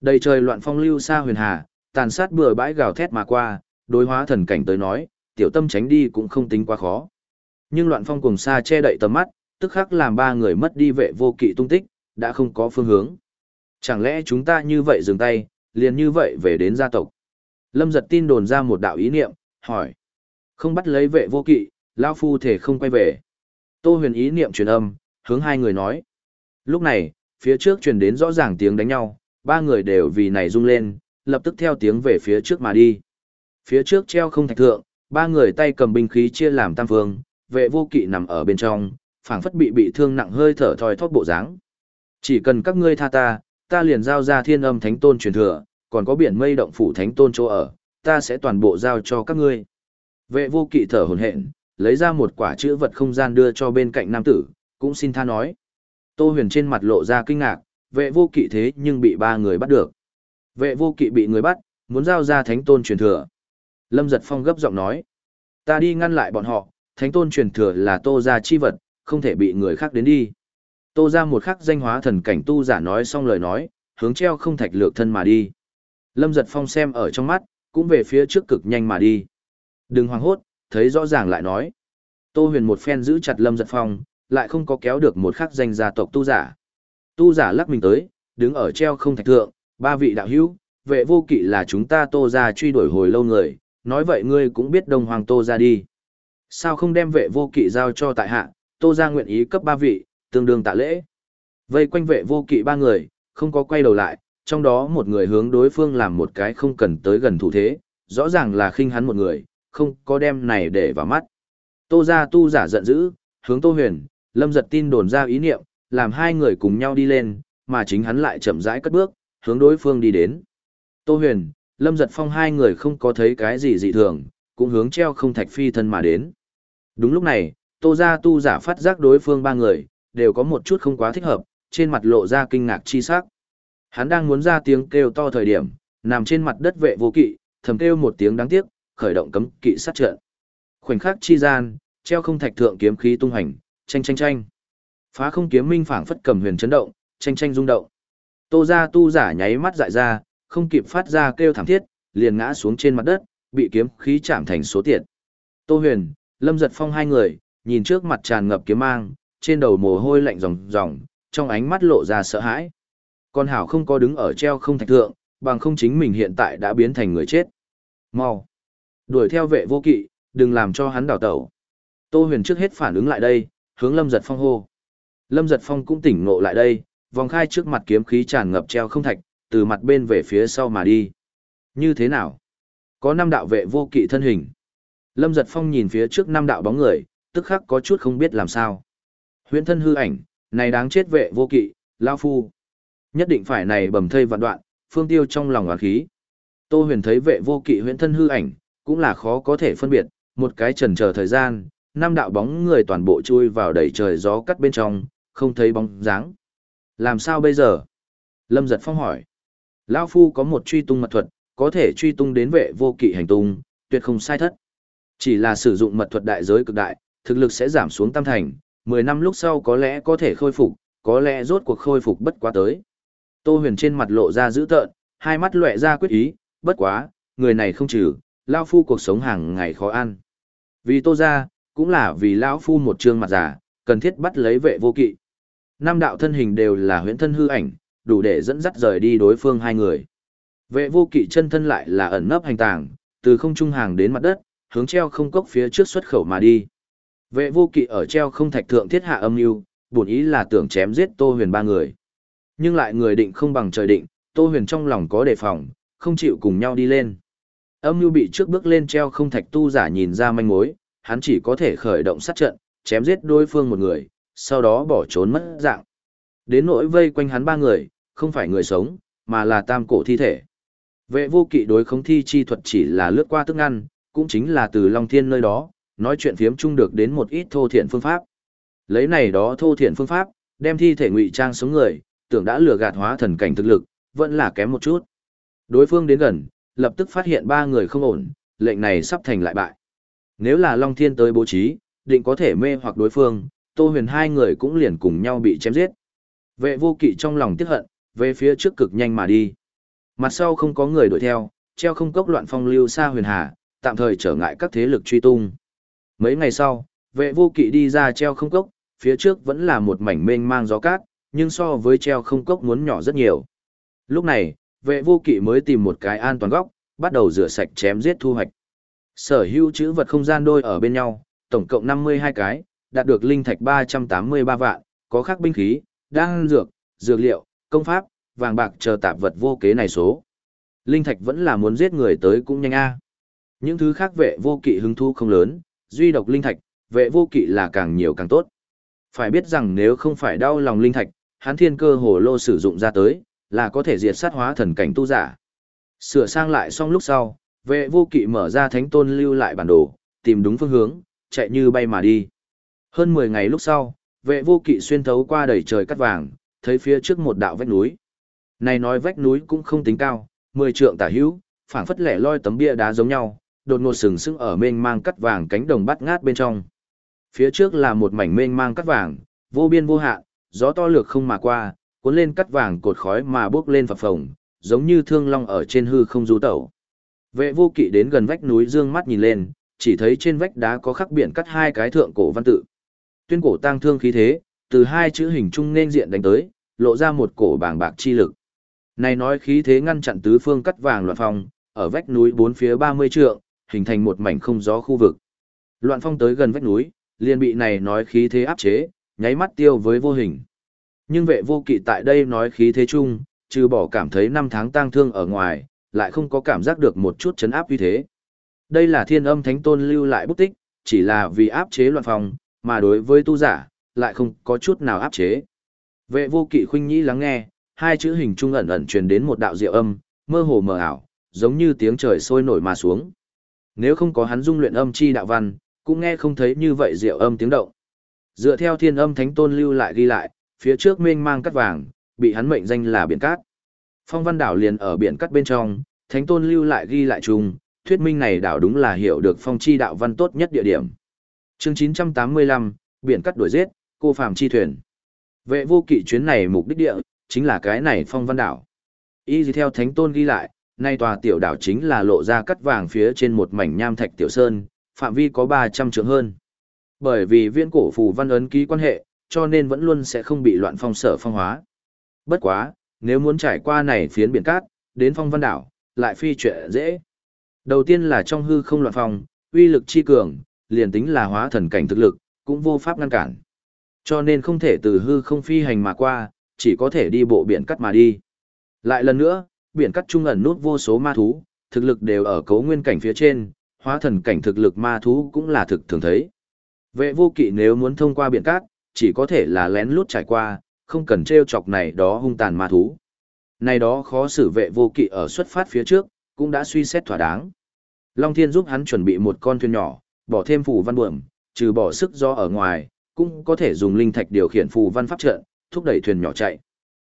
Đầy trời loạn phong lưu xa huyền hà, tàn sát bừa bãi gào thét mà qua, đối hóa thần cảnh tới nói, tiểu tâm tránh đi cũng không tính quá khó. Nhưng loạn phong cùng xa che đậy tầm mắt, tức khắc làm ba người mất đi vệ vô kỵ tung tích, đã không có phương hướng. Chẳng lẽ chúng ta như vậy dừng tay, liền như vậy về đến gia tộc? Lâm giật tin đồn ra một đạo ý niệm, hỏi. Không bắt lấy vệ vô kỵ, Lao Phu thể không quay về. Tô huyền ý niệm truyền âm, hướng hai người nói. Lúc này, phía trước truyền đến rõ ràng tiếng đánh nhau, ba người đều vì này rung lên, lập tức theo tiếng về phía trước mà đi. Phía trước treo không thạch thượng, ba người tay cầm binh khí chia làm tam phương, vệ vô kỵ nằm ở bên trong, phảng phất bị bị thương nặng hơi thở thoi thóp bộ dáng. Chỉ cần các ngươi tha ta, ta liền giao ra thiên âm thánh tôn truyền thừa, còn có biển mây động phủ thánh tôn chỗ ở, ta sẽ toàn bộ giao cho các ngươi. Vệ vô kỵ thở hồn hện, lấy ra một quả chữ vật không gian đưa cho bên cạnh nam tử, cũng xin tha nói. Tô huyền trên mặt lộ ra kinh ngạc, vệ vô kỵ thế nhưng bị ba người bắt được. Vệ vô kỵ bị người bắt, muốn giao ra thánh tôn truyền thừa. Lâm giật phong gấp giọng nói. Ta đi ngăn lại bọn họ, thánh tôn truyền thừa là tô ra chi vật, không thể bị người khác đến đi. Tô ra một khắc danh hóa thần cảnh tu giả nói xong lời nói, hướng treo không thạch lược thân mà đi. Lâm giật phong xem ở trong mắt, cũng về phía trước cực nhanh mà đi. Đừng hoang hốt, thấy rõ ràng lại nói. Tô huyền một phen giữ chặt lâm giật phong, lại không có kéo được một khắc danh gia tộc tu giả. Tu giả lắc mình tới, đứng ở treo không thạch thượng, ba vị đạo hữu, vệ vô kỵ là chúng ta tô ra truy đuổi hồi lâu người, nói vậy ngươi cũng biết đông hoàng tô ra đi. Sao không đem vệ vô kỵ giao cho tại hạ, tô ra nguyện ý cấp ba vị, tương đương tạ lễ. Vây quanh vệ vô kỵ ba người, không có quay đầu lại, trong đó một người hướng đối phương làm một cái không cần tới gần thủ thế, rõ ràng là khinh hắn một người, không có đem này để vào mắt. Tô ra tu giả giận dữ, hướng Tô Huyền, Lâm giật tin đồn ra ý niệm, làm hai người cùng nhau đi lên, mà chính hắn lại chậm rãi cất bước, hướng đối phương đi đến. Tô Huyền, Lâm giật phong hai người không có thấy cái gì dị thường, cũng hướng treo không thạch phi thân mà đến. Đúng lúc này, Tô Gia tu giả phát giác đối phương ba người, đều có một chút không quá thích hợp, trên mặt lộ ra kinh ngạc chi sắc. Hắn đang muốn ra tiếng kêu to thời điểm, nằm trên mặt đất vệ vô kỵ, thầm kêu một tiếng đáng tiếc, khởi động cấm kỵ sát trận. Khoảnh khắc chi gian, treo không thạch thượng kiếm khí tung hành, tranh tranh tranh. Phá không kiếm minh phảng phất cầm huyền chấn động, tranh tranh rung động. Tô gia tu giả nháy mắt dại ra, không kịp phát ra kêu thảm thiết, liền ngã xuống trên mặt đất, bị kiếm khí chạm thành số tiệt. Tô huyền, lâm giật phong hai người, nhìn trước mặt tràn ngập kiếm mang, trên đầu mồ hôi lạnh ròng ròng, trong ánh mắt lộ ra sợ hãi. Con hảo không có đứng ở treo không thạch thượng, bằng không chính mình hiện tại đã biến thành người chết. Mau! Đuổi theo vệ vô kỵ, đừng làm cho hắn đào tẩu. Tô huyền trước hết phản ứng lại đây, hướng lâm giật phong hô. Lâm giật phong cũng tỉnh ngộ lại đây, vòng khai trước mặt kiếm khí tràn ngập treo không thạch, từ mặt bên về phía sau mà đi. Như thế nào? Có năm đạo vệ vô kỵ thân hình. Lâm giật phong nhìn phía trước năm đạo bóng người, tức khắc có chút không biết làm sao. Huyễn thân hư ảnh, này đáng chết vệ vô kỵ, lao phu. Nhất định phải này bầm thây vạn đoạn, phương tiêu trong lòng oán khí. Tô huyền thấy vệ vô kỵ huyễn thân hư ảnh, cũng là khó có thể phân biệt, một cái trần chờ thời gian, năm đạo bóng người toàn bộ chui vào đầy trời gió cắt bên trong, không thấy bóng dáng. Làm sao bây giờ? Lâm giật phong hỏi. Lão Phu có một truy tung mật thuật, có thể truy tung đến vệ vô kỵ hành tung, tuyệt không sai thất. Chỉ là sử dụng mật thuật đại giới cực đại, thực lực sẽ giảm xuống tam thành, 10 năm lúc sau có lẽ có thể khôi phục, có lẽ rốt cuộc khôi phục bất quá tới. Tô huyền trên mặt lộ ra dữ tợn, hai mắt lệ ra quyết ý, bất quá, người này không trừ, Lao Phu cuộc sống hàng ngày khó ăn. Vì tô ra, cũng là vì lão Phu một trương mặt giả, cần thiết bắt lấy vệ vô kỵ. Năm đạo thân hình đều là huyễn thân hư ảnh, đủ để dẫn dắt rời đi đối phương hai người. Vệ vô kỵ chân thân lại là ẩn nấp hành tàng, từ không trung hàng đến mặt đất, hướng treo không cốc phía trước xuất khẩu mà đi. Vệ vô kỵ ở treo không thạch thượng thiết hạ âm mưu, bổn ý là tưởng chém giết Tô Huyền ba người. Nhưng lại người định không bằng trời định, Tô Huyền trong lòng có đề phòng, không chịu cùng nhau đi lên. Âm mưu bị trước bước lên treo không thạch tu giả nhìn ra manh mối, hắn chỉ có thể khởi động sát trận, chém giết đối phương một người, sau đó bỏ trốn mất dạng. Đến nỗi vây quanh hắn ba người, không phải người sống, mà là tam cổ thi thể. Vệ vô kỵ đối không thi chi thuật chỉ là lướt qua tức ăn, cũng chính là từ Long Thiên nơi đó, nói chuyện phiếm chung được đến một ít thô thiện phương pháp. Lấy này đó thô thiện phương pháp, đem thi thể ngụy trang sống người, tưởng đã lừa gạt hóa thần cảnh thực lực, vẫn là kém một chút. Đối phương đến gần, lập tức phát hiện ba người không ổn, lệnh này sắp thành lại bại. Nếu là Long Thiên tới bố trí, định có thể mê hoặc đối phương, Tô Huyền hai người cũng liền cùng nhau bị chém giết. Vệ vô kỵ trong lòng tiếc hận, về phía trước cực nhanh mà đi. Mặt sau không có người đuổi theo, treo không cốc loạn phong lưu xa huyền hà, tạm thời trở ngại các thế lực truy tung. Mấy ngày sau, vệ vô kỵ đi ra treo không cốc, phía trước vẫn là một mảnh mênh mang gió cát, nhưng so với treo không cốc muốn nhỏ rất nhiều. Lúc này, vệ vô kỵ mới tìm một cái an toàn góc, bắt đầu rửa sạch chém giết thu hoạch. Sở hữu chữ vật không gian đôi ở bên nhau, tổng cộng 52 cái, đạt được linh thạch 383 vạn, có khác binh khí, đan dược, dược liệu, công pháp, vàng bạc chờ tạp vật vô kế này số. Linh thạch vẫn là muốn giết người tới cũng nhanh a. Những thứ khác vệ vô kỵ hứng thu không lớn, duy độc linh thạch, vệ vô kỵ là càng nhiều càng tốt. Phải biết rằng nếu không phải đau lòng linh thạch, hắn thiên cơ hồ lô sử dụng ra tới, là có thể diệt sát hóa thần cảnh tu giả. Sửa sang lại xong lúc sau, vệ vô kỵ mở ra thánh tôn lưu lại bản đồ, tìm đúng phương hướng, chạy như bay mà đi. Hơn 10 ngày lúc sau, vệ vô kỵ xuyên thấu qua đầy trời cắt vàng, thấy phía trước một đạo vách núi. Này nói vách núi cũng không tính cao, 10 trượng tả hữu, phảng phất lẻ loi tấm bia đá giống nhau, đột ngột sừng sững ở mênh mang cắt vàng cánh đồng bát ngát bên trong. Phía trước là một mảnh mênh mang cắt vàng, vô biên vô hạn, gió to lược không mà qua, cuốn lên cắt vàng cột khói mà bước lên phập phồng, giống như thương long ở trên hư không du tẩu. Vệ vô kỵ đến gần vách núi dương mắt nhìn lên, chỉ thấy trên vách đá có khắc biển cắt hai cái thượng cổ văn tự. Tuyên cổ tăng thương khí thế, từ hai chữ hình trung nên diện đánh tới, lộ ra một cổ bảng bạc chi lực. Này nói khí thế ngăn chặn tứ phương cắt vàng loạn phong, ở vách núi bốn phía 30 trượng, hình thành một mảnh không gió khu vực. Loạn phong tới gần vách núi, liền bị này nói khí thế áp chế, nháy mắt tiêu với vô hình. Nhưng vệ vô kỵ tại đây nói khí thế chung, trừ bỏ cảm thấy năm tháng tang thương ở ngoài, lại không có cảm giác được một chút chấn áp uy thế. Đây là thiên âm thánh tôn lưu lại bút tích, chỉ là vì áp chế loạn phong, mà đối với tu giả, lại không có chút nào áp chế. Vệ vô kỵ khuynh nhĩ lắng nghe, hai chữ hình trung ẩn ẩn truyền đến một đạo diệu âm, mơ hồ mờ ảo, giống như tiếng trời sôi nổi mà xuống. Nếu không có hắn dung luyện âm chi đạo văn, cũng nghe không thấy như vậy diệu âm tiếng động. Dựa theo thiên âm thánh tôn lưu lại ghi lại, phía trước mênh mang cắt vàng, bị hắn mệnh danh là biển cát. Phong văn đảo liền ở biển cắt bên trong, thánh tôn lưu lại ghi lại chung, thuyết minh này đảo đúng là hiểu được phong chi đạo văn tốt nhất địa điểm. Chương 985, biển cắt đuổi giết, cô phàm chi thuyền. Vệ vô kỵ chuyến này mục đích địa, chính là cái này phong văn đảo. Y gì theo thánh tôn ghi lại, nay tòa tiểu đảo chính là lộ ra cắt vàng phía trên một mảnh nham thạch tiểu sơn, phạm vi có 300 trượng hơn. Bởi vì viên cổ phù văn ấn ký quan hệ, cho nên vẫn luôn sẽ không bị loạn phong sở phong hóa. Bất quá, nếu muốn trải qua này phiến biển cát, đến phong văn đảo, lại phi chuyện dễ. Đầu tiên là trong hư không loạn phong, uy lực chi cường, liền tính là hóa thần cảnh thực lực, cũng vô pháp ngăn cản. Cho nên không thể từ hư không phi hành mà qua, chỉ có thể đi bộ biển cắt mà đi. Lại lần nữa, biển cắt trung ẩn nút vô số ma thú, thực lực đều ở cấu nguyên cảnh phía trên, hóa thần cảnh thực lực ma thú cũng là thực thường thấy. Vệ vô kỵ nếu muốn thông qua biển cát, chỉ có thể là lén lút trải qua, không cần treo chọc này đó hung tàn ma thú. Này đó khó xử vệ vô kỵ ở xuất phát phía trước, cũng đã suy xét thỏa đáng. Long Thiên giúp hắn chuẩn bị một con thuyền nhỏ, bỏ thêm phù văn buồm, trừ bỏ sức do ở ngoài, cũng có thể dùng linh thạch điều khiển phù văn pháp trận, thúc đẩy thuyền nhỏ chạy.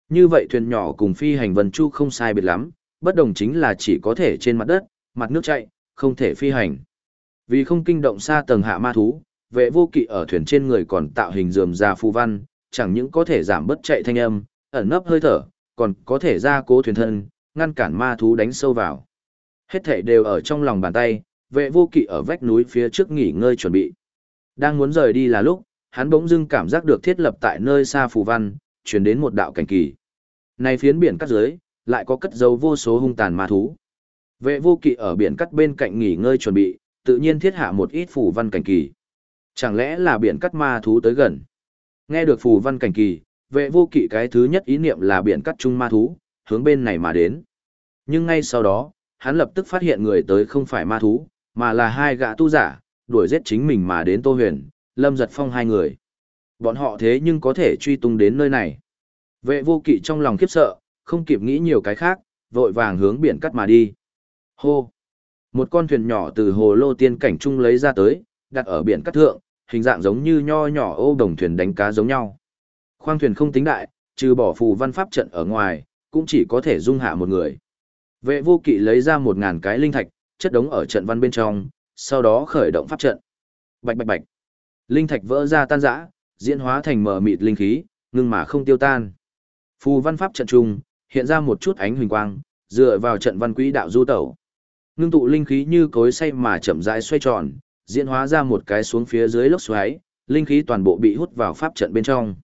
Như vậy thuyền nhỏ cùng phi hành vân chu không sai biệt lắm, bất đồng chính là chỉ có thể trên mặt đất, mặt nước chạy, không thể phi hành. Vì không kinh động xa tầng hạ ma thú, vệ vô kỵ ở thuyền trên người còn tạo hình rườm ra phù văn, chẳng những có thể giảm bất chạy thanh âm, ẩn nấp hơi thở, còn có thể ra cố thuyền thân, ngăn cản ma thú đánh sâu vào. Hết thể đều ở trong lòng bàn tay, vệ vô kỵ ở vách núi phía trước nghỉ ngơi chuẩn bị. Đang muốn rời đi là lúc, hắn bỗng dưng cảm giác được thiết lập tại nơi xa phù văn, chuyển đến một đạo cảnh kỳ. Này phiến biển cắt dưới, lại có cất dấu vô số hung tàn ma thú. Vệ vô kỵ ở biển cắt bên cạnh nghỉ ngơi chuẩn bị, tự nhiên thiết hạ một ít phù văn cảnh kỳ. Chẳng lẽ là biển cắt ma thú tới gần? Nghe được phù văn cảnh kỳ, vệ vô kỵ cái thứ nhất ý niệm là biển cắt chung ma thú, hướng bên này mà đến. Nhưng ngay sau đó, hắn lập tức phát hiện người tới không phải ma thú, mà là hai gã tu giả, đuổi giết chính mình mà đến Tô Huyền, Lâm Giật Phong hai người. Bọn họ thế nhưng có thể truy tung đến nơi này. Vệ vô kỵ trong lòng khiếp sợ, không kịp nghĩ nhiều cái khác, vội vàng hướng biển cắt mà đi. Hô! Một con thuyền nhỏ từ hồ lô tiên cảnh trung lấy ra tới, đặt ở biển cắt thượng, hình dạng giống như nho nhỏ ô đồng thuyền đánh cá giống nhau. Khoang thuyền không tính đại, trừ bỏ phù văn pháp trận ở ngoài, cũng chỉ có thể dung hạ một người. Vệ vô kỵ lấy ra một ngàn cái linh thạch, chất đống ở trận văn bên trong, sau đó khởi động pháp trận. Bạch bạch bạch. Linh thạch vỡ ra tan rã, diễn hóa thành mờ mịt linh khí, ngưng mà không tiêu tan. Phù văn pháp trận trung, hiện ra một chút ánh huỳnh quang, dựa vào trận văn quỹ đạo du tẩu. Ngưng tụ linh khí như cối xay mà chậm rãi xoay tròn, diễn hóa ra một cái xuống phía dưới lốc xoáy, linh khí toàn bộ bị hút vào pháp trận bên trong.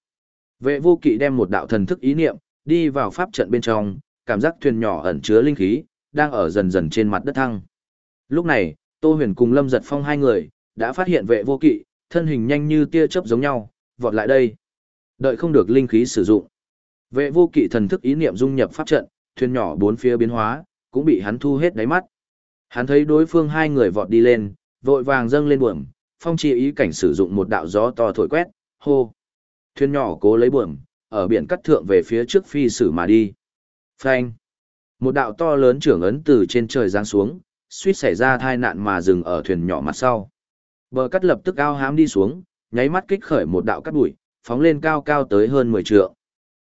Vệ vô kỵ đem một đạo thần thức ý niệm, đi vào pháp trận bên trong, cảm giác thuyền nhỏ ẩn chứa linh khí, đang ở dần dần trên mặt đất thăng. Lúc này, Tô Huyền cùng Lâm Giật Phong hai người, đã phát hiện vệ vô kỵ, thân hình nhanh như tia chớp giống nhau, vọt lại đây. Đợi không được linh khí sử dụng. Vệ vô kỵ thần thức ý niệm dung nhập pháp trận, thuyền nhỏ bốn phía biến hóa, cũng bị hắn thu hết đáy mắt. Hắn thấy đối phương hai người vọt đi lên, vội vàng dâng lên buồm, phong chi ý cảnh sử dụng một đạo gió to thổi quét, hô. Thuyền nhỏ cố lấy buồm, ở biển cắt thượng về phía trước phi sử mà đi. Phanh. Một đạo to lớn trưởng ấn từ trên trời giáng xuống, suýt xảy ra tai nạn mà dừng ở thuyền nhỏ mặt sau. Bờ cắt lập tức ao hám đi xuống, nháy mắt kích khởi một đạo cắt bụi, phóng lên cao cao tới hơn 10 trượng.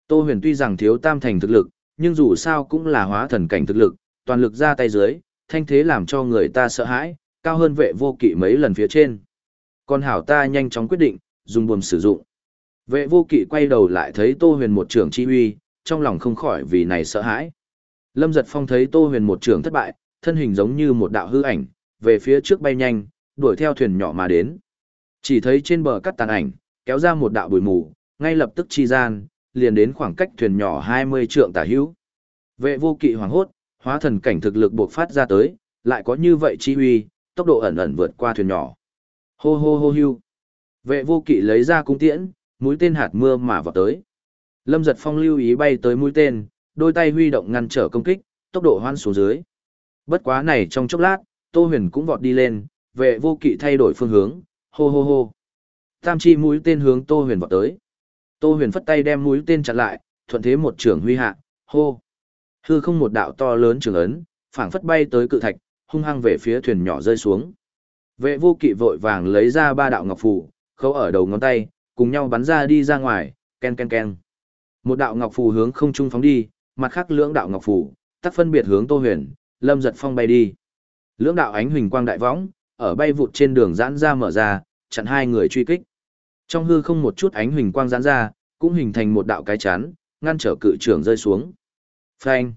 Tô Huyền tuy rằng thiếu tam thành thực lực, nhưng dù sao cũng là hóa thần cảnh thực lực, toàn lực ra tay dưới, thanh thế làm cho người ta sợ hãi, cao hơn vệ vô kỵ mấy lần phía trên. Còn hảo ta nhanh chóng quyết định, dùng buồm sử dụng. Vệ vô kỵ quay đầu lại thấy Tô Huyền một trưởng chi uy, trong lòng không khỏi vì này sợ hãi. Lâm giật phong thấy Tô Huyền một trưởng thất bại, thân hình giống như một đạo hư ảnh, về phía trước bay nhanh, đuổi theo thuyền nhỏ mà đến. Chỉ thấy trên bờ cắt tàn ảnh, kéo ra một đạo bụi mù, ngay lập tức chi gian, liền đến khoảng cách thuyền nhỏ 20 trượng tả hữu. Vệ vô kỵ hoàng hốt, hóa thần cảnh thực lực buộc phát ra tới, lại có như vậy chi uy, tốc độ ẩn ẩn vượt qua thuyền nhỏ. Hô hô hô hưu. Vệ vô kỵ lấy ra cung tiễn, mũi tên hạt mưa mà vào tới. Lâm giật phong lưu ý bay tới mũi tên, đôi tay huy động ngăn trở công kích, tốc độ hoan xuống dưới. Bất quá này trong chốc lát, Tô Huyền cũng vọt đi lên, vệ vô kỵ thay đổi phương hướng, hô hô hô. Tam chi mũi tên hướng Tô Huyền vọt tới. Tô Huyền phất tay đem mũi tên chặn lại, thuận thế một trường huy hạ, hô. Hư không một đạo to lớn trường ấn, phảng phất bay tới cự thạch, hung hăng về phía thuyền nhỏ rơi xuống. Vệ vô kỵ vội vàng lấy ra ba đạo ngọc phù, khâu ở đầu ngón tay, cùng nhau bắn ra đi ra ngoài, ken ken ken. Một đạo ngọc phù hướng không trung phóng đi, mặt khác lưỡng đạo ngọc phù, tắc phân biệt hướng Tô Huyền, Lâm Giật Phong bay đi. Lưỡng đạo ánh huỳnh quang đại võng, ở bay vụt trên đường giãn ra mở ra, chặn hai người truy kích. Trong hư không một chút ánh huỳnh quang giãn ra, cũng hình thành một đạo cái chắn, ngăn trở cự trưởng rơi xuống. Phanh.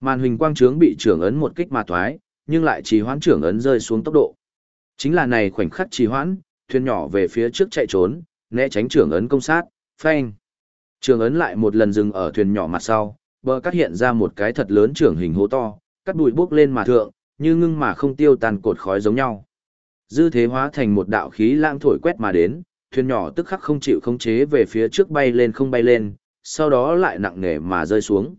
Màn huỳnh quang trướng bị trưởng ấn một kích mà thoái, nhưng lại trì hoãn trưởng ấn rơi xuống tốc độ. Chính là này khoảnh khắc trì hoãn, thuyền nhỏ về phía trước chạy trốn, né tránh trưởng ấn công sát, phanh. Trưởng ấn lại một lần dừng ở thuyền nhỏ mặt sau, bờ cắt hiện ra một cái thật lớn trưởng hình hố to, cắt bụi bốc lên mà thượng, như ngưng mà không tiêu tàn cột khói giống nhau. Dư thế hóa thành một đạo khí lãng thổi quét mà đến, thuyền nhỏ tức khắc không chịu khống chế về phía trước bay lên không bay lên, sau đó lại nặng nề mà rơi xuống.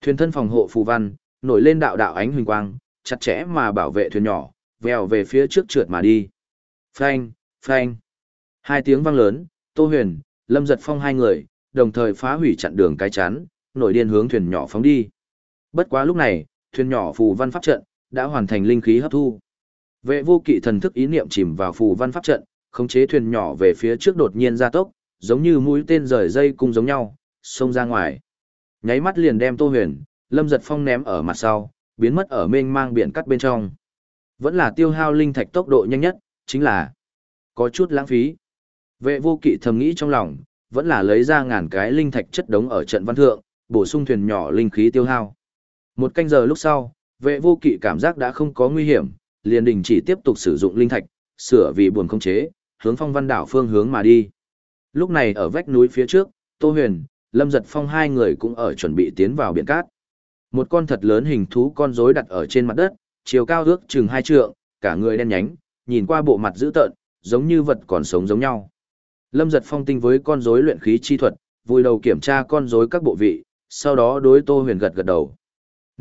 Thuyền thân phòng hộ phù văn, nổi lên đạo đạo ánh huỳnh quang, chặt chẽ mà bảo vệ thuyền nhỏ, vèo về phía trước trượt mà đi. Phanh, phanh. Hai tiếng vang lớn, Tô Huyền, Lâm Giật Phong hai người, đồng thời phá hủy chặn đường cái chắn, nổi điên hướng thuyền nhỏ phóng đi. Bất quá lúc này, thuyền nhỏ phù văn pháp trận đã hoàn thành linh khí hấp thu. Vệ vô kỵ thần thức ý niệm chìm vào phù văn pháp trận, khống chế thuyền nhỏ về phía trước đột nhiên gia tốc, giống như mũi tên rời dây cung giống nhau, xông ra ngoài. Nháy mắt liền đem Tô Huyền, Lâm Giật Phong ném ở mặt sau, biến mất ở mênh mang biển cắt bên trong. Vẫn là tiêu hao linh thạch tốc độ nhanh nhất, chính là có chút lãng phí. Vệ vô kỵ thầm nghĩ trong lòng, vẫn là lấy ra ngàn cái linh thạch chất đống ở trận văn thượng, bổ sung thuyền nhỏ linh khí tiêu hao. Một canh giờ lúc sau, vệ vô kỵ cảm giác đã không có nguy hiểm, liền đình chỉ tiếp tục sử dụng linh thạch, sửa vì buồn không chế, hướng phong văn đảo phương hướng mà đi. Lúc này ở vách núi phía trước, Tô Huyền, Lâm Giật Phong hai người cũng ở chuẩn bị tiến vào biển cát. Một con thật lớn hình thú con rối đặt ở trên mặt đất, chiều cao ước chừng hai trượng, cả người đen nhánh, nhìn qua bộ mặt dữ tợn, giống như vật còn sống giống nhau. Lâm Giật Phong tinh với con rối luyện khí chi thuật, vui đầu kiểm tra con rối các bộ vị, sau đó đối Tô Huyền gật gật đầu.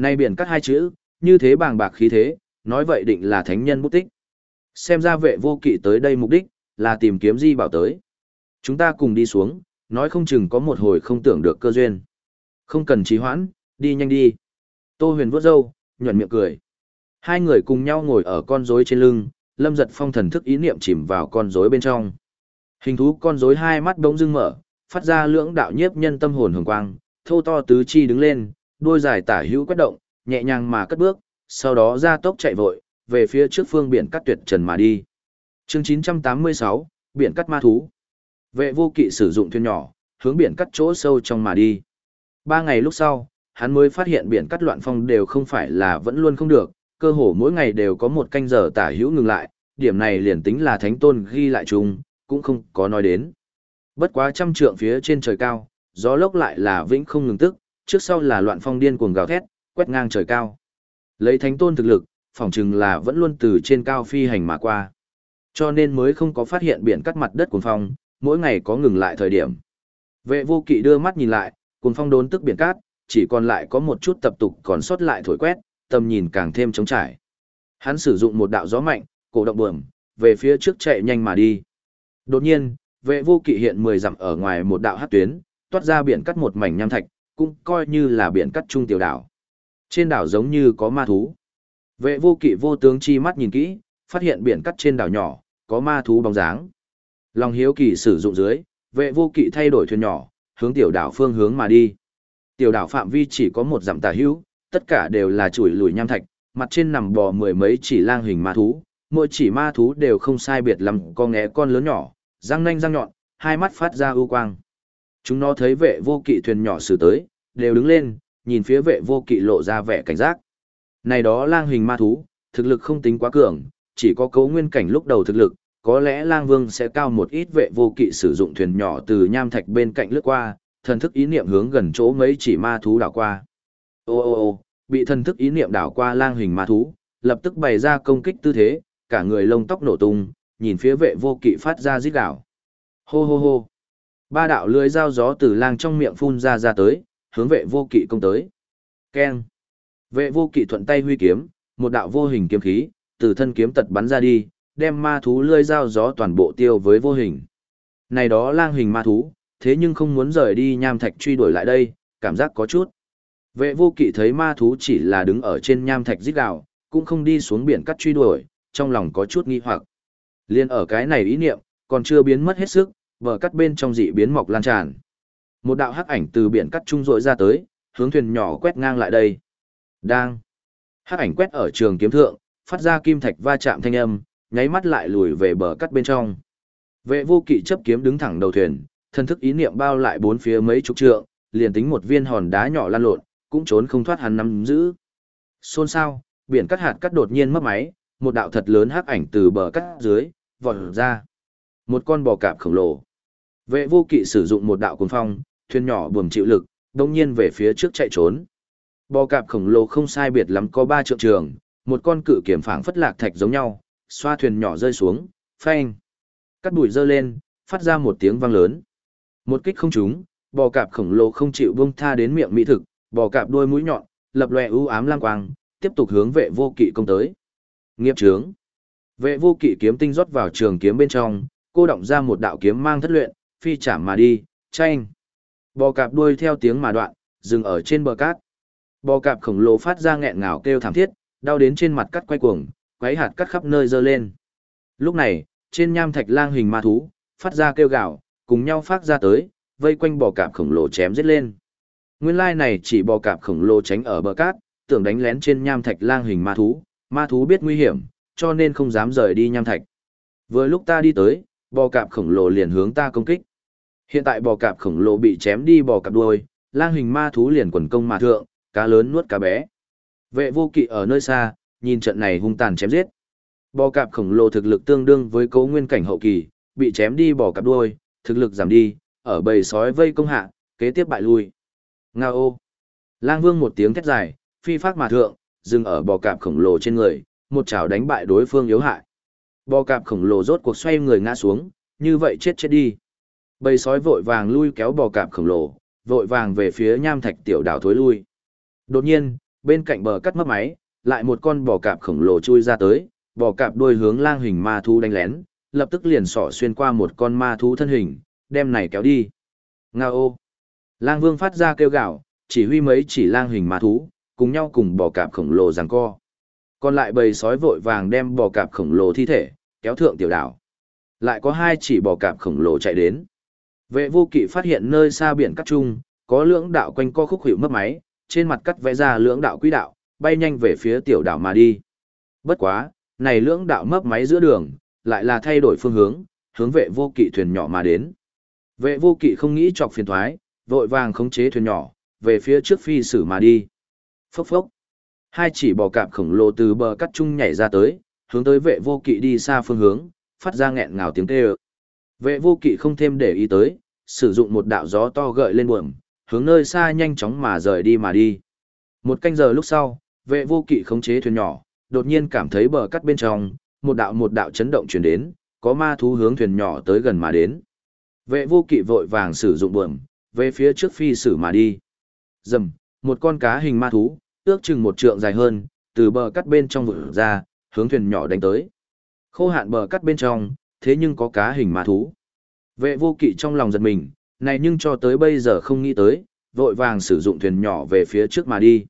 Nay biển cắt hai chữ, như thế bàng bạc khí thế, nói vậy định là thánh nhân bút tích. Xem ra vệ vô kỵ tới đây mục đích, là tìm kiếm di bảo tới. Chúng ta cùng đi xuống, nói không chừng có một hồi không tưởng được cơ duyên. Không cần trì hoãn, đi nhanh đi. Tô huyền vuốt râu, nhuận miệng cười. Hai người cùng nhau ngồi ở con rối trên lưng, lâm giật phong thần thức ý niệm chìm vào con rối bên trong. Hình thú con rối hai mắt bỗng dưng mở, phát ra lưỡng đạo nhiếp nhân tâm hồn hồng quang, thô to tứ chi đứng lên, đôi dài tả hữu quét động, nhẹ nhàng mà cất bước, sau đó ra tốc chạy vội, về phía trước phương biển cắt tuyệt trần mà đi. Chương 986, biển cắt ma thú. Vệ vô kỵ sử dụng thuyền nhỏ, hướng biển cắt chỗ sâu trong mà đi. Ba ngày lúc sau, hắn mới phát hiện biển cắt loạn phong đều không phải là vẫn luôn không được, cơ hồ mỗi ngày đều có một canh giờ tả hữu ngừng lại, điểm này liền tính là thánh tôn ghi lại chung, cũng không có nói đến. Bất quá trăm trượng phía trên trời cao, gió lốc lại là vĩnh không ngừng tức, trước sau là loạn phong điên cuồng gào thét, quét ngang trời cao. Lấy thánh tôn thực lực, phỏng chừng là vẫn luôn từ trên cao phi hành mà qua. Cho nên mới không có phát hiện biển cắt mặt đất cuồng phong, mỗi ngày có ngừng lại thời điểm. Vệ vô kỵ đưa mắt nhìn lại, cuồng phong đốn tức biển cát, chỉ còn lại có một chút tập tục còn sót lại thổi quét, tầm nhìn càng thêm trống trải. Hắn sử dụng một đạo gió mạnh, cổ động bườm, về phía trước chạy nhanh mà đi. Đột nhiên, vệ vô kỵ hiện 10 dặm ở ngoài một đạo hát tuyến, toát ra biển cắt một mảnh nham thạch, cũng coi như là biển cắt trung tiểu đảo. Trên đảo giống như có ma thú. Vệ vô kỵ vô tướng chi mắt nhìn kỹ, phát hiện biển cắt trên đảo nhỏ, có ma thú bóng dáng. Lòng hiếu kỳ sử dụng dưới, vệ vô kỵ thay đổi thuyền nhỏ, hướng tiểu đảo phương hướng mà đi. Tiểu đảo phạm vi chỉ có một dặm tả hữu, tất cả đều là chuỗi lùi nham thạch, mặt trên nằm bò mười mấy chỉ lang hình ma thú, mỗi chỉ ma thú đều không sai biệt lắm có ngẽ con lớn nhỏ, răng nanh răng nhọn, hai mắt phát ra ưu quang. Chúng nó thấy vệ vô kỵ thuyền nhỏ xử tới, đều đứng lên, nhìn phía vệ vô kỵ lộ ra vẻ cảnh giác. Này đó lang hình ma thú, thực lực không tính quá cường, chỉ có cấu nguyên cảnh lúc đầu thực lực, có lẽ lang vương sẽ cao một ít vệ vô kỵ sử dụng thuyền nhỏ từ nham thạch bên cạnh lướt qua, thần thức ý niệm hướng gần chỗ mấy chỉ ma thú đảo qua. Ô ô ô, bị thần thức ý niệm đảo qua lang hình ma thú, lập tức bày ra công kích tư thế, cả người lông tóc nổ tung, nhìn phía vệ vô kỵ phát ra rít đảo. Hô hô hô. Ba đạo lưới dao gió từ lang trong miệng phun ra ra tới, hướng vệ vô kỵ công tới. Keng. Vệ vô kỵ thuận tay huy kiếm, một đạo vô hình kiếm khí, từ thân kiếm tật bắn ra đi, đem ma thú lươi dao gió toàn bộ tiêu với vô hình. Này đó lang hình ma thú, thế nhưng không muốn rời đi nham thạch truy đuổi lại đây, cảm giác có chút. Vệ vô kỵ thấy ma thú chỉ là đứng ở trên nham thạch giết gạo, cũng không đi xuống biển cắt truy đuổi, trong lòng có chút nghi hoặc. Liên ở cái này ý niệm, còn chưa biến mất hết sức, vở cắt bên trong dị biến mọc lan tràn. Một đạo hắc ảnh từ biển cắt trung rội ra tới, hướng thuyền nhỏ quét ngang lại đây. Đang. Hắc ảnh quét ở trường kiếm thượng, phát ra kim thạch va chạm thanh âm, nháy mắt lại lùi về bờ cắt bên trong. Vệ vô kỵ chấp kiếm đứng thẳng đầu thuyền, thân thức ý niệm bao lại bốn phía mấy chục trượng, liền tính một viên hòn đá nhỏ lan lộn, cũng trốn không thoát hắn nắm giữ. Xôn xao, biển cắt hạt cắt đột nhiên mất máy, một đạo thật lớn hắc ảnh từ bờ cắt dưới, vọt ra. Một con bò cạp khổng lồ. Vệ vô kỵ sử dụng một đạo cuồng phong, thuyền nhỏ buồm chịu lực, đồng nhiên về phía trước chạy trốn. Bò cạp khổng lồ không sai biệt lắm có ba trượng trường, một con cự kiểm phảng phất lạc thạch giống nhau, xoa thuyền nhỏ rơi xuống, phanh. Cắt bụi dơ lên, phát ra một tiếng vang lớn. Một kích không trúng, bò cạp khổng lồ không chịu buông tha đến miệng mỹ thực, bò cạp đuôi mũi nhọn, lập lòe ưu ám lang quang, tiếp tục hướng vệ vô kỵ công tới. Nghiệp trướng. Vệ vô kỵ kiếm tinh rót vào trường kiếm bên trong, cô động ra một đạo kiếm mang thất luyện, phi chạm mà đi, tranh. Bò cạp đuôi theo tiếng mà đoạn, dừng ở trên bờ cát. Bò cạp khổng lồ phát ra nghẹn ngào kêu thảm thiết, đau đến trên mặt cắt quay cuồng, quấy hạt cắt khắp nơi dơ lên. Lúc này, trên nham thạch lang hình ma thú, phát ra kêu gào, cùng nhau phát ra tới, vây quanh bò cạp khổng lồ chém giết lên. Nguyên lai này chỉ bò cạp khổng lồ tránh ở bờ cát, tưởng đánh lén trên nham thạch lang hình ma thú, ma thú biết nguy hiểm, cho nên không dám rời đi nham thạch. Vừa lúc ta đi tới, bò cạp khổng lồ liền hướng ta công kích. Hiện tại bò cạp khổng lồ bị chém đi bò cạp đuôi, lang hình ma thú liền quần công mà thượng, cá lớn nuốt cá bé. Vệ vô kỵ ở nơi xa, nhìn trận này hung tàn chém giết. Bò cạp khổng lồ thực lực tương đương với cấu nguyên cảnh hậu kỳ, bị chém đi bò cạp đuôi, thực lực giảm đi, ở bầy sói vây công hạ, kế tiếp bại lui. Nga ô! Lang vương một tiếng thét dài, phi phát mà thượng, dừng ở bò cạp khổng lồ trên người, một chảo đánh bại đối phương yếu hại. Bò cạp khổng lồ rốt cuộc xoay người ngã xuống, như vậy chết chết đi. Bầy sói vội vàng lui kéo bò cạp khổng lồ, vội vàng về phía nham thạch tiểu đảo thối lui. Đột nhiên, bên cạnh bờ cắt mất máy, lại một con bò cạp khổng lồ chui ra tới, bò cạp đuôi hướng lang hình ma thú đánh lén, lập tức liền sỏ xuyên qua một con ma thú thân hình, đem này kéo đi. Nga ô! Lang vương phát ra kêu gạo, chỉ huy mấy chỉ lang hình ma thú, cùng nhau cùng bò cạp khổng lồ giằng co. Còn lại bầy sói vội vàng đem bò cạp khổng lồ thi thể, kéo thượng tiểu đảo. Lại có hai chỉ bò cạp khổng lồ chạy đến. Vệ vô kỵ phát hiện nơi xa biển cắt trung, có lưỡng đạo quanh co khúc hữu mất máy, trên mặt cắt vẽ ra lưỡng đạo quỹ đạo, bay nhanh về phía tiểu đảo mà đi. Bất quá, này lưỡng đạo mấp máy giữa đường, lại là thay đổi phương hướng, hướng vệ vô kỵ thuyền nhỏ mà đến. Vệ vô kỵ không nghĩ chọc phiền thoái, vội vàng khống chế thuyền nhỏ, về phía trước phi sử mà đi. Phốc phốc. Hai chỉ bò cạp khổng lồ từ bờ cắt trung nhảy ra tới, hướng tới vệ vô kỵ đi xa phương hướng, phát ra nghẹn ngào tiếng kêu. Vệ vô kỵ không thêm để ý tới, sử dụng một đạo gió to gợi lên buồm, hướng nơi xa nhanh chóng mà rời đi mà đi. Một canh giờ lúc sau, vệ vô kỵ khống chế thuyền nhỏ, đột nhiên cảm thấy bờ cắt bên trong, một đạo một đạo chấn động truyền đến, có ma thú hướng thuyền nhỏ tới gần mà đến. Vệ vô kỵ vội vàng sử dụng buồm, về phía trước phi sử mà đi. Dầm, một con cá hình ma thú, ước chừng một trượng dài hơn, từ bờ cắt bên trong vượt ra, hướng thuyền nhỏ đánh tới. Khô hạn bờ cắt bên trong, thế nhưng có cá hình ma thú. Vệ vô kỵ trong lòng giật mình, này nhưng cho tới bây giờ không nghĩ tới, vội vàng sử dụng thuyền nhỏ về phía trước mà đi.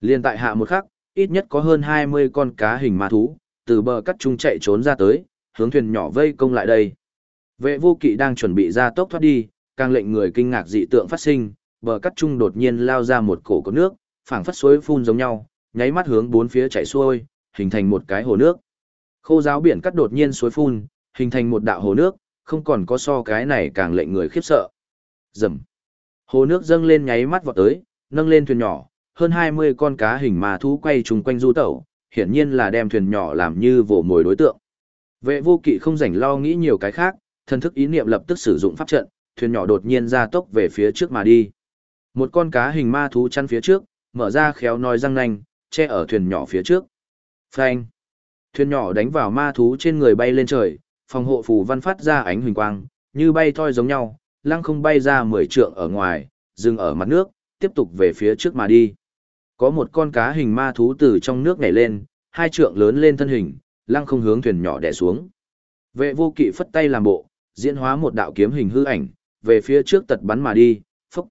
Liên tại hạ một khắc, ít nhất có hơn 20 con cá hình ma thú, từ bờ cắt trung chạy trốn ra tới, hướng thuyền nhỏ vây công lại đây. Vệ vô kỵ đang chuẩn bị ra tốc thoát đi, càng lệnh người kinh ngạc dị tượng phát sinh, bờ cắt trung đột nhiên lao ra một cổ có nước, phảng phất suối phun giống nhau, nháy mắt hướng bốn phía chảy xuôi, hình thành một cái hồ nước. Khô giáo biển cắt đột nhiên suối phun, hình thành một đạo hồ nước, không còn có so cái này càng lệnh người khiếp sợ. Rầm. Hồ nước dâng lên nháy mắt vọt tới, nâng lên thuyền nhỏ, hơn 20 con cá hình ma thú quay trùng quanh du tẩu, hiển nhiên là đem thuyền nhỏ làm như vồ mồi đối tượng. Vệ vô kỵ không rảnh lo nghĩ nhiều cái khác, thần thức ý niệm lập tức sử dụng pháp trận, thuyền nhỏ đột nhiên ra tốc về phía trước mà đi. Một con cá hình ma thú chăn phía trước, mở ra khéo nói răng nanh, che ở thuyền nhỏ phía trước. Phanh! Thuyền nhỏ đánh vào ma thú trên người bay lên trời, phòng hộ phù văn phát ra ánh huỳnh quang, như bay thoi giống nhau, lăng không bay ra 10 trượng ở ngoài, dừng ở mặt nước, tiếp tục về phía trước mà đi. Có một con cá hình ma thú từ trong nước nhảy lên, hai trượng lớn lên thân hình, lăng không hướng thuyền nhỏ đè xuống. Vệ vô kỵ phất tay làm bộ, diễn hóa một đạo kiếm hình hư ảnh, về phía trước tật bắn mà đi, phốc.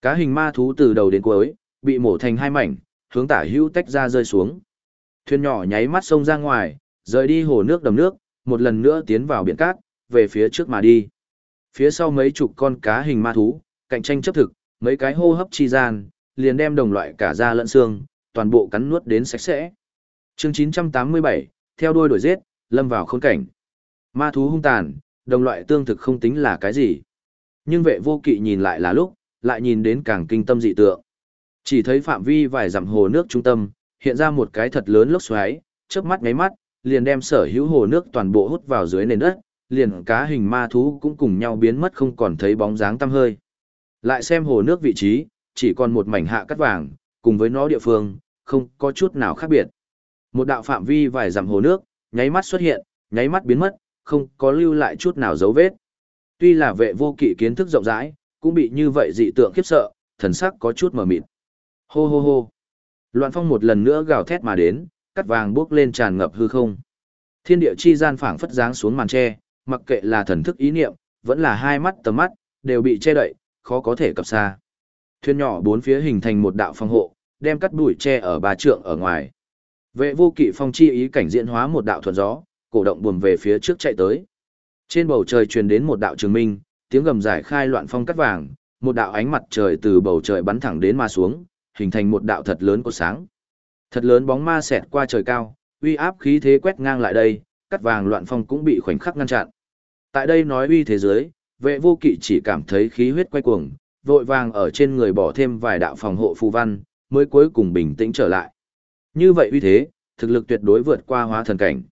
Cá hình ma thú từ đầu đến cuối, bị mổ thành hai mảnh, hướng tả hữu tách ra rơi xuống. Thuyền nhỏ nháy mắt sông ra ngoài, rời đi hồ nước đầm nước, một lần nữa tiến vào biển cát, về phía trước mà đi. Phía sau mấy chục con cá hình ma thú, cạnh tranh chấp thực, mấy cái hô hấp chi gian, liền đem đồng loại cả da lẫn xương, toàn bộ cắn nuốt đến sạch sẽ. Chương 987, theo đuôi đuổi giết, lâm vào khốn cảnh. Ma thú hung tàn, đồng loại tương thực không tính là cái gì. Nhưng vệ vô kỵ nhìn lại là lúc, lại nhìn đến càng kinh tâm dị tượng. Chỉ thấy phạm vi vài dặm hồ nước trung tâm, hiện ra một cái thật lớn lốc xoáy, chớp mắt mấy mắt, liền đem sở hữu hồ nước toàn bộ hút vào dưới nền đất, liền cá hình ma thú cũng cùng nhau biến mất không còn thấy bóng dáng tăm hơi. Lại xem hồ nước vị trí, chỉ còn một mảnh hạ cắt vàng, cùng với nó địa phương, không có chút nào khác biệt. Một đạo phạm vi vài dặm hồ nước, nháy mắt xuất hiện, nháy mắt biến mất, không có lưu lại chút nào dấu vết. Tuy là vệ vô kỵ kiến thức rộng rãi, cũng bị như vậy dị tượng khiếp sợ, thần sắc có chút mờ mịt. Hô hô hô. Loạn phong một lần nữa gào thét mà đến, cắt vàng bước lên tràn ngập hư không. Thiên địa chi gian phảng phất dáng xuống màn che, mặc kệ là thần thức ý niệm, vẫn là hai mắt tầm mắt, đều bị che đậy, khó có thể cập xa. Thuyền nhỏ bốn phía hình thành một đạo phòng hộ, đem cắt đuổi che ở ba trượng ở ngoài. Vệ vô kỵ phong chi ý cảnh diễn hóa một đạo thuần gió, cổ động buồm về phía trước chạy tới. Trên bầu trời truyền đến một đạo trường minh, tiếng gầm giải khai loạn phong cắt vàng, một đạo ánh mặt trời từ bầu trời bắn thẳng đến mà xuống, hình thành một đạo thật lớn của sáng. Thật lớn bóng ma xẹt qua trời cao, uy áp khí thế quét ngang lại đây, cắt vàng loạn phong cũng bị khoảnh khắc ngăn chặn. Tại đây nói uy thế giới, vệ vô kỵ chỉ cảm thấy khí huyết quay cuồng, vội vàng ở trên người bỏ thêm vài đạo phòng hộ phù văn, mới cuối cùng bình tĩnh trở lại. Như vậy uy thế, thực lực tuyệt đối vượt qua hóa thần cảnh.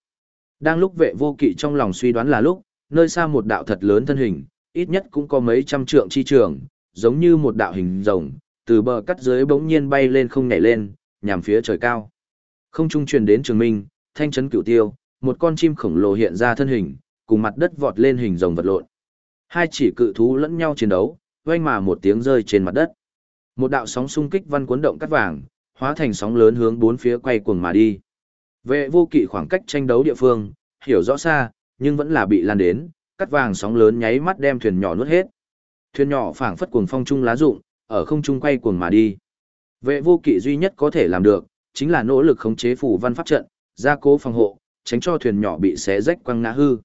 Đang lúc vệ vô kỵ trong lòng suy đoán là lúc, nơi xa một đạo thật lớn thân hình, ít nhất cũng có mấy trăm trượng chi trường, giống như một đạo hình rồng, từ bờ cắt dưới bỗng nhiên bay lên không nhảy lên, nhằm phía trời cao. Không trung truyền đến trường minh, thanh chấn cửu tiêu, một con chim khổng lồ hiện ra thân hình, cùng mặt đất vọt lên hình rồng vật lộn. Hai chỉ cự thú lẫn nhau chiến đấu, oanh mà một tiếng rơi trên mặt đất. Một đạo sóng xung kích văn cuốn động cắt vàng, hóa thành sóng lớn hướng bốn phía quay cuồng mà đi. Vệ vô kỵ khoảng cách tranh đấu địa phương, hiểu rõ xa, nhưng vẫn là bị lan đến, cắt vàng sóng lớn nháy mắt đem thuyền nhỏ nuốt hết. Thuyền nhỏ phảng phất cuồng phong trung lá rụng, ở không trung quay cuồng mà đi. Vệ vô kỵ duy nhất có thể làm được, chính là nỗ lực khống chế phù văn pháp trận, gia cố phòng hộ, tránh cho thuyền nhỏ bị xé rách quăng ngã hư.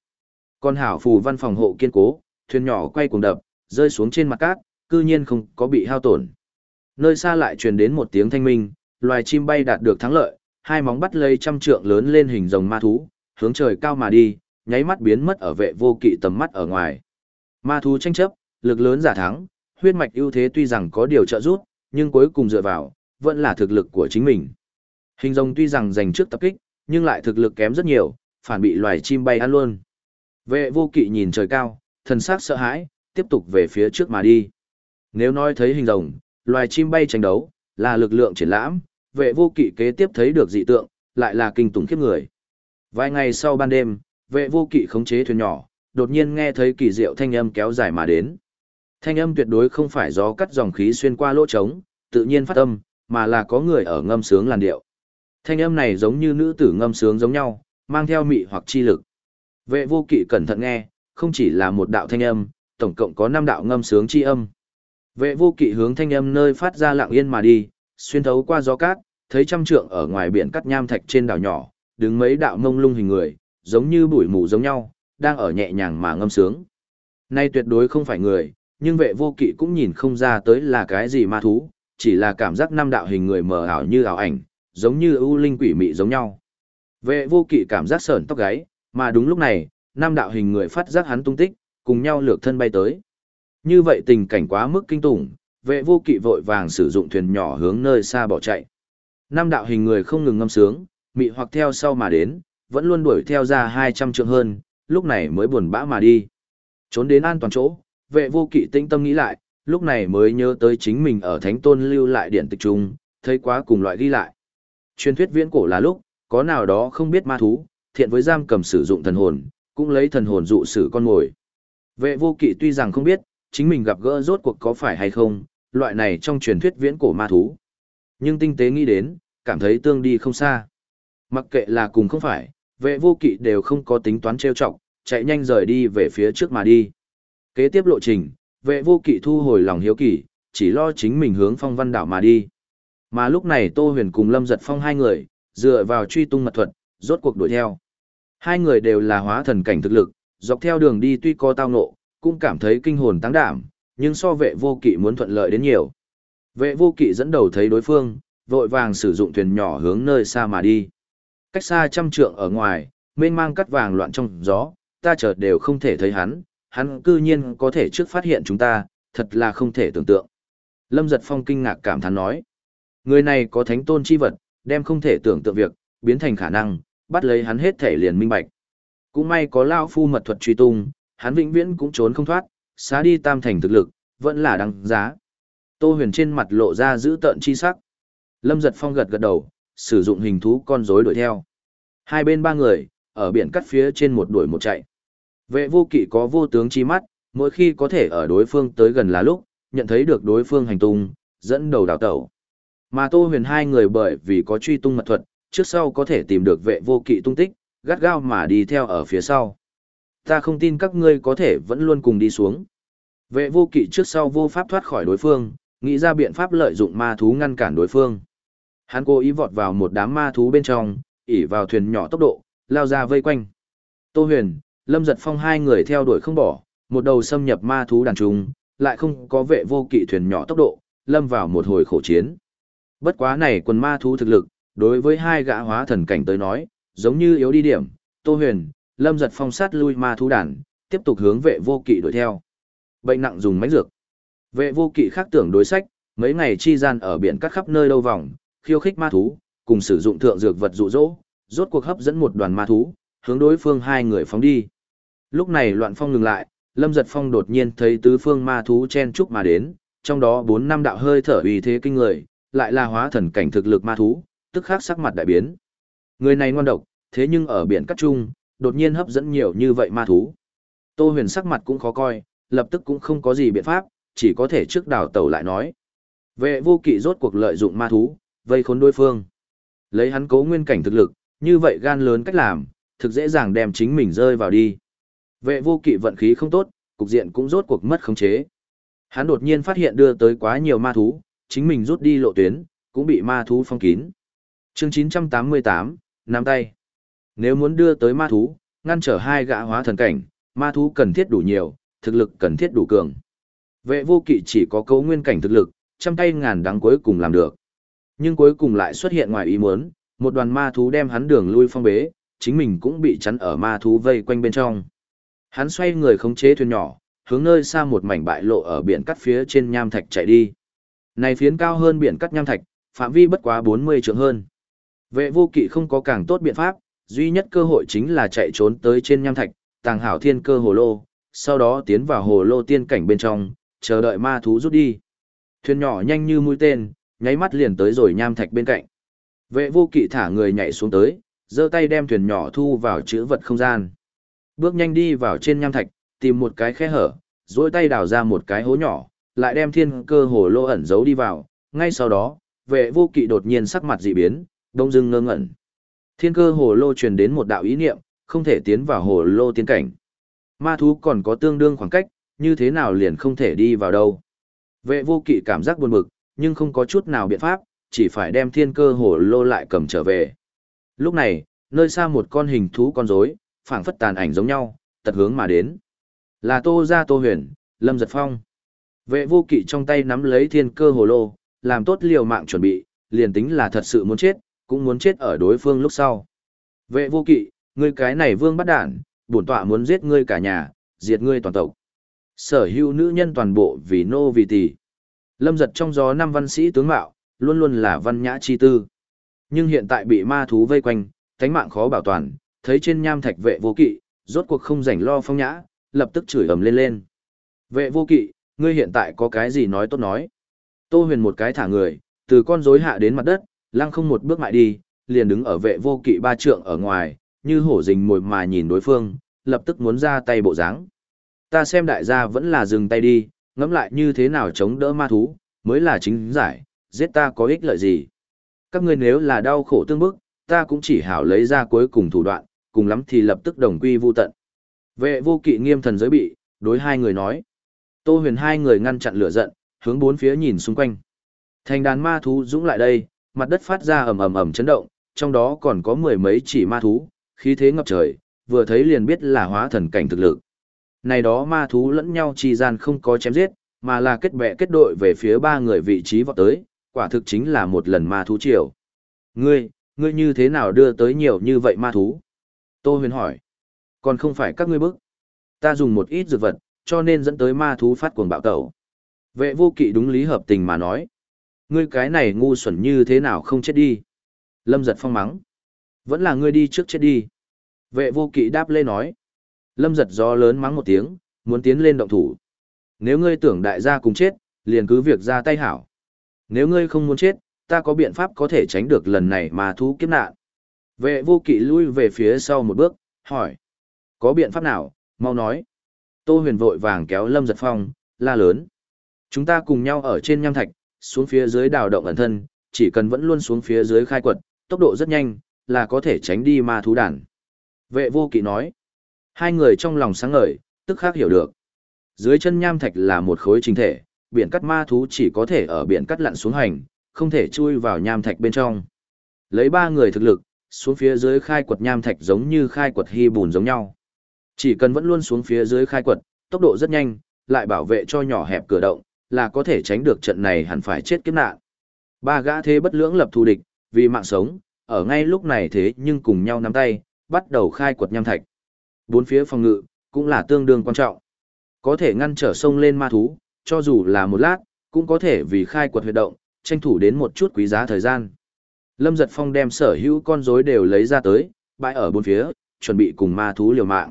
Con hảo phù văn phòng hộ kiên cố, thuyền nhỏ quay cuồng đập, rơi xuống trên mặt cát, cư nhiên không có bị hao tổn. Nơi xa lại truyền đến một tiếng thanh minh, loài chim bay đạt được thắng lợi, hai móng bắt lấy trăm trượng lớn lên hình rồng ma thú, hướng trời cao mà đi, nháy mắt biến mất ở vệ vô kỵ tầm mắt ở ngoài. Ma thú tranh chấp, lực lớn giả thắng, huyết mạch ưu thế tuy rằng có điều trợ giúp, nhưng cuối cùng dựa vào, vẫn là thực lực của chính mình. Hình rồng tuy rằng giành trước tập kích, nhưng lại thực lực kém rất nhiều, phản bị loài chim bay ăn luôn. Vệ vô kỵ nhìn trời cao, thần sắc sợ hãi, tiếp tục về phía trước mà đi. Nếu nói thấy hình rồng, loài chim bay tranh đấu, là lực lượng triển lãm, vệ vô kỵ kế tiếp thấy được dị tượng, lại là kinh tủng khiếp người. Vài ngày sau ban đêm, vệ vô kỵ khống chế thuyền nhỏ, đột nhiên nghe thấy kỳ diệu thanh âm kéo dài mà đến. Thanh âm tuyệt đối không phải gió cắt dòng khí xuyên qua lỗ trống, tự nhiên phát âm, mà là có người ở ngâm sướng làn điệu. Thanh âm này giống như nữ tử ngâm sướng giống nhau, mang theo mị hoặc chi lực. Vệ vô kỵ cẩn thận nghe, không chỉ là một đạo thanh âm, tổng cộng có 5 đạo ngâm sướng chi âm. Vệ vô kỵ hướng thanh âm nơi phát ra lặng yên mà đi, xuyên thấu qua gió cát, thấy trăm trượng ở ngoài biển cắt nham thạch trên đảo nhỏ, đứng mấy đạo mông lung hình người, giống như bụi mù giống nhau, đang ở nhẹ nhàng mà ngâm sướng. Nay tuyệt đối không phải người, nhưng vệ vô kỵ cũng nhìn không ra tới là cái gì ma thú, chỉ là cảm giác năm đạo hình người mờ ảo như ảo ảnh, giống như ưu linh quỷ mị giống nhau. Vệ vô kỵ cảm giác sờn tóc gáy, mà đúng lúc này, năm đạo hình người phát giác hắn tung tích, cùng nhau lược thân bay tới. Như vậy tình cảnh quá mức kinh tủng, vệ vô kỵ vội vàng sử dụng thuyền nhỏ hướng nơi xa bỏ chạy. Năm đạo hình người không ngừng ngâm sướng, mị hoặc theo sau mà đến, vẫn luôn đuổi theo ra 200 trượng hơn, lúc này mới buồn bã mà đi. Trốn đến an toàn chỗ, vệ vô kỵ tinh tâm nghĩ lại, lúc này mới nhớ tới chính mình ở thánh tôn lưu lại điện tịch trung, thấy quá cùng loại ghi lại. Truyền thuyết viễn cổ là lúc, có nào đó không biết ma thú, thiện với giam cầm sử dụng thần hồn, cũng lấy thần hồn dụ sử con ngồi. Vệ vô kỵ tuy rằng không biết, chính mình gặp gỡ rốt cuộc có phải hay không, loại này trong truyền thuyết viễn cổ ma thú. Nhưng tinh tế nghĩ đến, cảm thấy tương đi không xa. Mặc kệ là cùng không phải, vệ vô kỵ đều không có tính toán trêu chọc, chạy nhanh rời đi về phía trước mà đi. Kế tiếp lộ trình, vệ vô kỵ thu hồi lòng hiếu kỳ, chỉ lo chính mình hướng phong văn đảo mà đi. Mà lúc này Tô Huyền cùng Lâm Giật Phong hai người, dựa vào truy tung mật thuật, rốt cuộc đuổi theo. Hai người đều là hóa thần cảnh thực lực, dọc theo đường đi tuy có tao ngộ, cũng cảm thấy kinh hồn tăng đảm, nhưng so vệ vô kỵ muốn thuận lợi đến nhiều. Vệ vô kỵ dẫn đầu thấy đối phương, vội vàng sử dụng thuyền nhỏ hướng nơi xa mà đi. Cách xa trăm trượng ở ngoài, mênh mang cắt vàng loạn trong gió, ta chợt đều không thể thấy hắn, hắn cư nhiên có thể trước phát hiện chúng ta, thật là không thể tưởng tượng. Lâm giật phong kinh ngạc cảm thán nói. Người này có thánh tôn chi vật, đem không thể tưởng tượng việc, biến thành khả năng, bắt lấy hắn hết thể liền minh bạch. Cũng may có lao phu mật thuật truy tung, hắn vĩnh viễn cũng trốn không thoát, xá đi tam thành thực lực, vẫn là đăng giá. Tô huyền trên mặt lộ ra giữ tợn chi sắc. Lâm giật phong gật gật đầu, sử dụng hình thú con rối đuổi theo. Hai bên ba người, ở biển cắt phía trên một đuổi một chạy. Vệ vô kỵ có vô tướng chi mắt, mỗi khi có thể ở đối phương tới gần là lúc, nhận thấy được đối phương hành tung, dẫn đầu đào tẩu. Mà Tô Huyền hai người bởi vì có truy tung mật thuật, trước sau có thể tìm được vệ vô kỵ tung tích, gắt gao mà đi theo ở phía sau. Ta không tin các ngươi có thể vẫn luôn cùng đi xuống. Vệ vô kỵ trước sau vô pháp thoát khỏi đối phương, nghĩ ra biện pháp lợi dụng ma thú ngăn cản đối phương. Hắn cố ý vọt vào một đám ma thú bên trong, ỉ vào thuyền nhỏ tốc độ, lao ra vây quanh. Tô Huyền, Lâm Giật Phong hai người theo đuổi không bỏ, một đầu xâm nhập ma thú đàn trung, lại không có vệ vô kỵ thuyền nhỏ tốc độ, lâm vào một hồi khổ chiến. Bất quá này quần ma thú thực lực, đối với hai gã hóa thần cảnh tới nói, giống như yếu đi điểm, Tô Huyền, Lâm Giật Phong sát lui ma thú đàn, tiếp tục hướng vệ vô kỵ đuổi theo. Bệnh nặng dùng mánh dược. Vệ vô kỵ khác tưởng đối sách, mấy ngày chi gian ở biển cắt khắp nơi đâu vòng, khiêu khích ma thú, cùng sử dụng thượng dược vật dụ dỗ, rốt cuộc hấp dẫn một đoàn ma thú, hướng đối phương hai người phóng đi. Lúc này loạn phong ngừng lại, Lâm Giật Phong đột nhiên thấy tứ phương ma thú chen chúc mà đến, trong đó bốn năm đạo hơi thở uy thế kinh người, lại là hóa thần cảnh thực lực ma thú, tức khắc sắc mặt đại biến. Người này ngoan độc, thế nhưng ở biển cắt trung, đột nhiên hấp dẫn nhiều như vậy ma thú. Tô huyền sắc mặt cũng khó coi, lập tức cũng không có gì biện pháp, chỉ có thể trước đảo tàu lại nói. Vệ vô kỵ rốt cuộc lợi dụng ma thú, vây khốn đối phương. Lấy hắn cố nguyên cảnh thực lực, như vậy gan lớn cách làm, thực dễ dàng đem chính mình rơi vào đi. Vệ vô kỵ vận khí không tốt, cục diện cũng rốt cuộc mất khống chế. Hắn đột nhiên phát hiện đưa tới quá nhiều ma thú, chính mình rút đi lộ tuyến, cũng bị ma thú phong kín. Chương 988, nắm tay. Nếu muốn đưa tới ma thú, ngăn trở hai gã hóa thần cảnh, ma thú cần thiết đủ nhiều, thực lực cần thiết đủ cường. Vệ vô kỵ chỉ có cấu nguyên cảnh thực lực, trăm tay ngàn đắng cuối cùng làm được. Nhưng cuối cùng lại xuất hiện ngoài ý muốn, một đoàn ma thú đem hắn đường lui phong bế, chính mình cũng bị chắn ở ma thú vây quanh bên trong. Hắn xoay người khống chế thuyền nhỏ, hướng nơi xa một mảnh bại lộ ở biển cắt phía trên nham thạch chạy đi. Này phiến cao hơn biển cắt nham thạch, phạm vi bất quá 40 trượng hơn. Vệ vô kỵ không có càng tốt biện pháp, duy nhất cơ hội chính là chạy trốn tới trên nham thạch, tàng hảo thiên cơ hồ lô, sau đó tiến vào hồ lô tiên cảnh bên trong, chờ đợi ma thú rút đi. Thuyền nhỏ nhanh như mũi tên, nháy mắt liền tới rồi nham thạch bên cạnh. Vệ vô kỵ thả người nhảy xuống tới, giơ tay đem thuyền nhỏ thu vào chữ vật không gian. Bước nhanh đi vào trên nham thạch, tìm một cái khe hở, duỗi tay đào ra một cái hố nhỏ, lại đem thiên cơ hồ lô ẩn giấu đi vào, ngay sau đó, vệ vô kỵ đột nhiên sắc mặt dị biến, đông dưng ngơ ngẩn. Thiên cơ hồ lô truyền đến một đạo ý niệm, không thể tiến vào hồ lô tiên cảnh. Ma thú còn có tương đương khoảng cách, như thế nào liền không thể đi vào đâu. Vệ vô kỵ cảm giác buồn bực, nhưng không có chút nào biện pháp, chỉ phải đem thiên cơ hồ lô lại cầm trở về. Lúc này, nơi xa một con hình thú con rối, phảng phất tàn ảnh giống nhau, tật hướng mà đến. Là Tô Gia Tô Huyền, Lâm Giật Phong. Vệ vô kỵ trong tay nắm lấy thiên cơ hồ lô, làm tốt liều mạng chuẩn bị, liền tính là thật sự muốn chết, cũng muốn chết ở đối phương lúc sau. Vệ vô kỵ, ngươi cái này vương bắt đản, bổn tọa muốn giết ngươi cả nhà, diệt ngươi toàn tộc. Sở hữu nữ nhân toàn bộ vì nô vì tỷ. Lâm giật trong gió năm văn sĩ tướng mạo, luôn luôn là văn nhã chi tư. Nhưng hiện tại bị ma thú vây quanh, thánh mạng khó bảo toàn, thấy trên nham thạch vệ vô kỵ, rốt cuộc không rảnh lo phong nhã, lập tức chửi ầm lên lên. Vệ vô kỵ, ngươi hiện tại có cái gì nói tốt nói. Tô huyền một cái thả người, từ con rối hạ đến mặt đất, lăng không một bước mại đi, liền đứng ở vệ vô kỵ ba trượng ở ngoài, như hổ rình mồi mà nhìn đối phương, lập tức muốn ra tay bộ dáng. Ta xem đại gia vẫn là dừng tay đi, ngẫm lại như thế nào chống đỡ ma thú, mới là chính giải, giết ta có ích lợi gì. Các ngươi nếu là đau khổ tương bức, ta cũng chỉ hảo lấy ra cuối cùng thủ đoạn, cùng lắm thì lập tức đồng quy vu tận. Vệ vô kỵ nghiêm thần giới bị, đối hai người nói. Tô huyền hai người ngăn chặn lửa giận, hướng bốn phía nhìn xung quanh. Thành đàn ma thú dũng lại đây, mặt đất phát ra ầm ầm ầm chấn động, trong đó còn có mười mấy chỉ ma thú, khí thế ngập trời, vừa thấy liền biết là hóa thần cảnh thực lực. Này đó ma thú lẫn nhau chi gian không có chém giết, mà là kết bè kết đội về phía ba người vị trí vọt tới, quả thực chính là một lần ma thú triều. Ngươi, ngươi như thế nào đưa tới nhiều như vậy ma thú? Tô huyền hỏi. Còn không phải các ngươi bức. Ta dùng một ít dược vật, cho nên dẫn tới ma thú phát cuồng bạo tẩu. Vệ vô kỵ đúng lý hợp tình mà nói. Ngươi cái này ngu xuẩn như thế nào không chết đi. Lâm giật phong mắng. Vẫn là ngươi đi trước chết đi. Vệ vô kỵ đáp lê nói. Lâm giật gió lớn mắng một tiếng, muốn tiến lên động thủ. Nếu ngươi tưởng đại gia cùng chết, liền cứ việc ra tay hảo. Nếu ngươi không muốn chết, ta có biện pháp có thể tránh được lần này mà thú kiếp nạn. Vệ vô kỵ lui về phía sau một bước, hỏi. Có biện pháp nào, mau nói. Tô huyền vội vàng kéo Lâm giật phong, la lớn. Chúng ta cùng nhau ở trên nham thạch, xuống phía dưới đào động ẩn thân, chỉ cần vẫn luôn xuống phía dưới khai quật, tốc độ rất nhanh, là có thể tránh đi ma thú đàn. Vệ vô kỵ nói. Hai người trong lòng sáng ngời, tức khác hiểu được. Dưới chân nham thạch là một khối chính thể, biển cắt ma thú chỉ có thể ở biển cắt lặn xuống hành, không thể chui vào nham thạch bên trong. Lấy ba người thực lực, xuống phía dưới khai quật nham thạch giống như khai quật hy bùn giống nhau. Chỉ cần vẫn luôn xuống phía dưới khai quật, tốc độ rất nhanh, lại bảo vệ cho nhỏ hẹp cửa động, là có thể tránh được trận này hẳn phải chết kiếp nạn. Ba gã thế bất lưỡng lập thù địch, vì mạng sống, ở ngay lúc này thế nhưng cùng nhau nắm tay, bắt đầu khai quật nham thạch. Bốn phía phòng ngự, cũng là tương đương quan trọng. Có thể ngăn trở sông lên ma thú, cho dù là một lát, cũng có thể vì khai quật huyệt động, tranh thủ đến một chút quý giá thời gian. Lâm Giật Phong đem sở hữu con rối đều lấy ra tới, bãi ở bốn phía, chuẩn bị cùng ma thú liều mạng.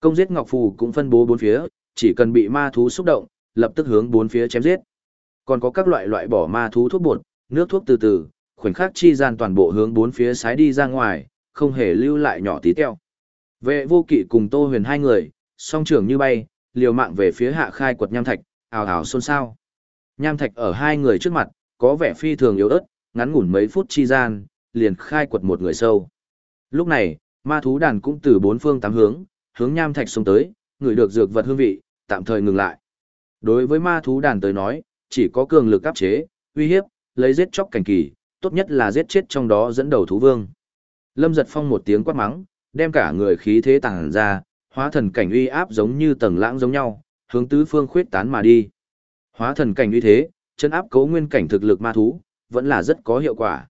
Công giết Ngọc Phù cũng phân bố bốn phía, chỉ cần bị ma thú xúc động, lập tức hướng bốn phía chém giết. Còn có các loại loại bỏ ma thú thuốc bột, nước thuốc từ từ, khoảnh khắc chi gian toàn bộ hướng bốn phía sái đi ra ngoài, không hề lưu lại nhỏ tí teo. Vệ vô kỵ cùng Tô Huyền hai người, song trưởng như bay, liều mạng về phía hạ khai quật nham thạch, ào ào xôn xao. Nham thạch ở hai người trước mặt, có vẻ phi thường yếu ớt, ngắn ngủn mấy phút chi gian, liền khai quật một người sâu. Lúc này, ma thú đàn cũng từ bốn phương tám hướng, hướng nham thạch xuống tới, người được dược vật hương vị, tạm thời ngừng lại. Đối với ma thú đàn tới nói, chỉ có cường lực áp chế, uy hiếp, lấy giết chóc cảnh kỳ, tốt nhất là giết chết trong đó dẫn đầu thú vương. Lâm giật phong một tiếng quát mắng, đem cả người khí thế tàng ra, hóa thần cảnh uy áp giống như tầng lãng giống nhau, hướng tứ phương khuyết tán mà đi. Hóa thần cảnh uy thế, chân áp cấu nguyên cảnh thực lực ma thú, vẫn là rất có hiệu quả.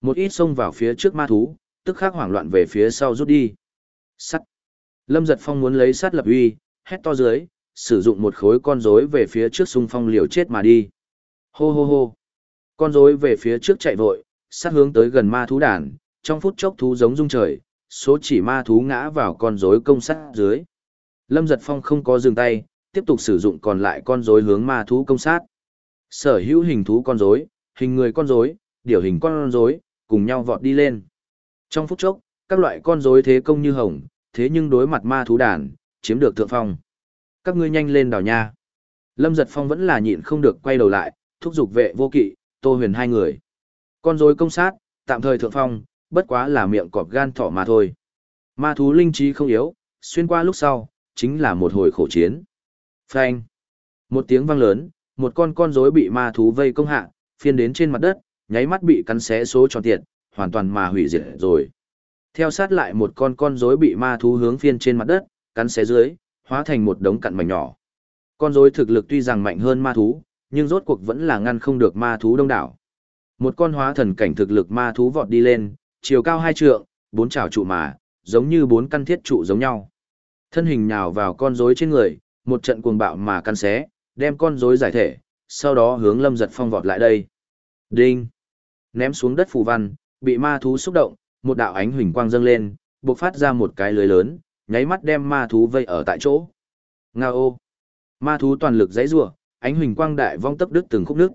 Một ít xông vào phía trước ma thú, tức khắc hoảng loạn về phía sau rút đi. Sắt. Lâm giật phong muốn lấy sắt lập uy, hét to dưới, sử dụng một khối con rối về phía trước xung phong liều chết mà đi. Hô hô hô. Con rối về phía trước chạy vội, sát hướng tới gần ma thú đàn, trong phút chốc thú giống rung trời, số chỉ ma thú ngã vào con rối công sát dưới. Lâm Giật Phong không có dừng tay, tiếp tục sử dụng còn lại con rối hướng ma thú công sát. Sở hữu hình thú con rối, hình người con rối, điều hình con rối, cùng nhau vọt đi lên. Trong phút chốc, các loại con rối thế công như hồng, thế nhưng đối mặt ma thú đàn, chiếm được thượng phong. Các ngươi nhanh lên đào nha. Lâm Giật Phong vẫn là nhịn không được quay đầu lại, thúc giục vệ vô kỵ, Tô Huyền hai người. Con rối công sát, tạm thời thượng phong, bất quá là miệng cọp gan thỏ mà thôi. Ma thú linh trí không yếu, xuyên qua lúc sau, chính là một hồi khổ chiến. Phanh. Một tiếng vang lớn, một con con rối bị ma thú vây công hạ, phiên đến trên mặt đất, nháy mắt bị cắn xé số tròn tiệt, hoàn toàn mà hủy diệt rồi. Theo sát lại một con con rối bị ma thú hướng phiên trên mặt đất, cắn xé dưới, hóa thành một đống cặn mảnh nhỏ. Con rối thực lực tuy rằng mạnh hơn ma thú, nhưng rốt cuộc vẫn là ngăn không được ma thú đông đảo. Một con hóa thần cảnh thực lực ma thú vọt đi lên, chiều cao hai trượng, bốn trảo trụ mà, giống như bốn căn thiết trụ giống nhau. Thân hình nhào vào con rối trên người, một trận cuồng bạo mà căn xé, đem con rối giải thể, sau đó hướng Lâm Giật Phong vọt lại đây. Đinh! Ném xuống đất phù văn, bị ma thú xúc động, một đạo ánh huỳnh quang dâng lên, bộc phát ra một cái lưới lớn, nháy mắt đem ma thú vây ở tại chỗ. Ngao! Ma thú toàn lực giãy giụa, ánh huỳnh quang đại vong tấp đứt từng khúc nước.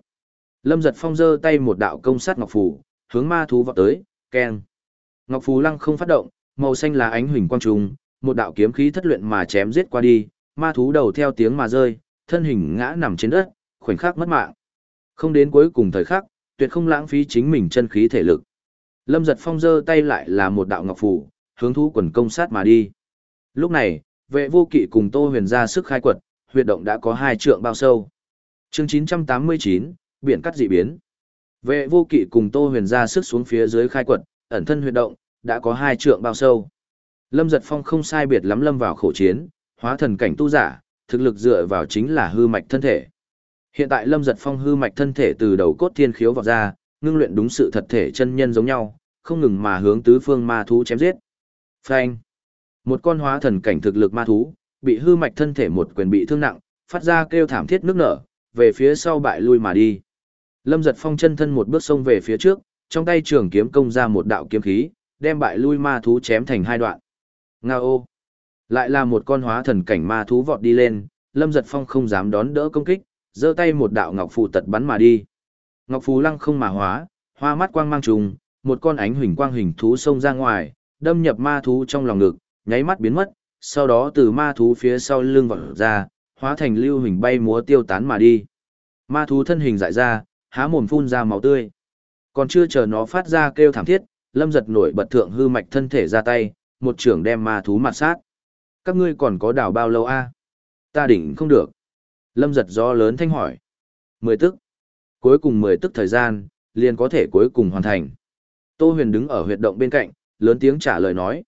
Lâm Giật Phong giơ tay một đạo công sát ngọc phù, hướng ma thú vọt tới, keng. Ngọc phù lăng không phát động, màu xanh là ánh huỳnh quang trùng, một đạo kiếm khí thất luyện mà chém giết qua đi, ma thú đầu theo tiếng mà rơi, thân hình ngã nằm trên đất, khoảnh khắc mất mạng. Không đến cuối cùng thời khắc, tuyệt không lãng phí chính mình chân khí thể lực. Lâm giật phong giơ tay lại là một đạo ngọc phủ, hướng thú quần công sát mà đi. Lúc này, vệ vô kỵ cùng Tô Huyền ra sức khai quật, huyệt động đã có hai trượng bao sâu. Chương 989, biển cắt dị biến. Vệ vô kỵ cùng Tô Huyền ra sức xuống phía dưới khai quật, ẩn thân huyệt động, đã có hai trượng bao sâu. Lâm giật phong không sai biệt lắm lâm vào khổ chiến, hóa thần cảnh tu giả, thực lực dựa vào chính là hư mạch thân thể. Hiện tại Lâm Giật Phong hư mạch thân thể từ đầu cốt thiên khiếu vọt ra, ngưng luyện đúng sự thật thể chân nhân giống nhau, không ngừng mà hướng tứ phương ma thú chém giết. Phanh! Một con hóa thần cảnh thực lực ma thú, bị hư mạch thân thể một quyền bị thương nặng, phát ra kêu thảm thiết nước nở, về phía sau bại lui mà đi. Lâm Giật Phong chân thân một bước xông về phía trước, trong tay trường kiếm công ra một đạo kiếm khí, đem bại lui ma thú chém thành hai đoạn. Ngao! Lại là một con hóa thần cảnh ma thú vọt đi lên, Lâm Giật Phong không dám đón đỡ công kích, giơ tay một đạo ngọc phù tật bắn mà đi. Ngọc phù lăng không mà hóa, hoa mắt quang mang trùng, một con ánh huỳnh quang hình thú xông ra ngoài, đâm nhập ma thú trong lòng ngực, nháy mắt biến mất, sau đó từ ma thú phía sau lưng vọt ra, hóa thành lưu huỳnh bay múa tiêu tán mà đi. Ma thú thân hình dại ra, há mồm phun ra máu tươi. Còn chưa chờ nó phát ra kêu thảm thiết, Lâm giật nổi bật thượng hư mạch thân thể ra tay, một trưởng đem ma thú mặt sát. Các ngươi còn có đào bao lâu a? Ta đỉnh không được. Lâm giật gió lớn thanh hỏi. Mười tức. Cuối cùng mười tức thời gian, liền có thể cuối cùng hoàn thành. Tô huyền đứng ở huyệt động bên cạnh, lớn tiếng trả lời nói.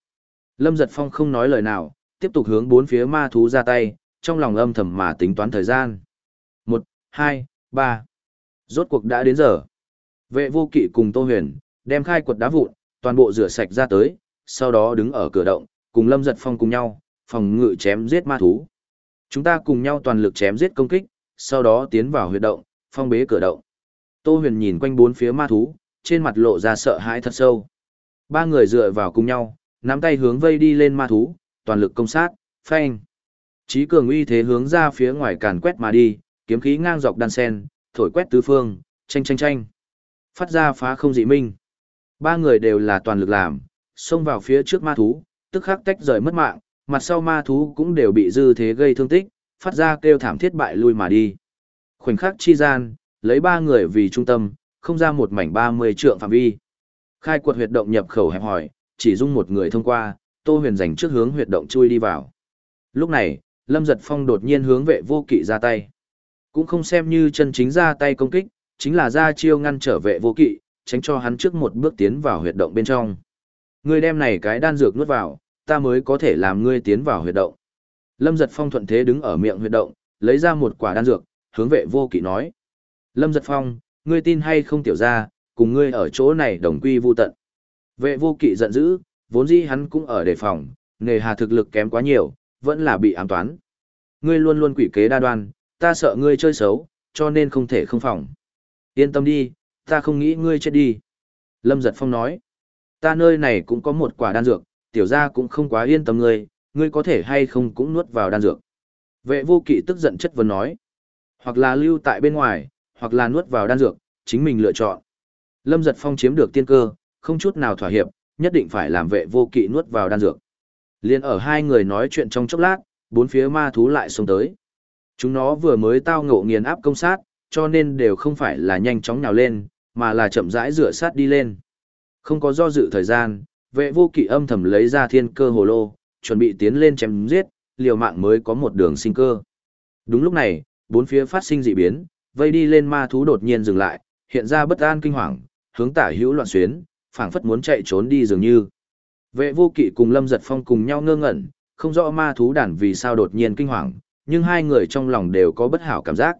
Lâm giật phong không nói lời nào, tiếp tục hướng bốn phía ma thú ra tay, trong lòng âm thầm mà tính toán thời gian. Một, hai, ba. Rốt cuộc đã đến giờ. Vệ vô kỵ cùng Tô huyền, đem khai quật đá vụn, toàn bộ rửa sạch ra tới, sau đó đứng ở cửa động, cùng Lâm giật phong cùng nhau, phòng ngự chém giết ma thú. Chúng ta cùng nhau toàn lực chém giết công kích, sau đó tiến vào huyệt động, phong bế cửa động. Tô huyền nhìn quanh bốn phía ma thú, trên mặt lộ ra sợ hãi thật sâu. Ba người dựa vào cùng nhau, nắm tay hướng vây đi lên ma thú, toàn lực công sát, phanh. Chí cường uy thế hướng ra phía ngoài càn quét mà đi, kiếm khí ngang dọc đan sen, thổi quét tứ phương, tranh tranh tranh. Phát ra phá không dị minh. Ba người đều là toàn lực làm, xông vào phía trước ma thú, tức khắc tách rời mất mạng, mặt sau ma thú cũng đều bị dư thế gây thương tích, phát ra kêu thảm thiết bại lui mà đi. Khoảnh khắc chi gian, lấy ba người vì trung tâm, không ra một mảnh 30 trượng phạm vi. Khai quật huyệt động nhập khẩu hẹp hỏi, chỉ dung một người thông qua, Tô Huyền dành trước hướng huyệt động chui đi vào. Lúc này, Lâm Giật Phong đột nhiên hướng vệ vô kỵ ra tay. Cũng không xem như chân chính ra tay công kích, chính là ra chiêu ngăn trở vệ vô kỵ, tránh cho hắn trước một bước tiến vào huyệt động bên trong. Người đem này cái đan dược nuốt vào, ta mới có thể làm ngươi tiến vào huyệt động. Lâm Giật Phong thuận thế đứng ở miệng huyệt động, lấy ra một quả đan dược, hướng vệ vô kỵ nói. Lâm Giật Phong, ngươi tin hay không tiểu ra, cùng ngươi ở chỗ này đồng quy vu tận. Vệ vô kỵ giận dữ, vốn dĩ hắn cũng ở đề phòng, nghề hà thực lực kém quá nhiều, vẫn là bị ám toán. Ngươi luôn luôn quỷ kế đa đoan, ta sợ ngươi chơi xấu, cho nên không thể không phòng. Yên tâm đi, ta không nghĩ ngươi chết đi. Lâm Giật Phong nói, ta nơi này cũng có một quả đan dược, tiểu gia cũng không quá yên tâm ngươi, ngươi có thể hay không cũng nuốt vào đan dược. Vệ vô kỵ tức giận chất vấn nói, hoặc là lưu tại bên ngoài, hoặc là nuốt vào đan dược, chính mình lựa chọn. Lâm Giật Phong chiếm được tiên cơ, không chút nào thỏa hiệp, nhất định phải làm vệ vô kỵ nuốt vào đan dược. Liên ở hai người nói chuyện trong chốc lát, bốn phía ma thú lại xông tới. Chúng nó vừa mới tao ngộ nghiền áp công sát, cho nên đều không phải là nhanh chóng nhào lên, mà là chậm rãi rửa sát đi lên. Không có do dự thời gian, vệ vô kỵ âm thầm lấy ra thiên cơ hồ lô, chuẩn bị tiến lên chém giết, liều mạng mới có một đường sinh cơ. Đúng lúc này, bốn phía phát sinh dị biến, vây đi lên ma thú đột nhiên dừng lại, hiện ra bất an kinh hoàng, hướng tả hữu loạn xuyến, phảng phất muốn chạy trốn đi dường như. Vệ vô kỵ cùng Lâm Giật Phong cùng nhau ngơ ngẩn, không rõ ma thú đàn vì sao đột nhiên kinh hoàng, nhưng hai người trong lòng đều có bất hảo cảm giác.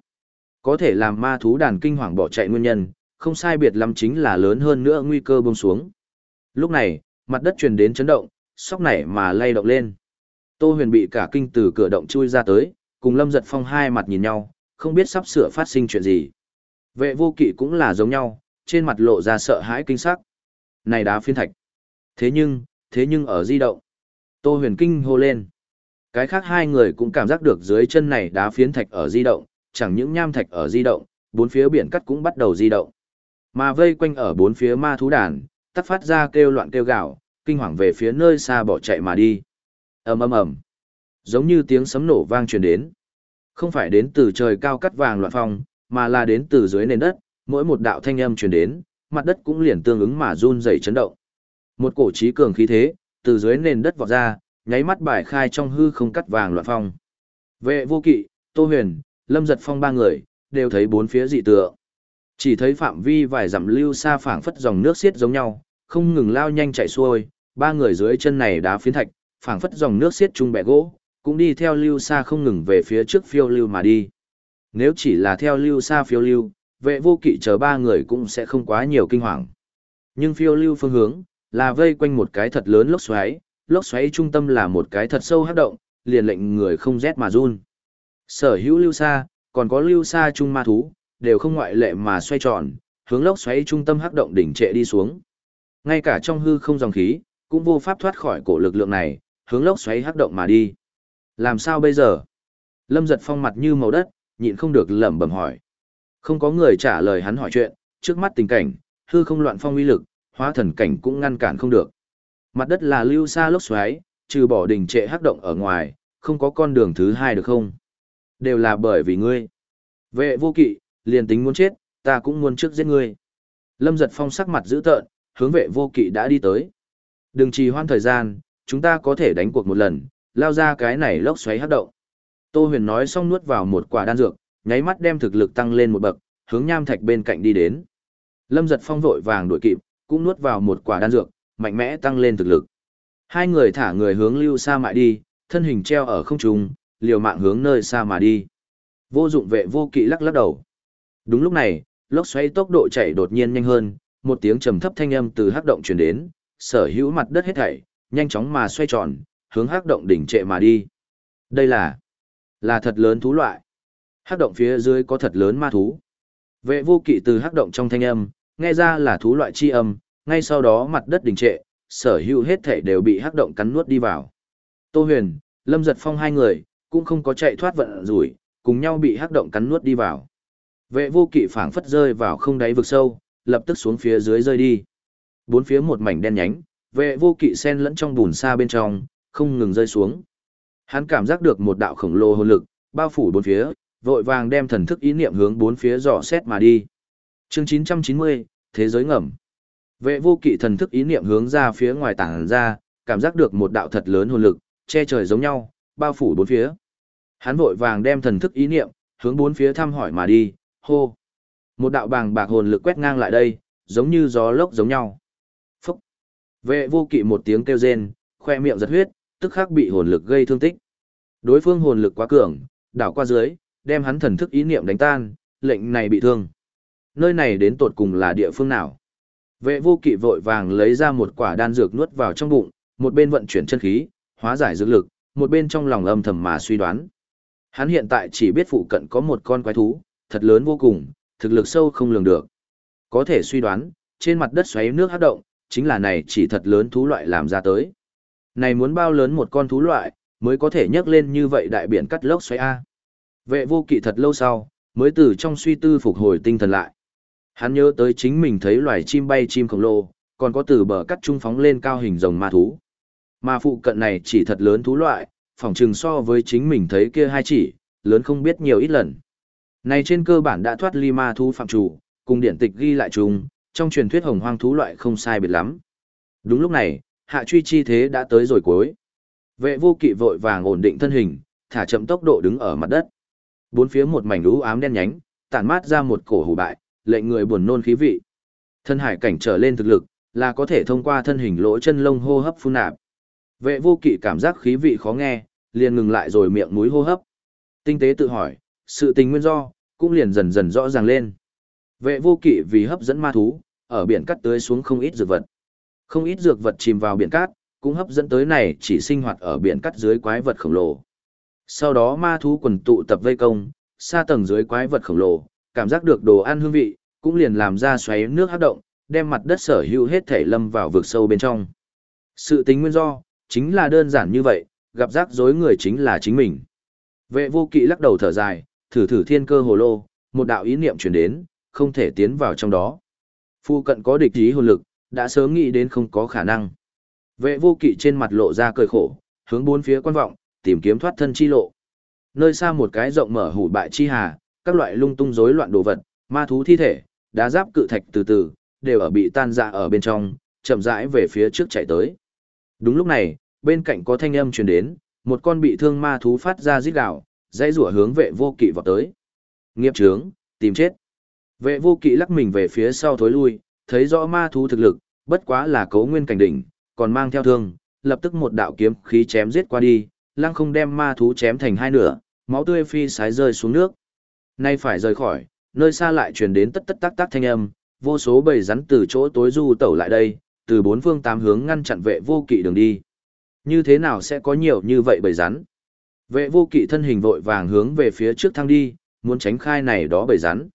Có thể làm ma thú đàn kinh hoàng bỏ chạy nguyên nhân, không sai biệt lắm chính là lớn hơn nữa nguy cơ buông xuống. Lúc này, mặt đất truyền đến chấn động, sóc nảy mà lay động lên. Tô huyền bị cả kinh từ cửa động chui ra tới, cùng Lâm Giật Phong hai mặt nhìn nhau, không biết sắp sửa phát sinh chuyện gì. Vệ vô kỵ cũng là giống nhau, trên mặt lộ ra sợ hãi kinh sắc. Này đá phiến thạch. Thế nhưng, thế nhưng ở di động. Tô huyền kinh hô lên. Cái khác hai người cũng cảm giác được dưới chân này đá phiến thạch ở di động, chẳng những nham thạch ở di động, bốn phía biển cắt cũng bắt đầu di động. Mà vây quanh ở bốn phía ma thú đàn, tắt phát ra kêu loạn kêu gạo, kinh hoàng về phía nơi xa bỏ chạy mà đi. ầm ầm ầm, giống như tiếng sấm nổ vang truyền đến. Không phải đến từ trời cao cắt vàng loạn phong, mà là đến từ dưới nền đất, mỗi một đạo thanh âm truyền đến, mặt đất cũng liền tương ứng mà run rẩy chấn động. Một cổ chí cường khí thế, từ dưới nền đất vọt ra, nháy mắt bài khai trong hư không cắt vàng loạn phong. Vệ vô kỵ, Tô Huyền, Lâm Giật Phong ba người, đều thấy bốn phía dị tượng. Chỉ thấy phạm vi vài dặm lưu xa phảng phất dòng nước xiết giống nhau, không ngừng lao nhanh chạy xuôi, ba người dưới chân này đá phiến thạch, phảng phất dòng nước xiết chung bẻ gỗ, cũng đi theo lưu xa không ngừng về phía trước phiêu lưu mà đi. Nếu chỉ là theo lưu xa phiêu lưu, vệ vô kỵ chờ ba người cũng sẽ không quá nhiều kinh hoàng. Nhưng phiêu lưu phương hướng, là vây quanh một cái thật lớn lốc xoáy, lốc xoáy trung tâm là một cái thật sâu hấp động, liền lệnh người không rét mà run. Sở hữu lưu xa, còn có lưu xa trung ma thú, đều không ngoại lệ mà xoay tròn, hướng lốc xoáy trung tâm hấp động đỉnh trệ đi xuống. Ngay cả trong hư không dòng khí, cũng vô pháp thoát khỏi cổ lực lượng này, hướng lốc xoáy hắc động mà đi. Làm sao bây giờ? Lâm giật phong mặt như màu đất, nhịn không được lẩm bẩm hỏi. Không có người trả lời hắn hỏi chuyện, trước mắt tình cảnh, hư không loạn phong uy lực, hóa thần cảnh cũng ngăn cản không được. Mặt đất là lưu xa lốc xoáy, trừ bỏ đỉnh trệ hắc động ở ngoài, không có con đường thứ hai được không? Đều là bởi vì ngươi. Vệ vô kỵ, liền tính muốn chết, ta cũng muốn trước giết ngươi. Lâm giật phong sắc mặt dữ tợn, hướng vệ vô kỵ đã đi tới. Đừng trì hoãn thời gian, chúng ta có thể đánh cuộc một lần, lao ra cái này lốc xoáy hấp động. Tô huyền nói xong nuốt vào một quả đan dược, nháy mắt đem thực lực tăng lên một bậc, hướng nham thạch bên cạnh đi đến. Lâm giật phong vội vàng đuổi kịp, cũng nuốt vào một quả đan dược, mạnh mẽ tăng lên thực lực. Hai người thả người hướng lưu xa mại đi, thân hình treo ở không trung, liều mạng hướng nơi xa mà đi. Vô dụng vệ vô kỵ lắc lắc đầu. Đúng lúc này, lốc xoáy tốc độ chạy đột nhiên nhanh hơn, một tiếng trầm thấp thanh âm từ hắc động truyền đến, sở hữu mặt đất hết thảy, nhanh chóng mà xoay tròn, hướng hắc động đỉnh trệ mà đi. Đây là là thật lớn thú loại. Hắc động phía dưới có thật lớn ma thú. Vệ vô kỵ từ hắc động trong thanh âm, nghe ra là thú loại chi âm, ngay sau đó mặt đất đình trệ, sở hữu hết thảy đều bị hắc động cắn nuốt đi vào. Tô Huyền, Lâm Giật Phong hai người, cũng không có chạy thoát vận rủi, cùng nhau bị hắc động cắn nuốt đi vào. Vệ vô kỵ phảng phất rơi vào không đáy vực sâu, lập tức xuống phía dưới rơi đi. Bốn phía một mảnh đen nhánh, vệ vô kỵ sen lẫn trong bùn xa bên trong, không ngừng rơi xuống. Hắn cảm giác được một đạo khổng lồ hồn lực, bao phủ bốn phía, vội vàng đem thần thức ý niệm hướng bốn phía dò xét mà đi. Chương 990, Thế giới ngầm. Vệ vô kỵ thần thức ý niệm hướng ra phía ngoài tảng ra, cảm giác được một đạo thật lớn hồn lực, che trời giống nhau, bao phủ bốn phía. Hắn vội vàng đem thần thức ý niệm, hướng bốn phía thăm hỏi mà đi, hô. Một đạo bàng bạc hồn lực quét ngang lại đây, giống như gió lốc giống nhau. Phúc. Vệ vô kỵ một tiếng kêu rên, khoe miệng giật huyết, tức khắc bị hồn lực gây thương tích. Đối phương hồn lực quá cường, đảo qua dưới, đem hắn thần thức ý niệm đánh tan, lệnh này bị thương. Nơi này đến tột cùng là địa phương nào? Vệ vô kỵ vội vàng lấy ra một quả đan dược nuốt vào trong bụng, một bên vận chuyển chân khí, hóa giải dược lực, một bên trong lòng âm thầm mà suy đoán. Hắn hiện tại chỉ biết phụ cận có một con quái thú, thật lớn vô cùng, thực lực sâu không lường được. Có thể suy đoán, trên mặt đất xoáy nước hát động, chính là này chỉ thật lớn thú loại làm ra tới. Này muốn bao lớn một con thú loại, mới có thể nhấc lên như vậy đại biển cắt lốc xoáy A. Vệ vô kỵ thật lâu sau, mới từ trong suy tư phục hồi tinh thần lại. Hắn nhớ tới chính mình thấy loài chim bay chim khổng lồ, còn có từ bờ cắt trung phóng lên cao hình rồng ma thú. Mà phụ cận này chỉ thật lớn thú loại, phỏng chừng so với chính mình thấy kia hai chỉ, lớn không biết nhiều ít lần. Này trên cơ bản đã thoát ly ma thú phạm chủ, cùng điển tịch ghi lại chung, trong truyền thuyết hồng hoang thú loại không sai biệt lắm. Đúng lúc này, hạ truy chi thế đã tới rồi cuối. Vệ vô kỵ vội vàng ổn định thân hình, thả chậm tốc độ đứng ở mặt đất. Bốn phía một mảnh lũ ám đen nhánh, tản mát ra một cổ hủ bại, lệnh người buồn nôn khí vị. Thân hải cảnh trở lên thực lực, là có thể thông qua thân hình lỗ chân lông hô hấp phun nạp. Vệ vô kỵ cảm giác khí vị khó nghe, liền ngừng lại rồi miệng mũi hô hấp. Tinh tế tự hỏi, sự tình nguyên do, cũng liền dần dần rõ ràng lên. Vệ vô kỵ vì hấp dẫn ma thú, ở biển cắt tới xuống không ít dược vật. Không ít dược vật chìm vào biển cát, cũng hấp dẫn tới này chỉ sinh hoạt ở biển cắt dưới quái vật khổng lồ. Sau đó ma thú quần tụ tập vây công, xa tầng dưới quái vật khổng lồ, cảm giác được đồ ăn hương vị, cũng liền làm ra xoáy nước hấp động, đem mặt đất sở hữu hết thể lâm vào vực sâu bên trong. Sự tính nguyên do, chính là đơn giản như vậy, gặp rắc rối người chính là chính mình. Vệ vô kỵ lắc đầu thở dài, thử thử thiên cơ hồ lô, một đạo ý niệm truyền đến, không thể tiến vào trong đó. Phu cận có địch ý hồn lực, đã sớm nghĩ đến không có khả năng. Vệ vô kỵ trên mặt lộ ra cười khổ, hướng bốn phía quan vọng, tìm kiếm thoát thân chi lộ. Nơi xa một cái rộng mở hủ bại chi hà, các loại lung tung rối loạn đồ vật, ma thú thi thể, đá giáp cự thạch từ từ, đều ở bị tan ra ở bên trong, chậm rãi về phía trước chạy tới. Đúng lúc này, bên cạnh có thanh âm truyền đến, một con bị thương ma thú phát ra rít gào, dãy rủa hướng vệ vô kỵ vào tới. Nghiệp trướng, tìm chết. Vệ vô kỵ lắc mình về phía sau thối lui, thấy rõ ma thú thực lực, bất quá là cấu nguyên cảnh đỉnh, còn mang theo thương, lập tức một đạo kiếm khí chém giết qua đi, lăng không đem ma thú chém thành hai nửa, máu tươi phi sái rơi xuống nước. Nay phải rời khỏi, nơi xa lại truyền đến tất tất tác tác thanh âm, vô số bầy rắn từ chỗ tối du tẩu lại đây, từ bốn phương tám hướng ngăn chặn vệ vô kỵ đường đi. Như thế nào sẽ có nhiều như vậy bầy rắn? Vệ vô kỵ thân hình vội vàng hướng về phía trước thăng đi, muốn tránh khai này đó bầy rắn.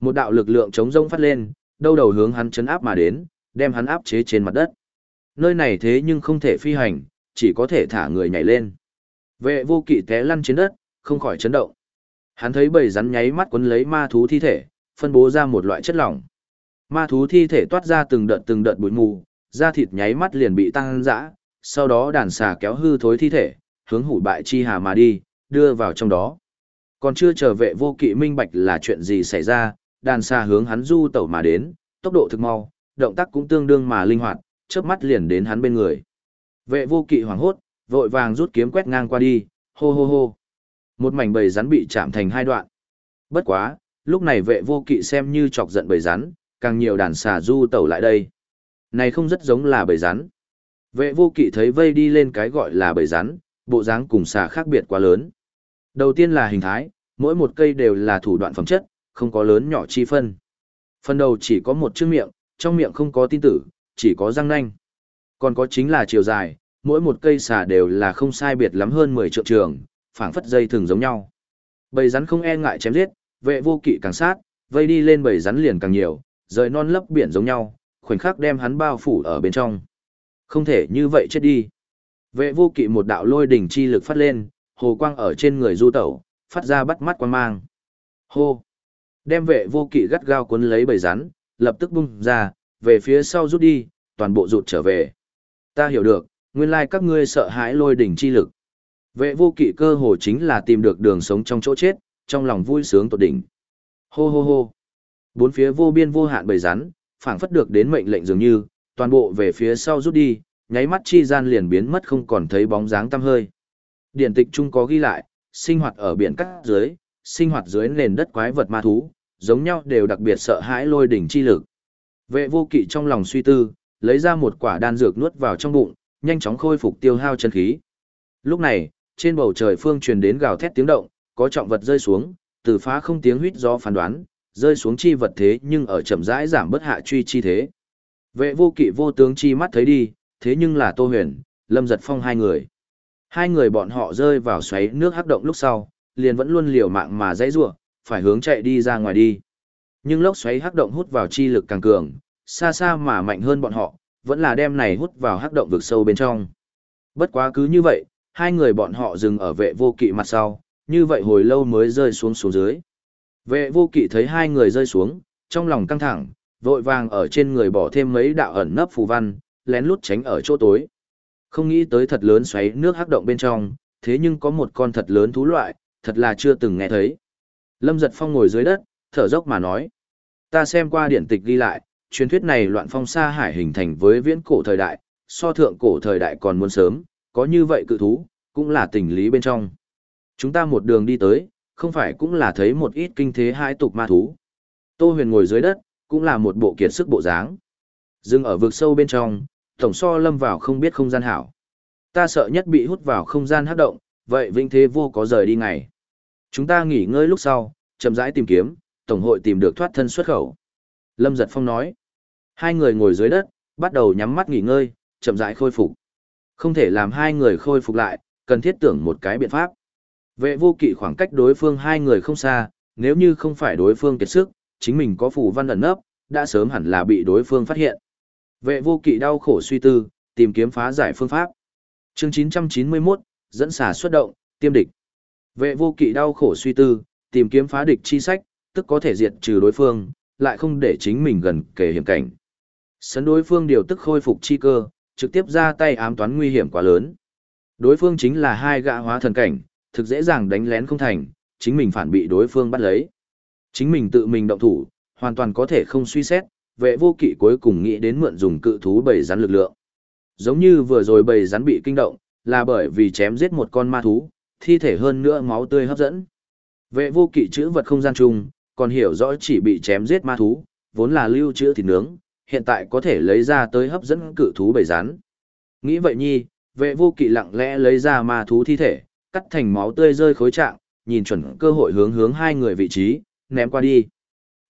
Một đạo lực lượng chống rông phát lên, đâu đầu hướng hắn chấn áp mà đến, đem hắn áp chế trên mặt đất. Nơi này thế nhưng không thể phi hành, chỉ có thể thả người nhảy lên. Vệ vô kỵ té lăn trên đất, không khỏi chấn động. Hắn thấy bầy rắn nháy mắt quấn lấy ma thú thi thể, phân bố ra một loại chất lỏng. Ma thú thi thể toát ra từng đợt từng đợt bụi mù, da thịt nháy mắt liền bị tăng dã, sau đó đàn xà kéo hư thối thi thể, hướng hủ bại chi hà mà đi, đưa vào trong đó. Còn chưa trở vệ vô kỵ minh bạch là chuyện gì xảy ra, đàn xa hướng hắn du tẩu mà đến, tốc độ thực mau, động tác cũng tương đương mà linh hoạt, chớp mắt liền đến hắn bên người. Vệ vô kỵ hoảng hốt, vội vàng rút kiếm quét ngang qua đi, hô hô hô. Một mảnh bầy rắn bị chạm thành hai đoạn. Bất quá, lúc này vệ vô kỵ xem như chọc giận bầy rắn, càng nhiều đàn xà du tẩu lại đây. Này không rất giống là bầy rắn. Vệ vô kỵ thấy vây đi lên cái gọi là bầy rắn, bộ dáng cùng xà khác biệt quá lớn. Đầu tiên là hình thái, mỗi một cây đều là thủ đoạn phẩm chất, không có lớn nhỏ chi phân. Phần đầu chỉ có một chiếc miệng, trong miệng không có tin tử, chỉ có răng nanh. Còn có chính là chiều dài, mỗi một cây xà đều là không sai biệt lắm hơn 10 triệu trường, phảng phất dây thường giống nhau. Bầy rắn không e ngại chém giết, vệ vô kỵ càng sát, vây đi lên bầy rắn liền càng nhiều, rời non lấp biển giống nhau, khoảnh khắc đem hắn bao phủ ở bên trong. Không thể như vậy chết đi. Vệ vô kỵ một đạo lôi đỉnh chi lực phát lên, hồ quang ở trên người du tẩu, phát ra bắt mắt quan mang. Hô! Đem vệ vô kỵ gắt gao cuốn lấy bầy rắn, lập tức bung ra, về phía sau rút đi, toàn bộ rụt trở về. Ta hiểu được, nguyên lai các ngươi sợ hãi lôi đỉnh chi lực. Vệ vô kỵ cơ hồ chính là tìm được đường sống trong chỗ chết, trong lòng vui sướng tột đỉnh. Hô hô hô. Bốn phía vô biên vô hạn bầy rắn, phảng phất được đến mệnh lệnh dường như, toàn bộ về phía sau rút đi, nháy mắt chi gian liền biến mất không còn thấy bóng dáng tăm hơi. Điển tịch chung có ghi lại, sinh hoạt ở biển cắt dưới, sinh hoạt dưới nền đất quái vật ma thú, giống nhau đều đặc biệt sợ hãi lôi đỉnh chi lực. Vệ vô kỵ trong lòng suy tư, lấy ra một quả đan dược nuốt vào trong bụng, nhanh chóng khôi phục tiêu hao chân khí. Lúc này, trên bầu trời phương truyền đến gào thét tiếng động, có trọng vật rơi xuống, từ phá không tiếng huýt gió phán đoán, rơi xuống chi vật thế nhưng ở chậm rãi giảm bất hạ truy chi thế. Vệ vô kỵ vô tướng chi mắt thấy đi, thế nhưng là Tô Huyền, Lâm Giật Phong hai người. Hai người bọn họ rơi vào xoáy nước hắc động lúc sau, liền vẫn luôn liều mạng mà dãy rủa, phải hướng chạy đi ra ngoài đi. nhưng lốc xoáy hắc động hút vào chi lực càng cường, xa xa mà mạnh hơn bọn họ, vẫn là đem này hút vào hắc động vực sâu bên trong. Bất quá cứ như vậy, hai người bọn họ dừng ở vệ vô kỵ mặt sau, như vậy hồi lâu mới rơi xuống xuống dưới. Vệ vô kỵ thấy hai người rơi xuống, trong lòng căng thẳng, vội vàng ở trên người bỏ thêm mấy đạo ẩn nấp phù văn, lén lút tránh ở chỗ tối. Không nghĩ tới thật lớn xoáy nước hắc động bên trong, thế nhưng có một con thật lớn thú loại, thật là chưa từng nghe thấy. Lâm giật phong ngồi dưới đất, thở dốc mà nói. Ta xem qua điển tịch ghi lại, truyền thuyết này loạn phong sa hải hình thành với viễn cổ thời đại, so thượng cổ thời đại còn muốn sớm, có như vậy cự thú, cũng là tình lý bên trong. Chúng ta một đường đi tới, không phải cũng là thấy một ít kinh thế hai tục ma thú. Tô huyền ngồi dưới đất, cũng là một bộ kiệt sức bộ dáng. Dừng ở vực sâu bên trong, tổng so lâm vào không biết không gian hảo. Ta sợ nhất bị hút vào không gian hát động, vậy vinh thế vô có rời đi ngày. Chúng ta nghỉ ngơi lúc sau, chậm rãi tìm kiếm, tổng hội tìm được thoát thân xuất khẩu. Lâm Giật Phong nói. Hai người ngồi dưới đất, bắt đầu nhắm mắt nghỉ ngơi, chậm rãi khôi phục. Không thể làm hai người khôi phục lại, cần thiết tưởng một cái biện pháp. Vệ vô kỵ khoảng cách đối phương hai người không xa, nếu như không phải đối phương kiệt sức, chính mình có phù văn ẩn nấp, đã sớm hẳn là bị đối phương phát hiện. Vệ vô kỵ đau khổ suy tư, tìm kiếm phá giải phương pháp. Chương 991, dẫn xả xuất động, tiêm địch. Vệ vô kỵ đau khổ suy tư, tìm kiếm phá địch chi sách, tức có thể diệt trừ đối phương, lại không để chính mình gần kề hiểm cảnh. Sấn đối phương điều tức khôi phục chi cơ, trực tiếp ra tay ám toán nguy hiểm quá lớn. Đối phương chính là hai gã hóa thần cảnh, thực dễ dàng đánh lén không thành, chính mình phản bị đối phương bắt lấy. Chính mình tự mình động thủ, hoàn toàn có thể không suy xét, vệ vô kỵ cuối cùng nghĩ đến mượn dùng cự thú bầy rắn lực lượng. Giống như vừa rồi bầy rắn bị kinh động, là bởi vì chém giết một con ma thú, thi thể hơn nữa máu tươi hấp dẫn. Vệ vô kỵ chữ vật không gian chung, còn hiểu rõ chỉ bị chém giết ma thú, vốn là lưu trữ thịt nướng, hiện tại có thể lấy ra tới hấp dẫn cự thú bầy rắn. Nghĩ vậy nhi, vệ vô kỵ lặng lẽ lấy ra ma thú thi thể, cắt thành máu tươi rơi khối trạng, nhìn chuẩn cơ hội hướng hướng hai người vị trí, ném qua đi.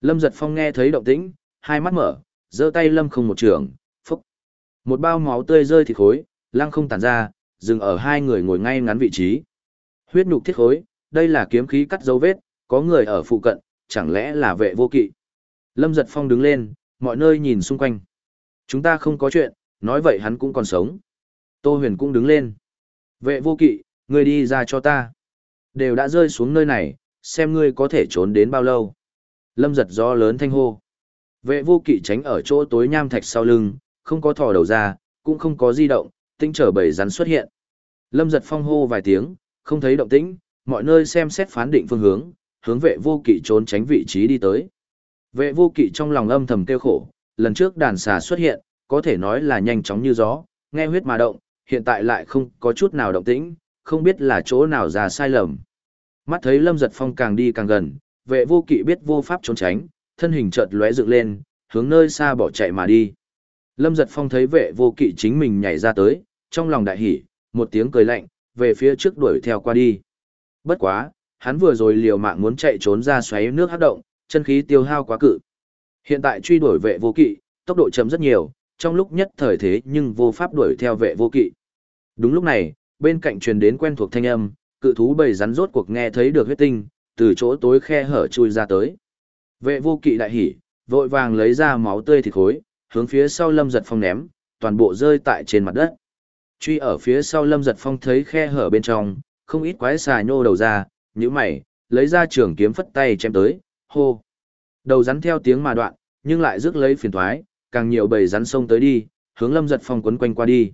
Lâm giật phong nghe thấy động tĩnh, hai mắt mở, giơ tay lâm không một trường, phúc. Một bao máu tươi rơi thịt khối, lăng không tàn ra, dừng ở hai người ngồi ngay ngắn vị trí. Huyết nhục thiết khối, đây là kiếm khí cắt dấu vết, có người ở phụ cận, chẳng lẽ là vệ vô kỵ. Lâm giật phong đứng lên, mọi nơi nhìn xung quanh. Chúng ta không có chuyện, nói vậy hắn cũng còn sống. Tô huyền cũng đứng lên. Vệ vô kỵ, ngươi đi ra cho ta. Đều đã rơi xuống nơi này, xem ngươi có thể trốn đến bao lâu. Lâm giật gió lớn thanh hô. Vệ vô kỵ tránh ở chỗ tối nham thạch sau lưng, không có thò đầu ra, cũng không có di động, tinh trở bầy rắn xuất hiện. Lâm giật phong hô vài tiếng, không thấy động tĩnh, mọi nơi xem xét phán định phương hướng, hướng vệ vô kỵ trốn tránh vị trí đi tới. Vệ vô kỵ trong lòng âm thầm kêu khổ, lần trước đàn xà xuất hiện, có thể nói là nhanh chóng như gió, nghe huyết mà động, hiện tại lại không có chút nào động tĩnh, không biết là chỗ nào ra sai lầm. Mắt thấy Lâm Giật Phong càng đi càng gần, vệ vô kỵ biết vô pháp trốn tránh, thân hình chợt lóe dựng lên, hướng nơi xa bỏ chạy mà đi. Lâm Giật Phong thấy vệ vô kỵ chính mình nhảy ra tới, trong lòng đại hỉ, một tiếng cười lạnh, về phía trước đuổi theo qua đi. Bất quá, hắn vừa rồi liều mạng muốn chạy trốn ra xoáy nước hát động, chân khí tiêu hao quá cự. Hiện tại truy đuổi vệ vô kỵ, tốc độ chậm rất nhiều, trong lúc nhất thời thế nhưng vô pháp đuổi theo vệ vô kỵ. Đúng lúc này, bên cạnh truyền đến quen thuộc thanh âm, cự thú bầy rắn rốt cuộc nghe thấy được huyết tinh, từ chỗ tối khe hở chui ra tới. Vệ vô kỵ đại hỉ, vội vàng lấy ra máu tươi thịt khối, hướng phía sau lâm giật phong ném, toàn bộ rơi tại trên mặt đất. Truy ở phía sau lâm giật phong thấy khe hở bên trong, không ít quái xà nhô đầu ra, như mày, lấy ra trường kiếm phất tay chém tới, hô. Đầu rắn theo tiếng mà đoạn, nhưng lại rước lấy phiền thoái, càng nhiều bầy rắn sông tới đi, hướng lâm giật phong quấn quanh qua đi.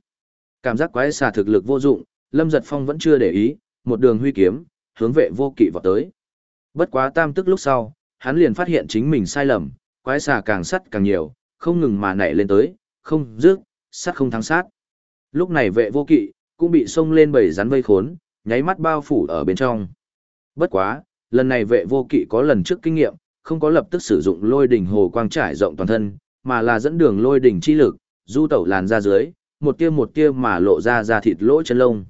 Cảm giác quái xà thực lực vô dụng, lâm giật phong vẫn chưa để ý, một đường huy kiếm, hướng vệ vô kỵ vào tới. Bất quá tam tức lúc sau, hắn liền phát hiện chính mình sai lầm, quái xà càng sắt càng nhiều, không ngừng mà nảy lên tới, không dứt, sắt không thắng sát. Lúc này vệ vô kỵ, cũng bị xông lên bầy rắn vây khốn, nháy mắt bao phủ ở bên trong. Bất quá, lần này vệ vô kỵ có lần trước kinh nghiệm, không có lập tức sử dụng lôi đỉnh hồ quang trải rộng toàn thân, mà là dẫn đường lôi đỉnh chi lực, du tẩu làn ra dưới, một tia một tia mà lộ ra ra thịt lỗ chân lông.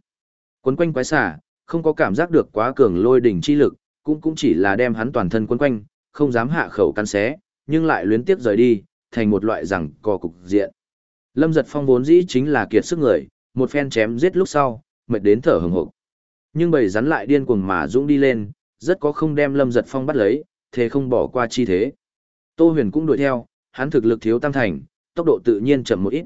Quấn quanh quái xà, không có cảm giác được quá cường lôi đỉnh chi lực, cũng cũng chỉ là đem hắn toàn thân quấn quanh, không dám hạ khẩu cắn xé, nhưng lại luyến tiếp rời đi, thành một loại rằng co cục diện. Lâm giật phong vốn dĩ chính là kiệt sức người, một phen chém giết lúc sau, mệt đến thở hừng hực. Nhưng bầy rắn lại điên cuồng mà dũng đi lên, rất có không đem lâm giật phong bắt lấy, thế không bỏ qua chi thế. Tô Huyền cũng đuổi theo, hắn thực lực thiếu tam thành, tốc độ tự nhiên chậm một ít.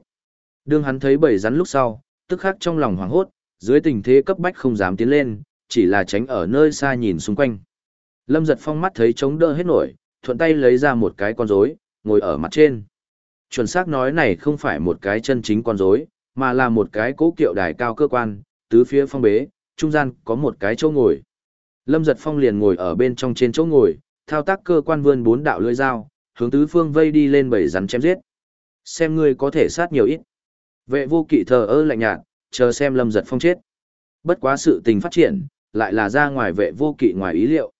Đương hắn thấy bầy rắn lúc sau, tức khắc trong lòng hoảng hốt, dưới tình thế cấp bách không dám tiến lên, chỉ là tránh ở nơi xa nhìn xung quanh. Lâm giật phong mắt thấy chống đỡ hết nổi, thuận tay lấy ra một cái con rối, ngồi ở mặt trên. Chuẩn xác nói này không phải một cái chân chính con rối, mà là một cái cố kiệu đài cao cơ quan, tứ phía phong bế, trung gian có một cái chỗ ngồi. Lâm giật phong liền ngồi ở bên trong trên chỗ ngồi, thao tác cơ quan vươn bốn đạo lưỡi dao, hướng tứ phương vây đi lên bảy rắn chém giết. Xem ngươi có thể sát nhiều ít. Vệ vô kỵ thờ ơ lạnh nhạt, chờ xem lâm giật phong chết. Bất quá sự tình phát triển, lại là ra ngoài vệ vô kỵ ngoài ý liệu.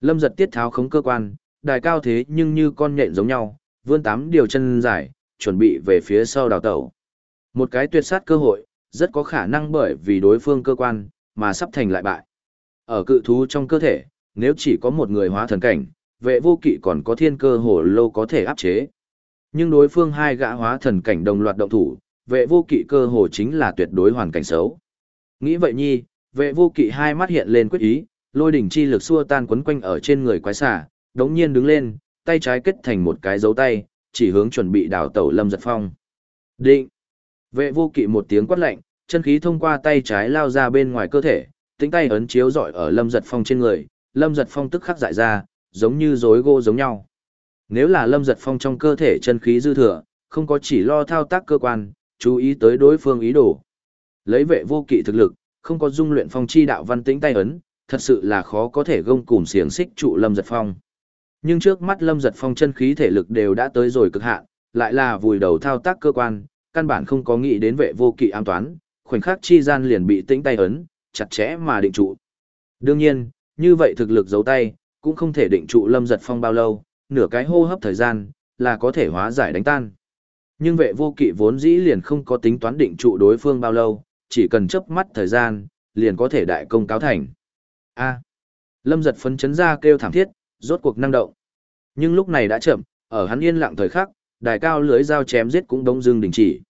Lâm giật tiết tháo khống cơ quan, đài cao thế nhưng như con nhện giống nhau, vươn tám điều chân dài, chuẩn bị về phía sau đào tẩu. Một cái tuyệt sát cơ hội, rất có khả năng bởi vì đối phương cơ quan, mà sắp thành lại bại. Ở cự thú trong cơ thể, nếu chỉ có một người hóa thần cảnh, vệ vô kỵ còn có thiên cơ hổ lô có thể áp chế. Nhưng đối phương hai gã hóa thần cảnh đồng loạt động thủ, vệ vô kỵ cơ hồ chính là tuyệt đối hoàn cảnh xấu. Nghĩ vậy nhi, vệ vô kỵ hai mắt hiện lên quyết ý, lôi đỉnh chi lực xua tan quấn quanh ở trên người quái xà, đống nhiên đứng lên, tay trái kết thành một cái dấu tay, chỉ hướng chuẩn bị đào tẩu lâm giật phong. Định! Vệ vô kỵ một tiếng quát lạnh, chân khí thông qua tay trái lao ra bên ngoài cơ thể, tính tay ấn chiếu dọi ở lâm giật phong trên người, lâm giật phong tức khắc dại ra, giống như rối gỗ giống nhau. Nếu là lâm giật phong trong cơ thể chân khí dư thừa, không có chỉ lo thao tác cơ quan, chú ý tới đối phương ý đồ. Lấy vệ vô kỵ thực lực, không có dung luyện phong chi đạo văn tĩnh tay ấn, thật sự là khó có thể gông cùm xiềng xích trụ lâm giật phong. Nhưng trước mắt lâm giật phong chân khí thể lực đều đã tới rồi cực hạn, lại là vùi đầu thao tác cơ quan, căn bản không có nghĩ đến vệ vô kỵ an toán, khoảnh khắc chi gian liền bị tĩnh tay ấn, chặt chẽ mà định trụ. Đương nhiên, như vậy thực lực giấu tay, cũng không thể định trụ lâm giật phong bao lâu, nửa cái hô hấp thời gian, là có thể hóa giải đánh tan. Nhưng vệ vô kỵ vốn dĩ liền không có tính toán định trụ đối phương bao lâu, chỉ cần chớp mắt thời gian, liền có thể đại công cáo thành. A. lâm giật phấn chấn ra kêu thảm thiết, rốt cuộc năng động. Nhưng lúc này đã chậm, ở hắn yên lặng thời khắc, đài cao lưới dao chém giết cũng đông dưng đình chỉ.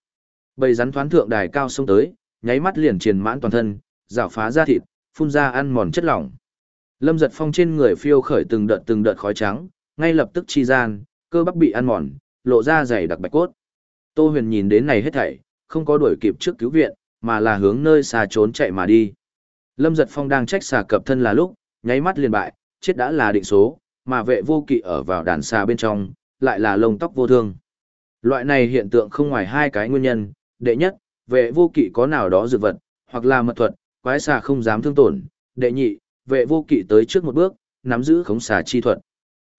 Bầy rắn thoán thượng đài cao xông tới, nháy mắt liền triền mãn toàn thân, rảo phá ra thịt, phun ra ăn mòn chất lỏng. Lâm giật phong trên người phiêu khởi từng đợt từng đợt khói trắng, ngay lập tức chi gian, cơ bắp bị ăn mòn, lộ ra dày đặc bạch cốt. Tô huyền nhìn đến này hết thảy, không có đuổi kịp trước cứu viện, mà là hướng nơi xa trốn chạy mà đi. Lâm giật phong đang trách xà cập thân là lúc, nháy mắt liền bại, chết đã là định số, mà vệ vô kỵ ở vào đàn xà bên trong, lại là lông tóc vô thương. Loại này hiện tượng không ngoài hai cái nguyên nhân, đệ nhất, vệ vô kỵ có nào đó dược vật, hoặc là mật thuật, quái xà không dám thương tổn, đệ nhị, vệ vô kỵ tới trước một bước, nắm giữ khống xà chi thuật.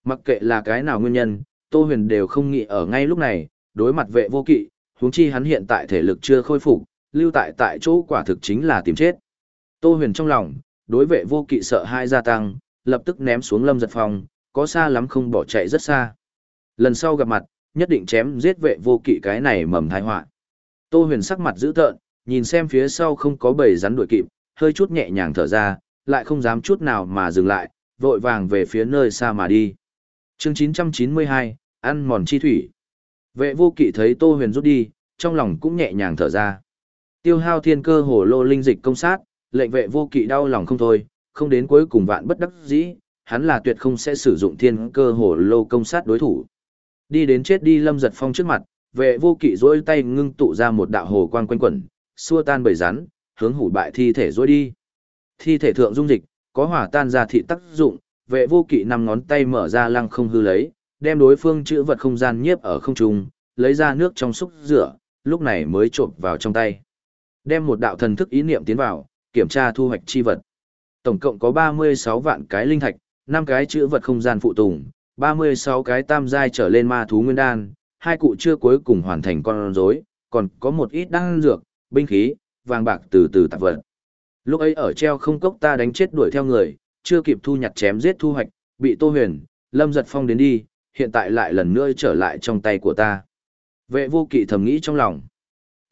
Mặc kệ là cái nào nguyên nhân, Tô Huyền đều không nghĩ ở ngay lúc này, đối mặt vệ vô kỵ, huống chi hắn hiện tại thể lực chưa khôi phục, lưu tại tại chỗ quả thực chính là tìm chết. Tô Huyền trong lòng, đối vệ vô kỵ sợ hai gia tăng, lập tức ném xuống lâm giật phòng, có xa lắm không bỏ chạy rất xa. Lần sau gặp mặt, nhất định chém giết vệ vô kỵ cái này mầm thai họa Tô huyền sắc mặt dữ tợn, nhìn xem phía sau không có bầy rắn đuổi kịp, hơi chút nhẹ nhàng thở ra, lại không dám chút nào mà dừng lại, vội vàng về phía nơi xa mà đi. chương 992, ăn mòn chi thủy. Vệ vô kỵ thấy Tô huyền rút đi, trong lòng cũng nhẹ nhàng thở ra. Tiêu hao thiên cơ hồ lô linh dịch công sát, lệnh vệ vô kỵ đau lòng không thôi, không đến cuối cùng vạn bất đắc dĩ, hắn là tuyệt không sẽ sử dụng thiên cơ hồ lô công sát đối thủ. Đi đến chết đi lâm giật phong trước mặt, vệ vô kỵ dỗi tay ngưng tụ ra một đạo hồ quang quanh quẩn, xua tan bầy rắn, hướng hủ bại thi thể dỗi đi. Thi thể thượng dung dịch, có hỏa tan ra thị tác dụng, vệ vô kỵ nằm ngón tay mở ra lăng không hư lấy, đem đối phương chữ vật không gian nhiếp ở không trung, lấy ra nước trong xúc rửa, lúc này mới trộn vào trong tay. Đem một đạo thần thức ý niệm tiến vào, kiểm tra thu hoạch chi vật. Tổng cộng có 36 vạn cái linh thạch, 5 cái chữ vật không gian phụ tùng, 36 cái tam giai trở lên ma thú nguyên đan, hai cụ chưa cuối cùng hoàn thành con rối, còn có một ít đan dược, binh khí, vàng bạc từ từ tạp vật. Lúc ấy ở treo không cốc ta đánh chết đuổi theo người, chưa kịp thu nhặt chém giết thu hoạch, bị Tô Huyền, Lâm Giật Phong đến đi, hiện tại lại lần nữa trở lại trong tay của ta. Vệ vô kỵ thầm nghĩ trong lòng.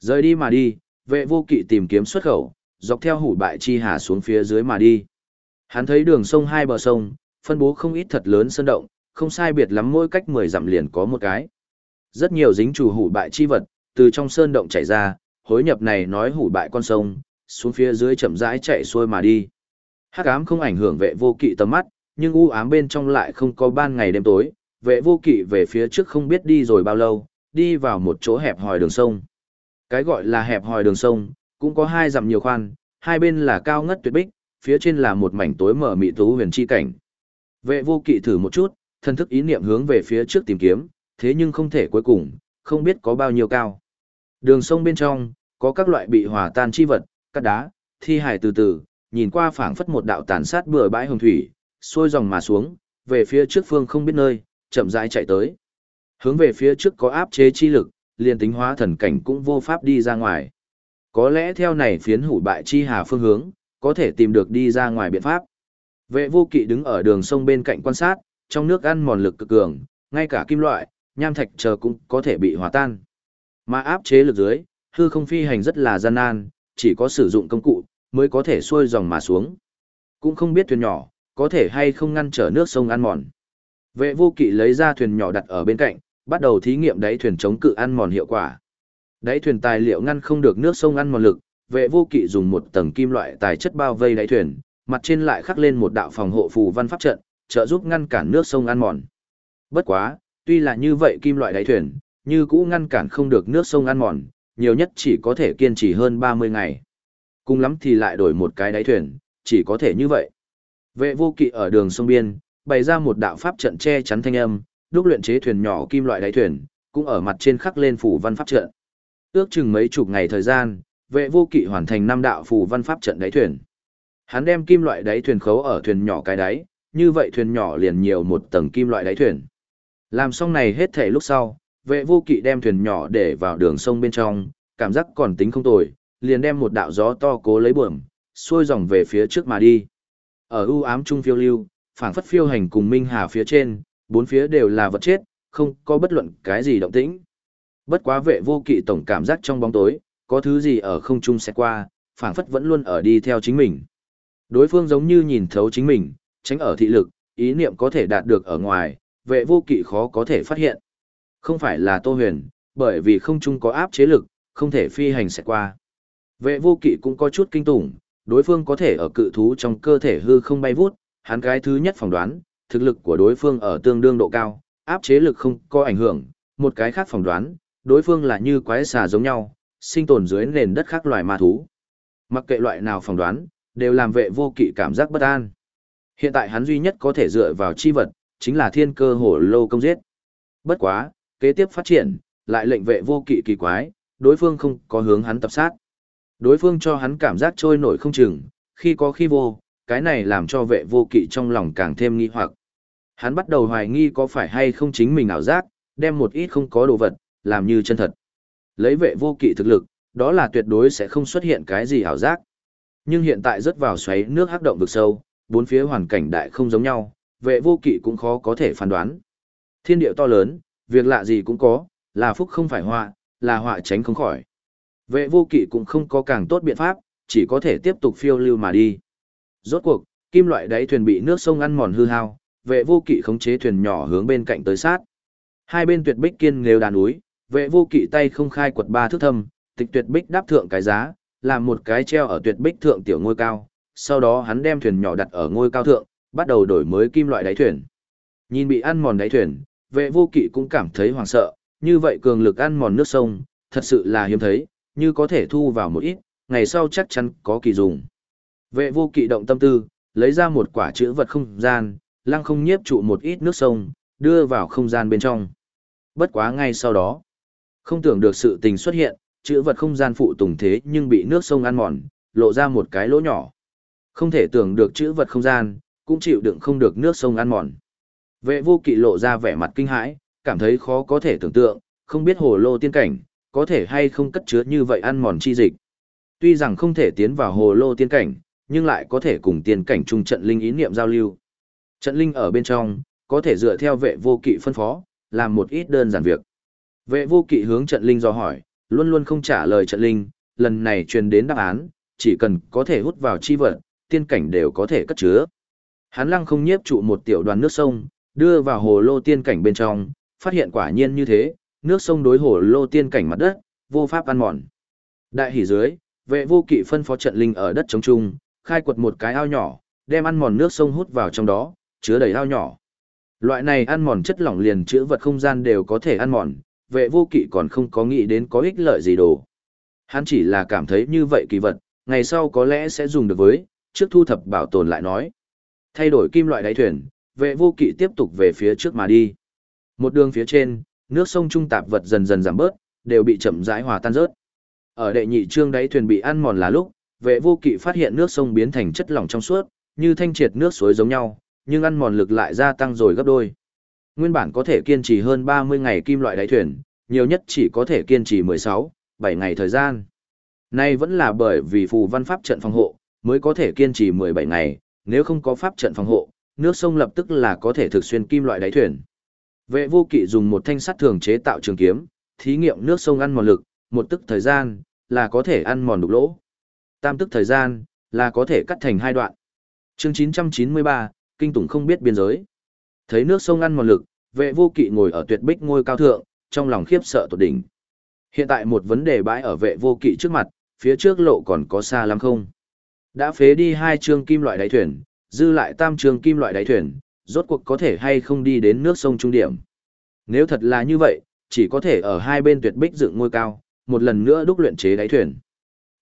Rời đi mà đi, vệ vô kỵ tìm kiếm xuất khẩu, dọc theo hủ bại chi hà xuống phía dưới mà đi. Hắn thấy đường sông hai bờ sông, phân bố không ít thật lớn sơn động, không sai biệt lắm mỗi cách 10 dặm liền có một cái. Rất nhiều dính chủ hủ bại chi vật, từ trong sơn động chảy ra, hối nhập này nói hủ bại con sông, xuống phía dưới chậm rãi chạy xuôi mà đi. Hắc ám không ảnh hưởng vệ vô kỵ tầm mắt, nhưng u ám bên trong lại không có ban ngày đêm tối, vệ vô kỵ về phía trước không biết đi rồi bao lâu, đi vào một chỗ hẹp hòi đường sông. Cái gọi là hẹp hòi đường sông, cũng có hai dặm nhiều khoan, hai bên là cao ngất tuyệt bích, phía trên là một mảnh tối mở mị tú huyền chi cảnh. Vệ vô kỵ thử một chút, thân thức ý niệm hướng về phía trước tìm kiếm, thế nhưng không thể cuối cùng, không biết có bao nhiêu cao. Đường sông bên trong, có các loại bị hòa tan chi vật, cát đá, thi hài từ từ, nhìn qua phảng phất một đạo tàn sát bừa bãi hồng thủy, xuôi dòng mà xuống, về phía trước phương không biết nơi, chậm rãi chạy tới. Hướng về phía trước có áp chế chi lực, liền tính hóa thần cảnh cũng vô pháp đi ra ngoài. Có lẽ theo này phiến hủ bại chi hà phương hướng, có thể tìm được đi ra ngoài biện pháp. Vệ vô kỵ đứng ở đường sông bên cạnh quan sát, trong nước ăn mòn lực cực cường, ngay cả kim loại, nham thạch chờ cũng có thể bị hòa tan. Mà áp chế lực dưới, hư không phi hành rất là gian nan, chỉ có sử dụng công cụ, mới có thể xuôi dòng mà xuống. Cũng không biết thuyền nhỏ, có thể hay không ngăn trở nước sông ăn mòn. Vệ vô kỵ lấy ra thuyền nhỏ đặt ở bên cạnh, bắt đầu thí nghiệm đáy thuyền chống cự ăn mòn hiệu quả. Đáy thuyền tài liệu ngăn không được nước sông ăn mòn lực, vệ vô kỵ dùng một tầng kim loại tài chất bao vây đáy thuyền, mặt trên lại khắc lên một đạo phòng hộ phù văn pháp trận, trợ giúp ngăn cản nước sông ăn mòn. Bất quá, tuy là như vậy kim loại đáy thuyền, như cũ ngăn cản không được nước sông ăn mòn, nhiều nhất chỉ có thể kiên trì hơn 30 ngày. Cùng lắm thì lại đổi một cái đáy thuyền, chỉ có thể như vậy. Vệ vô kỵ ở đường sông biên, bày ra một đạo pháp trận che chắn thanh âm, đúc luyện chế thuyền nhỏ kim loại đáy thuyền, cũng ở mặt trên khắc lên phủ văn pháp trận. Ước chừng mấy chục ngày thời gian, vệ vô kỵ hoàn thành năm đạo phù văn pháp trận đáy thuyền. Hắn đem kim loại đáy thuyền khấu ở thuyền nhỏ cái đáy, như vậy thuyền nhỏ liền nhiều một tầng kim loại đáy thuyền. Làm xong này hết thể lúc sau, vệ vô kỵ đem thuyền nhỏ để vào đường sông bên trong, cảm giác còn tính không tồi, liền đem một đạo gió to cố lấy buồm, xuôi dòng về phía trước mà đi. Ở ưu ám trung phiêu lưu, phảng phất phiêu hành cùng Minh Hà phía trên, bốn phía đều là vật chết, không có bất luận cái gì động tĩnh. Bất quá vệ vô kỵ tổng cảm giác trong bóng tối, có thứ gì ở không trung sẽ qua, phảng phất vẫn luôn ở đi theo chính mình. Đối phương giống như nhìn thấu chính mình, tránh ở thị lực, ý niệm có thể đạt được ở ngoài, vệ vô kỵ khó có thể phát hiện. Không phải là Tô Huyền, bởi vì không trung có áp chế lực, không thể phi hành sẽ qua. Vệ vô kỵ cũng có chút kinh tủng, đối phương có thể ở cự thú trong cơ thể hư không bay vút, hắn cái thứ nhất phỏng đoán, thực lực của đối phương ở tương đương độ cao, áp chế lực không có ảnh hưởng, một cái khác phỏng đoán, đối phương là như quái xà giống nhau, sinh tồn dưới nền đất khác loài ma thú. Mặc kệ loại nào phỏng đoán, đều làm vệ vô kỵ cảm giác bất an. Hiện tại hắn duy nhất có thể dựa vào chi vật, chính là thiên cơ hổ lô công giết. Bất quá, kế tiếp phát triển, lại lệnh vệ vô kỵ kỳ quái, đối phương không có hướng hắn tập sát. Đối phương cho hắn cảm giác trôi nổi không chừng, khi có khi vô, cái này làm cho vệ vô kỵ trong lòng càng thêm nghi hoặc. Hắn bắt đầu hoài nghi có phải hay không chính mình ảo giác, đem một ít không có đồ vật, làm như chân thật. Lấy vệ vô kỵ thực lực, đó là tuyệt đối sẽ không xuất hiện cái gì ảo giác. Nhưng hiện tại rất vào xoáy nước hắc động vực sâu, bốn phía hoàn cảnh đại không giống nhau, vệ vô kỵ cũng khó có thể phán đoán. Thiên điệu to lớn, việc lạ gì cũng có, là phúc không phải họa, là họa tránh không khỏi. Vệ vô kỵ cũng không có càng tốt biện pháp, chỉ có thể tiếp tục phiêu lưu mà đi. Rốt cuộc, kim loại đáy thuyền bị nước sông ăn mòn hư hao, vệ vô kỵ khống chế thuyền nhỏ hướng bên cạnh tới sát. Hai bên tuyệt bích kiên nếu đàn núi, vệ vô kỵ tay không khai quật ba thước thâm, tịch tuyệt bích đáp thượng cái giá, làm một cái treo ở tuyệt bích thượng tiểu ngôi cao, sau đó hắn đem thuyền nhỏ đặt ở ngôi cao thượng, bắt đầu đổi mới kim loại đáy thuyền. Nhìn bị ăn mòn đáy thuyền, vệ vô kỵ cũng cảm thấy hoảng sợ, như vậy cường lực ăn mòn nước sông, thật sự là hiếm thấy, như có thể thu vào một ít, ngày sau chắc chắn có kỳ dùng. Vệ vô kỵ động tâm tư, lấy ra một quả chữ vật không gian, lăng không nhiếp trụ một ít nước sông, đưa vào không gian bên trong. Bất quá ngay sau đó, không tưởng được sự tình xuất hiện, chữ vật không gian phụ tùng thế nhưng bị nước sông ăn mòn, lộ ra một cái lỗ nhỏ. Không thể tưởng được chữ vật không gian, cũng chịu đựng không được nước sông ăn mòn. Vệ vô kỵ lộ ra vẻ mặt kinh hãi, cảm thấy khó có thể tưởng tượng, không biết hồ lô tiên cảnh, có thể hay không cất chứa như vậy ăn mòn chi dịch. Tuy rằng không thể tiến vào hồ lô tiên cảnh, nhưng lại có thể cùng tiên cảnh chung trận linh ý niệm giao lưu. Trận linh ở bên trong, có thể dựa theo vệ vô kỵ phân phó, làm một ít đơn giản việc. Vệ vô kỵ hướng trận linh do hỏi, luôn luôn không trả lời trận linh, lần này truyền đến đáp án, chỉ cần có thể hút vào chi vật, tiên cảnh đều có thể cất chứa. Hắn lăng không nhiếp trụ một tiểu đoàn nước sông, đưa vào hồ lô tiên cảnh bên trong, phát hiện quả nhiên như thế, nước sông đối hồ lô tiên cảnh mặt đất, vô pháp ăn mòn. Đại hỉ dưới, vệ vô kỵ phân phó trận linh ở đất trống trung, khai quật một cái ao nhỏ, đem ăn mòn nước sông hút vào trong đó, chứa đầy ao nhỏ. Loại này ăn mòn chất lỏng liền chữa vật không gian đều có thể ăn mòn, vệ vô kỵ còn không có nghĩ đến có ích lợi gì đồ. Hắn chỉ là cảm thấy như vậy kỳ vật, ngày sau có lẽ sẽ dùng được với, trước thu thập bảo tồn lại nói. Thay đổi kim loại đáy thuyền, vệ vô kỵ tiếp tục về phía trước mà đi. Một đường phía trên, nước sông trung tạp vật dần dần giảm bớt, đều bị chậm rãi hòa tan rớt. Ở đệ nhị trương đáy thuyền bị ăn mòn là lúc, vệ vô kỵ phát hiện nước sông biến thành chất lỏng trong suốt, như thanh triệt nước suối giống nhau, nhưng ăn mòn lực lại gia tăng rồi gấp đôi. Nguyên bản có thể kiên trì hơn 30 ngày kim loại đáy thuyền, nhiều nhất chỉ có thể kiên trì 16, 7 ngày thời gian. Nay vẫn là bởi vì phù văn pháp trận phòng hộ, mới có thể kiên trì 17 ngày, nếu không có pháp trận phòng hộ, nước sông lập tức là có thể thực xuyên kim loại đáy thuyền. Vệ vô kỵ dùng một thanh sắt thường chế tạo trường kiếm, thí nghiệm nước sông ăn mòn lực, một tức thời gian, là có thể ăn mòn đục lỗ. Tam tức thời gian, là có thể cắt thành hai đoạn. Chương 993, Kinh Tùng không biết biên giới. Thấy nước sông ăn mòn lực, vệ vô kỵ ngồi ở tuyệt bích ngôi cao thượng, trong lòng khiếp sợ tột đỉnh. Hiện tại một vấn đề bãi ở vệ vô kỵ trước mặt, phía trước lộ còn có xa lắm không? Đã phế đi hai chương kim loại đáy thuyền, dư lại tam chương kim loại đáy thuyền, rốt cuộc có thể hay không đi đến nước sông trung điểm. Nếu thật là như vậy, chỉ có thể ở hai bên tuyệt bích dựng ngôi cao, một lần nữa đúc luyện chế đáy thuyền.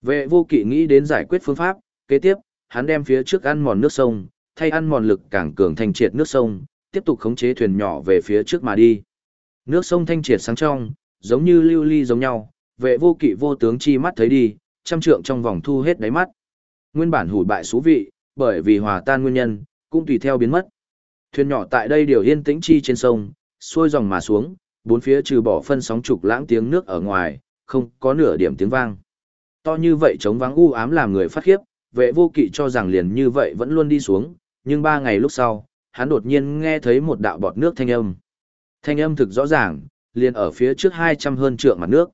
Vệ vô kỵ nghĩ đến giải quyết phương pháp, kế tiếp, hắn đem phía trước ăn mòn nước sông, thay ăn mòn lực càng cường thành triệt nước sông, tiếp tục khống chế thuyền nhỏ về phía trước mà đi. Nước sông thanh triệt sáng trong, giống như lưu ly giống nhau, vệ vô kỵ vô tướng chi mắt thấy đi, trăm trượng trong vòng thu hết đáy mắt. Nguyên bản hủ bại số vị, bởi vì hòa tan nguyên nhân, cũng tùy theo biến mất. Thuyền nhỏ tại đây điều yên tĩnh chi trên sông, xuôi dòng mà xuống, bốn phía trừ bỏ phân sóng trục lãng tiếng nước ở ngoài, không có nửa điểm tiếng vang. To như vậy chống vắng u ám làm người phát khiếp, vệ vô kỵ cho rằng liền như vậy vẫn luôn đi xuống, nhưng ba ngày lúc sau, hắn đột nhiên nghe thấy một đạo bọt nước thanh âm. Thanh âm thực rõ ràng, liền ở phía trước 200 hơn trượng mặt nước.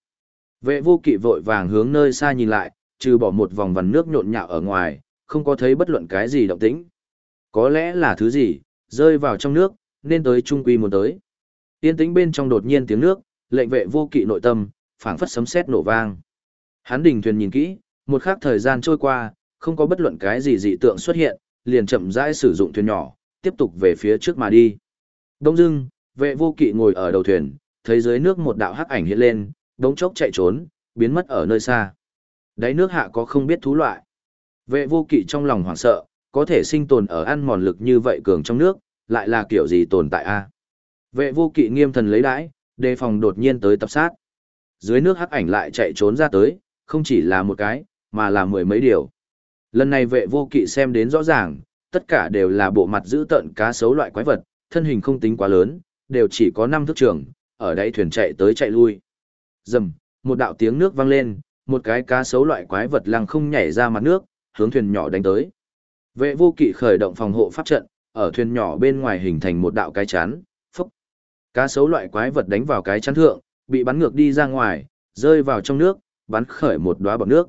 Vệ vô kỵ vội vàng hướng nơi xa nhìn lại, trừ bỏ một vòng vằn nước nhộn nhạo ở ngoài, không có thấy bất luận cái gì động tĩnh. Có lẽ là thứ gì, rơi vào trong nước, nên tới trung quy muốn tới. Tiên tĩnh bên trong đột nhiên tiếng nước, lệnh vệ vô kỵ nội tâm, phảng phất sấm sét nổ vang. Hắn đình thuyền nhìn kỹ, một khắc thời gian trôi qua, không có bất luận cái gì dị tượng xuất hiện, liền chậm rãi sử dụng thuyền nhỏ, tiếp tục về phía trước mà đi. Đông dưng, vệ vô kỵ ngồi ở đầu thuyền, thấy dưới nước một đạo hắc ảnh hiện lên, đống chốc chạy trốn, biến mất ở nơi xa. Đáy nước hạ có không biết thú loại. Vệ vô kỵ trong lòng hoảng sợ, có thể sinh tồn ở ăn mòn lực như vậy cường trong nước, lại là kiểu gì tồn tại a? Vệ vô kỵ nghiêm thần lấy đãi, đề phòng đột nhiên tới tập sát. Dưới nước hắc ảnh lại chạy trốn ra tới, không chỉ là một cái, mà là mười mấy điều. Lần này vệ vô kỵ xem đến rõ ràng, tất cả đều là bộ mặt dữ tợn cá sấu loại quái vật, thân hình không tính quá lớn, đều chỉ có năm thước trường, ở đáy thuyền chạy tới chạy lui. Dầm, một đạo tiếng nước vang lên, một cái cá sấu loại quái vật lăng không nhảy ra mặt nước, hướng thuyền nhỏ đánh tới. Vệ vô kỵ khởi động phòng hộ pháp trận, ở thuyền nhỏ bên ngoài hình thành một đạo cái chắn, phúc. Cá sấu loại quái vật đánh vào cái chắn thượng, bị bắn ngược đi ra ngoài, rơi vào trong nước, bắn khởi một đóa bọt nước.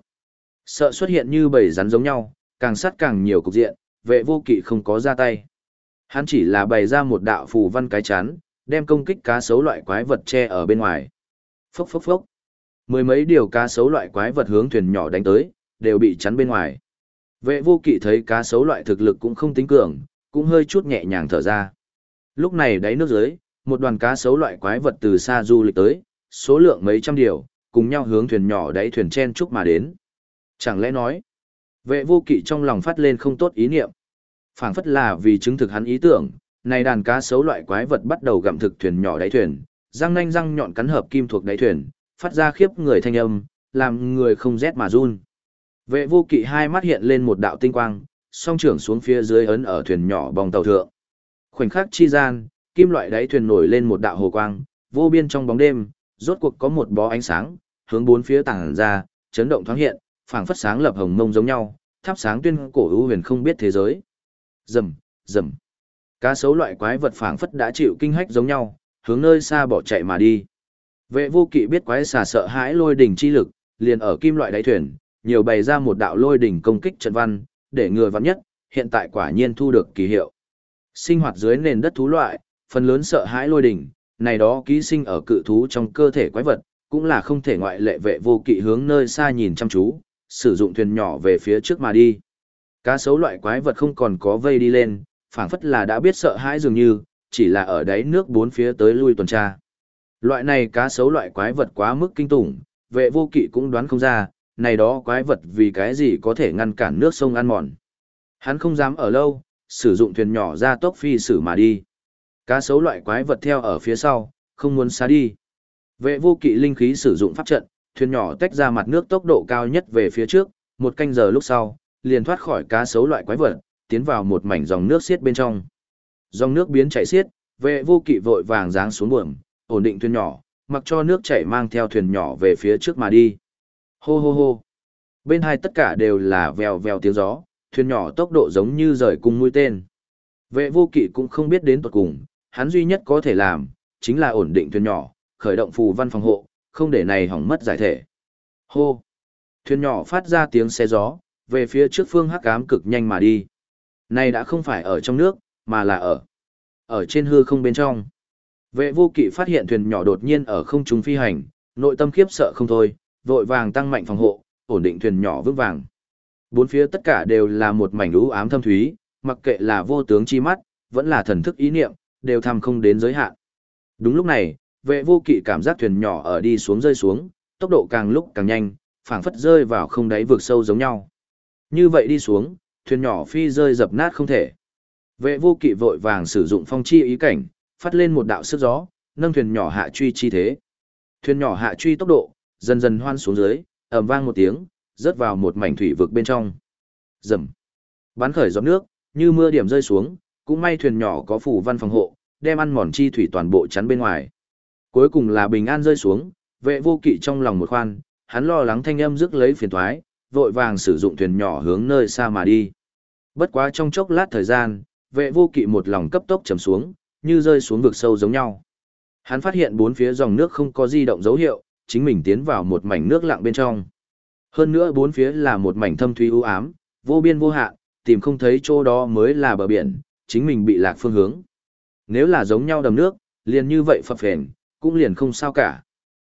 Sợ xuất hiện như bầy rắn giống nhau, càng sát càng nhiều cục diện, vệ vô kỵ không có ra tay. Hắn chỉ là bày ra một đạo phù văn cái chắn, đem công kích cá sấu loại quái vật che ở bên ngoài. Phốc phốc phốc. Mười mấy điều cá sấu loại quái vật hướng thuyền nhỏ đánh tới, đều bị chắn bên ngoài. Vệ vô kỵ thấy cá sấu loại thực lực cũng không tính cường, cũng hơi chút nhẹ nhàng thở ra. Lúc này đáy nước dưới, một đoàn cá sấu loại quái vật từ xa du lịch tới, số lượng mấy trăm điều, cùng nhau hướng thuyền nhỏ đáy thuyền chen chúc mà đến. Chẳng lẽ nói, vệ vô kỵ trong lòng phát lên không tốt ý niệm. phảng phất là vì chứng thực hắn ý tưởng, này đàn cá sấu loại quái vật bắt đầu gặm thực thuyền nhỏ đáy thuyền, răng nanh răng nhọn cắn hợp kim thuộc đáy thuyền, phát ra khiếp người thanh âm, làm người không rét mà run. Vệ vô kỵ hai mắt hiện lên một đạo tinh quang, song trưởng xuống phía dưới ấn ở thuyền nhỏ bong tàu thượng. Khoảnh khắc chi gian, kim loại đáy thuyền nổi lên một đạo hồ quang, vô biên trong bóng đêm, rốt cuộc có một bó ánh sáng, hướng bốn phía tàng ra, chấn động thoáng hiện, phảng phất sáng lập hồng mông giống nhau, thắp sáng tuyên cổ ưu huyền không biết thế giới. Rầm, rầm. Cá sấu loại quái vật phảng phất đã chịu kinh hách giống nhau, hướng nơi xa bỏ chạy mà đi. Vệ vô kỵ biết quái xà sợ hãi lôi đỉnh chi lực, liền ở kim loại đáy thuyền, nhiều bày ra một đạo lôi đỉnh công kích trận văn, để người vắng nhất, hiện tại quả nhiên thu được kỳ hiệu. Sinh hoạt dưới nền đất thú loại, phần lớn sợ hãi lôi đỉnh, này đó ký sinh ở cự thú trong cơ thể quái vật, cũng là không thể ngoại lệ vệ vô kỵ hướng nơi xa nhìn chăm chú, sử dụng thuyền nhỏ về phía trước mà đi. Cá sấu loại quái vật không còn có vây đi lên, phảng phất là đã biết sợ hãi dường như, chỉ là ở đáy nước bốn phía tới lui tuần tra. Loại này cá sấu loại quái vật quá mức kinh tủng, vệ vô kỵ cũng đoán không ra, này đó quái vật vì cái gì có thể ngăn cản nước sông ăn mòn. Hắn không dám ở lâu, sử dụng thuyền nhỏ ra tốc phi sử mà đi. Cá sấu loại quái vật theo ở phía sau, không muốn xa đi. Vệ vô kỵ linh khí sử dụng pháp trận, thuyền nhỏ tách ra mặt nước tốc độ cao nhất về phía trước, một canh giờ lúc sau, liền thoát khỏi cá sấu loại quái vật, tiến vào một mảnh dòng nước xiết bên trong. Dòng nước biến chảy xiết, vệ vô kỵ vội vàng giáng xuống buồm, ổn định thuyền nhỏ, mặc cho nước chảy mang theo thuyền nhỏ về phía trước mà đi. Hô hô hô. Bên hai tất cả đều là vèo vèo tiếng gió, thuyền nhỏ tốc độ giống như rời cung mũi tên. Vệ vô kỵ cũng không biết đến tuột cùng, hắn duy nhất có thể làm, chính là ổn định thuyền nhỏ, khởi động phù văn phòng hộ, không để này hỏng mất giải thể. Hô! Thuyền nhỏ phát ra tiếng xe gió, về phía trước phương hắc ám cực nhanh mà đi. Này đã không phải ở trong nước, mà là ở ở trên hư không bên trong. Vệ vô kỵ phát hiện thuyền nhỏ đột nhiên ở không trung phi hành, nội tâm khiếp sợ không thôi, vội vàng tăng mạnh phòng hộ, ổn định thuyền nhỏ vững vàng. Bốn phía tất cả đều là một mảnh lũ ám thâm thúy, mặc kệ là vô tướng chi mắt, vẫn là thần thức ý niệm, đều thăm không đến giới hạn. Đúng lúc này, vệ vô kỵ cảm giác thuyền nhỏ ở đi xuống rơi xuống, tốc độ càng lúc càng nhanh, phảng phất rơi vào không đáy vực sâu giống nhau. Như vậy đi xuống, thuyền nhỏ phi rơi dập nát không thể. Vệ vô kỵ vội vàng sử dụng phong chi ý cảnh, phát lên một đạo sức gió, nâng thuyền nhỏ hạ truy chi thế. Thuyền nhỏ hạ truy tốc độ, dần dần hoan xuống dưới, ầm vang một tiếng, rớt vào một mảnh thủy vực bên trong. Rầm. Bắn khởi giọt nước, như mưa điểm rơi xuống, cũng may thuyền nhỏ có phủ văn phòng hộ, đem ăn mòn chi thủy toàn bộ chắn bên ngoài. Cuối cùng là bình an rơi xuống, vệ vô kỵ trong lòng một khoan, hắn lo lắng thanh âm rước lấy phiền thoái, vội vàng sử dụng thuyền nhỏ hướng nơi xa mà đi. Bất quá trong chốc lát thời gian, vệ vô kỵ một lòng cấp tốc chầm xuống, như rơi xuống vực sâu giống nhau. Hắn phát hiện bốn phía dòng nước không có di động dấu hiệu, chính mình tiến vào một mảnh nước lặng bên trong. Hơn nữa bốn phía là một mảnh thâm thúy u ám, vô biên vô hạn, tìm không thấy chỗ đó mới là bờ biển, chính mình bị lạc phương hướng. Nếu là giống nhau đầm nước, liền như vậy phập phền, cũng liền không sao cả.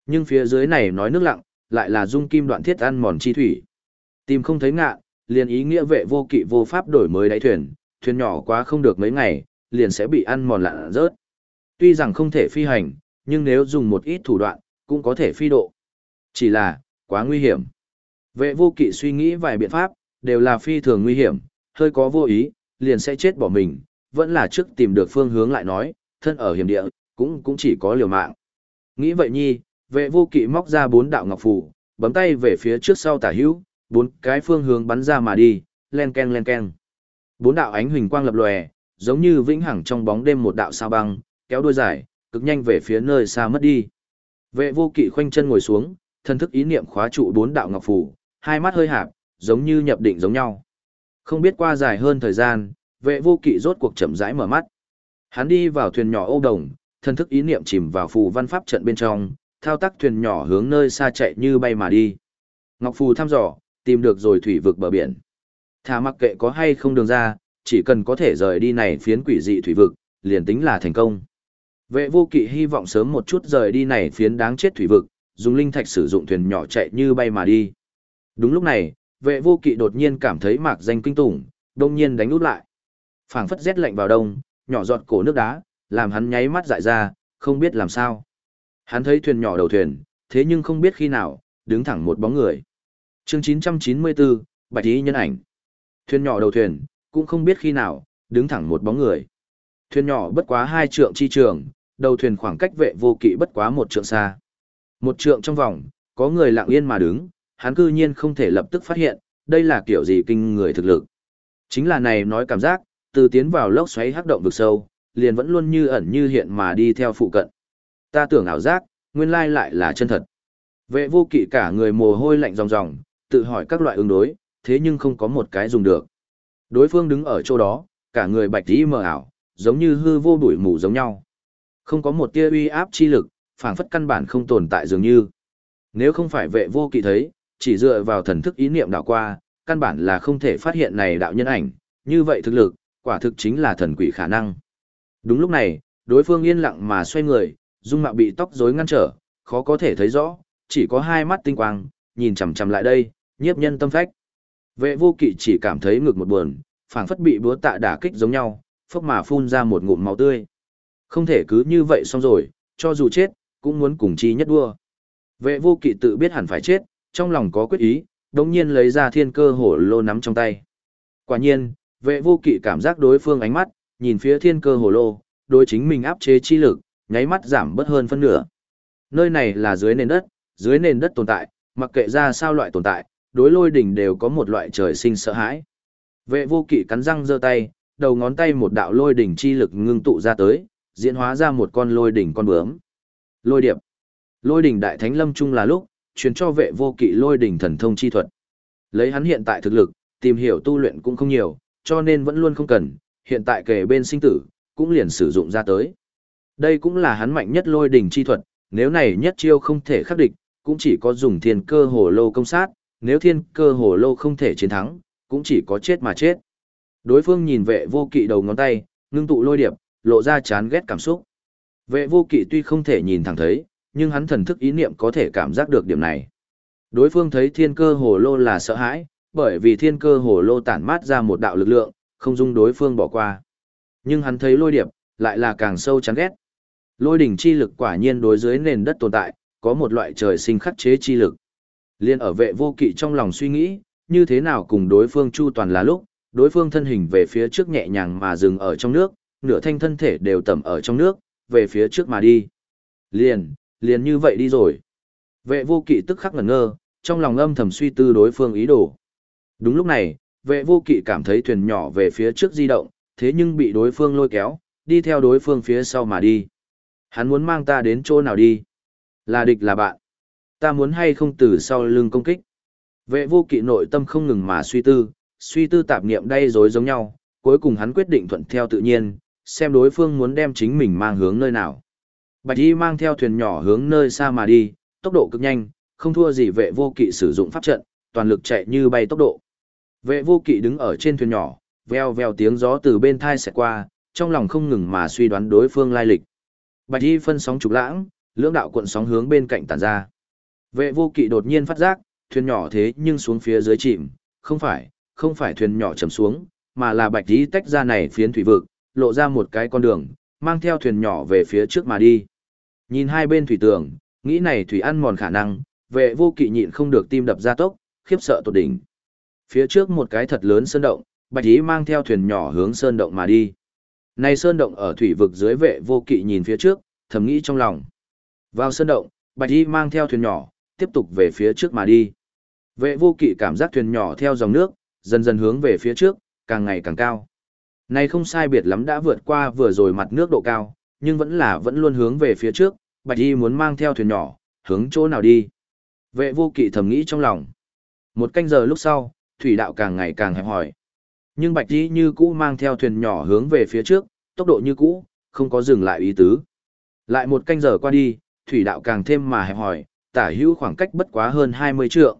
Nhưng phía dưới này nói nước lặng, lại là dung kim đoạn thiết ăn mòn chi thủy. Tìm không thấy ngạ, liền ý nghĩa vệ vô kỵ vô pháp đổi mới đáy thuyền, thuyền nhỏ quá không được mấy ngày, liền sẽ bị ăn mòn lạ rớt. Tuy rằng không thể phi hành, nhưng nếu dùng một ít thủ đoạn, cũng có thể phi độ. Chỉ là, quá nguy hiểm. Vệ vô kỵ suy nghĩ vài biện pháp, đều là phi thường nguy hiểm, hơi có vô ý, liền sẽ chết bỏ mình, vẫn là trước tìm được phương hướng lại nói, thân ở hiểm địa, cũng cũng chỉ có liều mạng. Nghĩ vậy nhi, vệ vô kỵ móc ra bốn đạo ngọc phù, bấm tay về phía trước sau tả hữu, bốn cái phương hướng bắn ra mà đi, len ken len ken. Bốn đạo ánh huỳnh quang lập lòe, giống như vĩnh hằng trong bóng đêm một đạo sao băng, kéo đuôi dài, cực nhanh về phía nơi xa mất đi. Vệ vô kỵ khoanh chân ngồi xuống, thân thức ý niệm khóa trụ bốn đạo ngọc phù, hai mắt hơi hạp, giống như nhập định giống nhau. Không biết qua dài hơn thời gian, vệ vô kỵ rốt cuộc chậm rãi mở mắt. Hắn đi vào thuyền nhỏ ô đồng, thần thức ý niệm chìm vào phù văn pháp trận bên trong, thao tác thuyền nhỏ hướng nơi xa chạy như bay mà đi. Ngọc Phù thăm dò, tìm được rồi thủy vực bờ biển. Thả mặc kệ có hay không đường ra, chỉ cần có thể rời đi này phiến quỷ dị thủy vực, liền tính là thành công. Vệ vô kỵ hy vọng sớm một chút rời đi này phiến đáng chết thủy vực, dùng linh thạch sử dụng thuyền nhỏ chạy như bay mà đi. Đúng lúc này, vệ vô kỵ đột nhiên cảm thấy mạc danh kinh tủng, đông nhiên đánh út lại. phảng phất rét lạnh vào đông, nhỏ giọt cổ nước đá, làm hắn nháy mắt dại ra, không biết làm sao. Hắn thấy thuyền nhỏ đầu thuyền, thế nhưng không biết khi nào, đứng thẳng một bóng người. chương 994, Bạch Ý nhân ảnh. Thuyền nhỏ đầu thuyền, cũng không biết khi nào, đứng thẳng một bóng người. Thuyền nhỏ bất quá hai trượng chi trường, đầu thuyền khoảng cách vệ vô kỵ bất quá một trượng xa. Một trượng trong vòng, có người lặng yên mà đứng, hắn cư nhiên không thể lập tức phát hiện, đây là kiểu gì kinh người thực lực. Chính là này nói cảm giác, từ tiến vào lốc xoáy hắc động vực sâu, liền vẫn luôn như ẩn như hiện mà đi theo phụ cận. Ta tưởng ảo giác, nguyên lai lại là chân thật. Vệ vô kỵ cả người mồ hôi lạnh ròng ròng, tự hỏi các loại ứng đối, thế nhưng không có một cái dùng được. Đối phương đứng ở chỗ đó, cả người bạch tí mờ ảo, giống như hư vô đuổi mù giống nhau. Không có một tia uy áp chi lực, phảng phất căn bản không tồn tại dường như. Nếu không phải vệ vô kỵ thấy, chỉ dựa vào thần thức ý niệm đảo qua, căn bản là không thể phát hiện này đạo nhân ảnh, như vậy thực lực, quả thực chính là thần quỷ khả năng. Đúng lúc này, đối phương yên lặng mà xoay người, dung mạo bị tóc rối ngăn trở, khó có thể thấy rõ, chỉ có hai mắt tinh quang, nhìn chằm chằm lại đây, nhiếp nhân tâm phách. Vệ vô kỵ chỉ cảm thấy ngực một buồn, phảng phất bị búa tạ đả kích giống nhau, phốc mà phun ra một ngụm máu tươi. Không thể cứ như vậy xong rồi, cho dù chết, cũng muốn cùng chi nhất đua. Vệ vô kỵ tự biết hẳn phải chết, trong lòng có quyết ý, đồng nhiên lấy ra thiên cơ hổ lô nắm trong tay. Quả nhiên, vệ vô kỵ cảm giác đối phương ánh mắt, nhìn phía thiên cơ hồ lô, đối chính mình áp chế chi lực, nháy mắt giảm bớt hơn phân nửa. Nơi này là dưới nền đất, dưới nền đất tồn tại, mặc kệ ra sao loại tồn tại, đối lôi đỉnh đều có một loại trời sinh sợ hãi. Vệ vô kỵ cắn răng giơ tay, đầu ngón tay một đạo lôi đỉnh chi lực ngưng tụ ra tới, diễn hóa ra một con lôi đỉnh con bướm. Lôi điệp. Lôi đỉnh đại thánh lâm trung là lúc, truyền cho vệ vô kỵ lôi đỉnh thần thông chi thuật. Lấy hắn hiện tại thực lực, tìm hiểu tu luyện cũng không nhiều, cho nên vẫn luôn không cần, hiện tại kề bên sinh tử, cũng liền sử dụng ra tới. Đây cũng là hắn mạnh nhất lôi đỉnh chi thuật, nếu này nhất chiêu không thể khắc địch, cũng chỉ có dùng thiên cơ hồ lô công sát, nếu thiên cơ hồ lô không thể chiến thắng, cũng chỉ có chết mà chết. Đối phương nhìn vệ vô kỵ đầu ngón tay, ngưng tụ lôi điệp, lộ ra chán ghét cảm xúc. Vệ vô kỵ tuy không thể nhìn thẳng thấy, nhưng hắn thần thức ý niệm có thể cảm giác được điểm này. Đối phương thấy thiên cơ hồ lô là sợ hãi, bởi vì thiên cơ hồ lô tản mát ra một đạo lực lượng, không dung đối phương bỏ qua. Nhưng hắn thấy lôi điệp, lại là càng sâu chán ghét. Lôi đỉnh chi lực quả nhiên đối dưới nền đất tồn tại, có một loại trời sinh khắc chế chi lực. Liên ở vệ vô kỵ trong lòng suy nghĩ, như thế nào cùng đối phương chu toàn là lúc, đối phương thân hình về phía trước nhẹ nhàng mà dừng ở trong nước, nửa thanh thân thể đều tẩm ở trong nước, về phía trước mà đi. Liền, liền như vậy đi rồi. Vệ vô kỵ tức khắc ngẩn ngơ, trong lòng âm thầm suy tư đối phương ý đồ. Đúng lúc này, vệ vô kỵ cảm thấy thuyền nhỏ về phía trước di động, thế nhưng bị đối phương lôi kéo, đi theo đối phương phía sau mà đi. Hắn muốn mang ta đến chỗ nào đi? Là địch là bạn. Ta muốn hay không từ sau lưng công kích. Vệ vô kỵ nội tâm không ngừng mà suy tư, suy tư tạp niệm đay dối giống nhau, cuối cùng hắn quyết định thuận theo tự nhiên, xem đối phương muốn đem chính mình mang hướng nơi nào. Bạch Y mang theo thuyền nhỏ hướng nơi xa mà đi, tốc độ cực nhanh, không thua gì vệ vô kỵ sử dụng pháp trận, toàn lực chạy như bay tốc độ. Vệ vô kỵ đứng ở trên thuyền nhỏ, veo veo tiếng gió từ bên thai sẽ qua, trong lòng không ngừng mà suy đoán đối phương lai lịch. Bạch Y phân sóng trục lãng, lưỡng đạo cuộn sóng hướng bên cạnh tản ra. Vệ vô kỵ đột nhiên phát giác, thuyền nhỏ thế nhưng xuống phía dưới chìm, không phải, không phải thuyền nhỏ chầm xuống, mà là bạch y tách ra này phiến thủy vực, lộ ra một cái con đường, mang theo thuyền nhỏ về phía trước mà đi. Nhìn hai bên thủy tường, nghĩ này thủy ăn mòn khả năng, vệ vô kỵ nhịn không được tim đập ra tốc, khiếp sợ tột đỉnh. Phía trước một cái thật lớn sơn động, bạch Ý mang theo thuyền nhỏ hướng sơn động mà đi. Này sơn động ở thủy vực dưới vệ vô kỵ nhìn phía trước, thầm nghĩ trong lòng. Vào sơn động, bạch y mang theo thuyền nhỏ, tiếp tục về phía trước mà đi. Vệ vô kỵ cảm giác thuyền nhỏ theo dòng nước, dần dần hướng về phía trước, càng ngày càng cao. Này không sai biệt lắm đã vượt qua vừa rồi mặt nước độ cao, nhưng vẫn là vẫn luôn hướng về phía trước, bạch y muốn mang theo thuyền nhỏ, hướng chỗ nào đi. Vệ vô kỵ thầm nghĩ trong lòng. Một canh giờ lúc sau, thủy đạo càng ngày càng hẹp hỏi. Nhưng bạch Di như cũ mang theo thuyền nhỏ hướng về phía trước, tốc độ như cũ, không có dừng lại ý tứ. Lại một canh giờ qua đi, thủy đạo càng thêm mà hẹp hỏi, tả hữu khoảng cách bất quá hơn 20 trượng.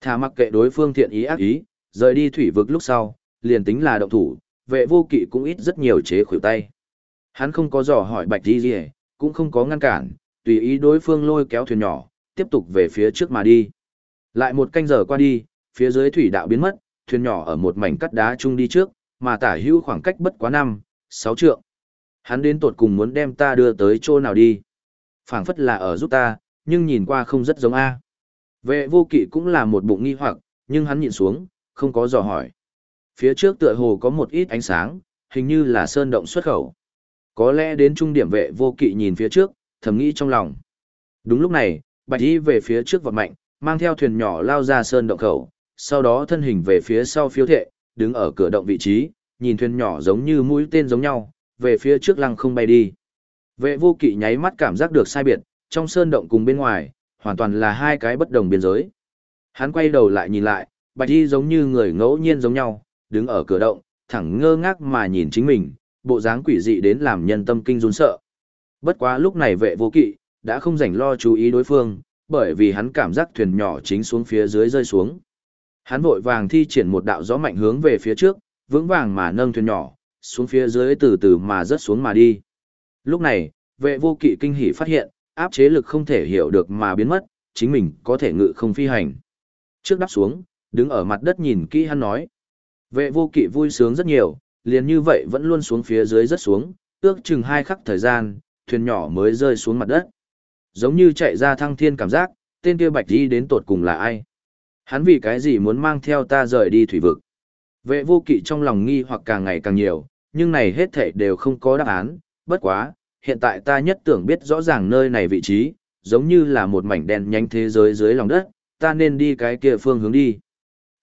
Thả mặc kệ đối phương thiện ý ác ý, rời đi thủy vực lúc sau, liền tính là động thủ, vệ vô kỵ cũng ít rất nhiều chế khuỷu tay. Hắn không có dò hỏi bạch Di gì, cũng không có ngăn cản, tùy ý đối phương lôi kéo thuyền nhỏ, tiếp tục về phía trước mà đi. Lại một canh giờ qua đi, phía dưới thủy đạo biến mất, thuyền nhỏ ở một mảnh cắt đá chung đi trước, mà tả hữu khoảng cách bất quá năm, sáu trượng. Hắn đến tột cùng muốn đem ta đưa tới chỗ nào đi. phảng phất là ở giúp ta, nhưng nhìn qua không rất giống A. Vệ vô kỵ cũng là một bụng nghi hoặc, nhưng hắn nhìn xuống, không có dò hỏi. Phía trước tựa hồ có một ít ánh sáng, hình như là sơn động xuất khẩu. Có lẽ đến trung điểm vệ vô kỵ nhìn phía trước, thầm nghĩ trong lòng. Đúng lúc này, bạch y về phía trước vọt mạnh, mang theo thuyền nhỏ lao ra sơn động khẩu, sau đó thân hình về phía sau phiếu thệ, đứng ở cửa động vị trí, nhìn thuyền nhỏ giống như mũi tên giống nhau, về phía trước lăng không bay đi. Vệ vô kỵ nháy mắt cảm giác được sai biệt, trong sơn động cùng bên ngoài, hoàn toàn là hai cái bất đồng biên giới. Hắn quay đầu lại nhìn lại, bạch y giống như người ngẫu nhiên giống nhau, đứng ở cửa động, thẳng ngơ ngác mà nhìn chính mình, bộ dáng quỷ dị đến làm nhân tâm kinh run sợ. Bất quá lúc này vệ vô kỵ, đã không rảnh lo chú ý đối phương, bởi vì hắn cảm giác thuyền nhỏ chính xuống phía dưới rơi xuống. Hắn vội vàng thi triển một đạo gió mạnh hướng về phía trước, vững vàng mà nâng thuyền nhỏ, xuống phía dưới từ từ mà rớt xuống mà đi. Lúc này, vệ vô kỵ kinh hỉ phát hiện, áp chế lực không thể hiểu được mà biến mất, chính mình có thể ngự không phi hành. Trước đắp xuống, đứng ở mặt đất nhìn kỹ hắn nói. Vệ vô kỵ vui sướng rất nhiều, liền như vậy vẫn luôn xuống phía dưới rất xuống, ước chừng hai khắc thời gian, thuyền nhỏ mới rơi xuống mặt đất. Giống như chạy ra thăng thiên cảm giác, tên kia bạch đi đến tột cùng là ai? Hắn vì cái gì muốn mang theo ta rời đi thủy vực? Vệ vô kỵ trong lòng nghi hoặc càng ngày càng nhiều, nhưng này hết thảy đều không có đáp án, bất quá, hiện tại ta nhất tưởng biết rõ ràng nơi này vị trí, giống như là một mảnh đen nhánh thế giới dưới lòng đất, ta nên đi cái kia phương hướng đi.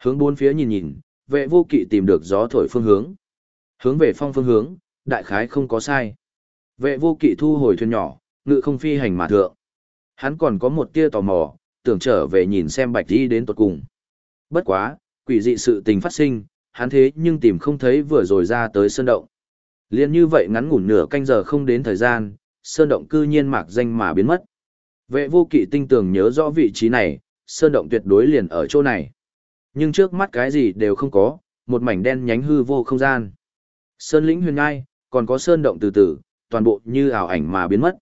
Hướng bốn phía nhìn nhìn, vệ vô kỵ tìm được gió thổi phương hướng. Hướng về phong phương hướng, đại khái không có sai. Vệ vô kỵ thu hồi thuyền nhỏ, ngự không phi hành mà thượng. Hắn còn có một tia tò mò, tưởng trở về nhìn xem bạch đi đến tuột cùng. Bất quá, quỷ dị sự tình phát sinh, hắn thế nhưng tìm không thấy vừa rồi ra tới sơn động. Liên như vậy ngắn ngủn nửa canh giờ không đến thời gian, sơn động cư nhiên mạc danh mà biến mất. Vệ vô kỵ tinh tường nhớ rõ vị trí này, sơn động tuyệt đối liền ở chỗ này. Nhưng trước mắt cái gì đều không có, một mảnh đen nhánh hư vô không gian. Sơn lĩnh huyền ngai, còn có sơn động từ từ, toàn bộ như ảo ảnh mà biến mất.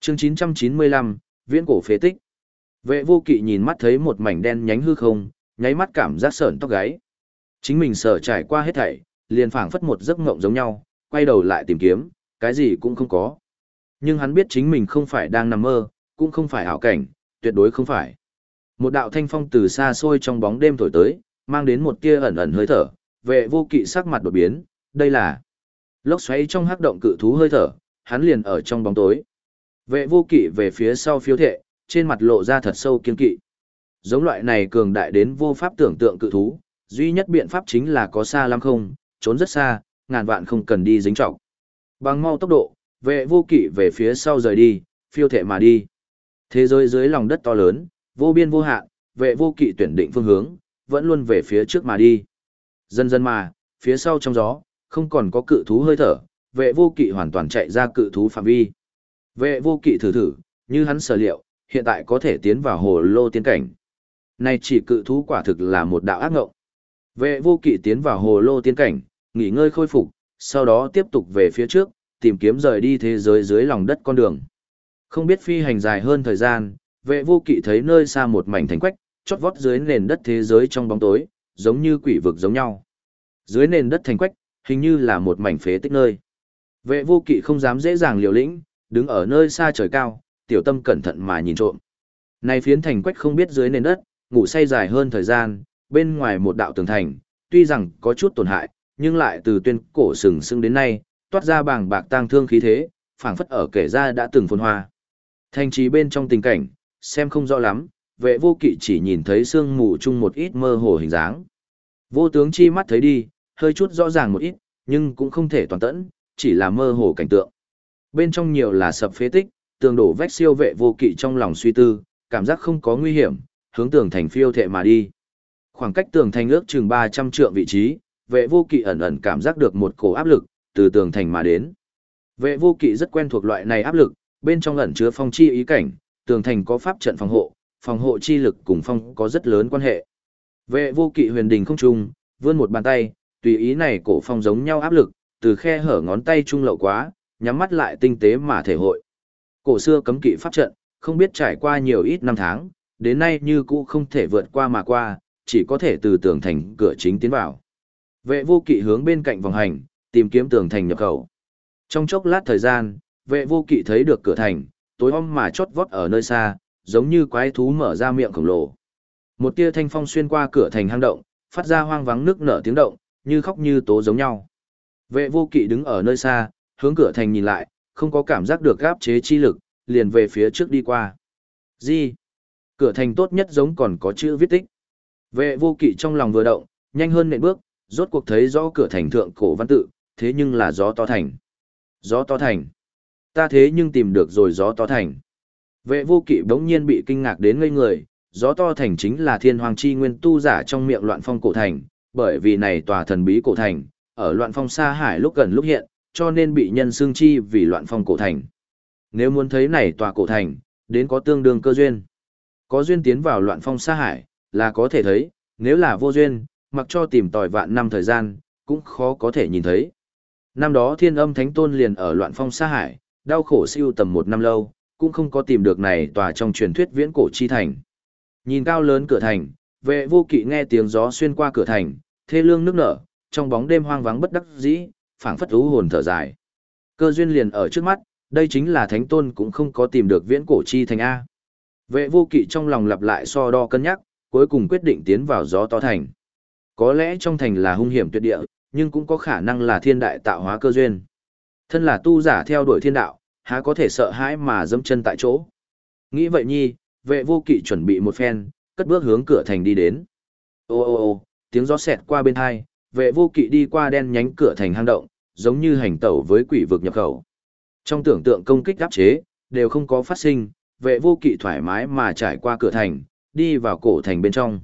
Chương 995, Viễn cổ phế tích. Vệ vô kỵ nhìn mắt thấy một mảnh đen nhánh hư không, nháy mắt cảm giác sởn tóc gáy. Chính mình sợ trải qua hết thảy, liền phảng phất một giấc mộng giống nhau, quay đầu lại tìm kiếm, cái gì cũng không có. Nhưng hắn biết chính mình không phải đang nằm mơ, cũng không phải ảo cảnh, tuyệt đối không phải. Một đạo thanh phong từ xa xôi trong bóng đêm thổi tới, mang đến một tia ẩn ẩn hơi thở, vệ vô kỵ sắc mặt đột biến, đây là lốc xoáy trong hắc động cự thú hơi thở, hắn liền ở trong bóng tối. Vệ vô kỵ về phía sau phiếu thệ, trên mặt lộ ra thật sâu kiên kỵ. Giống loại này cường đại đến vô pháp tưởng tượng cự thú, duy nhất biện pháp chính là có xa lắm không, trốn rất xa, ngàn vạn không cần đi dính trọng. Bằng mau tốc độ, vệ vô kỵ về phía sau rời đi, phiêu thệ mà đi. Thế giới dưới lòng đất to lớn, vô biên vô hạn, vệ vô kỵ tuyển định phương hướng, vẫn luôn về phía trước mà đi. Dần dần mà, phía sau trong gió, không còn có cự thú hơi thở, vệ vô kỵ hoàn toàn chạy ra cự thú phạm vi. Vệ vô kỵ thử thử, như hắn sở liệu, hiện tại có thể tiến vào hồ lô tiên cảnh. Này chỉ cự thú quả thực là một đạo ác ngộng. Vệ vô kỵ tiến vào hồ lô tiên cảnh, nghỉ ngơi khôi phục, sau đó tiếp tục về phía trước, tìm kiếm rời đi thế giới dưới lòng đất con đường. Không biết phi hành dài hơn thời gian, vệ vô kỵ thấy nơi xa một mảnh thành quách, chót vót dưới nền đất thế giới trong bóng tối, giống như quỷ vực giống nhau. Dưới nền đất thành quách, hình như là một mảnh phế tích nơi. Vệ vô kỵ không dám dễ dàng liều lĩnh, đứng ở nơi xa trời cao, tiểu tâm cẩn thận mà nhìn trộm. Này phiến thành quách không biết dưới nền đất, ngủ say dài hơn thời gian, bên ngoài một đạo tường thành, tuy rằng có chút tổn hại, nhưng lại từ tuyên cổ sừng sưng đến nay, toát ra bàng bạc tang thương khí thế, phảng phất ở kể ra đã từng phồn hoa. Thành trì bên trong tình cảnh, xem không rõ lắm, vệ vô kỵ chỉ nhìn thấy sương mù chung một ít mơ hồ hình dáng. Vô tướng chi mắt thấy đi, hơi chút rõ ràng một ít, nhưng cũng không thể toàn tẫn, chỉ là mơ hồ cảnh tượng. Bên trong nhiều là sập phế tích, tường đổ vách siêu vệ vô kỵ trong lòng suy tư, cảm giác không có nguy hiểm, hướng tường thành phiêu thệ mà đi. Khoảng cách tường thành ước chừng 300 trượng vị trí, vệ vô kỵ ẩn ẩn cảm giác được một cổ áp lực, từ tường thành mà đến. Vệ vô kỵ rất quen thuộc loại này áp lực, bên trong ẩn chứa phong chi ý cảnh, tường thành có pháp trận phòng hộ, phòng hộ chi lực cùng phong có rất lớn quan hệ. Vệ vô kỵ huyền đình không trung, vươn một bàn tay, tùy ý này cổ phong giống nhau áp lực, từ khe hở ngón tay trung lậu quá, nhắm mắt lại tinh tế mà thể hội. Cổ xưa cấm kỵ pháp trận, không biết trải qua nhiều ít năm tháng, đến nay như cũ không thể vượt qua mà qua, chỉ có thể từ tường thành cửa chính tiến vào. Vệ vô kỵ hướng bên cạnh vòng hành, tìm kiếm tường thành nhập khẩu. Trong chốc lát thời gian, vệ vô kỵ thấy được cửa thành, tối om mà chót vót ở nơi xa, giống như quái thú mở ra miệng khổng lồ. Một tia thanh phong xuyên qua cửa thành hang động, phát ra hoang vắng nước nở tiếng động, như khóc như tố giống nhau. Vệ vô kỵ đứng ở nơi xa, hướng cửa thành nhìn lại, không có cảm giác được gáp chế chi lực, liền về phía trước đi qua. Gì? Cửa thành tốt nhất giống còn có chữ viết tích. Vệ vô kỵ trong lòng vừa động, nhanh hơn nện bước, rốt cuộc thấy rõ cửa thành thượng cổ văn tự, thế nhưng là gió to thành. Gió to thành. Ta thế nhưng tìm được rồi gió to thành. Vệ vô kỵ bỗng nhiên bị kinh ngạc đến ngây người, gió to thành chính là thiên hoàng chi nguyên tu giả trong miệng loạn phong cổ thành, bởi vì này tòa thần bí cổ thành, ở loạn phong xa hải lúc gần lúc hiện, cho nên bị nhân xương chi vì loạn phong cổ thành. Nếu muốn thấy này tòa cổ thành, đến có tương đương cơ duyên. Có duyên tiến vào loạn phong xa hải, là có thể thấy, nếu là vô duyên, mặc cho tìm tòi vạn năm thời gian, cũng khó có thể nhìn thấy. Năm đó thiên âm thánh tôn liền ở loạn phong xa hải, đau khổ siêu tầm một năm lâu, cũng không có tìm được này tòa trong truyền thuyết viễn cổ chi thành. Nhìn cao lớn cửa thành, vệ vô kỵ nghe tiếng gió xuyên qua cửa thành, thê lương nước nở, trong bóng đêm hoang vắng bất đắc dĩ, phảng phất ú hồn thở dài. Cơ duyên liền ở trước mắt, đây chính là thánh tôn cũng không có tìm được viễn cổ chi thành A. Vệ vô kỵ trong lòng lặp lại so đo cân nhắc, cuối cùng quyết định tiến vào gió to thành. Có lẽ trong thành là hung hiểm tuyệt địa, nhưng cũng có khả năng là thiên đại tạo hóa cơ duyên. Thân là tu giả theo đuổi thiên đạo, há có thể sợ hãi mà dâm chân tại chỗ. Nghĩ vậy nhi, vệ vô kỵ chuẩn bị một phen, cất bước hướng cửa thành đi đến. Ô ô ô, tiếng gió xẹt qua bên hai, vệ vô kỵ đi qua đen nhánh cửa thành hang động, giống như hành tẩu với quỷ vực nhập khẩu. Trong tưởng tượng công kích áp chế, đều không có phát sinh, vệ vô kỵ thoải mái mà trải qua cửa thành, đi vào cổ thành bên trong.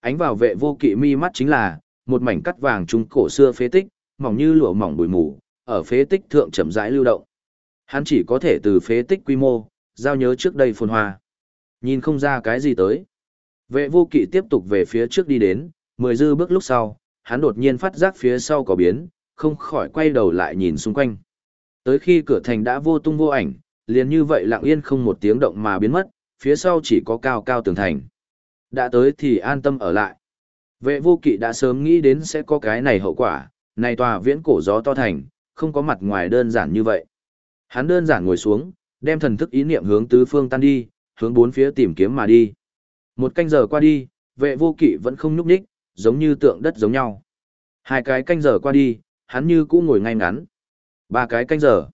Ánh vào vệ vô kỵ mi mắt chính là, một mảnh cắt vàng trung cổ xưa phế tích, mỏng như lụa mỏng bụi mù, ở phế tích thượng chậm rãi lưu động. Hắn chỉ có thể từ phế tích quy mô, giao nhớ trước đây phồn hoa. Nhìn không ra cái gì tới. Vệ vô kỵ tiếp tục về phía trước đi đến, mười dư bước lúc sau, hắn đột nhiên phát giác phía sau có biến, không khỏi quay đầu lại nhìn xung quanh. Tới khi cửa thành đã vô tung vô ảnh, liền như vậy lặng yên không một tiếng động mà biến mất, phía sau chỉ có cao cao tường thành. Đã tới thì an tâm ở lại. Vệ vô kỵ đã sớm nghĩ đến sẽ có cái này hậu quả, này tòa viễn cổ gió to thành, không có mặt ngoài đơn giản như vậy. Hắn đơn giản ngồi xuống, đem thần thức ý niệm hướng tứ phương tan đi, hướng bốn phía tìm kiếm mà đi. Một canh giờ qua đi, vệ vô kỵ vẫn không nhúc nhích, giống như tượng đất giống nhau. Hai cái canh giờ qua đi, hắn như cũ ngồi ngay ngắn. Ba cái canh giờ.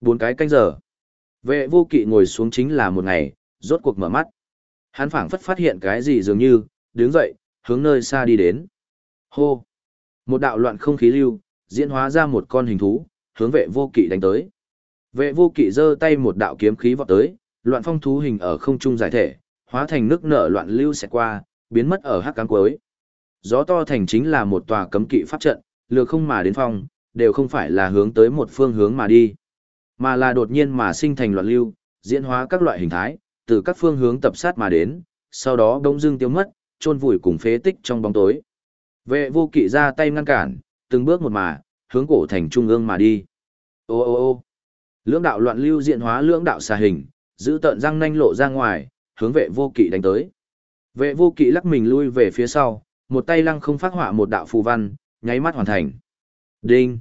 Bốn cái canh giờ. Vệ vô kỵ ngồi xuống chính là một ngày, rốt cuộc mở mắt. Hắn phảng phất phát hiện cái gì dường như, đứng dậy, hướng nơi xa đi đến. Hô! Một đạo loạn không khí lưu, diễn hóa ra một con hình thú, hướng vệ vô kỵ đánh tới. Vệ vô kỵ giơ tay một đạo kiếm khí vọt tới, loạn phong thú hình ở không trung giải thể, hóa thành nước nở loạn lưu sẽ qua, biến mất ở hắc cám cuối. Gió to thành chính là một tòa cấm kỵ pháp trận, lừa không mà đến phong, đều không phải là hướng tới một phương hướng mà đi, mà là đột nhiên mà sinh thành loạn lưu, diễn hóa các loại hình thái, từ các phương hướng tập sát mà đến, sau đó đông dưng tiêu mất, chôn vùi cùng phế tích trong bóng tối. Vệ vô kỵ ra tay ngăn cản, từng bước một mà, hướng cổ thành trung ương mà đi. Ô ô ô lưỡng đạo loạn lưu diện hóa lưỡng đạo xà hình, giữ tận răng nanh lộ ra ngoài, hướng vệ vô kỵ đánh tới. Vệ vô kỵ lắc mình lui về phía sau, một tay lăng không phát họa một đạo phù văn, nháy mắt hoàn thành. Đinh!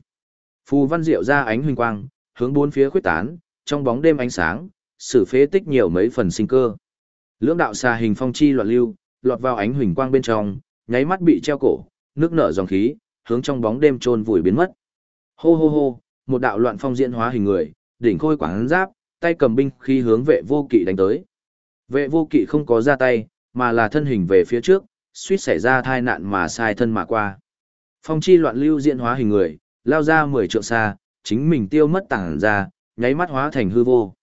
Phù văn diệu ra ánh huỳnh quang, hướng bốn phía khuyết tán, trong bóng đêm ánh sáng, sử phế tích nhiều mấy phần sinh cơ. Lưỡng đạo xà hình phong chi loạn lưu, lọt vào ánh huỳnh quang bên trong, nháy mắt bị treo cổ, nước nở dòng khí, hướng trong bóng đêm trôn vùi biến mất. Hô hô hô, một đạo loạn phong diễn hóa hình người, đỉnh khôi quảng giáp, tay cầm binh khi hướng vệ vô kỵ đánh tới. Vệ vô kỵ không có ra tay, mà là thân hình về phía trước, suýt xảy ra thai nạn mà sai thân mà qua. Phong chi loạn lưu diễn hóa hình người, lao ra 10 trượng xa, chính mình tiêu mất tảng ra, nháy mắt hóa thành hư vô.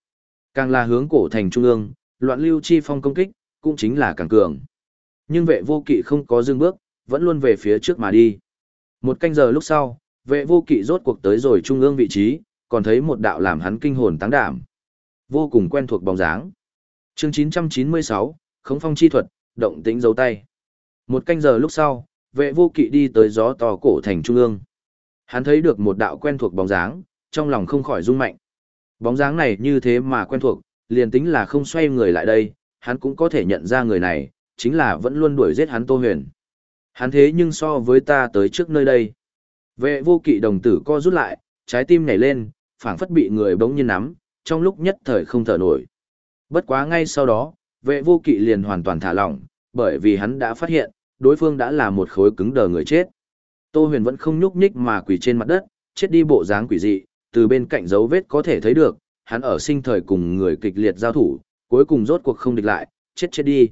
Càng là hướng cổ thành trung ương, loạn lưu chi phong công kích, cũng chính là càng cường. Nhưng vệ vô kỵ không có dừng bước, vẫn luôn về phía trước mà đi. Một canh giờ lúc sau, vệ vô kỵ rốt cuộc tới rồi trung ương vị trí, còn thấy một đạo làm hắn kinh hồn táng đảm. Vô cùng quen thuộc bóng dáng. Chương 996, Khống phong chi thuật, động tĩnh dấu tay. Một canh giờ lúc sau, vệ vô kỵ đi tới gió to cổ thành trung ương. Hắn thấy được một đạo quen thuộc bóng dáng, trong lòng không khỏi rung mạnh. Bóng dáng này như thế mà quen thuộc, liền tính là không xoay người lại đây, hắn cũng có thể nhận ra người này, chính là vẫn luôn đuổi giết hắn Tô Huyền. Hắn thế nhưng so với ta tới trước nơi đây. Vệ vô kỵ đồng tử co rút lại, trái tim nhảy lên, phảng phất bị người bỗng nhiên nắm, trong lúc nhất thời không thở nổi. Bất quá ngay sau đó, vệ vô kỵ liền hoàn toàn thả lỏng, bởi vì hắn đã phát hiện, đối phương đã là một khối cứng đờ người chết. Tô huyền vẫn không nhúc nhích mà quỳ trên mặt đất, chết đi bộ dáng quỷ dị, từ bên cạnh dấu vết có thể thấy được, hắn ở sinh thời cùng người kịch liệt giao thủ, cuối cùng rốt cuộc không địch lại, chết chết đi.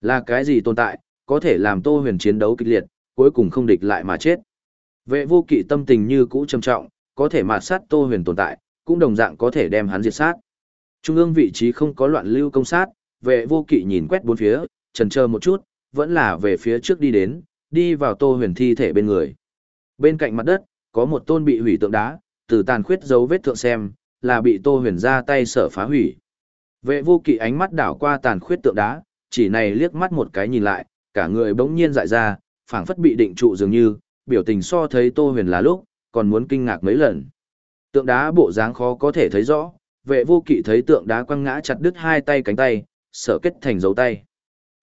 Là cái gì tồn tại, có thể làm Tô huyền chiến đấu kịch liệt, cuối cùng không địch lại mà chết. Vệ vô kỵ tâm tình như cũ trầm trọng, có thể mạt sát Tô huyền tồn tại, cũng đồng dạng có thể đem hắn diệt sát. Trung ương vị trí không có loạn lưu công sát, vệ vô kỵ nhìn quét bốn phía, trần chờ một chút, vẫn là về phía trước đi đến, đi vào tô huyền thi thể bên người. Bên cạnh mặt đất, có một tôn bị hủy tượng đá, từ tàn khuyết dấu vết thượng xem, là bị tô huyền ra tay sở phá hủy. Vệ vô kỵ ánh mắt đảo qua tàn khuyết tượng đá, chỉ này liếc mắt một cái nhìn lại, cả người bỗng nhiên dại ra, phảng phất bị định trụ dường như, biểu tình so thấy tô huyền là lúc, còn muốn kinh ngạc mấy lần. Tượng đá bộ dáng khó có thể thấy rõ, vệ vô kỵ thấy tượng đá quăng ngã chặt đứt hai tay cánh tay, sợ kết thành dấu tay.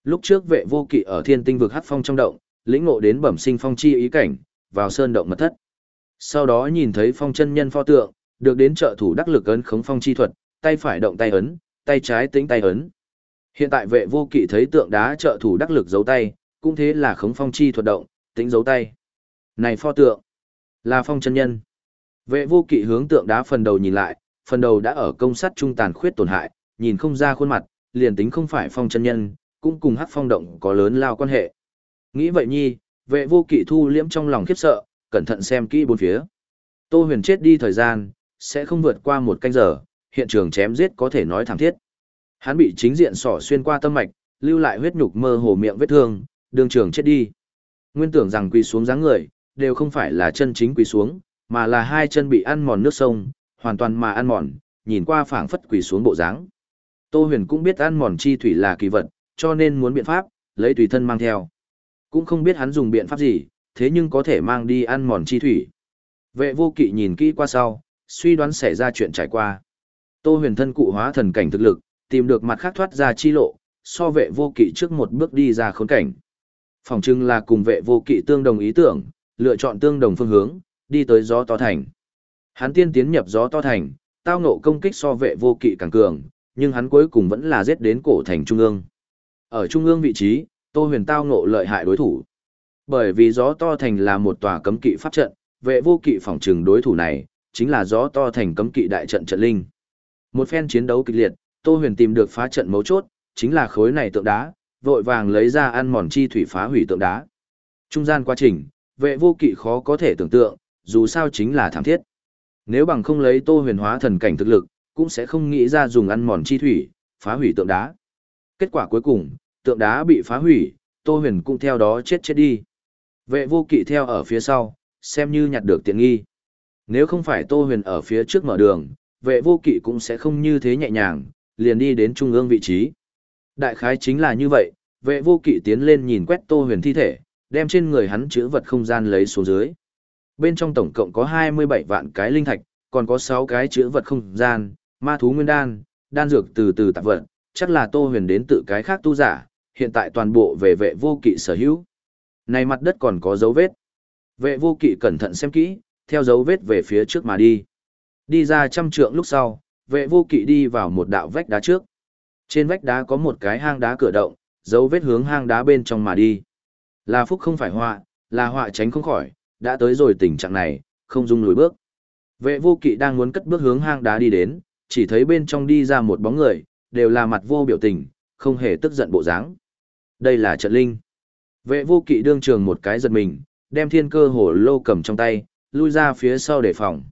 Lúc trước vệ vô kỵ ở thiên tinh vực hắc phong trong động, lĩnh ngộ đến bẩm sinh phong chi ý cảnh, vào sơn động mật thất. Sau đó nhìn thấy phong chân nhân pho tượng, được đến trợ thủ đắc lực ấn khống phong chi thuật, tay phải động tay ấn, tay trái tính tay ấn. Hiện tại vệ vô kỵ thấy tượng đá trợ thủ đắc lực giấu tay, cũng thế là khống phong chi thuật động, tính giấu tay. Này pho tượng, là phong chân nhân. Vệ vô kỵ hướng tượng đá phần đầu nhìn lại, phần đầu đã ở công sắt trung tàn khuyết tổn hại, nhìn không ra khuôn mặt, liền tính không phải phong chân nhân, cũng cùng hắc phong động có lớn lao quan hệ. Nghĩ vậy nhi, vệ vô kỵ thu liễm trong lòng khiếp sợ, cẩn thận xem kỹ bốn phía. Tô huyền chết đi thời gian, sẽ không vượt qua một canh giờ, hiện trường chém giết có thể nói thẳng thiết. Hắn bị chính diện sỏ xuyên qua tâm mạch, lưu lại huyết nhục mơ hồ miệng vết thương, đường trường chết đi. Nguyên tưởng rằng quỳ xuống dáng người, đều không phải là chân chính quỳ xuống, mà là hai chân bị ăn mòn nước sông, hoàn toàn mà ăn mòn, nhìn qua phảng phất quỳ xuống bộ dáng. Tô Huyền cũng biết ăn mòn chi thủy là kỳ vật, cho nên muốn biện pháp, lấy tùy thân mang theo. Cũng không biết hắn dùng biện pháp gì, thế nhưng có thể mang đi ăn mòn chi thủy. Vệ vô kỵ nhìn kỹ qua sau, suy đoán xảy ra chuyện trải qua. Tô huyền thân cụ hóa thần cảnh thực lực, tìm được mặt khác thoát ra chi lộ, so vệ vô kỵ trước một bước đi ra khốn cảnh. Phòng trưng là cùng vệ vô kỵ tương đồng ý tưởng, lựa chọn tương đồng phương hướng, đi tới gió to thành. Hắn tiên tiến nhập gió to thành, tao ngộ công kích so vệ vô kỵ càng cường, nhưng hắn cuối cùng vẫn là giết đến cổ thành trung ương. Ở trung ương vị trí, Tô Huyền tao ngộ lợi hại đối thủ. Bởi vì gió to thành là một tòa cấm kỵ pháp trận, vệ vô kỵ phòng trừng đối thủ này, chính là gió to thành cấm kỵ đại trận trận linh. Một phen chiến đấu kịch liệt, Tô Huyền tìm được phá trận mấu chốt, chính là khối này tượng đá, vội vàng lấy ra ăn mòn chi thủy phá hủy tượng đá. Trung gian quá trình, vệ vô kỵ khó có thể tưởng tượng, dù sao chính là thảm thiết. Nếu bằng không lấy Tô Huyền hóa thần cảnh thực lực, cũng sẽ không nghĩ ra dùng ăn mòn chi thủy, phá hủy tượng đá. Kết quả cuối cùng, tượng đá bị phá hủy, Tô Huyền cũng theo đó chết chết đi. Vệ vô kỵ theo ở phía sau, xem như nhặt được tiện nghi. Nếu không phải Tô Huyền ở phía trước mở đường, vệ vô kỵ cũng sẽ không như thế nhẹ nhàng, liền đi đến trung ương vị trí. Đại khái chính là như vậy, vệ vô kỵ tiến lên nhìn quét Tô Huyền thi thể, đem trên người hắn chữ vật không gian lấy xuống dưới. Bên trong tổng cộng có 27 vạn cái linh thạch, còn có 6 cái chữ vật không gian, ma thú nguyên đan, đan dược từ từ tạp vật, chắc là Tô Huyền đến tự cái khác tu giả, hiện tại toàn bộ về vệ vô kỵ sở hữu. Này mặt đất còn có dấu vết. Vệ vô kỵ cẩn thận xem kỹ, theo dấu vết về phía trước mà đi. Đi ra trăm trượng lúc sau, vệ vô kỵ đi vào một đạo vách đá trước. Trên vách đá có một cái hang đá cửa động, dấu vết hướng hang đá bên trong mà đi. Là phúc không phải họa, là họa tránh không khỏi, đã tới rồi tình trạng này, không dung lùi bước. Vệ vô kỵ đang muốn cất bước hướng hang đá đi đến, chỉ thấy bên trong đi ra một bóng người, đều là mặt vô biểu tình, không hề tức giận bộ dáng. Đây là trận linh. Vệ vô kỵ đương trường một cái giật mình, đem thiên cơ hổ lô cầm trong tay, lui ra phía sau để phòng.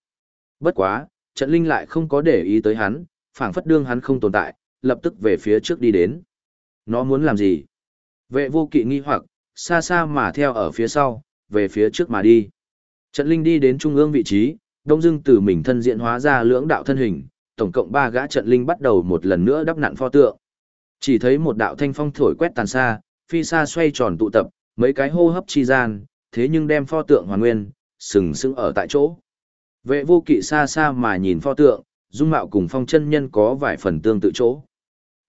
Bất quá, trận linh lại không có để ý tới hắn, phảng phất đương hắn không tồn tại, lập tức về phía trước đi đến. Nó muốn làm gì? Vệ vô kỵ nghi hoặc, xa xa mà theo ở phía sau, về phía trước mà đi. Trận linh đi đến trung ương vị trí, đông dưng từ mình thân diện hóa ra lưỡng đạo thân hình, tổng cộng ba gã trận linh bắt đầu một lần nữa đắp nặn pho tượng. Chỉ thấy một đạo thanh phong thổi quét tàn xa, phi xa xoay tròn tụ tập, mấy cái hô hấp chi gian, thế nhưng đem pho tượng hoàn nguyên, sừng sững ở tại chỗ. Vệ vô kỵ xa xa mà nhìn pho tượng, dung mạo cùng phong chân nhân có vài phần tương tự chỗ.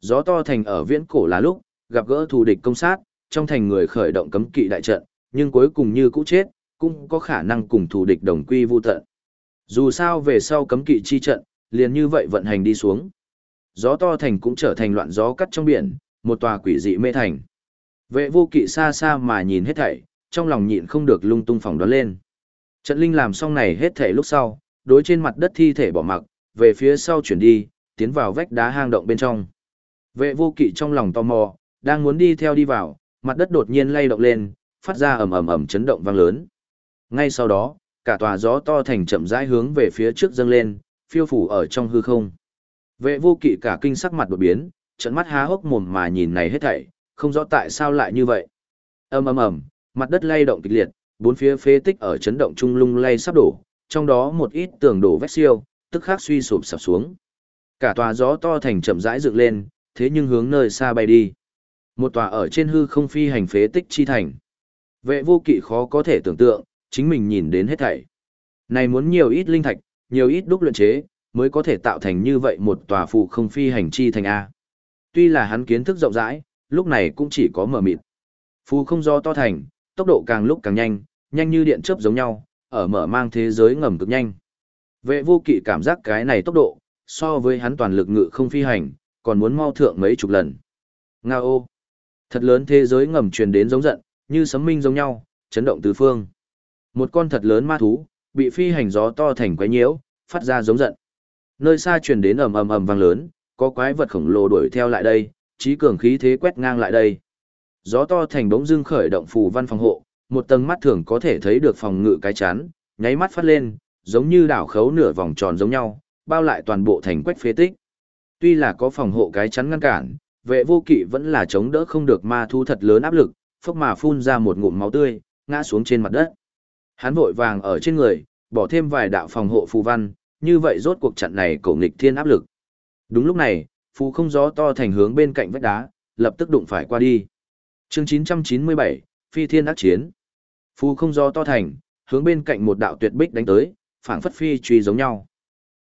Gió to thành ở viễn cổ là lúc, gặp gỡ thù địch công sát, trong thành người khởi động cấm kỵ đại trận, nhưng cuối cùng như cũ chết, cũng có khả năng cùng thù địch đồng quy vu tận. Dù sao về sau cấm kỵ chi trận, liền như vậy vận hành đi xuống. Gió to thành cũng trở thành loạn gió cắt trong biển, một tòa quỷ dị mê thành. Vệ vô kỵ xa xa mà nhìn hết thảy, trong lòng nhịn không được lung tung phỏng đoán lên. Trận linh làm xong này hết thảy lúc sau, đối trên mặt đất thi thể bỏ mặc, về phía sau chuyển đi, tiến vào vách đá hang động bên trong. Vệ vô kỵ trong lòng tò mò, đang muốn đi theo đi vào, mặt đất đột nhiên lay động lên, phát ra ầm ầm ầm chấn động vang lớn. Ngay sau đó, cả tòa gió to thành chậm rãi hướng về phía trước dâng lên, phiêu phủ ở trong hư không. Vệ vô kỵ cả kinh sắc mặt đột biến, trận mắt há hốc mồm mà nhìn này hết thảy, không rõ tại sao lại như vậy. Ầm ầm ầm, mặt đất lay động kịch liệt, bốn phía phế tích ở chấn động trung lung lay sắp đổ, trong đó một ít tường đổ vách siêu, tức khắc suy sụp sập xuống. Cả tòa gió to thành chậm rãi dựng lên, thế nhưng hướng nơi xa bay đi. Một tòa ở trên hư không phi hành phế tích chi thành. Vệ vô kỵ khó có thể tưởng tượng, chính mình nhìn đến hết thảy. Này muốn nhiều ít linh thạch, nhiều ít đúc luyện chế, mới có thể tạo thành như vậy một tòa phù không phi hành chi thành A. Tuy là hắn kiến thức rộng rãi, lúc này cũng chỉ có mở mịt. Phù không do to thành, tốc độ càng lúc càng nhanh, nhanh như điện chớp giống nhau, ở mở mang thế giới ngầm cực nhanh. Vệ vô kỵ cảm giác cái này tốc độ, so với hắn toàn lực ngự không phi hành, còn muốn mau thượng mấy chục lần. Nga ô! Thật lớn thế giới ngầm truyền đến giống giận, như sấm minh giống nhau, chấn động tứ phương. Một con thật lớn ma thú, bị phi hành gió to thành quái nhiễu, phát ra giống giận. Nơi xa truyền đến ầm ầm ầm vang lớn, có quái vật khổng lồ đuổi theo lại đây, trí cường khí thế quét ngang lại đây. Gió to thành bỗng dưng khởi động phù văn phòng hộ, một tầng mắt thường có thể thấy được phòng ngự cái chắn, nháy mắt phát lên, giống như đảo khấu nửa vòng tròn giống nhau, bao lại toàn bộ thành quách phế tích. Tuy là có phòng hộ cái chắn ngăn cản, vệ vô kỵ vẫn là chống đỡ không được ma thu thật lớn áp lực, phốc mà phun ra một ngụm máu tươi, ngã xuống trên mặt đất. Hắn vội vàng ở trên người, bỏ thêm vài đạo phòng hộ phù văn, như vậy rốt cuộc trận này cổ nghịch thiên áp lực. Đúng lúc này, phù không gió to thành hướng bên cạnh vách đá, lập tức đụng phải qua đi. Chương 997, Phi Thiên Ác Chiến. Phù không gió to thành, hướng bên cạnh một đạo tuyệt bích đánh tới, phảng phất phi truy giống nhau.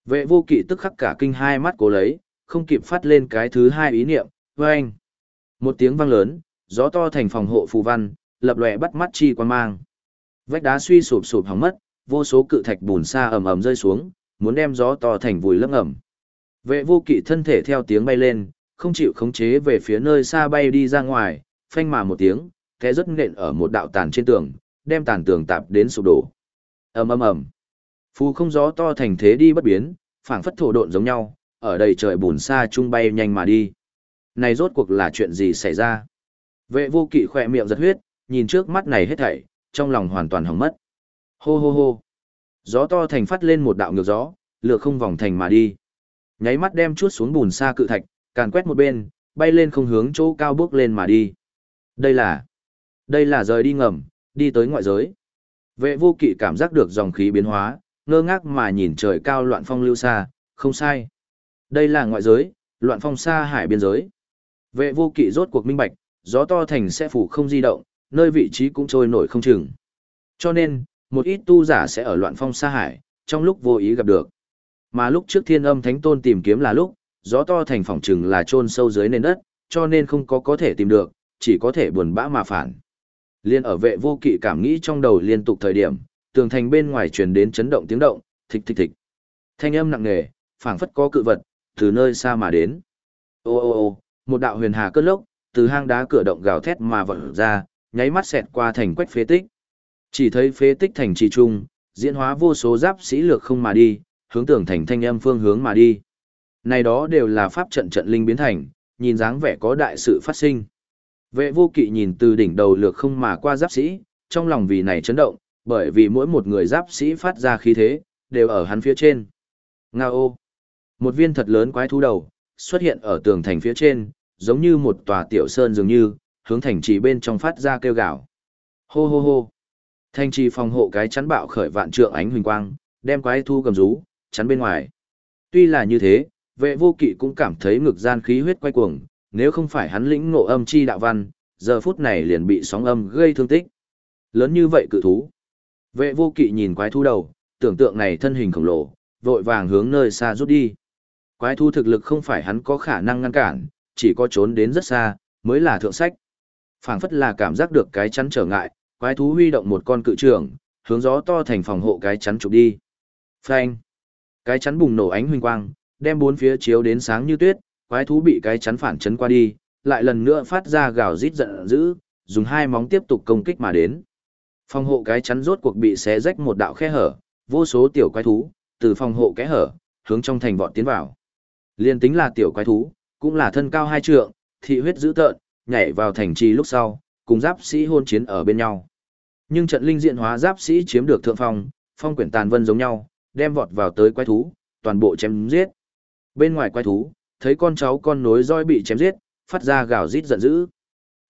Vệ vô kỵ tức khắc cả kinh hai mắt cố lấy, không kịp phát lên cái thứ hai ý niệm, vâng. Một tiếng vang lớn, gió to thành phòng hộ phù văn, lập lòe bắt mắt chi quan mang. Vách đá suy sụp sụp hỏng mất, vô số cự thạch bùn xa ầm ầm rơi xuống, muốn đem gió to thành vùi lấp ẩm. Vệ vô kỵ thân thể theo tiếng bay lên, không chịu khống chế về phía nơi xa bay đi ra ngoài, phanh mà một tiếng, té rất nện ở một đạo tàn trên tường, đem tàn tường tạp đến sụp đổ. ầm ầm ầm, phù không gió to thành thế đi bất biến, phảng phất thổ độn giống nhau, ở đầy trời bùn xa trung bay nhanh mà đi. Này rốt cuộc là chuyện gì xảy ra? Vệ vô kỵ khỏe miệng giật huyết, nhìn trước mắt này hết thảy, trong lòng hoàn toàn hỏng mất. Hô hô hô. Gió to thành phát lên một đạo ngược gió, lửa không vòng thành mà đi. Nháy mắt đem chuốt xuống bùn xa cự thạch, càn quét một bên, bay lên không hướng chỗ cao bước lên mà đi. Đây là, đây là rời đi ngầm, đi tới ngoại giới. Vệ vô kỵ cảm giác được dòng khí biến hóa, ngơ ngác mà nhìn trời cao loạn phong lưu xa, không sai. Đây là ngoại giới, loạn phong xa hải biên giới. Vệ vô kỵ rốt cuộc minh bạch, gió to thành sẽ phủ không di động, nơi vị trí cũng trôi nổi không chừng. Cho nên, một ít tu giả sẽ ở loạn phong xa hải, trong lúc vô ý gặp được. Mà lúc trước thiên âm thánh tôn tìm kiếm là lúc, gió to thành phòng trừng là chôn sâu dưới nền đất, cho nên không có có thể tìm được, chỉ có thể buồn bã mà phản. Liên ở vệ vô kỵ cảm nghĩ trong đầu liên tục thời điểm, tường thành bên ngoài truyền đến chấn động tiếng động, thịch thịch thịch. Thanh âm nặng nề, phảng phất có cự vật, từ nơi xa mà đến. Ô ô ô, một đạo huyền hà cơn lốc, từ hang đá cửa động gào thét mà vọt ra, nháy mắt xẹt qua thành quách phế tích. Chỉ thấy phế tích thành trì trung, diễn hóa vô số giáp sĩ lược không mà đi, hướng tưởng thành thanh âm phương hướng mà đi. Này đó đều là pháp trận trận linh biến thành, nhìn dáng vẻ có đại sự phát sinh. Vệ vô kỵ nhìn từ đỉnh đầu lược không mà qua giáp sĩ, trong lòng vì này chấn động, bởi vì mỗi một người giáp sĩ phát ra khí thế, đều ở hắn phía trên. Nga ô! Một viên thật lớn quái thú đầu, xuất hiện ở tường thành phía trên, giống như một tòa tiểu sơn dường như, hướng thành trì bên trong phát ra kêu gào. Hô hô hô! Thành trì phòng hộ cái chắn bạo khởi vạn trượng ánh huỳnh quang, đem quái thu cầm rú, chắn bên ngoài. Tuy là như thế, vệ vô kỵ cũng cảm thấy ngực gian khí huyết quay cuồng, nếu không phải hắn lĩnh ngộ âm chi đạo văn, giờ phút này liền bị sóng âm gây thương tích. Lớn như vậy cự thú. Vệ vô kỵ nhìn quái thú đầu, tưởng tượng này thân hình khổng lồ, vội vàng hướng nơi xa rút đi. Quái thú thực lực không phải hắn có khả năng ngăn cản, chỉ có trốn đến rất xa, mới là thượng sách phảng phất là cảm giác được cái chắn trở ngại, quái thú huy động một con cự trường, hướng gió to thành phòng hộ cái chắn chụp đi. Phanh! Cái chắn bùng nổ ánh huỳnh quang, đem bốn phía chiếu đến sáng như tuyết, quái thú bị cái chắn phản chấn qua đi, lại lần nữa phát ra gào rít giận dữ, dùng hai móng tiếp tục công kích mà đến. Phòng hộ cái chắn rốt cuộc bị xé rách một đạo khe hở, vô số tiểu quái thú từ phòng hộ kẽ hở, hướng trong thành vọt tiến vào. Liên tính là tiểu quái thú, cũng là thân cao hai trượng, thị huyết dữ tợn, nhảy vào thành trì lúc sau, cùng giáp sĩ hôn chiến ở bên nhau. Nhưng trận linh diện hóa giáp sĩ chiếm được thượng phong, phong quyển tàn vân giống nhau, đem vọt vào tới quái thú, toàn bộ chém giết. Bên ngoài quái thú, thấy con cháu con nối roi bị chém giết, phát ra gào rít giận dữ.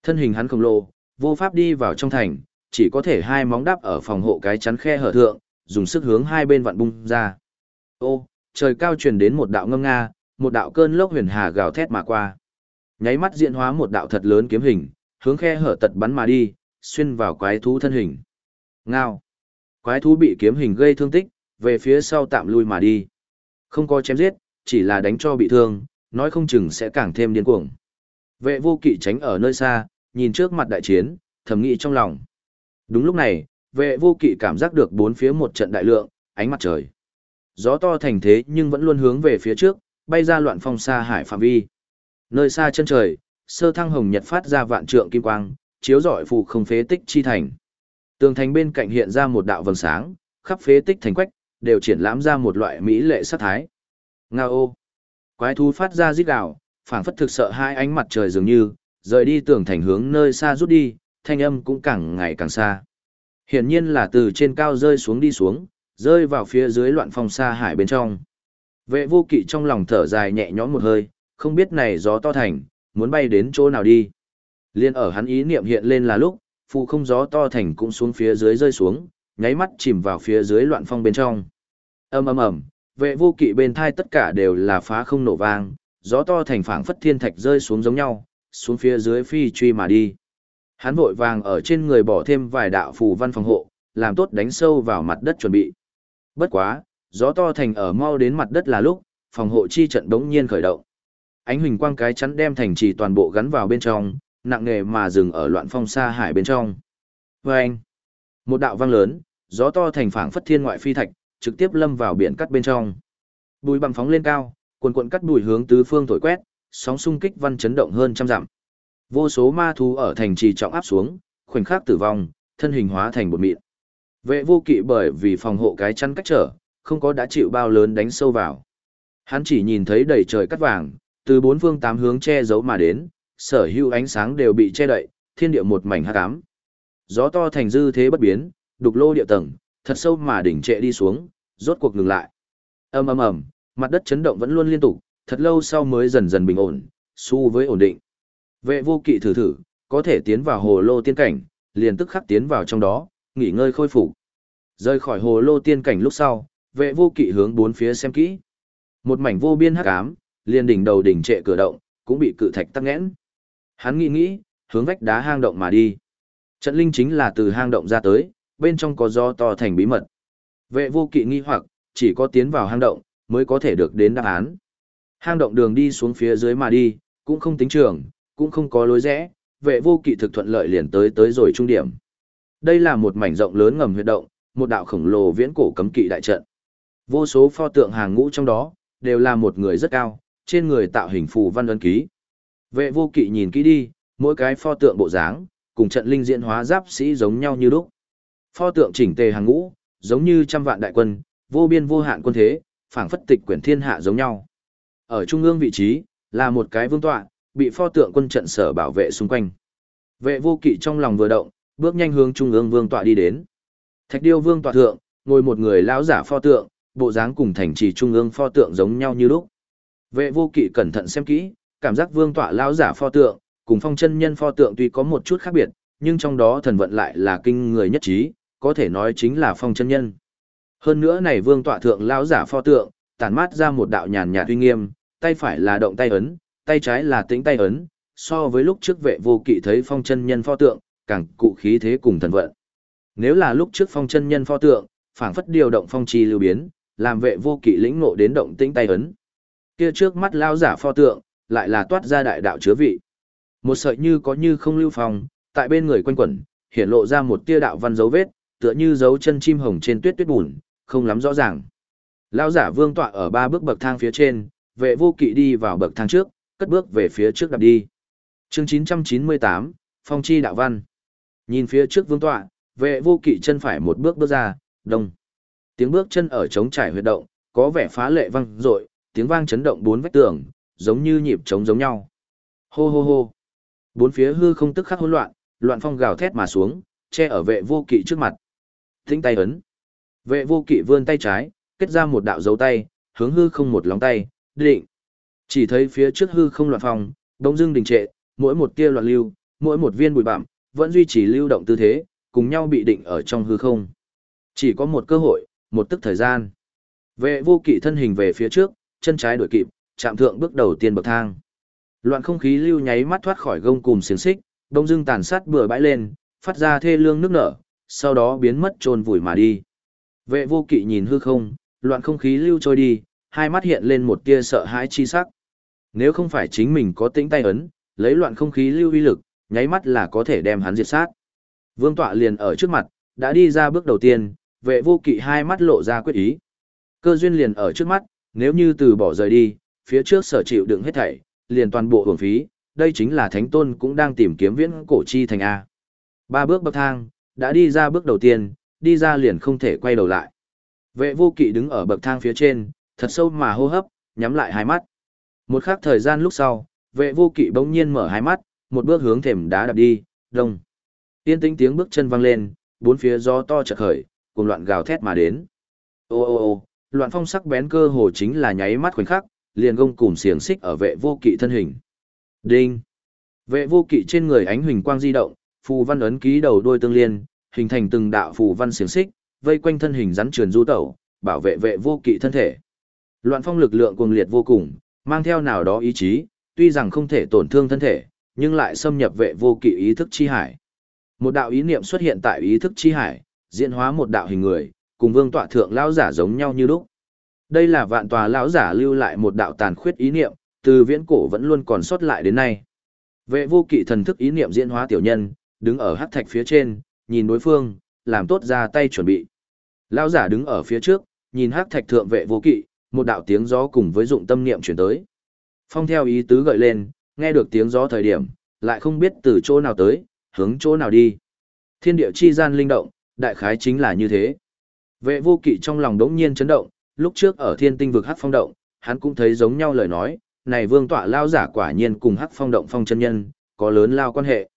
Thân hình hắn khổng lồ, vô pháp đi vào trong thành, chỉ có thể hai móng đáp ở phòng hộ cái chắn khe hở thượng, dùng sức hướng hai bên vặn bung ra. Ô, trời cao truyền đến một đạo ngâm nga, một đạo cơn lốc huyền hà gào thét mà qua. Nháy mắt diễn hóa một đạo thật lớn kiếm hình, hướng khe hở tật bắn mà đi, xuyên vào quái thú thân hình. Ngao. Quái thú bị kiếm hình gây thương tích, về phía sau tạm lui mà đi. Không có chém giết, chỉ là đánh cho bị thương, nói không chừng sẽ càng thêm điên cuồng. Vệ vô kỵ tránh ở nơi xa, nhìn trước mặt đại chiến, thầm nghĩ trong lòng. Đúng lúc này, vệ vô kỵ cảm giác được bốn phía một trận đại lượng, ánh mặt trời. Gió to thành thế nhưng vẫn luôn hướng về phía trước, bay ra loạn phong xa hải phạm vi. Nơi xa chân trời, sơ thăng hồng nhật phát ra vạn trượng kim quang, chiếu rọi phù không phế tích chi thành. Tường thành bên cạnh hiện ra một đạo vầng sáng, khắp phế tích thành quách, đều triển lãm ra một loại mỹ lệ sát thái. Ngao ô! Quái thú phát ra rít gào, phảng phất thực sợ hai ánh mặt trời dường như, rời đi tường thành hướng nơi xa rút đi, thanh âm cũng càng ngày càng xa. Hiển nhiên là từ trên cao rơi xuống đi xuống, rơi vào phía dưới loạn phong xa hải bên trong. Vệ vô kỵ trong lòng thở dài nhẹ nhõm một hơi, không biết này gió to thành, muốn bay đến chỗ nào đi. Liên ở hắn ý niệm hiện lên là lúc, phụ không gió to thành cũng xuống phía dưới rơi xuống, nháy mắt chìm vào phía dưới loạn phong bên trong. ầm ầm ầm, vệ vô kỵ bên thai tất cả đều là phá không nổ vang, gió to thành phảng phất thiên thạch rơi xuống giống nhau, xuống phía dưới phi truy mà đi. Hắn vội vàng ở trên người bỏ thêm vài đạo phù văn phòng hộ, làm tốt đánh sâu vào mặt đất chuẩn bị. Bất quá, gió to thành ở mau đến mặt đất là lúc, phòng hộ chi trận đống nhiên khởi động. Ánh huỳnh quang cái chắn đem thành trì toàn bộ gắn vào bên trong, nặng nề mà dừng ở loạn phong xa hải bên trong. Vâng! Một đạo vang lớn, gió to thành phảng phất thiên ngoại phi thạch, trực tiếp lâm vào biển cắt bên trong. Bùi bằng phóng lên cao, cuồn cuộn cắt bùi hướng tứ phương thổi quét, sóng xung kích văn chấn động hơn trăm dặm. Vô số ma thú ở thành trì trọng áp xuống, khoảnh khắc tử vong, thân hình hóa thành bột mịn. Vệ vô kỵ bởi vì phòng hộ cái chắn cách trở, không có đã chịu bao lớn đánh sâu vào. Hắn chỉ nhìn thấy đầy trời cắt vàng, từ bốn phương tám hướng che giấu mà đến, sở hữu ánh sáng đều bị che đậy, thiên địa một mảnh hắc ám. Gió to thành dư thế bất biến, đục lô địa tầng, thật sâu mà đỉnh trệ đi xuống, rốt cuộc ngừng lại. Ầm ầm ầm, mặt đất chấn động vẫn luôn liên tục, thật lâu sau mới dần dần bình ổn, su với ổn định. Vệ vô kỵ thử thử, có thể tiến vào hồ lô tiên cảnh, liền tức khắc tiến vào trong đó, nghỉ ngơi khôi phục. Rời khỏi hồ lô tiên cảnh lúc sau, vệ vô kỵ hướng bốn phía xem kỹ. Một mảnh vô biên hắc ám, liền đỉnh đầu đỉnh trệ cửa động, cũng bị cự thạch tắc nghẽn. Hắn nghĩ nghĩ, hướng vách đá hang động mà đi. Trận linh chính là từ hang động ra tới, bên trong có do to thành bí mật. Vệ vô kỵ nghi hoặc, chỉ có tiến vào hang động, mới có thể được đến đáp án. Hang động đường đi xuống phía dưới mà đi, cũng không tính trường, cũng không có lối rẽ, vệ vô kỵ thực thuận lợi liền tới tới rồi trung điểm. Đây là một mảnh rộng lớn ngầm huyệt động, một đạo khổng lồ viễn cổ cấm kỵ đại trận. Vô số pho tượng hàng ngũ trong đó, đều là một người rất cao, trên người tạo hình phù văn ấn ký. Vệ vô kỵ nhìn kỹ đi, mỗi cái pho tượng bộ dáng, cùng trận linh diễn hóa giáp sĩ giống nhau như lúc. Pho tượng chỉnh tề hàng ngũ, giống như trăm vạn đại quân, vô biên vô hạn quân thế, phảng phất tịch quyển thiên hạ giống nhau. Ở trung ương vị trí, là một cái vương tọa, bị pho tượng quân trận sở bảo vệ xung quanh. Vệ vô kỵ trong lòng vừa động, bước nhanh hướng trung ương vương tọa đi đến. Thạch điêu vương tọa thượng, ngồi một người lão giả pho tượng, bộ dáng cùng thành trì trung ương pho tượng giống nhau như lúc. Vệ vô kỵ cẩn thận xem kỹ, cảm giác vương tọa lão giả pho tượng, cùng phong chân nhân pho tượng tuy có một chút khác biệt, nhưng trong đó thần vận lại là kinh người nhất trí, có thể nói chính là phong chân nhân. Hơn nữa này vương tọa thượng lão giả pho tượng, tản mát ra một đạo nhàn nhạt uy nghiêm, tay phải là động tay ấn, tay trái là tĩnh tay ấn, so với lúc trước vệ vô kỵ thấy phong chân nhân pho tượng, càng cụ khí thế cùng thần vận. Nếu là lúc trước phong chân nhân pho tượng, phảng phất điều động phong chi lưu biến, làm vệ vô kỵ lĩnh ngộ đến động tĩnh tay ấn. Kia trước mắt lao giả pho tượng, lại là toát ra đại đạo chứa vị. Một sợi như có như không lưu phòng, tại bên người quanh quẩn, hiện lộ ra một tia đạo văn dấu vết, tựa như dấu chân chim hồng trên tuyết tuyết bùn, không lắm rõ ràng. Lão giả vương tọa ở ba bước bậc thang phía trên, vệ vô kỵ đi vào bậc thang trước, cất bước về phía trước đạp đi. Chương 998, Phong chi đạo văn. Nhìn phía trước vương tọa, vệ vô kỵ chân phải một bước bước ra, đông. Tiếng bước chân ở trống trải huyệt động, có vẻ phá lệ vang dội, tiếng vang chấn động bốn vách tường, giống như nhịp trống giống nhau. Hô hô hô. Bốn phía hư không tức khắc hỗn loạn, loạn phong gào thét mà xuống, che ở vệ vô kỵ trước mặt. Thính tay ấn. Vệ vô kỵ vươn tay trái, kết ra một đạo dấu tay, hướng hư không một lóng tay, định. Chỉ thấy phía trước hư không loạn phong, đông dưng đình trệ, mỗi một tia loạn lưu, mỗi một viên bụi bặm, vẫn duy trì lưu động tư thế, cùng nhau bị định ở trong hư không. Chỉ có một cơ hội, một tức thời gian. Vệ vô kỵ thân hình về phía trước, chân trái đuổi kịp, chạm thượng bước đầu tiên bậc thang. Loạn không khí lưu nháy mắt thoát khỏi gông cùm xiềng xích, đông dưng tàn sát bừa bãi lên, phát ra thê lương nước nở, sau đó biến mất trôn vùi mà đi. Vệ vô kỵ nhìn hư không, loạn không khí lưu trôi đi, hai mắt hiện lên một tia sợ hãi chi sắc. Nếu không phải chính mình có tĩnh tay ấn, lấy loạn không khí lưu uy lực, nháy mắt là có thể đem hắn diệt sát. Vương tọa liền ở trước mặt, đã đi ra bước đầu tiên, vệ vô kỵ hai mắt lộ ra quyết ý. Cơ duyên liền ở trước mắt, nếu như từ bỏ rời đi, phía trước sở chịu đựng hết thảy, liền toàn bộ hưởng phí, đây chính là thánh tôn cũng đang tìm kiếm viễn cổ chi thành A. Ba bước bậc thang, đã đi ra bước đầu tiên, đi ra liền không thể quay đầu lại. Vệ vô kỵ đứng ở bậc thang phía trên, thật sâu mà hô hấp, nhắm lại hai mắt. Một khắc thời gian lúc sau, vệ vô kỵ bỗng nhiên mở hai mắt, một bước hướng thềm đá đạp đi, đông. Tiên tĩnh tiếng bước chân vang lên, bốn phía gió to chợt khởi, cùng loạn gào thét mà đến. Ô ô ô, loạn phong sắc bén cơ hồ chính là nháy mắt khoảnh khắc, liền gông cùm xiềng xích ở vệ vô kỵ thân hình. Đinh. Vệ vô kỵ trên người ánh huỳnh quang di động, phù văn ấn ký đầu đôi tương liên, hình thành từng đạo phù văn xiềng xích, vây quanh thân hình rắn truyền du tẩu, bảo vệ vệ vô kỵ thân thể. Loạn phong lực lượng cuồng liệt vô cùng, mang theo nào đó ý chí, tuy rằng không thể tổn thương thân thể, nhưng lại xâm nhập vệ vô kỵ ý thức chi hải. Một đạo ý niệm xuất hiện tại ý thức chi hải, diễn hóa một đạo hình người, cùng vương tọa thượng lão giả giống nhau như lúc. Đây là vạn tòa lão giả lưu lại một đạo tàn khuyết ý niệm, từ viễn cổ vẫn luôn còn sót lại đến nay. Vệ vô kỵ thần thức ý niệm diễn hóa tiểu nhân, đứng ở hắc thạch phía trên, nhìn đối phương, làm tốt ra tay chuẩn bị. Lão giả đứng ở phía trước, nhìn hắc thạch thượng vệ vô kỵ, một đạo tiếng gió cùng với dụng tâm niệm chuyển tới. Phong theo ý tứ gợi lên, nghe được tiếng gió thời điểm, lại không biết từ chỗ nào tới, hướng chỗ nào đi. Thiên địa chi gian linh động, đại khái chính là như thế. Vệ vô kỵ trong lòng đống nhiên chấn động, lúc trước ở thiên tinh vực hắc phong động, hắn cũng thấy giống nhau lời nói, này vương tọa lao giả quả nhiên cùng hắc phong động phong chân nhân, có lớn lao quan hệ.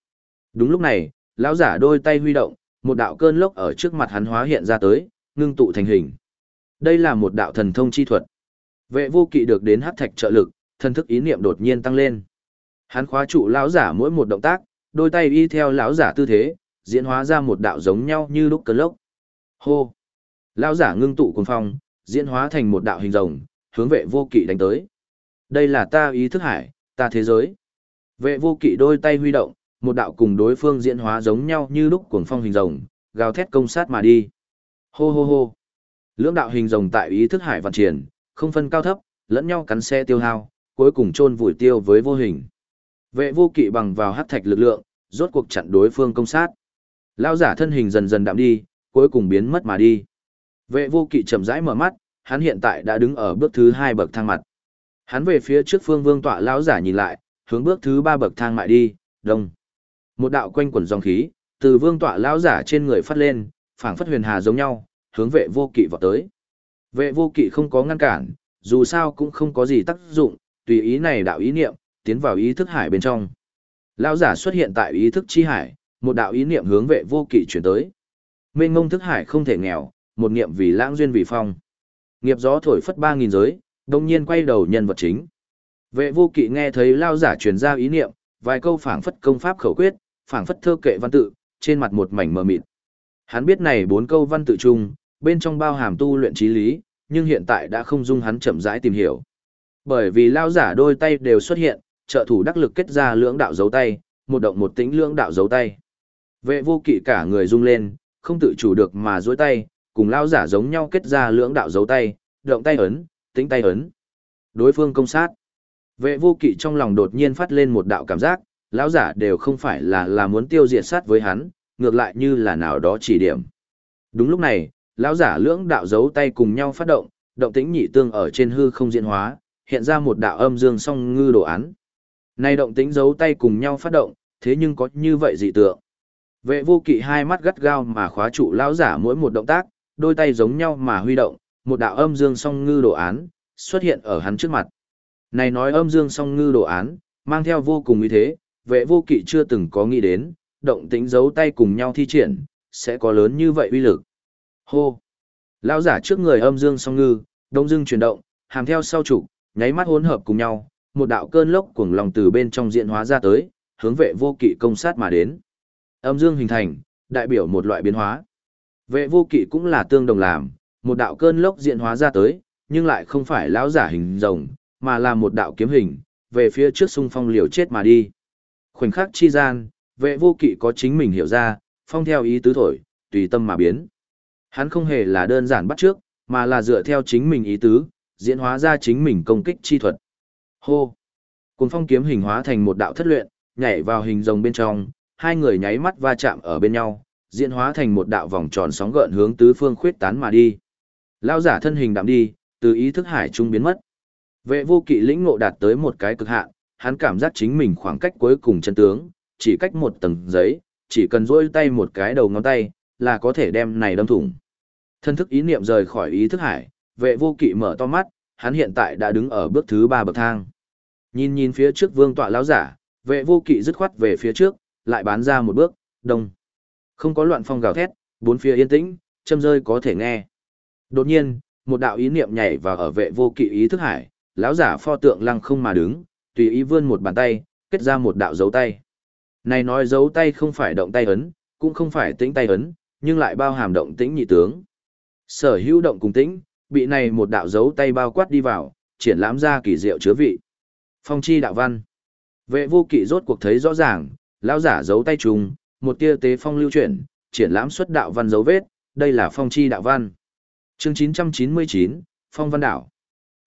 Đúng lúc này, lão giả đôi tay huy động, một đạo cơn lốc ở trước mặt hắn hóa hiện ra tới, ngưng tụ thành hình. Đây là một đạo thần thông chi thuật. Vệ vô kỵ được đến hắc thạch trợ lực, thân thức ý niệm đột nhiên tăng lên. Hắn khóa trụ lão giả mỗi một động tác, đôi tay y theo lão giả tư thế, diễn hóa ra một đạo giống nhau như lúc cơn lốc. Hô! Lão giả ngưng tụ cuồng phong, diễn hóa thành một đạo hình rồng, hướng vệ vô kỵ đánh tới. Đây là ta ý thức hải, ta thế giới. Vệ vô kỵ đôi tay huy động, một đạo cùng đối phương diễn hóa giống nhau như lúc cuồng phong hình rồng, gào thét công sát mà đi. Hô hô hô. Lưỡng đạo hình rồng tại ý thức hải vận triển, không phân cao thấp, lẫn nhau cắn xe tiêu hao, cuối cùng chôn vùi tiêu với vô hình. Vệ vô kỵ bằng vào hắc thạch lực lượng, rốt cuộc chặn đối phương công sát. Lão giả thân hình dần dần đạm đi, cuối cùng biến mất mà đi. Vệ vô kỵ chậm rãi mở mắt, hắn hiện tại đã đứng ở bước thứ hai bậc thang mặt. Hắn về phía trước phương vương tọa lão giả nhìn lại, hướng bước thứ ba bậc thang mại đi, đông. Một đạo quanh quẩn dòng khí, từ vương tọa lão giả trên người phát lên, phảng phất huyền hà giống nhau, hướng vệ vô kỵ vào tới. Vệ vô kỵ không có ngăn cản, dù sao cũng không có gì tác dụng, tùy ý này đạo ý niệm, tiến vào ý thức hải bên trong. Lão giả xuất hiện tại ý thức chi hải, một đạo ý niệm hướng vệ vô kỵ chuyển tới. Mênh ngông thức hải không thể nghèo, một niệm vì lãng duyên vì phong. Nghiệp gió thổi phất ba nghìn giới, đồng nhiên quay đầu nhân vật chính. Vệ vô kỵ nghe thấy lao giả truyền ra ý niệm, vài câu phảng phất công pháp khẩu quyết, phảng phất thơ kệ văn tự, trên mặt một mảnh mờ mịt. Hắn biết này bốn câu văn tự chung, bên trong bao hàm tu luyện trí lý, nhưng hiện tại đã không dung hắn chậm rãi tìm hiểu. Bởi vì lao giả đôi tay đều xuất hiện, trợ thủ đắc lực kết ra lưỡng đạo dấu tay, một động một tính lưỡng đạo dấu tay. Vệ vô kỵ cả người rung lên, không tự chủ được mà duỗi tay, cùng lao giả giống nhau kết ra lưỡng đạo dấu tay, động tay ấn, tính tay ấn. Đối phương công sát. Vệ vô kỵ trong lòng đột nhiên phát lên một đạo cảm giác, lão giả đều không phải là là muốn tiêu diệt sát với hắn, ngược lại như là nào đó chỉ điểm. Đúng lúc này, lão giả lưỡng đạo dấu tay cùng nhau phát động, động tĩnh nhị tương ở trên hư không diễn hóa, hiện ra một đạo âm dương song ngư đồ án. nay động tĩnh dấu tay cùng nhau phát động, thế nhưng có như vậy dị tượng. Vệ vô kỵ hai mắt gắt gao mà khóa trụ lão giả mỗi một động tác, đôi tay giống nhau mà huy động, một đạo âm dương song ngư đồ án xuất hiện ở hắn trước mặt. Này nói âm dương song ngư đồ án, mang theo vô cùng ý thế, vệ vô kỵ chưa từng có nghĩ đến, động tĩnh giấu tay cùng nhau thi triển, sẽ có lớn như vậy uy lực. Hô! Lão giả trước người âm dương song ngư, đông dương chuyển động, hàm theo sau trụ, nháy mắt hỗn hợp cùng nhau, một đạo cơn lốc cuồng lòng từ bên trong diện hóa ra tới, hướng vệ vô kỵ công sát mà đến. Âm dương hình thành, đại biểu một loại biến hóa. Vệ vô kỵ cũng là tương đồng làm, một đạo cơn lốc diện hóa ra tới, nhưng lại không phải lão giả hình rồng, mà là một đạo kiếm hình, về phía trước xung phong liều chết mà đi. Khoảnh khắc chi gian, vệ vô kỵ có chính mình hiểu ra, phong theo ý tứ thổi, tùy tâm mà biến. Hắn không hề là đơn giản bắt trước, mà là dựa theo chính mình ý tứ, diễn hóa ra chính mình công kích chi thuật. Hô! Cùng phong kiếm hình hóa thành một đạo thất luyện, nhảy vào hình rồng bên trong, hai người nháy mắt va chạm ở bên nhau, diễn hóa thành một đạo vòng tròn sóng gợn hướng tứ phương khuyết tán mà đi. Lão giả thân hình đạm đi, từ ý thức hải trung biến mất. Vệ vô kỵ lĩnh ngộ đạt tới một cái cực hạn, hắn cảm giác chính mình khoảng cách cuối cùng chân tướng, chỉ cách một tầng giấy, chỉ cần duỗi tay một cái đầu ngón tay, là có thể đem này đâm thủng. Thân thức ý niệm rời khỏi ý thức hải, vệ vô kỵ mở to mắt, hắn hiện tại đã đứng ở bước thứ ba bậc thang. Nhìn nhìn phía trước vương tọa lão giả, vệ vô kỵ dứt khoát về phía trước, lại bán ra một bước, đông. Không có loạn phong gào thét, bốn phía yên tĩnh, châm rơi có thể nghe. Đột nhiên, một đạo ý niệm nhảy vào ở vệ vô kỵ ý thức hải, lão giả pho tượng lăng không mà đứng, tùy ý vươn một bàn tay, kết ra một đạo dấu tay. Này nói dấu tay không phải động tay ấn, cũng không phải tĩnh tay ấn, nhưng lại bao hàm động tĩnh nhị tướng. Sở hữu động cùng tĩnh, bị này một đạo dấu tay bao quát đi vào, triển lãm ra kỳ diệu chứa vị. Phong chi đạo văn. Vệ vô kỵ rốt cuộc thấy rõ ràng, lão giả dấu tay trùng, một tia tế phong lưu chuyển, triển lãm xuất đạo văn dấu vết, đây là phong chi đạo văn. Chương 999, Phong văn đạo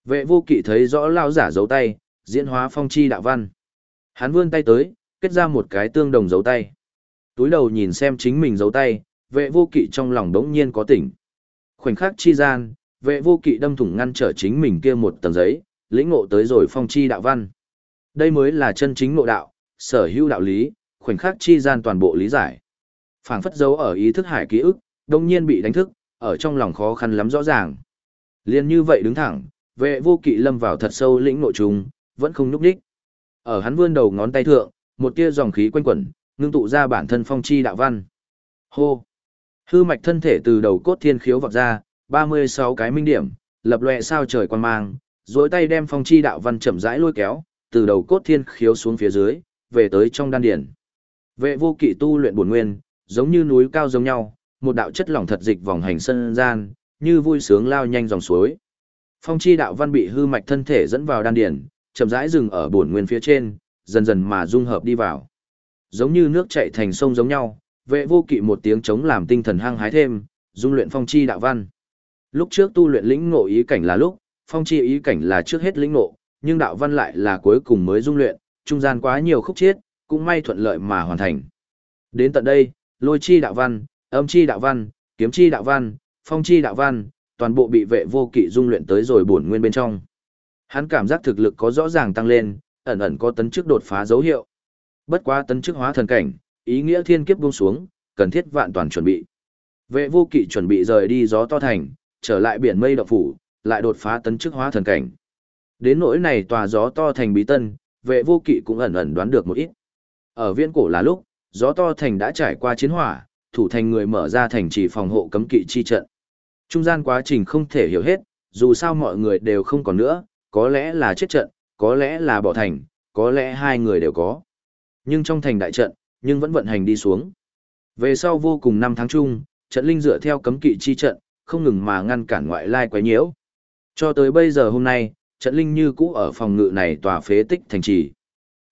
Vệ vô kỵ thấy rõ lao giả dấu tay, diễn hóa phong chi đạo văn. Hắn vươn tay tới, kết ra một cái tương đồng dấu tay. Túi đầu nhìn xem chính mình dấu tay, vệ vô kỵ trong lòng đống nhiên có tỉnh. Khoảnh khắc chi gian, vệ vô kỵ đâm thủng ngăn trở chính mình kia một tầng giấy, lĩnh ngộ tới rồi phong chi đạo văn. Đây mới là chân chính ngộ đạo, sở hữu đạo lý, khoảnh khắc chi gian toàn bộ lý giải. phảng phất dấu ở ý thức hải ký ức, đông nhiên bị đánh thức, ở trong lòng khó khăn lắm rõ ràng. Liên như vậy đứng thẳng, vệ vô kỵ lâm vào thật sâu lĩnh nội trùng, vẫn không nhúc đích. Ở hắn vươn đầu ngón tay thượng, một tia dòng khí quanh quẩn, ngưng tụ ra bản thân phong chi đạo văn. Hô! Hư mạch thân thể từ đầu cốt thiên khiếu vọt ra, 36 cái minh điểm, lập lòe sao trời quan mang, dối tay đem phong chi đạo văn chậm rãi lôi kéo, từ đầu cốt thiên khiếu xuống phía dưới, về tới trong đan điển. Vệ vô kỵ tu luyện bổn nguyên, giống như núi cao giống nhau, một đạo chất lỏng thật dịch vòng hành sân gian, như vui sướng lao nhanh dòng suối. Phong chi đạo văn bị hư mạch thân thể dẫn vào đan điển, chậm rãi dừng ở bổn nguyên phía trên, dần dần mà dung hợp đi vào. Giống như nước chảy thành sông giống nhau, vệ vô kỵ một tiếng chống làm tinh thần hăng hái thêm, dung luyện phong chi đạo văn. Lúc trước tu luyện lĩnh ngộ ý cảnh là lúc, phong chi ý cảnh là trước hết lĩnh ngộ, nhưng đạo văn lại là cuối cùng mới dung luyện, trung gian quá nhiều khúc chiết, cũng may thuận lợi mà hoàn thành. Đến tận đây, lôi chi đạo văn, âm chi đạo văn, kiếm chi đạo văn, phong chi đạo văn, toàn bộ bị vệ vô kỵ dung luyện tới rồi bổn nguyên bên trong. Hắn cảm giác thực lực có rõ ràng tăng lên, ẩn ẩn có tấn chức đột phá dấu hiệu. Bất quá tấn chức hóa thần cảnh, ý nghĩa thiên kiếp buông xuống, cần thiết vạn toàn chuẩn bị. Vệ vô kỵ chuẩn bị rời đi gió to thành, trở lại biển mây độc phủ, lại đột phá tấn chức hóa thần cảnh. Đến nỗi này tòa gió to thành bí tân, vệ vô kỵ cũng ẩn ẩn đoán được một ít. Ở viễn cổ là lúc, gió to thành đã trải qua chiến hỏa, thủ thành người mở ra thành trì phòng hộ cấm kỵ chi trận. Trung gian quá trình không thể hiểu hết, dù sao mọi người đều không còn nữa, có lẽ là chết trận, có lẽ là bỏ thành, có lẽ hai người đều có. Nhưng trong thành đại trận, nhưng vẫn vận hành đi xuống. Về sau vô cùng năm tháng chung, trận linh dựa theo cấm kỵ chi trận, không ngừng mà ngăn cản ngoại lai quấy nhiễu. Cho tới bây giờ hôm nay, trận linh như cũ ở phòng ngự này tòa phế tích thành trì.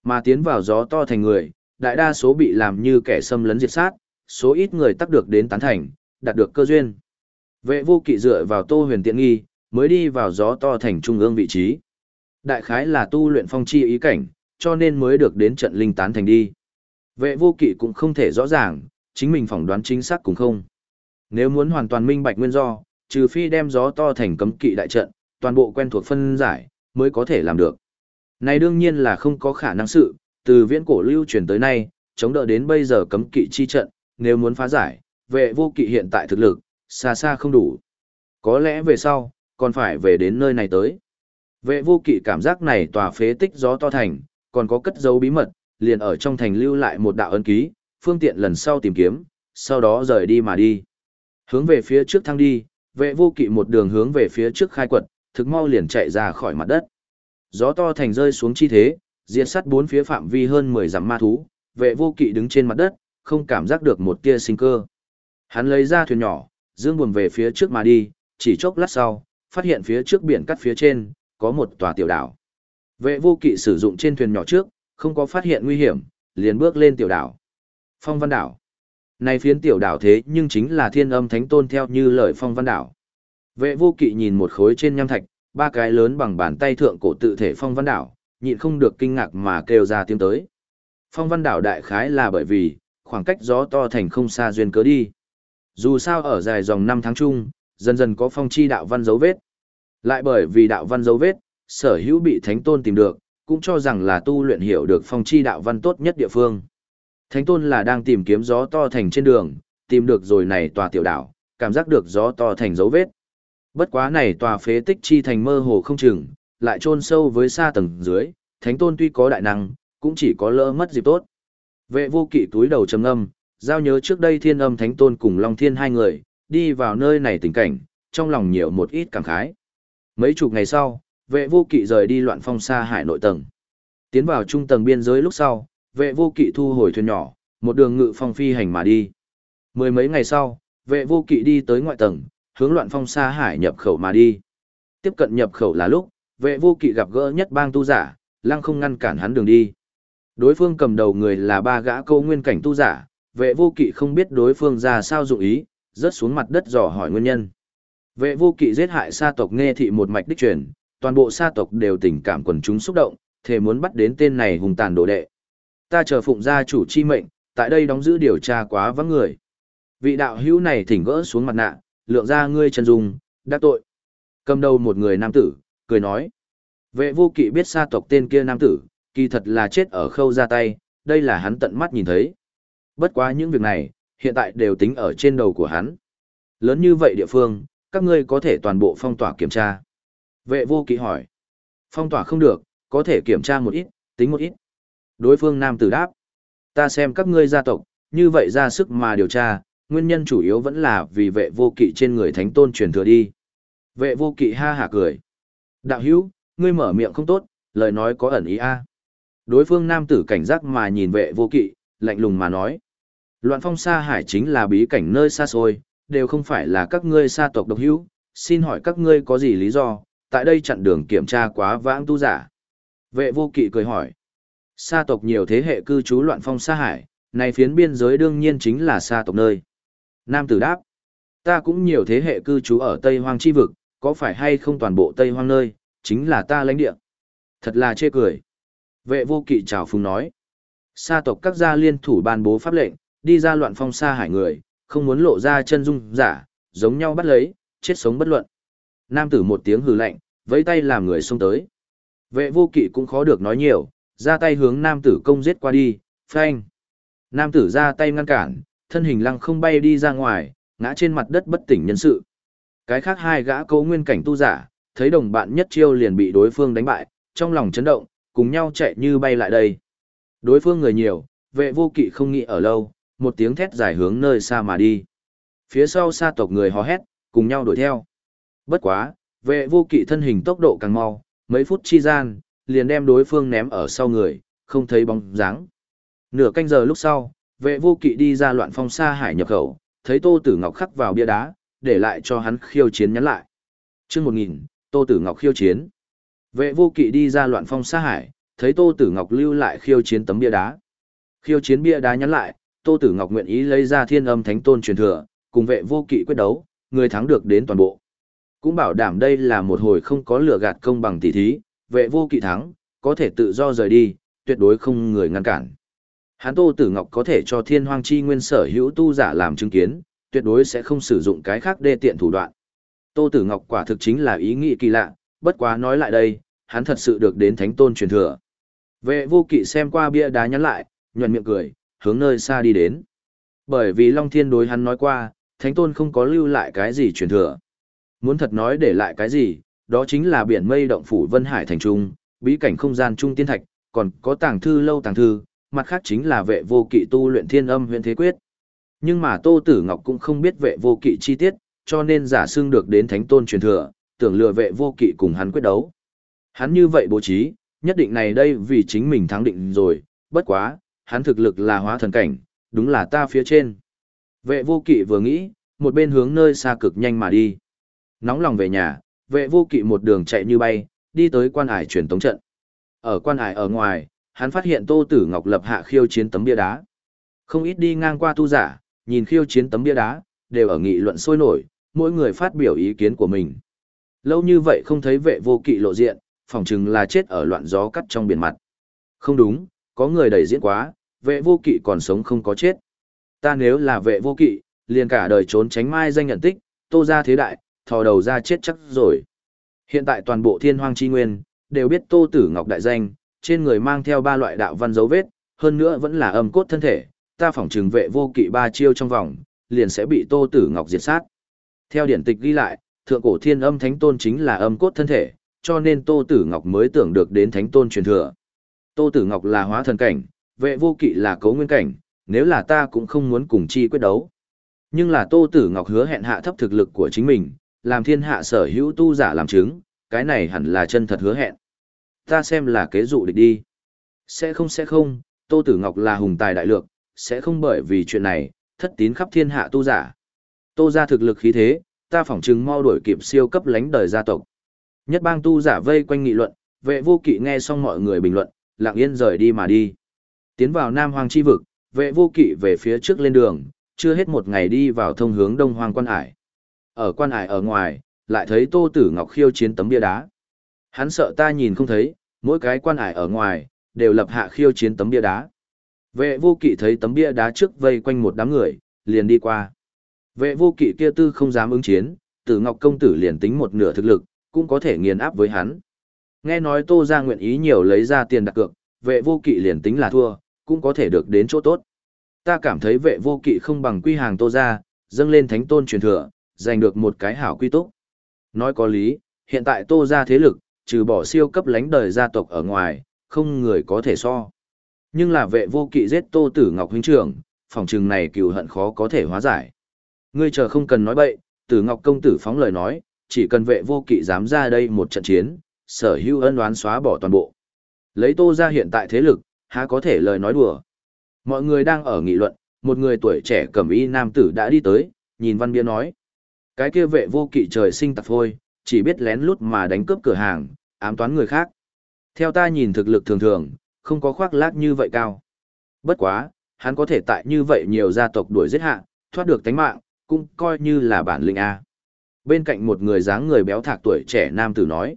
Mà tiến vào gió to thành người, đại đa số bị làm như kẻ xâm lấn diệt sát, số ít người tắc được đến tán thành, đạt được cơ duyên. Vệ vô kỵ dựa vào tô huyền tiện nghi, mới đi vào gió to thành trung ương vị trí. Đại khái là tu luyện phong chi ý cảnh, cho nên mới được đến trận linh tán thành đi. Vệ vô kỵ cũng không thể rõ ràng, chính mình phỏng đoán chính xác cũng không. Nếu muốn hoàn toàn minh bạch nguyên do, trừ phi đem gió to thành cấm kỵ đại trận, toàn bộ quen thuộc phân giải, mới có thể làm được. Này đương nhiên là không có khả năng sự, từ viễn cổ lưu truyền tới nay, chống đỡ đến bây giờ cấm kỵ chi trận, nếu muốn phá giải, vệ vô kỵ hiện tại thực lực, xa xa không đủ. Có lẽ về sau, còn phải về đến nơi này tới. Vệ vô kỵ cảm giác này tòa phế tích gió to thành, còn có cất dấu bí mật, liền ở trong thành lưu lại một đạo ấn ký, phương tiện lần sau tìm kiếm, sau đó rời đi mà đi. Hướng về phía trước thăng đi, vệ vô kỵ một đường hướng về phía trước khai quật, thực mau liền chạy ra khỏi mặt đất. Gió to thành rơi xuống chi thế, diệt sát bốn phía phạm vi hơn 10 dặm ma thú, vệ vô kỵ đứng trên mặt đất, không cảm giác được một tia sinh cơ. Hắn lấy ra thuyền nhỏ, dương buồm về phía trước mà đi, chỉ chốc lát sau, phát hiện phía trước biển cắt phía trên, có một tòa tiểu đảo. Vệ vô kỵ sử dụng trên thuyền nhỏ trước, không có phát hiện nguy hiểm, liền bước lên tiểu đảo. Phong văn đảo. Này phiến tiểu đảo thế nhưng chính là thiên âm thánh tôn theo như lời phong văn đảo. Vệ vô kỵ nhìn một khối trên nham thạch, ba cái lớn bằng bàn tay thượng cổ tự thể phong văn đảo, nhịn không được kinh ngạc mà kêu ra tiếng tới. Phong văn đảo đại khái là bởi vì, khoảng cách gió to thành không xa duyên cớ đi. Dù sao ở dài dòng năm tháng chung, dần dần có phong chi đạo văn dấu vết. Lại bởi vì đạo văn dấu vết, sở hữu bị thánh tôn tìm được, cũng cho rằng là tu luyện hiểu được phong chi đạo văn tốt nhất địa phương. Thánh tôn là đang tìm kiếm gió to thành trên đường, tìm được rồi này tòa tiểu đảo, cảm giác được gió to thành dấu vết. Bất quá này tòa phế tích chi thành mơ hồ không chừng, lại chôn sâu với xa tầng dưới, thánh tôn tuy có đại năng, cũng chỉ có lỡ mất dịp tốt. Vệ vô kỵ túi đầu trầm âm, giao nhớ trước đây thiên âm thánh tôn cùng Long Thiên hai người, đi vào nơi này tình cảnh, trong lòng nhiều một ít cảm khái. Mấy chục ngày sau, vệ vô kỵ rời đi loạn phong xa hải nội tầng. Tiến vào trung tầng biên giới lúc sau, vệ vô kỵ thu hồi thuyền nhỏ, một đường ngự phong phi hành mà đi. Mười mấy ngày sau, vệ vô kỵ đi tới ngoại tầng, hướng loạn phong xa hải nhập khẩu mà đi. Tiếp cận nhập khẩu là lúc, vệ vô kỵ gặp gỡ nhất bang tu giả, lăng không ngăn cản hắn đường đi. Đối phương cầm đầu người là ba gã câu nguyên cảnh tu giả, vệ vô kỵ không biết đối phương ra sao dụng ý, rớt xuống mặt đất dò hỏi nguyên nhân. Vệ vô kỵ giết hại sa tộc nghe thị một mạch đích truyền, toàn bộ sa tộc đều tình cảm quần chúng xúc động, thề muốn bắt đến tên này hùng tàn đồ đệ. Ta chờ phụng gia chủ chi mệnh, tại đây đóng giữ điều tra quá vắng người. Vị đạo hữu này thỉnh gỡ xuống mặt nạ, lượng ra ngươi chân dung, đã tội. Cầm đầu một người nam tử, cười nói. Vệ vô kỵ biết xa tộc tên kia nam tử, kỳ thật là chết ở khâu ra tay, đây là hắn tận mắt nhìn thấy. Bất quá những việc này, hiện tại đều tính ở trên đầu của hắn. Lớn như vậy địa phương, các ngươi có thể toàn bộ phong tỏa kiểm tra. Vệ vô kỵ hỏi. Phong tỏa không được, có thể kiểm tra một ít, tính một ít. Đối phương nam tử đáp. Ta xem các ngươi gia tộc, như vậy ra sức mà điều tra, nguyên nhân chủ yếu vẫn là vì vệ vô kỵ trên người thánh tôn truyền thừa đi. Vệ vô kỵ ha hả cười. Đạo hữu, ngươi mở miệng không tốt, lời nói có ẩn ý a. Đối phương nam tử cảnh giác mà nhìn vệ vô kỵ, lạnh lùng mà nói. Loạn phong xa hải chính là bí cảnh nơi xa xôi, đều không phải là các ngươi xa tộc độc hữu, xin hỏi các ngươi có gì lý do, tại đây chặn đường kiểm tra quá vãng tu giả. Vệ vô kỵ cười hỏi. Sa tộc nhiều thế hệ cư trú loạn phong xa hải, này phiến biên giới đương nhiên chính là sa tộc nơi. Nam tử đáp. Ta cũng nhiều thế hệ cư trú ở Tây Hoang chi vực, có phải hay không toàn bộ Tây Hoang nơi, chính là ta lãnh địa. Thật là chê cười. Vệ vô kỵ chào phùng nói. Sa tộc các gia liên thủ ban bố pháp lệnh, đi ra loạn phong xa hải người, không muốn lộ ra chân dung giả, giống nhau bắt lấy, chết sống bất luận. Nam tử một tiếng hừ lạnh, vẫy tay làm người xông tới. Vệ vô kỵ cũng khó được nói nhiều, ra tay hướng nam tử công giết qua đi, phanh. Nam tử ra tay ngăn cản, thân hình lăng không bay đi ra ngoài, ngã trên mặt đất bất tỉnh nhân sự. Cái khác hai gã cố nguyên cảnh tu giả, thấy đồng bạn nhất chiêu liền bị đối phương đánh bại, trong lòng chấn động, cùng nhau chạy như bay lại đây. Đối phương người nhiều, vệ vô kỵ không nghĩ ở lâu, một tiếng thét dài hướng nơi xa mà đi. Phía sau xa tộc người hò hét, cùng nhau đuổi theo. Bất quá, vệ vô kỵ thân hình tốc độ càng mau, mấy phút chi gian, liền đem đối phương ném ở sau người, không thấy bóng dáng. Nửa canh giờ lúc sau, vệ vô kỵ đi ra loạn phong xa hải nhập khẩu, thấy Tô Tử Ngọc khắc vào bia đá, để lại cho hắn khiêu chiến nhắn lại. Chương 1000, Tô Tử Ngọc khiêu chiến. Vệ vô kỵ đi ra loạn phong xa hải, thấy Tô Tử Ngọc lưu lại khiêu chiến tấm bia đá. Khiêu chiến bia đá nhắn lại, Tô Tử Ngọc nguyện ý lấy ra thiên âm thánh tôn truyền thừa, cùng vệ vô kỵ quyết đấu, người thắng được đến toàn bộ. Cũng bảo đảm đây là một hồi không có lửa gạt công bằng tỷ thí, vệ vô kỵ thắng, có thể tự do rời đi, tuyệt đối không người ngăn cản. Hán Tô Tử Ngọc có thể cho thiên hoang chi nguyên sở hữu tu giả làm chứng kiến, tuyệt đối sẽ không sử dụng cái khác đê tiện thủ đoạn. Tô Tử Ngọc quả thực chính là ý nghĩ kỳ lạ, bất quá nói lại đây, hắn thật sự được đến thánh tôn truyền thừa. Vệ vô kỵ xem qua bia đá nhắn lại, nhuận miệng cười, hướng nơi xa đi đến. Bởi vì Long Thiên đối hắn nói qua, thánh tôn không có lưu lại cái gì truyền thừa. Muốn thật nói để lại cái gì, đó chính là biển mây động phủ Vân Hải thành trung, bí cảnh không gian trung tiên thạch, còn có tàng thư lâu tàng thư, mặt khác chính là vệ vô kỵ tu luyện thiên âm huyện thế quyết. Nhưng mà Tô Tử Ngọc cũng không biết vệ vô kỵ chi tiết, cho nên giả xưng được đến thánh tôn truyền thừa, tưởng lừa vệ vô kỵ cùng hắn quyết đấu. Hắn như vậy bố trí, nhất định này đây vì chính mình thắng định rồi, bất quá, hắn thực lực là hóa thần cảnh, đúng là ta phía trên. Vệ vô kỵ vừa nghĩ, một bên hướng nơi xa cực nhanh mà đi. Nóng lòng về nhà, vệ vô kỵ một đường chạy như bay, đi tới quan ải truyền tống trận. Ở quan ải ở ngoài, hắn phát hiện Tô Tử Ngọc lập hạ khiêu chiến tấm bia đá. Không ít đi ngang qua tu giả, nhìn khiêu chiến tấm bia đá, đều ở nghị luận sôi nổi, mỗi người phát biểu ý kiến của mình. Lâu như vậy không thấy vệ vô kỵ lộ diện, phỏng chừng là chết ở loạn gió cắt trong biển mặt. Không đúng, có người đẩy diễn quá, vệ vô kỵ còn sống không có chết. Ta nếu là vệ vô kỵ, liền cả đời trốn tránh mai danh nhận tích, tô ra thế đại, thò đầu ra chết chắc rồi. Hiện tại toàn bộ thiên hoang chi nguyên, đều biết Tô Tử Ngọc đại danh, trên người mang theo ba loại đạo văn dấu vết, hơn nữa vẫn là âm cốt thân thể, ta phỏng trừng vệ vô kỵ ba chiêu trong vòng, liền sẽ bị Tô Tử Ngọc diệt sát. Theo điển tịch ghi lại, thượng cổ thiên âm thánh tôn chính là âm cốt thân thể, cho nên Tô Tử Ngọc mới tưởng được đến thánh tôn truyền thừa. Tô Tử Ngọc là hóa thần cảnh, vệ vô kỵ là cấu nguyên cảnh, nếu là ta cũng không muốn cùng chi quyết đấu. Nhưng là Tô Tử Ngọc hứa hẹn hạ thấp thực lực của chính mình, làm thiên hạ sở hữu tu giả làm chứng, cái này hẳn là chân thật hứa hẹn. Ta xem là kế dụ địch đi. Sẽ không sẽ không, Tô Tử Ngọc là hùng tài đại lược, sẽ không bởi vì chuyện này, thất tín khắp thiên hạ tu giả. Tô ra thực lực khí thế, ta phỏng chứng mau đuổi kịp siêu cấp lánh đời gia tộc. Nhất bang tu giả vây quanh nghị luận, vệ vô kỵ nghe xong mọi người bình luận, lặng yên rời đi mà đi. Tiến vào Nam Hoang chi vực, vệ vô kỵ về phía trước lên đường, chưa hết một ngày đi vào thông hướng Đông Hoang quan hải. Ở quan hải ở ngoài, lại thấy Tô Tử Ngọc khiêu chiến tấm bia đá. Hắn sợ ta nhìn không thấy, mỗi cái quan hải ở ngoài, đều lập hạ khiêu chiến tấm bia đá. Vệ vô kỵ thấy tấm bia đá trước vây quanh một đám người, liền đi qua. Vệ vô kỵ kia tư không dám ứng chiến, tử ngọc công tử liền tính một nửa thực lực, cũng có thể nghiền áp với hắn. Nghe nói tô ra nguyện ý nhiều lấy ra tiền đặt cược, vệ vô kỵ liền tính là thua, cũng có thể được đến chỗ tốt. Ta cảm thấy vệ vô kỵ không bằng quy hàng tô ra, dâng lên thánh tôn truyền thừa, giành được một cái hảo quy túc. Nói có lý, hiện tại tô ra thế lực, trừ bỏ siêu cấp lánh đời gia tộc ở ngoài, không người có thể so. Nhưng là vệ vô kỵ giết tô tử ngọc huynh trưởng, phòng trừng này cừu hận khó có thể hóa giải. Ngươi chờ không cần nói bậy, tử ngọc công tử phóng lời nói, chỉ cần vệ vô kỵ dám ra đây một trận chiến, sở hữu ân đoán xóa bỏ toàn bộ. Lấy tô ra hiện tại thế lực, há có thể lời nói đùa. Mọi người đang ở nghị luận, một người tuổi trẻ cẩm y nam tử đã đi tới, nhìn văn bia nói. Cái kia vệ vô kỵ trời sinh tạp thôi chỉ biết lén lút mà đánh cướp cửa hàng, ám toán người khác. Theo ta nhìn thực lực thường thường, không có khoác lác như vậy cao. Bất quá, hắn có thể tại như vậy nhiều gia tộc đuổi giết hạ, thoát được tánh mạng, cũng coi như là bản lĩnh A. Bên cạnh một người dáng người béo thạc tuổi trẻ nam tử nói.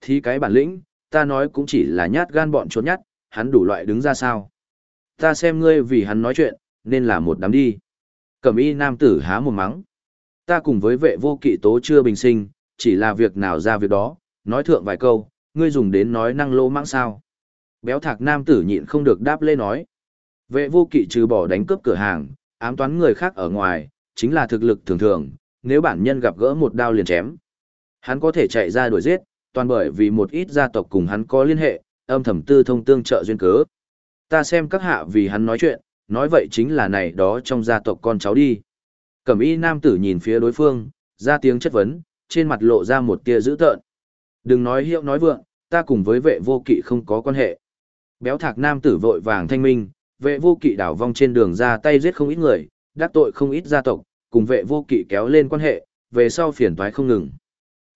Thì cái bản lĩnh, ta nói cũng chỉ là nhát gan bọn trốn nhát, hắn đủ loại đứng ra sao. Ta xem ngươi vì hắn nói chuyện, nên là một đám đi. Cẩm y nam tử há một mắng. Ta cùng với vệ vô kỵ tố chưa bình sinh, chỉ là việc nào ra việc đó, nói thượng vài câu, ngươi dùng đến nói năng lô mãng sao. Béo thạc nam tử nhịn không được đáp lê nói. Vệ vô kỵ trừ bỏ đánh cướp cửa hàng, ám toán người khác ở ngoài, chính là thực lực thường thường, nếu bản nhân gặp gỡ một đao liền chém. Hắn có thể chạy ra đuổi giết, toàn bởi vì một ít gia tộc cùng hắn có liên hệ, âm thầm tư thông tương trợ duyên cớ. Ta xem các hạ vì hắn nói chuyện, nói vậy chính là này đó trong gia tộc con cháu đi. Cẩm y nam tử nhìn phía đối phương, ra tiếng chất vấn, trên mặt lộ ra một tia dữ tợn. Đừng nói hiệu nói vượng, ta cùng với vệ vô kỵ không có quan hệ. Béo thạc nam tử vội vàng thanh minh, vệ vô kỵ đảo vong trên đường ra tay giết không ít người, đắc tội không ít gia tộc, cùng vệ vô kỵ kéo lên quan hệ, về sau phiền toái không ngừng.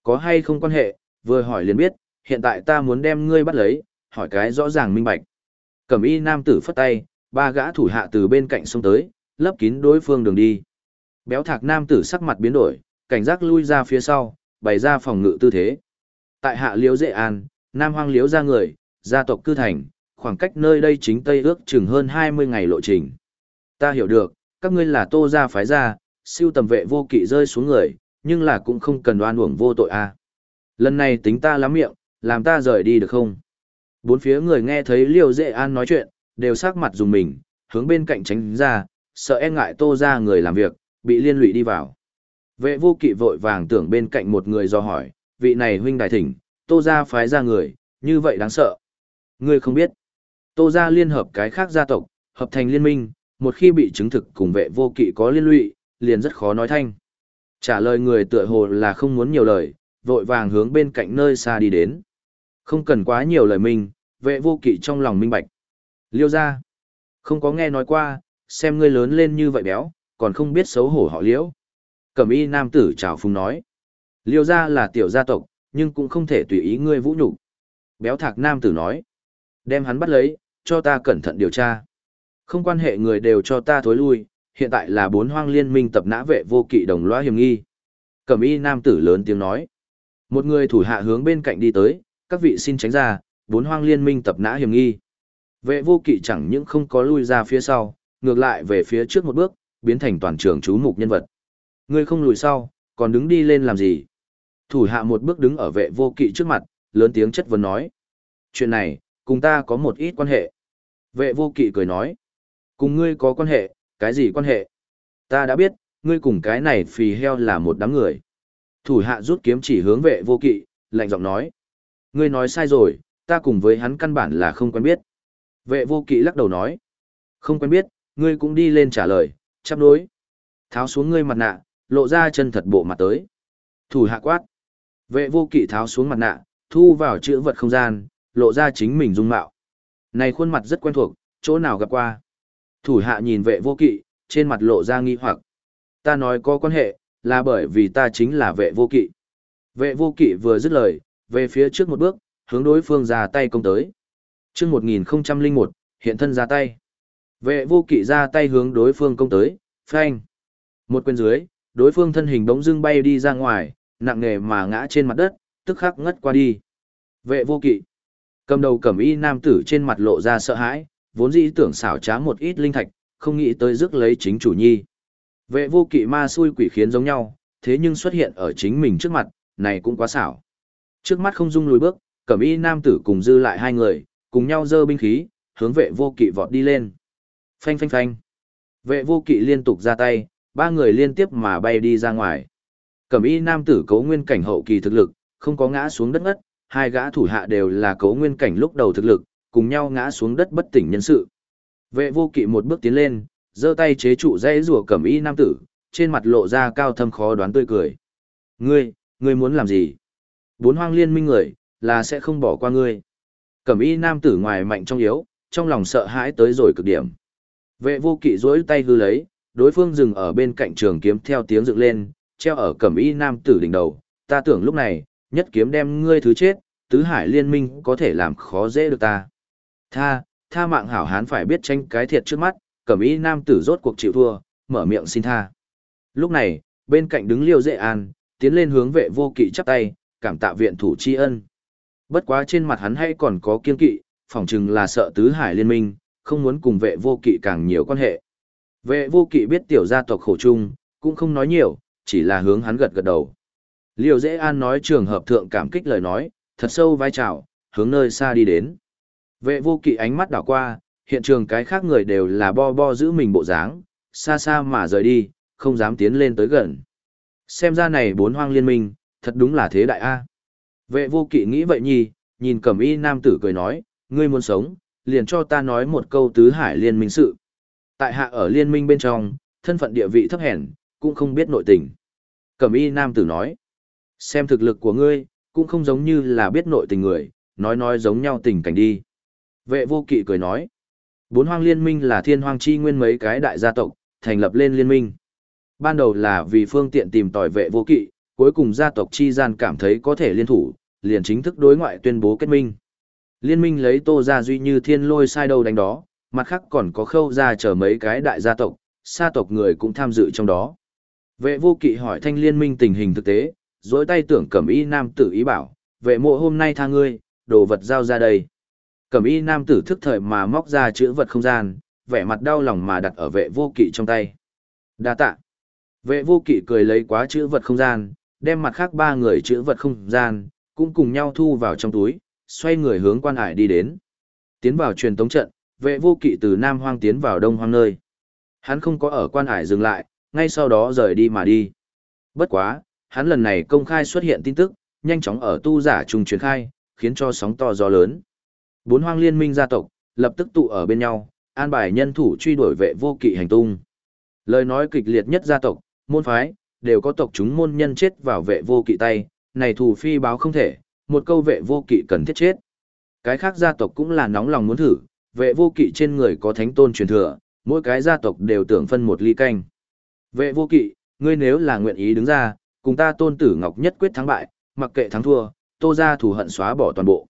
Có hay không quan hệ, vừa hỏi liền biết, hiện tại ta muốn đem ngươi bắt lấy, hỏi cái rõ ràng minh bạch. Cẩm y nam tử phất tay, ba gã thủ hạ từ bên cạnh xông tới, lấp kín đối phương đường đi. Béo thạc nam tử sắc mặt biến đổi, cảnh giác lui ra phía sau, bày ra phòng ngự tư thế. Tại hạ liễu dễ an, nam hoang liễu ra người, gia tộc cư thành, khoảng cách nơi đây chính tây ước chừng hơn 20 ngày lộ trình. Ta hiểu được, các ngươi là tô gia phái gia, siêu tầm vệ vô kỵ rơi xuống người, nhưng là cũng không cần đoan uổng vô tội a. À. Lần này tính ta lắm miệng, làm ta rời đi được không? Bốn phía người nghe thấy Liêu Dệ An nói chuyện, đều sắc mặt dùng mình, hướng bên cạnh tránh ra, sợ e ngại tô ra người làm việc, bị liên lụy đi vào. Vệ vô kỵ vội vàng tưởng bên cạnh một người do hỏi, vị này huynh đại thỉnh, tô ra phái ra người, như vậy đáng sợ. Ngươi không biết. Tô gia liên hợp cái khác gia tộc, hợp thành liên minh, một khi bị chứng thực cùng vệ vô kỵ có liên lụy, liền rất khó nói thanh. Trả lời người tựa hồ là không muốn nhiều lời, vội vàng hướng bên cạnh nơi xa đi đến. Không cần quá nhiều lời mình, vệ vô kỵ trong lòng minh bạch. Liêu ra. Không có nghe nói qua, xem ngươi lớn lên như vậy béo, còn không biết xấu hổ họ liễu. Cẩm y nam tử chào phúng nói. Liêu ra là tiểu gia tộc, nhưng cũng không thể tùy ý ngươi vũ nhục Béo thạc nam tử nói. Đem hắn bắt lấy, cho ta cẩn thận điều tra. Không quan hệ người đều cho ta thối lui, hiện tại là bốn hoang liên minh tập nã vệ vô kỵ đồng loa hiểm nghi. Cẩm y nam tử lớn tiếng nói. Một người thủ hạ hướng bên cạnh đi tới, các vị xin tránh ra, bốn hoang liên minh tập nã hiểm nghi. Vệ vô kỵ chẳng những không có lui ra phía sau, ngược lại về phía trước một bước, biến thành toàn trường chú mục nhân vật. Ngươi không lùi sau, còn đứng đi lên làm gì? Thủ hạ một bước đứng ở vệ vô kỵ trước mặt, lớn tiếng chất vấn nói. Chuyện này, cùng ta có một ít quan hệ. Vệ vô kỵ cười nói. Cùng ngươi có quan hệ, cái gì quan hệ? Ta đã biết, ngươi cùng cái này phì heo là một đám người. Thủ hạ rút kiếm chỉ hướng vệ vô kỵ, lạnh giọng nói. Ngươi nói sai rồi, ta cùng với hắn căn bản là không quen biết. Vệ vô kỵ lắc đầu nói. Không quen biết, ngươi cũng đi lên trả lời, chắp đối. Tháo xuống ngươi mặt nạ, lộ ra chân thật bộ mặt tới. Thủ hạ quát. Vệ vô kỵ tháo xuống mặt nạ, thu vào chữ vật không gian, lộ ra chính mình dung mạo. Này khuôn mặt rất quen thuộc, chỗ nào gặp qua. Thủ hạ nhìn vệ vô kỵ, trên mặt lộ ra nghi hoặc. Ta nói có quan hệ, là bởi vì ta chính là vệ vô kỵ. Vệ vô kỵ vừa dứt lời, về phía trước một bước, hướng đối phương ra tay công tới. Trước 1001, hiện thân ra tay. Vệ vô kỵ ra tay hướng đối phương công tới, phanh. Một quyền dưới, đối phương thân hình bỗng dưng bay đi ra ngoài, nặng nề mà ngã trên mặt đất, tức khắc ngất qua đi. Vệ vô kỵ. Cầm đầu cầm y nam tử trên mặt lộ ra sợ hãi, vốn dĩ tưởng xảo trá một ít linh thạch, không nghĩ tới rước lấy chính chủ nhi. Vệ vô kỵ ma xui quỷ khiến giống nhau, thế nhưng xuất hiện ở chính mình trước mặt, này cũng quá xảo. Trước mắt không dung lùi bước, cẩm y nam tử cùng dư lại hai người, cùng nhau giơ binh khí, hướng vệ vô kỵ vọt đi lên. Phanh phanh phanh. Vệ vô kỵ liên tục ra tay, ba người liên tiếp mà bay đi ra ngoài. Cẩm y nam tử cấu nguyên cảnh hậu kỳ thực lực, không có ngã xuống đất ngất, hai gã thủ hạ đều là cấu nguyên cảnh lúc đầu thực lực, cùng nhau ngã xuống đất bất tỉnh nhân sự. Vệ vô kỵ một bước tiến lên, giơ tay chế trụ dây rùa cẩm y nam tử, trên mặt lộ ra cao thâm khó đoán tươi cười. Ngươi, ngươi muốn làm gì? Bốn hoang liên minh người, là sẽ không bỏ qua ngươi. Cẩm y nam tử ngoài mạnh trong yếu, trong lòng sợ hãi tới rồi cực điểm. Vệ vô kỵ duỗi tay hư lấy, đối phương dừng ở bên cạnh trường kiếm theo tiếng dựng lên, treo ở cẩm y nam tử đỉnh đầu. Ta tưởng lúc này, nhất kiếm đem ngươi thứ chết, tứ hải liên minh có thể làm khó dễ được ta. Tha, tha mạng hảo hán phải biết tranh cái thiệt trước mắt, cẩm y nam tử rốt cuộc chịu thua, mở miệng xin tha. Lúc này, bên cạnh đứng liêu dễ an, tiến lên hướng vệ vô kỵ chắp tay, cảm tạ viện thủ tri ân. Bất quá trên mặt hắn hay còn có kiên kỵ, phỏng chừng là sợ tứ hải liên minh, không muốn cùng vệ vô kỵ càng nhiều quan hệ. Vệ vô kỵ biết tiểu gia tộc khổ chung, cũng không nói nhiều, chỉ là hướng hắn gật gật đầu. Liêu dễ an nói trường hợp thượng cảm kích lời nói, thật sâu vai trào, hướng nơi xa đi đến. Vệ vô kỵ ánh mắt đảo qua, hiện trường cái khác người đều là bo bo giữ mình bộ dáng, xa xa mà rời đi, không dám tiến lên tới gần. Xem ra này bốn hoang liên minh, thật đúng là thế đại A. Vệ vô kỵ nghĩ vậy nhi, nhìn cẩm y nam tử cười nói, ngươi muốn sống, liền cho ta nói một câu tứ hải liên minh sự. Tại hạ ở liên minh bên trong, thân phận địa vị thấp hèn, cũng không biết nội tình. Cẩm y nam tử nói, xem thực lực của ngươi, cũng không giống như là biết nội tình người, nói nói giống nhau tình cảnh đi. Vệ vô kỵ cười nói, bốn hoang liên minh là thiên hoang chi nguyên mấy cái đại gia tộc, thành lập lên liên minh. Ban đầu là vì phương tiện tìm tòi vệ vô kỵ, cuối cùng gia tộc chi gian cảm thấy có thể liên thủ, liền chính thức đối ngoại tuyên bố kết minh. Liên minh lấy tô ra duy như thiên lôi sai đầu đánh đó, mặt khác còn có khâu ra chờ mấy cái đại gia tộc, sa tộc người cũng tham dự trong đó. Vệ vô kỵ hỏi thanh liên minh tình hình thực tế, dối tay tưởng cẩm y nam tử ý bảo, vệ mộ hôm nay tha ngươi, đồ vật giao ra đây. Cẩm y nam tử thức thời mà móc ra chữ vật không gian, vẻ mặt đau lòng mà đặt ở vệ vô kỵ trong tay. đa tạ. Vệ vô kỵ cười lấy quá chữ vật không gian, đem mặt khác ba người chữ vật không gian, cũng cùng nhau thu vào trong túi, xoay người hướng quan hải đi đến. Tiến vào truyền tống trận, vệ vô kỵ từ Nam Hoang tiến vào Đông Hoang nơi. Hắn không có ở quan hải dừng lại, ngay sau đó rời đi mà đi. Bất quá, hắn lần này công khai xuất hiện tin tức, nhanh chóng ở tu giả trùng truyền khai, khiến cho sóng to gió lớn. Bốn hoang liên minh gia tộc, lập tức tụ ở bên nhau, an bài nhân thủ truy đuổi vệ vô kỵ hành tung. Lời nói kịch liệt nhất gia tộc, môn phái, đều có tộc chúng môn nhân chết vào vệ vô kỵ tay, này thủ phi báo không thể, một câu vệ vô kỵ cần thiết chết. Cái khác gia tộc cũng là nóng lòng muốn thử, vệ vô kỵ trên người có thánh tôn truyền thừa, mỗi cái gia tộc đều tưởng phân một ly canh. Vệ vô kỵ, ngươi nếu là nguyện ý đứng ra, cùng ta tôn tử ngọc nhất quyết thắng bại, mặc kệ thắng thua, tô ra thù hận xóa bỏ toàn bộ.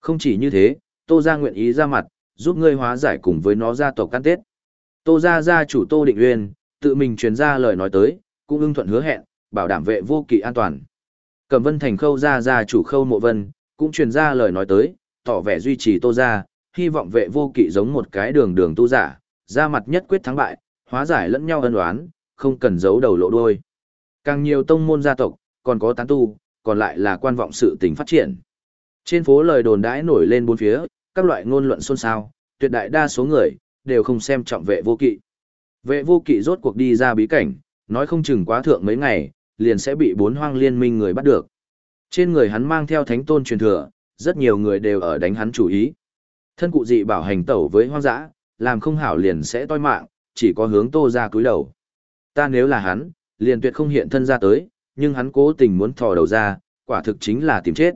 Không chỉ như thế, tô ra nguyện ý ra mặt, giúp ngươi hóa giải cùng với nó gia tộc căn tết. Tô ra gia chủ tô định uyên, tự mình truyền ra lời nói tới, cũng ưng thuận hứa hẹn, bảo đảm vệ vô kỵ an toàn. Cẩm Vân Thành khâu ra gia chủ khâu mộ vân, cũng truyền ra lời nói tới, tỏ vẻ duy trì tô ra, hy vọng vệ vô kỵ giống một cái đường đường tu giả, ra mặt nhất quyết thắng bại, hóa giải lẫn nhau ân oán, không cần giấu đầu lộ đuôi. Càng nhiều tông môn gia tộc, còn có tán tu, còn lại là quan vọng sự tình phát triển. Trên phố lời đồn đãi nổi lên bốn phía, các loại ngôn luận xôn xao, tuyệt đại đa số người đều không xem trọng vệ vô kỵ. Vệ vô kỵ rốt cuộc đi ra bí cảnh, nói không chừng quá thượng mấy ngày, liền sẽ bị bốn hoang liên minh người bắt được. Trên người hắn mang theo thánh tôn truyền thừa, rất nhiều người đều ở đánh hắn chủ ý. Thân cụ dị bảo hành tẩu với hoang dã, làm không hảo liền sẽ toi mạng, chỉ có hướng tô ra cúi đầu. Ta nếu là hắn, liền tuyệt không hiện thân ra tới, nhưng hắn cố tình muốn thò đầu ra, quả thực chính là tìm chết.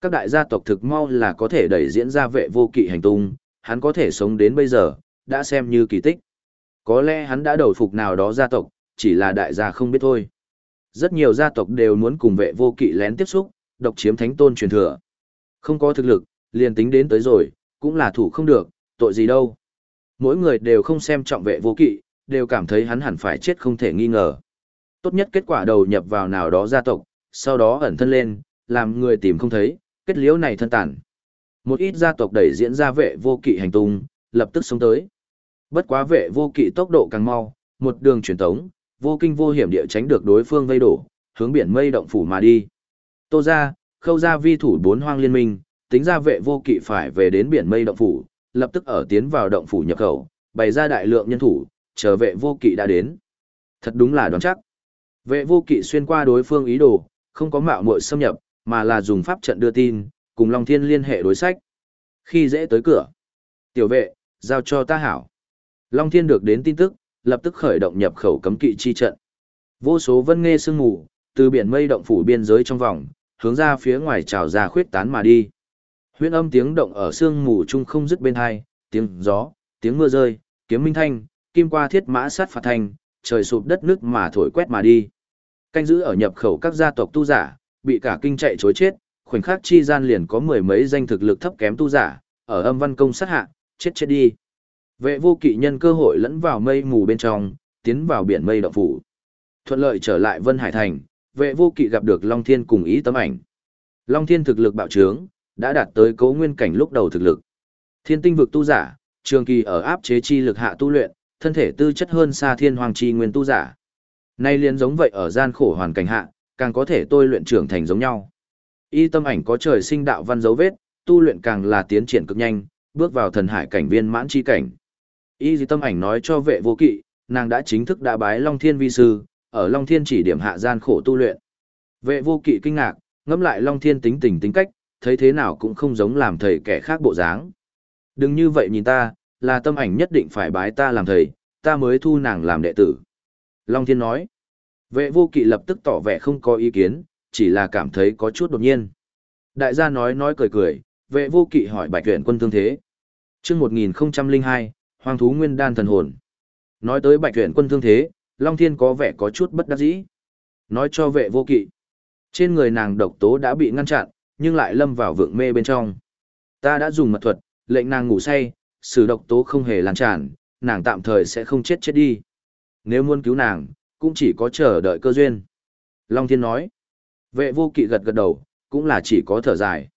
Các đại gia tộc thực mau là có thể đẩy diễn ra vệ vô kỵ hành tung, hắn có thể sống đến bây giờ, đã xem như kỳ tích. Có lẽ hắn đã đầu phục nào đó gia tộc, chỉ là đại gia không biết thôi. Rất nhiều gia tộc đều muốn cùng vệ vô kỵ lén tiếp xúc, độc chiếm thánh tôn truyền thừa. Không có thực lực, liền tính đến tới rồi, cũng là thủ không được, tội gì đâu. Mỗi người đều không xem trọng vệ vô kỵ, đều cảm thấy hắn hẳn phải chết không thể nghi ngờ. Tốt nhất kết quả đầu nhập vào nào đó gia tộc, sau đó ẩn thân lên, làm người tìm không thấy, kết liễu này thân tàn. Một ít gia tộc đẩy diễn ra vệ vô kỵ hành tung, lập tức sống tới. Bất quá vệ vô kỵ tốc độ càng mau, một đường truyền tống, vô kinh vô hiểm địa tránh được đối phương vây đổ, hướng biển mây động phủ mà đi. Tô ra, khâu ra vi thủ bốn hoang liên minh, tính ra vệ vô kỵ phải về đến biển mây động phủ, lập tức ở tiến vào động phủ nhập khẩu, bày ra đại lượng nhân thủ, chờ vệ vô kỵ đã đến. Thật đúng là đoán chắc. Vệ vô kỵ xuyên qua đối phương ý đồ, không có mạo muội xâm nhập, mà là dùng pháp trận đưa tin, cùng Long Thiên liên hệ đối sách. Khi dễ tới cửa, tiểu vệ, giao cho ta hảo. Long Thiên được đến tin tức, lập tức khởi động nhập khẩu cấm kỵ chi trận. Vô số vân nghe sương mù, từ biển mây động phủ biên giới trong vòng, hướng ra phía ngoài trào ra khuyết tán mà đi. Huyễn âm tiếng động ở sương mù chung không dứt bên hai, tiếng gió, tiếng mưa rơi, kiếm minh thanh, kim qua thiết mã sát phạt thanh, trời sụp đất nước mà thổi quét mà đi. Canh giữ ở nhập khẩu các gia tộc tu giả, bị cả kinh chạy chối chết, khoảnh khắc chi gian liền có mười mấy danh thực lực thấp kém tu giả, ở âm văn công sát hạ, chết chết đi. Vệ vô kỵ nhân cơ hội lẫn vào mây mù bên trong, tiến vào biển mây động phủ. Thuận lợi trở lại Vân Hải Thành, vệ vô kỵ gặp được Long Thiên cùng ý tấm ảnh. Long Thiên thực lực bạo trướng, đã đạt tới cấu nguyên cảnh lúc đầu thực lực. Thiên tinh vực tu giả, trường kỳ ở áp chế chi lực hạ tu luyện, thân thể tư chất hơn xa thiên hoàng chi nguyên tu giả. Nay liền giống vậy ở gian khổ hoàn cảnh hạ, càng có thể tôi luyện trưởng thành giống nhau. Y tâm ảnh có trời sinh đạo văn dấu vết, tu luyện càng là tiến triển cực nhanh, bước vào thần hải cảnh viên mãn chi cảnh. Y dị tâm ảnh nói cho vệ vô kỵ, nàng đã chính thức đã bái Long Thiên vi sư, ở Long Thiên chỉ điểm hạ gian khổ tu luyện. Vệ vô kỵ kinh ngạc, ngẫm lại Long Thiên tính tình tính cách, thấy thế nào cũng không giống làm thầy kẻ khác bộ dáng. Đừng như vậy nhìn ta, là tâm ảnh nhất định phải bái ta làm thầy, ta mới thu nàng làm đệ tử. Long Thiên nói, vệ vô kỵ lập tức tỏ vẻ không có ý kiến, chỉ là cảm thấy có chút đột nhiên. Đại gia nói nói cười cười, vệ vô kỵ hỏi bạch tuyển quân thương thế. chương 1002, Hoàng thú nguyên đan thần hồn. Nói tới bạch tuyển quân thương thế, Long Thiên có vẻ có chút bất đắc dĩ. Nói cho vệ vô kỵ. Trên người nàng độc tố đã bị ngăn chặn, nhưng lại lâm vào vượng mê bên trong. Ta đã dùng mật thuật, lệnh nàng ngủ say, sử độc tố không hề lan tràn, nàng tạm thời sẽ không chết chết đi. Nếu muốn cứu nàng, cũng chỉ có chờ đợi cơ duyên. Long Thiên nói. Vệ vô kỵ gật gật đầu, cũng là chỉ có thở dài.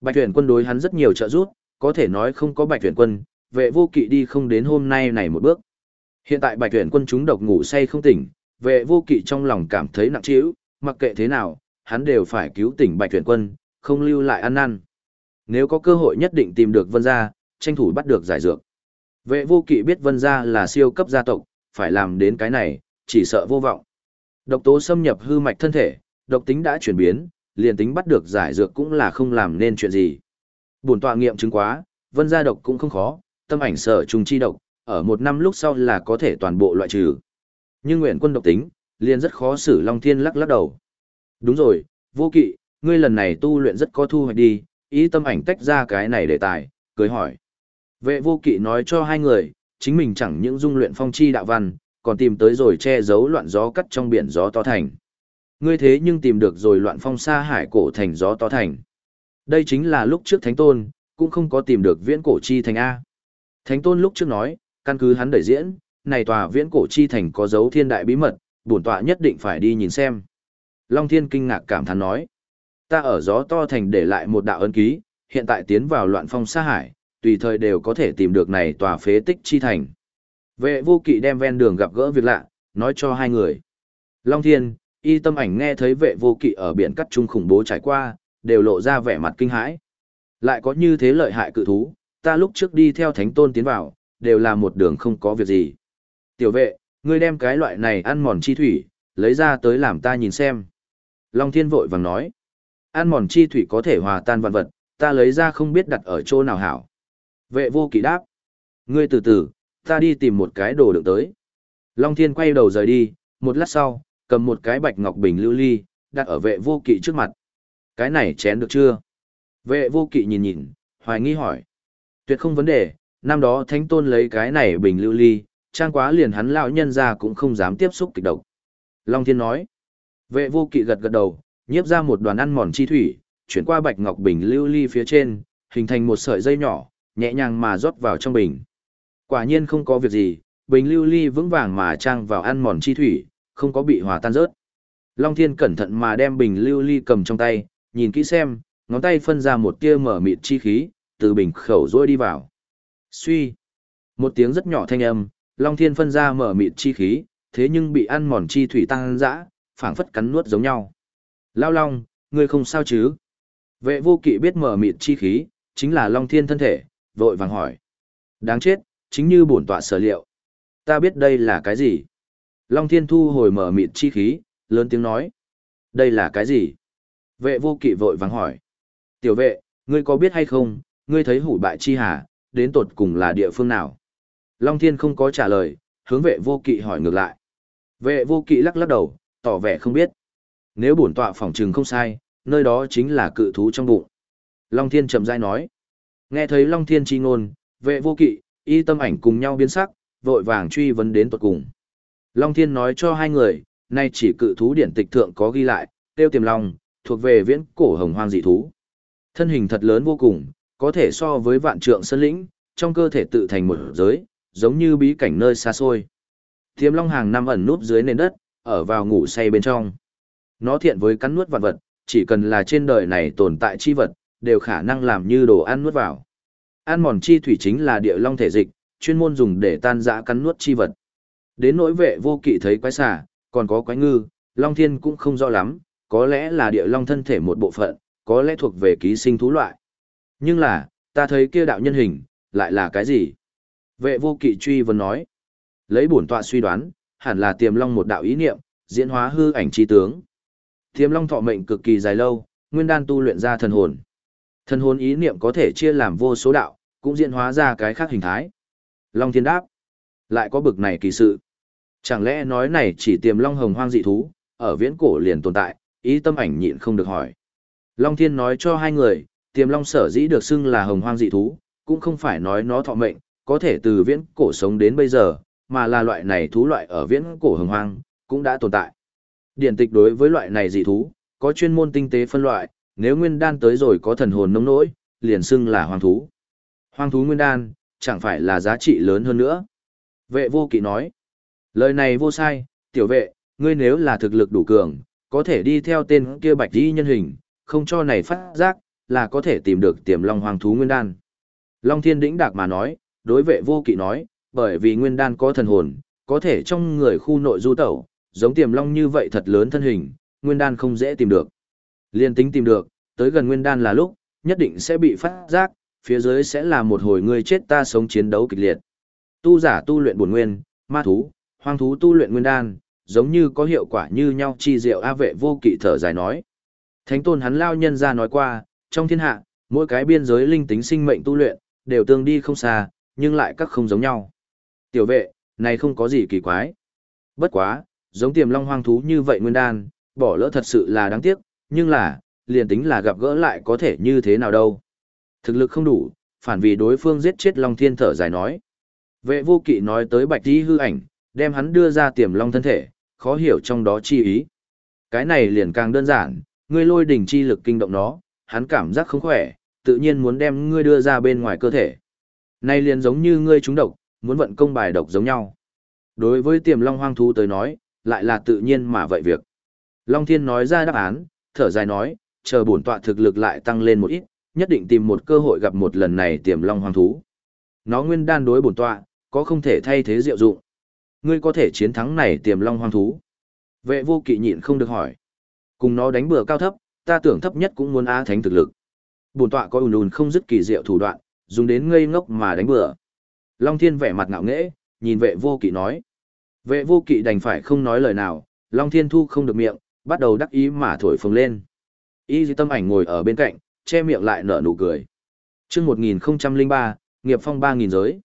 Bạch tuyển quân đối hắn rất nhiều trợ giúp, có thể nói không có bạch tuyển quân, vệ vô kỵ đi không đến hôm nay này một bước. Hiện tại bạch tuyển quân chúng độc ngủ say không tỉnh, vệ vô kỵ trong lòng cảm thấy nặng trĩu, mặc kệ thế nào, hắn đều phải cứu tỉnh bạch tuyển quân, không lưu lại ăn năn. Nếu có cơ hội nhất định tìm được vân gia, tranh thủ bắt được giải dược. Vệ vô kỵ biết vân gia là siêu cấp gia tộc, phải làm đến cái này, chỉ sợ vô vọng. Độc tố xâm nhập hư mạch thân thể, độc tính đã chuyển biến, liền tính bắt được giải dược cũng là không làm nên chuyện gì. Bổn tọa nghiệm chứng quá, vân gia độc cũng không khó, tâm ảnh sở trùng chi độc, ở một năm lúc sau là có thể toàn bộ loại trừ. Nhưng nguyện quân độc tính, liền rất khó xử Long Thiên lắc lắc đầu. Đúng rồi, vô kỵ, ngươi lần này tu luyện rất có thu hoạch đi, ý tâm ảnh tách ra cái này để tài, cười hỏi. Vệ vô kỵ nói cho hai người, chính mình chẳng những dung luyện phong chi đạo văn, còn tìm tới rồi che giấu loạn gió cắt trong biển gió to thành. Ngươi thế nhưng tìm được rồi loạn phong xa hải cổ thành gió to thành. Đây chính là lúc trước Thánh Tôn, cũng không có tìm được viễn cổ chi thành A. Thánh Tôn lúc trước nói, căn cứ hắn đẩy diễn, này tòa viễn cổ chi thành có dấu thiên đại bí mật, bổn tọa nhất định phải đi nhìn xem. Long Thiên kinh ngạc cảm thán nói, ta ở gió to thành để lại một đạo ấn ký, hiện tại tiến vào loạn phong xa hải, tùy thời đều có thể tìm được này tòa phế tích chi thành. Vệ vô kỵ đem ven đường gặp gỡ việc lạ, nói cho hai người. Long Thiên, Y tâm ảnh nghe thấy vệ vô kỵ ở biển cắt trung khủng bố trải qua, đều lộ ra vẻ mặt kinh hãi. Lại có như thế lợi hại cự thú, ta lúc trước đi theo thánh tôn tiến vào, đều là một đường không có việc gì. Tiểu vệ, ngươi đem cái loại này ăn mòn chi thủy, lấy ra tới làm ta nhìn xem. Long thiên vội vàng nói, ăn mòn chi thủy có thể hòa tan vạn vật, ta lấy ra không biết đặt ở chỗ nào hảo. Vệ vô kỵ đáp, ngươi từ từ, ta đi tìm một cái đồ đựng tới. Long thiên quay đầu rời đi, một lát sau, cầm một cái bạch ngọc bình lưu ly, đặt ở vệ vô kỵ trước mặt. Cái này chén được chưa? Vệ vô kỵ nhìn nhìn, hoài nghi hỏi. Tuyệt không vấn đề, năm đó thánh tôn lấy cái này bình lưu ly, trang quá liền hắn lão nhân ra cũng không dám tiếp xúc kịch độc. Long Thiên nói. Vệ vô kỵ gật gật đầu, nhiếp ra một đoàn ăn mòn chi thủy, chuyển qua bạch ngọc bình lưu ly phía trên, hình thành một sợi dây nhỏ, nhẹ nhàng mà rót vào trong bình. Quả nhiên không có việc gì, bình lưu ly vững vàng mà trang vào ăn mòn chi thủy, không có bị hòa tan rớt. Long Thiên cẩn thận mà đem bình lưu ly cầm trong tay, nhìn kỹ xem, ngón tay phân ra một tia mở mịt chi khí, từ bình khẩu rôi đi vào. Suy. Một tiếng rất nhỏ thanh âm, Long Thiên phân ra mở mịt chi khí, thế nhưng bị ăn mòn chi thủy tăng dã, phảng phất cắn nuốt giống nhau. Lao Long, ngươi không sao chứ? Vệ vô kỵ biết mở mịt chi khí, chính là Long Thiên thân thể, vội vàng hỏi. Đáng chết, chính như bổn tọa sở liệu. Ta biết đây là cái gì? Long Thiên thu hồi mở mịt chi khí, lớn tiếng nói. Đây là cái gì? Vệ vô kỵ vội vàng hỏi. Tiểu vệ, ngươi có biết hay không, ngươi thấy hủ bại chi hà, đến tột cùng là địa phương nào? Long Thiên không có trả lời, hướng vệ vô kỵ hỏi ngược lại. Vệ vô kỵ lắc lắc đầu, tỏ vẻ không biết. Nếu bổn tọa phỏng trừng không sai, nơi đó chính là cự thú trong bụng. Long Thiên chậm rãi nói. Nghe thấy Long Thiên chi ngôn, vệ vô kỵ, y tâm ảnh cùng nhau biến sắc, vội vàng truy vấn đến tuật cùng. Long Thiên nói cho hai người, nay chỉ cự thú điển tịch thượng có ghi lại, tiêu tiềm long, thuộc về viễn cổ hồng hoang dị thú. Thân hình thật lớn vô cùng, có thể so với vạn trượng sơn lĩnh, trong cơ thể tự thành một giới, giống như bí cảnh nơi xa xôi. Tiềm long hàng năm ẩn núp dưới nền đất, ở vào ngủ say bên trong. Nó thiện với cắn nuốt vạn vật, chỉ cần là trên đời này tồn tại chi vật, đều khả năng làm như đồ ăn nuốt vào. Ăn mòn chi thủy chính là địa long thể dịch, chuyên môn dùng để tan dã cắn nuốt chi vật. Đến nỗi vệ vô kỵ thấy quái xà, còn có quái ngư, long thiên cũng không rõ lắm, có lẽ là địa long thân thể một bộ phận, có lẽ thuộc về ký sinh thú loại. Nhưng là, ta thấy kia đạo nhân hình, lại là cái gì? Vệ vô kỵ truy vấn nói. Lấy bổn tọa suy đoán, hẳn là tiềm long một đạo ý niệm, diễn hóa hư ảnh chi tướng. Tiềm long thọ mệnh cực kỳ dài lâu, nguyên đan tu luyện ra thần hồn. Thần hồn ý niệm có thể chia làm vô số đạo, cũng diễn hóa ra cái khác hình thái. Long thiên đáp. Lại có bực này kỳ sự. Chẳng lẽ nói này chỉ tiềm long hồng hoang dị thú, ở viễn cổ liền tồn tại, ý tâm ảnh nhịn không được hỏi. Long thiên nói cho hai người, tiềm long sở dĩ được xưng là hồng hoang dị thú, cũng không phải nói nó thọ mệnh, có thể từ viễn cổ sống đến bây giờ, mà là loại này thú loại ở viễn cổ hồng hoang, cũng đã tồn tại. Điển tịch đối với loại này dị thú, có chuyên môn tinh tế phân loại, nếu nguyên đan tới rồi có thần hồn nông nỗi, liền xưng là hoang thú. Hoang thú nguyên đan, chẳng phải là giá trị lớn hơn nữa. Vệ vô kỵ nói, lời này vô sai, tiểu vệ, ngươi nếu là thực lực đủ cường, có thể đi theo tên kia bạch đi nhân hình, không cho này phát giác, là có thể tìm được tiềm long hoang thú nguyên đan. Long thiên đĩnh đạc mà nói, đối vệ vô kỵ nói, bởi vì nguyên đan có thần hồn, có thể trong người khu nội du tẩu, giống tiềm long như vậy thật lớn thân hình, nguyên đan không dễ tìm được. Liên tính tìm được, tới gần nguyên đan là lúc, nhất định sẽ bị phát giác, phía dưới sẽ là một hồi người chết ta sống chiến đấu kịch liệt. Tu giả tu luyện bổn nguyên, ma thú, hoang thú tu luyện nguyên đan, giống như có hiệu quả như nhau chi diệu a vệ vô kỵ thở dài nói. Thánh tôn hắn lao nhân ra nói qua, trong thiên hạ, mỗi cái biên giới linh tính sinh mệnh tu luyện, đều tương đi không xa, nhưng lại các không giống nhau. Tiểu vệ, này không có gì kỳ quái. Bất quá, giống tiềm long hoang thú như vậy nguyên đan, bỏ lỡ thật sự là đáng tiếc, nhưng là, liền tính là gặp gỡ lại có thể như thế nào đâu. Thực lực không đủ, phản vì đối phương giết chết Long Thiên thở dài nói. Vệ vô kỵ nói tới bạch tí hư ảnh, đem hắn đưa ra tiềm long thân thể, khó hiểu trong đó chi ý. Cái này liền càng đơn giản, ngươi lôi đỉnh chi lực kinh động nó, hắn cảm giác không khỏe, tự nhiên muốn đem ngươi đưa ra bên ngoài cơ thể. Này liền giống như ngươi trúng độc, muốn vận công bài độc giống nhau. Đối với tiềm long hoang thú tới nói, lại là tự nhiên mà vậy việc. Long Thiên nói ra đáp án, thở dài nói, chờ bổn tọa thực lực lại tăng lên một ít, nhất định tìm một cơ hội gặp một lần này tiềm long hoang thú. Nó nguyên đan đối bổn tọa, có không thể thay thế diệu dụng. Ngươi có thể chiến thắng này tiềm long hoang thú. Vệ vô kỵ nhịn không được hỏi. Cùng nó đánh bừa cao thấp, ta tưởng thấp nhất cũng muốn á thánh thực lực. Bổn tọa có ùn ùn không dứt kỳ diệu thủ đoạn, dùng đến ngây ngốc mà đánh bừa. Long Thiên vẻ mặt ngạo nghễ, nhìn vệ vô kỵ nói. Vệ vô kỵ đành phải không nói lời nào, Long Thiên thu không được miệng, bắt đầu đắc ý mà thổi phồng lên. Y di tâm ảnh ngồi ở bên cạnh, che miệng lại nở nụ cười. chương 1003, nghiệp phong 3.000 giới.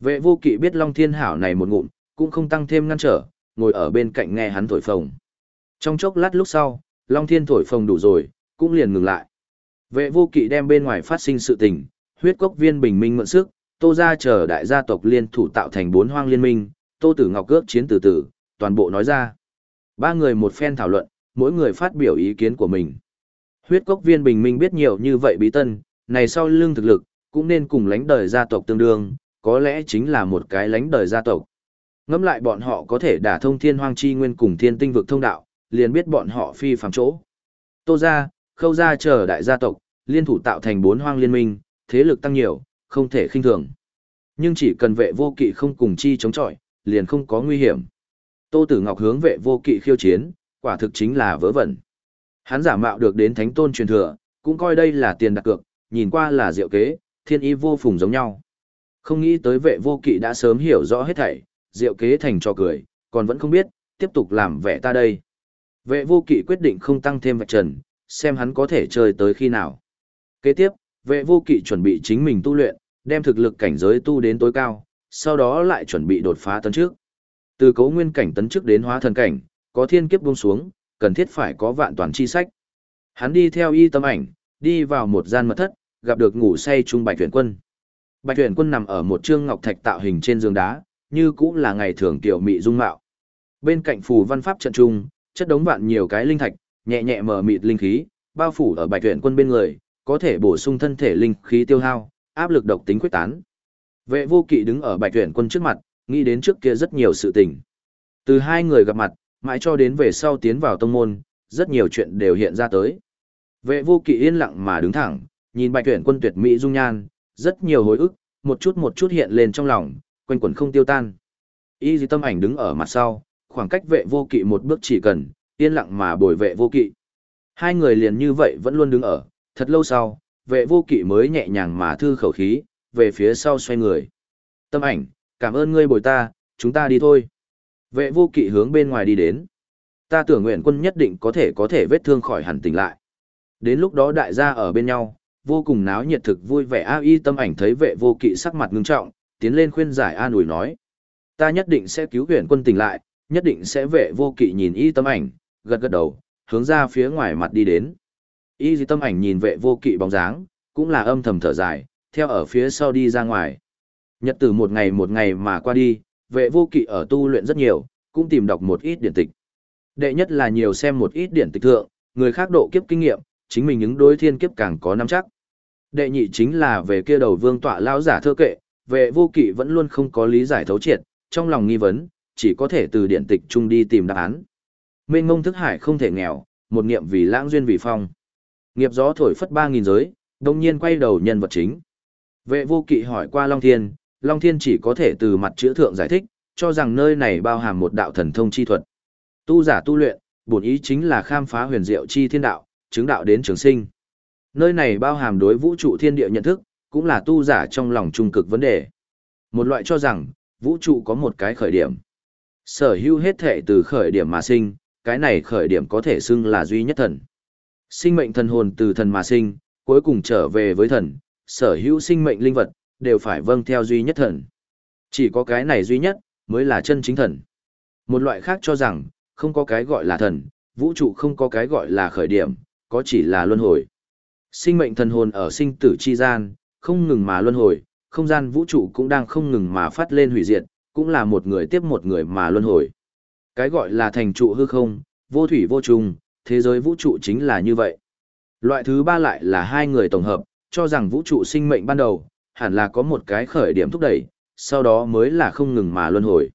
Vệ vô kỵ biết Long Thiên Hảo này một ngụm, cũng không tăng thêm ngăn trở, ngồi ở bên cạnh nghe hắn thổi phồng. Trong chốc lát lúc sau, Long Thiên thổi phồng đủ rồi, cũng liền ngừng lại. Vệ vô kỵ đem bên ngoài phát sinh sự tình, huyết cốc viên bình minh mượn sức, tô ra chờ đại gia tộc liên thủ tạo thành bốn hoang liên minh, tô tử ngọc cước chiến từ từ, toàn bộ nói ra. Ba người một phen thảo luận, mỗi người phát biểu ý kiến của mình. Huyết cốc viên bình minh biết nhiều như vậy bí tân, này sau lưng thực lực, cũng nên cùng lãnh đời gia tộc tương đương, có lẽ chính là một cái lãnh đời gia tộc. Ngẫm lại bọn họ có thể đả thông thiên hoang chi nguyên cùng thiên tinh vực thông đạo, liền biết bọn họ phi phàm chỗ. Tô gia, khâu gia chờ đại gia tộc, liên thủ tạo thành bốn hoang liên minh, thế lực tăng nhiều, không thể khinh thường. Nhưng chỉ cần vệ vô kỵ không cùng chi chống chọi, liền không có nguy hiểm. Tô Tử Ngọc hướng vệ vô kỵ khiêu chiến, quả thực chính là vớ vẩn. Hắn giả mạo được đến thánh tôn truyền thừa, cũng coi đây là tiền đặt cược, nhìn qua là diệu kế, thiên ý vô phùng giống nhau. Không nghĩ tới vệ vô kỵ đã sớm hiểu rõ hết thảy, diệu kế thành cho cười, còn vẫn không biết, tiếp tục làm vẻ ta đây. Vệ vô kỵ quyết định không tăng thêm vạch trần, xem hắn có thể chơi tới khi nào. Kế tiếp, vệ vô kỵ chuẩn bị chính mình tu luyện, đem thực lực cảnh giới tu đến tối cao, sau đó lại chuẩn bị đột phá tấn trước. Từ cấu nguyên cảnh tấn trước đến hóa thần cảnh, có thiên kiếp buông xuống, cần thiết phải có vạn toàn chi sách. Hắn đi theo y tâm ảnh, đi vào một gian mật thất, gặp được ngủ say trung bạch tuyển quân. Bạch tuyển quân nằm ở một trương ngọc thạch tạo hình trên giường đá, như cũng là ngày thường tiểu mị dung mạo. Bên cạnh phù văn pháp trận trung, chất đống vạn nhiều cái linh thạch, nhẹ nhẹ mờ mịt linh khí, bao phủ ở bạch tuyển quân bên người, có thể bổ sung thân thể linh khí tiêu hao, áp lực độc tính quyết tán. Vệ vô kỵ đứng ở bạch tuyển quân trước mặt, nghĩ đến trước kia rất nhiều sự tình. Từ hai người gặp mặt, mãi cho đến về sau tiến vào tông môn, rất nhiều chuyện đều hiện ra tới. Vệ vô kỵ yên lặng mà đứng thẳng, nhìn bạch tuyển quân tuyệt mỹ dung nhan, rất nhiều hồi ức, một chút một chút hiện lên trong lòng, quanh quẩn không tiêu tan. Y dì tâm ảnh đứng ở mặt sau, khoảng cách vệ vô kỵ một bước chỉ cần, yên lặng mà bồi vệ vô kỵ. Hai người liền như vậy vẫn luôn đứng ở, thật lâu sau, vệ vô kỵ mới nhẹ nhàng mà thư khẩu khí, về phía sau xoay người. Tâm ảnh, cảm ơn ngươi bồi ta, chúng ta đi thôi. Vệ vô kỵ hướng bên ngoài đi đến. Ta tưởng nguyện quân nhất định có thể có thể vết thương khỏi hẳn tỉnh lại. Đến lúc đó đại gia ở bên nhau, vô cùng náo nhiệt thực vui vẻ a y tâm ảnh thấy vệ vô kỵ sắc mặt ngưng trọng, tiến lên khuyên giải an ủi nói. Ta nhất định sẽ cứu huyện quân tỉnh lại, nhất định sẽ vệ vô kỵ nhìn y tâm ảnh, gật gật đầu, hướng ra phía ngoài mặt đi đến. Y tâm ảnh nhìn vệ vô kỵ bóng dáng, cũng là âm thầm thở dài, theo ở phía sau đi ra ngoài. Nhật từ một ngày một ngày mà qua đi, vệ vô kỵ ở tu luyện rất nhiều, cũng tìm đọc một ít điển tịch. Đệ nhất là nhiều xem một ít điển tịch thượng, người khác độ kiếp kinh nghiệm, chính mình những đối thiên kiếp càng có nắm chắc. Đệ nhị chính là về kia đầu vương tọa lao giả thơ kệ, vệ vô kỵ vẫn luôn không có lý giải thấu triệt, trong lòng nghi vấn, chỉ có thể từ điển tịch chung đi tìm đáp án. Mênh ngông thức hải không thể nghèo, một niệm vì lãng duyên vì phong. Nghiệp gió thổi phất ba nghìn giới, đồng nhiên quay đầu nhân vật chính. Vệ vô kỵ hỏi qua Long Thiên, Long Thiên chỉ có thể từ mặt chữ thượng giải thích, cho rằng nơi này bao hàm một đạo thần thông chi thuật. Tu giả tu luyện, bổn ý chính là khám phá huyền diệu chi thiên đạo, chứng đạo đến trường sinh. Nơi này bao hàm đối vũ trụ thiên địa nhận thức, cũng là tu giả trong lòng trung cực vấn đề. Một loại cho rằng, vũ trụ có một cái khởi điểm. Sở hữu hết thể từ khởi điểm mà sinh, cái này khởi điểm có thể xưng là duy nhất thần. Sinh mệnh thần hồn từ thần mà sinh, cuối cùng trở về với thần, sở hữu sinh mệnh linh vật, đều phải vâng theo duy nhất thần. Chỉ có cái này duy nhất, mới là chân chính thần. Một loại khác cho rằng, không có cái gọi là thần, vũ trụ không có cái gọi là khởi điểm, có chỉ là luân hồi. Sinh mệnh thần hồn ở sinh tử chi gian, không ngừng mà luân hồi, không gian vũ trụ cũng đang không ngừng mà phát lên hủy diệt, cũng là một người tiếp một người mà luân hồi. Cái gọi là thành trụ hư không, vô thủy vô trùng, thế giới vũ trụ chính là như vậy. Loại thứ ba lại là hai người tổng hợp, cho rằng vũ trụ sinh mệnh ban đầu, hẳn là có một cái khởi điểm thúc đẩy, sau đó mới là không ngừng mà luân hồi.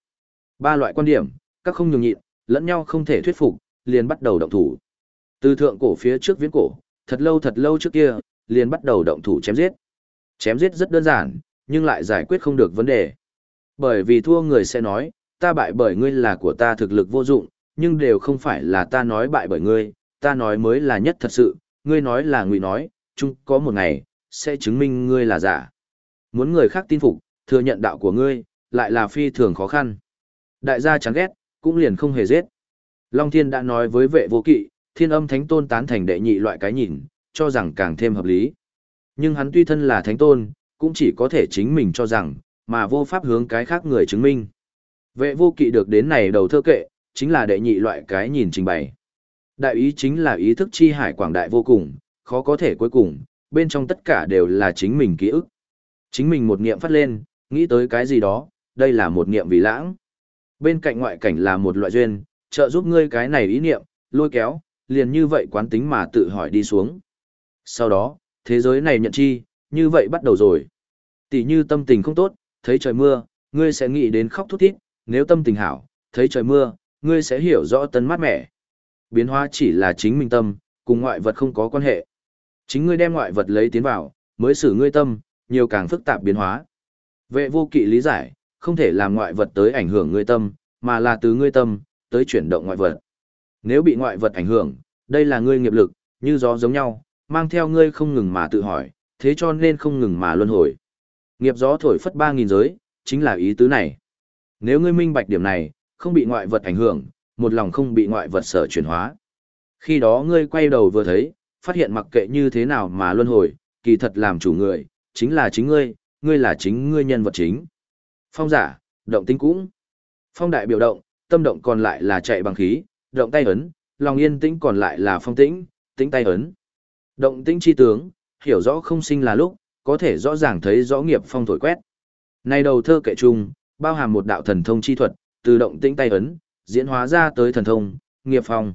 Ba loại quan điểm, các không nhường nhịn, lẫn nhau không thể thuyết phục, liền bắt đầu động thủ. Từ thượng cổ phía trước viễn cổ, thật lâu thật lâu trước kia, liền bắt đầu động thủ chém giết. Chém giết rất đơn giản, nhưng lại giải quyết không được vấn đề. Bởi vì thua người sẽ nói, ta bại bởi ngươi là của ta thực lực vô dụng, nhưng đều không phải là ta nói bại bởi ngươi, ta nói mới là nhất thật sự, ngươi nói là ngụy nói, chung có một ngày, sẽ chứng minh ngươi là giả. Muốn người khác tin phục, thừa nhận đạo của ngươi, lại là phi thường khó khăn. Đại gia chán ghét, cũng liền không hề giết. Long Thiên đã nói với vệ vô kỵ, thiên âm thánh tôn tán thành đệ nhị loại cái nhìn, cho rằng càng thêm hợp lý. Nhưng hắn tuy thân là thánh tôn, cũng chỉ có thể chính mình cho rằng, mà vô pháp hướng cái khác người chứng minh. Vệ vô kỵ được đến này đầu thơ kệ, chính là đệ nhị loại cái nhìn trình bày. Đại ý chính là ý thức chi hải quảng đại vô cùng, khó có thể cuối cùng, bên trong tất cả đều là chính mình ký ức. Chính mình một niệm phát lên, nghĩ tới cái gì đó, đây là một niệm vì lãng. Bên cạnh ngoại cảnh là một loại duyên, trợ giúp ngươi cái này ý niệm, lôi kéo, liền như vậy quán tính mà tự hỏi đi xuống. Sau đó, thế giới này nhận chi, như vậy bắt đầu rồi. Tỷ như tâm tình không tốt, thấy trời mưa, ngươi sẽ nghĩ đến khóc thút thít, nếu tâm tình hảo, thấy trời mưa, ngươi sẽ hiểu rõ tân mát mẻ. Biến hóa chỉ là chính mình tâm, cùng ngoại vật không có quan hệ. Chính ngươi đem ngoại vật lấy tiến vào, mới xử ngươi tâm, nhiều càng phức tạp biến hóa. Vệ vô kỵ lý giải, không thể làm ngoại vật tới ảnh hưởng ngươi tâm, mà là từ ngươi tâm, tới chuyển động ngoại vật. Nếu bị ngoại vật ảnh hưởng, đây là ngươi nghiệp lực, như gió giống nhau, mang theo ngươi không ngừng mà tự hỏi, thế cho nên không ngừng mà luân hồi. Nghiệp gió thổi phất 3.000 giới, chính là ý tứ này. Nếu ngươi minh bạch điểm này, không bị ngoại vật ảnh hưởng, một lòng không bị ngoại vật sở chuyển hóa. Khi đó ngươi quay đầu vừa thấy, phát hiện mặc kệ như thế nào mà luân hồi, kỳ thật làm chủ người, chính là chính ngươi, ngươi là chính ngươi nhân vật chính. Phong giả, động tính cũng. Phong đại biểu động, tâm động còn lại là chạy bằng khí, động tay ấn, lòng yên tĩnh còn lại là phong tĩnh, tĩnh tay ấn. Động tĩnh chi tướng, hiểu rõ không sinh là lúc, có thể rõ ràng thấy rõ nghiệp phong thổi quét. Này đầu thơ kệ chung, bao hàm một đạo thần thông chi thuật, từ động tĩnh tay ấn, diễn hóa ra tới thần thông, nghiệp phong.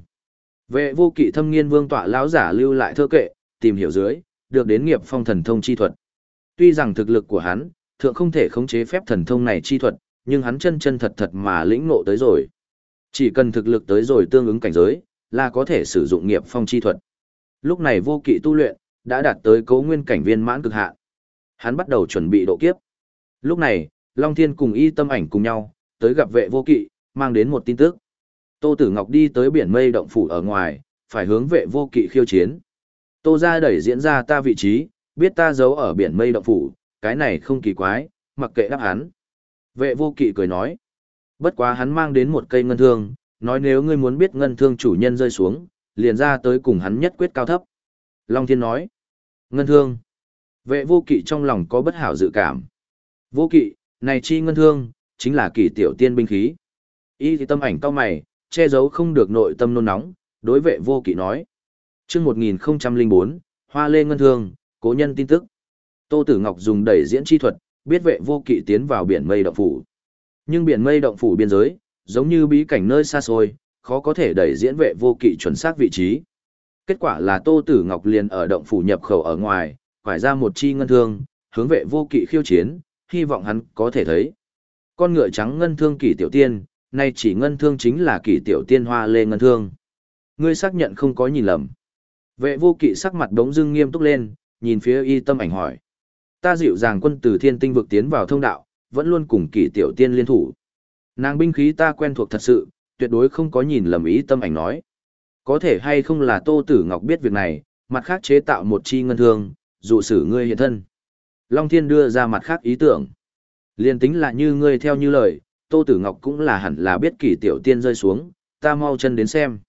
Vệ vô kỵ thâm nghiên vương tọa lão giả lưu lại thơ kệ, tìm hiểu dưới, được đến nghiệp phong thần thông chi thuật. Tuy rằng thực lực của hắn, thượng không thể khống chế phép thần thông này chi thuật, nhưng hắn chân chân thật thật mà lĩnh ngộ tới rồi. Chỉ cần thực lực tới rồi tương ứng cảnh giới, là có thể sử dụng nghiệp phong chi thuật. Lúc này vô kỵ tu luyện, đã đạt tới cấu nguyên cảnh viên mãn cực hạn. Hắn bắt đầu chuẩn bị độ kiếp. Lúc này, Long Thiên cùng y tâm ảnh cùng nhau, tới gặp vệ vô kỵ, mang đến một tin tức. Tô Tử Ngọc đi tới biển mây động phủ ở ngoài, phải hướng vệ vô kỵ khiêu chiến. Tô ra đẩy diễn ra ta vị trí, biết ta giấu ở biển mây động phủ, cái này không kỳ quái, mặc kệ đáp hắn. Vệ vô kỵ cười nói. Bất quá hắn mang đến một cây ngân thương, nói nếu ngươi muốn biết ngân thương chủ nhân rơi xuống, liền ra tới cùng hắn nhất quyết cao thấp. Long Thiên nói. Ngân thương. Vệ vô kỵ trong lòng có bất hảo dự cảm. Vô kỵ, này chi ngân thương, chính là kỳ tiểu tiên binh khí. Y thì tâm ảnh cao mày, che giấu không được nội tâm nôn nóng, đối vệ vô kỵ nói. chương 1004, Hoa Lê Ngân Thương, cố nhân tin tức. Tô Tử Ngọc dùng đẩy diễn chi thuật, biết vệ vô kỵ tiến vào biển mây động phủ. Nhưng biển mây động phủ biên giới, giống như bí cảnh nơi xa xôi, khó có thể đẩy diễn vệ vô kỵ chuẩn xác vị trí. Kết quả là Tô Tử Ngọc liền ở động phủ nhập khẩu ở ngoài, phải ra một chi ngân thương, hướng vệ vô kỵ khiêu chiến, hy vọng hắn có thể thấy. Con ngựa trắng ngân thương kỳ tiểu tiên, nay chỉ ngân thương chính là kỳ tiểu tiên hoa lê ngân thương. Ngươi xác nhận không có nhìn lầm. Vệ vô kỵ sắc mặt đống dưng nghiêm túc lên, nhìn phía y tâm ảnh hỏi. Ta dịu dàng quân từ thiên tinh vực tiến vào thông đạo, vẫn luôn cùng kỷ tiểu tiên liên thủ. Nàng binh khí ta quen thuộc thật sự, tuyệt đối không có nhìn lầm ý tâm ảnh nói. Có thể hay không là Tô Tử Ngọc biết việc này, mặt khác chế tạo một chi ngân thương, dụ sử ngươi hiện thân. Long Thiên đưa ra mặt khác ý tưởng. Liên tính là như ngươi theo như lời, Tô Tử Ngọc cũng là hẳn là biết kỷ tiểu tiên rơi xuống, ta mau chân đến xem.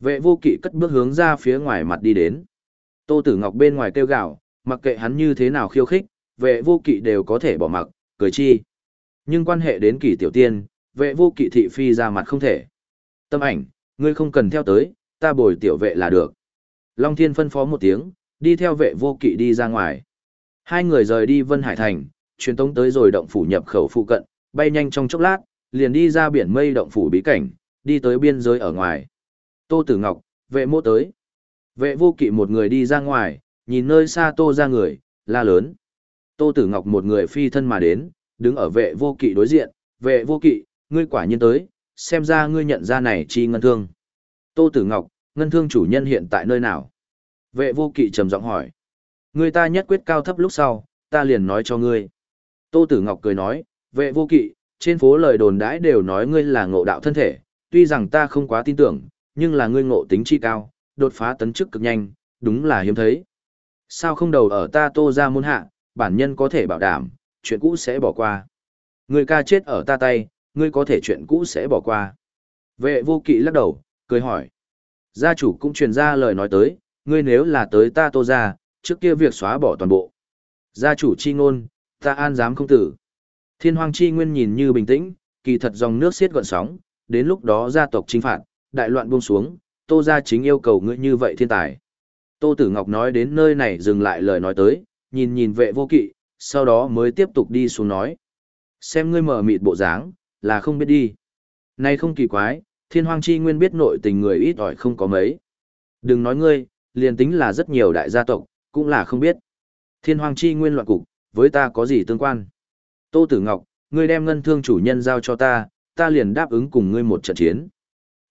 Vệ vô kỵ cất bước hướng ra phía ngoài mặt đi đến. Tô Tử Ngọc bên ngoài kêu gào, mặc kệ hắn như thế nào khiêu khích, vệ vô kỵ đều có thể bỏ mặc, cười chi. Nhưng quan hệ đến kỳ tiểu tiên, vệ vô kỵ thị phi ra mặt không thể. Tâm ảnh, ngươi không cần theo tới, ta bồi tiểu vệ là được. Long Thiên phân phó một tiếng, đi theo vệ vô kỵ đi ra ngoài. Hai người rời đi Vân Hải Thành, truyền tống tới rồi động phủ nhập khẩu phụ cận, bay nhanh trong chốc lát, liền đi ra biển mây động phủ bí cảnh, đi tới biên giới ở ngoài. Tô Tử Ngọc, vệ mô tới. Vệ vô kỵ một người đi ra ngoài, nhìn nơi xa tô ra người, la lớn. Tô Tử Ngọc một người phi thân mà đến, đứng ở vệ vô kỵ đối diện, vệ vô kỵ, ngươi quả nhiên tới, xem ra ngươi nhận ra này chi ngân thương. Tô Tử Ngọc, ngân thương chủ nhân hiện tại nơi nào? Vệ vô kỵ trầm giọng hỏi. Ngươi ta nhất quyết cao thấp lúc sau, ta liền nói cho ngươi. Tô Tử Ngọc cười nói, vệ vô kỵ, trên phố lời đồn đãi đều nói ngươi là ngộ đạo thân thể, tuy rằng ta không quá tin tưởng, nhưng là ngươi ngộ tính chi cao, đột phá tấn chức cực nhanh, đúng là hiếm thấy. Sao không đầu ở ta tô ra môn hạ, bản nhân có thể bảo đảm, chuyện cũ sẽ bỏ qua. Ngươi ca chết ở ta tay, ngươi có thể chuyện cũ sẽ bỏ qua. Vệ vô kỵ lắc đầu, cười hỏi. Gia chủ cũng truyền ra lời nói tới, ngươi nếu là tới ta tô ra, trước kia việc xóa bỏ toàn bộ. Gia chủ chi ngôn, ta an dám không tử. Thiên hoàng chi nguyên nhìn như bình tĩnh, kỳ thật dòng nước xiết gọn sóng, đến lúc đó gia tộc chính phạt, đại loạn buông xuống, tô gia chính yêu cầu ngươi như vậy thiên tài. Tô Tử Ngọc nói đến nơi này dừng lại lời nói tới, nhìn nhìn vệ vô kỵ, sau đó mới tiếp tục đi xuống nói. Xem ngươi mở mịt bộ dáng, là không biết đi. Nay không kỳ quái, thiên hoàng chi nguyên biết nội tình người ít ỏi không có mấy. Đừng nói ngươi, liền tính là rất nhiều đại gia tộc, cũng là không biết. Thiên hoàng chi nguyên loạn cục, với ta có gì tương quan? Tô Tử Ngọc, ngươi đem ngân thương chủ nhân giao cho ta, ta liền đáp ứng cùng ngươi một trận chiến.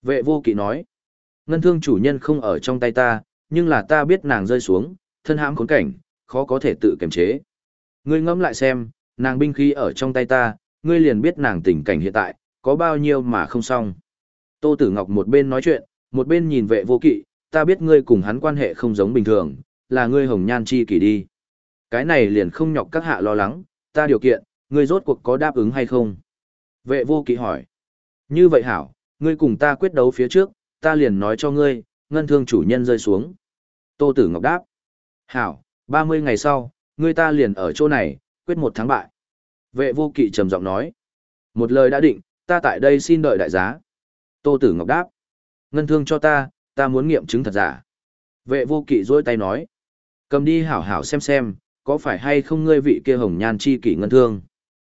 Vệ vô kỵ nói, ngân thương chủ nhân không ở trong tay ta, nhưng là ta biết nàng rơi xuống, thân hãm khốn cảnh, khó có thể tự kiềm chế. Ngươi ngẫm lại xem, nàng binh khí ở trong tay ta, ngươi liền biết nàng tình cảnh hiện tại, có bao nhiêu mà không xong. Tô Tử Ngọc một bên nói chuyện, một bên nhìn vệ vô kỵ, ta biết ngươi cùng hắn quan hệ không giống bình thường, là ngươi hồng nhan chi kỷ đi. Cái này liền không nhọc các hạ lo lắng, ta điều kiện, ngươi rốt cuộc có đáp ứng hay không? Vệ vô kỵ hỏi. Như vậy hảo, ngươi cùng ta quyết đấu phía trước, ta liền nói cho ngươi, ngân thương chủ nhân rơi xuống. Tô Tử Ngọc đáp. Hảo, 30 ngày sau, ngươi ta liền ở chỗ này, quyết một thắng bại. Vệ vô kỵ trầm giọng nói. Một lời đã định, ta tại đây xin đợi đại giá. Tô Tử Ngọc đáp. Ngân thương cho ta, ta muốn nghiệm chứng thật giả. Vệ vô kỵ dôi tay nói. Cầm đi hảo hảo xem xem, có phải hay không ngươi vị kia hồng nhan chi kỷ ngân thương.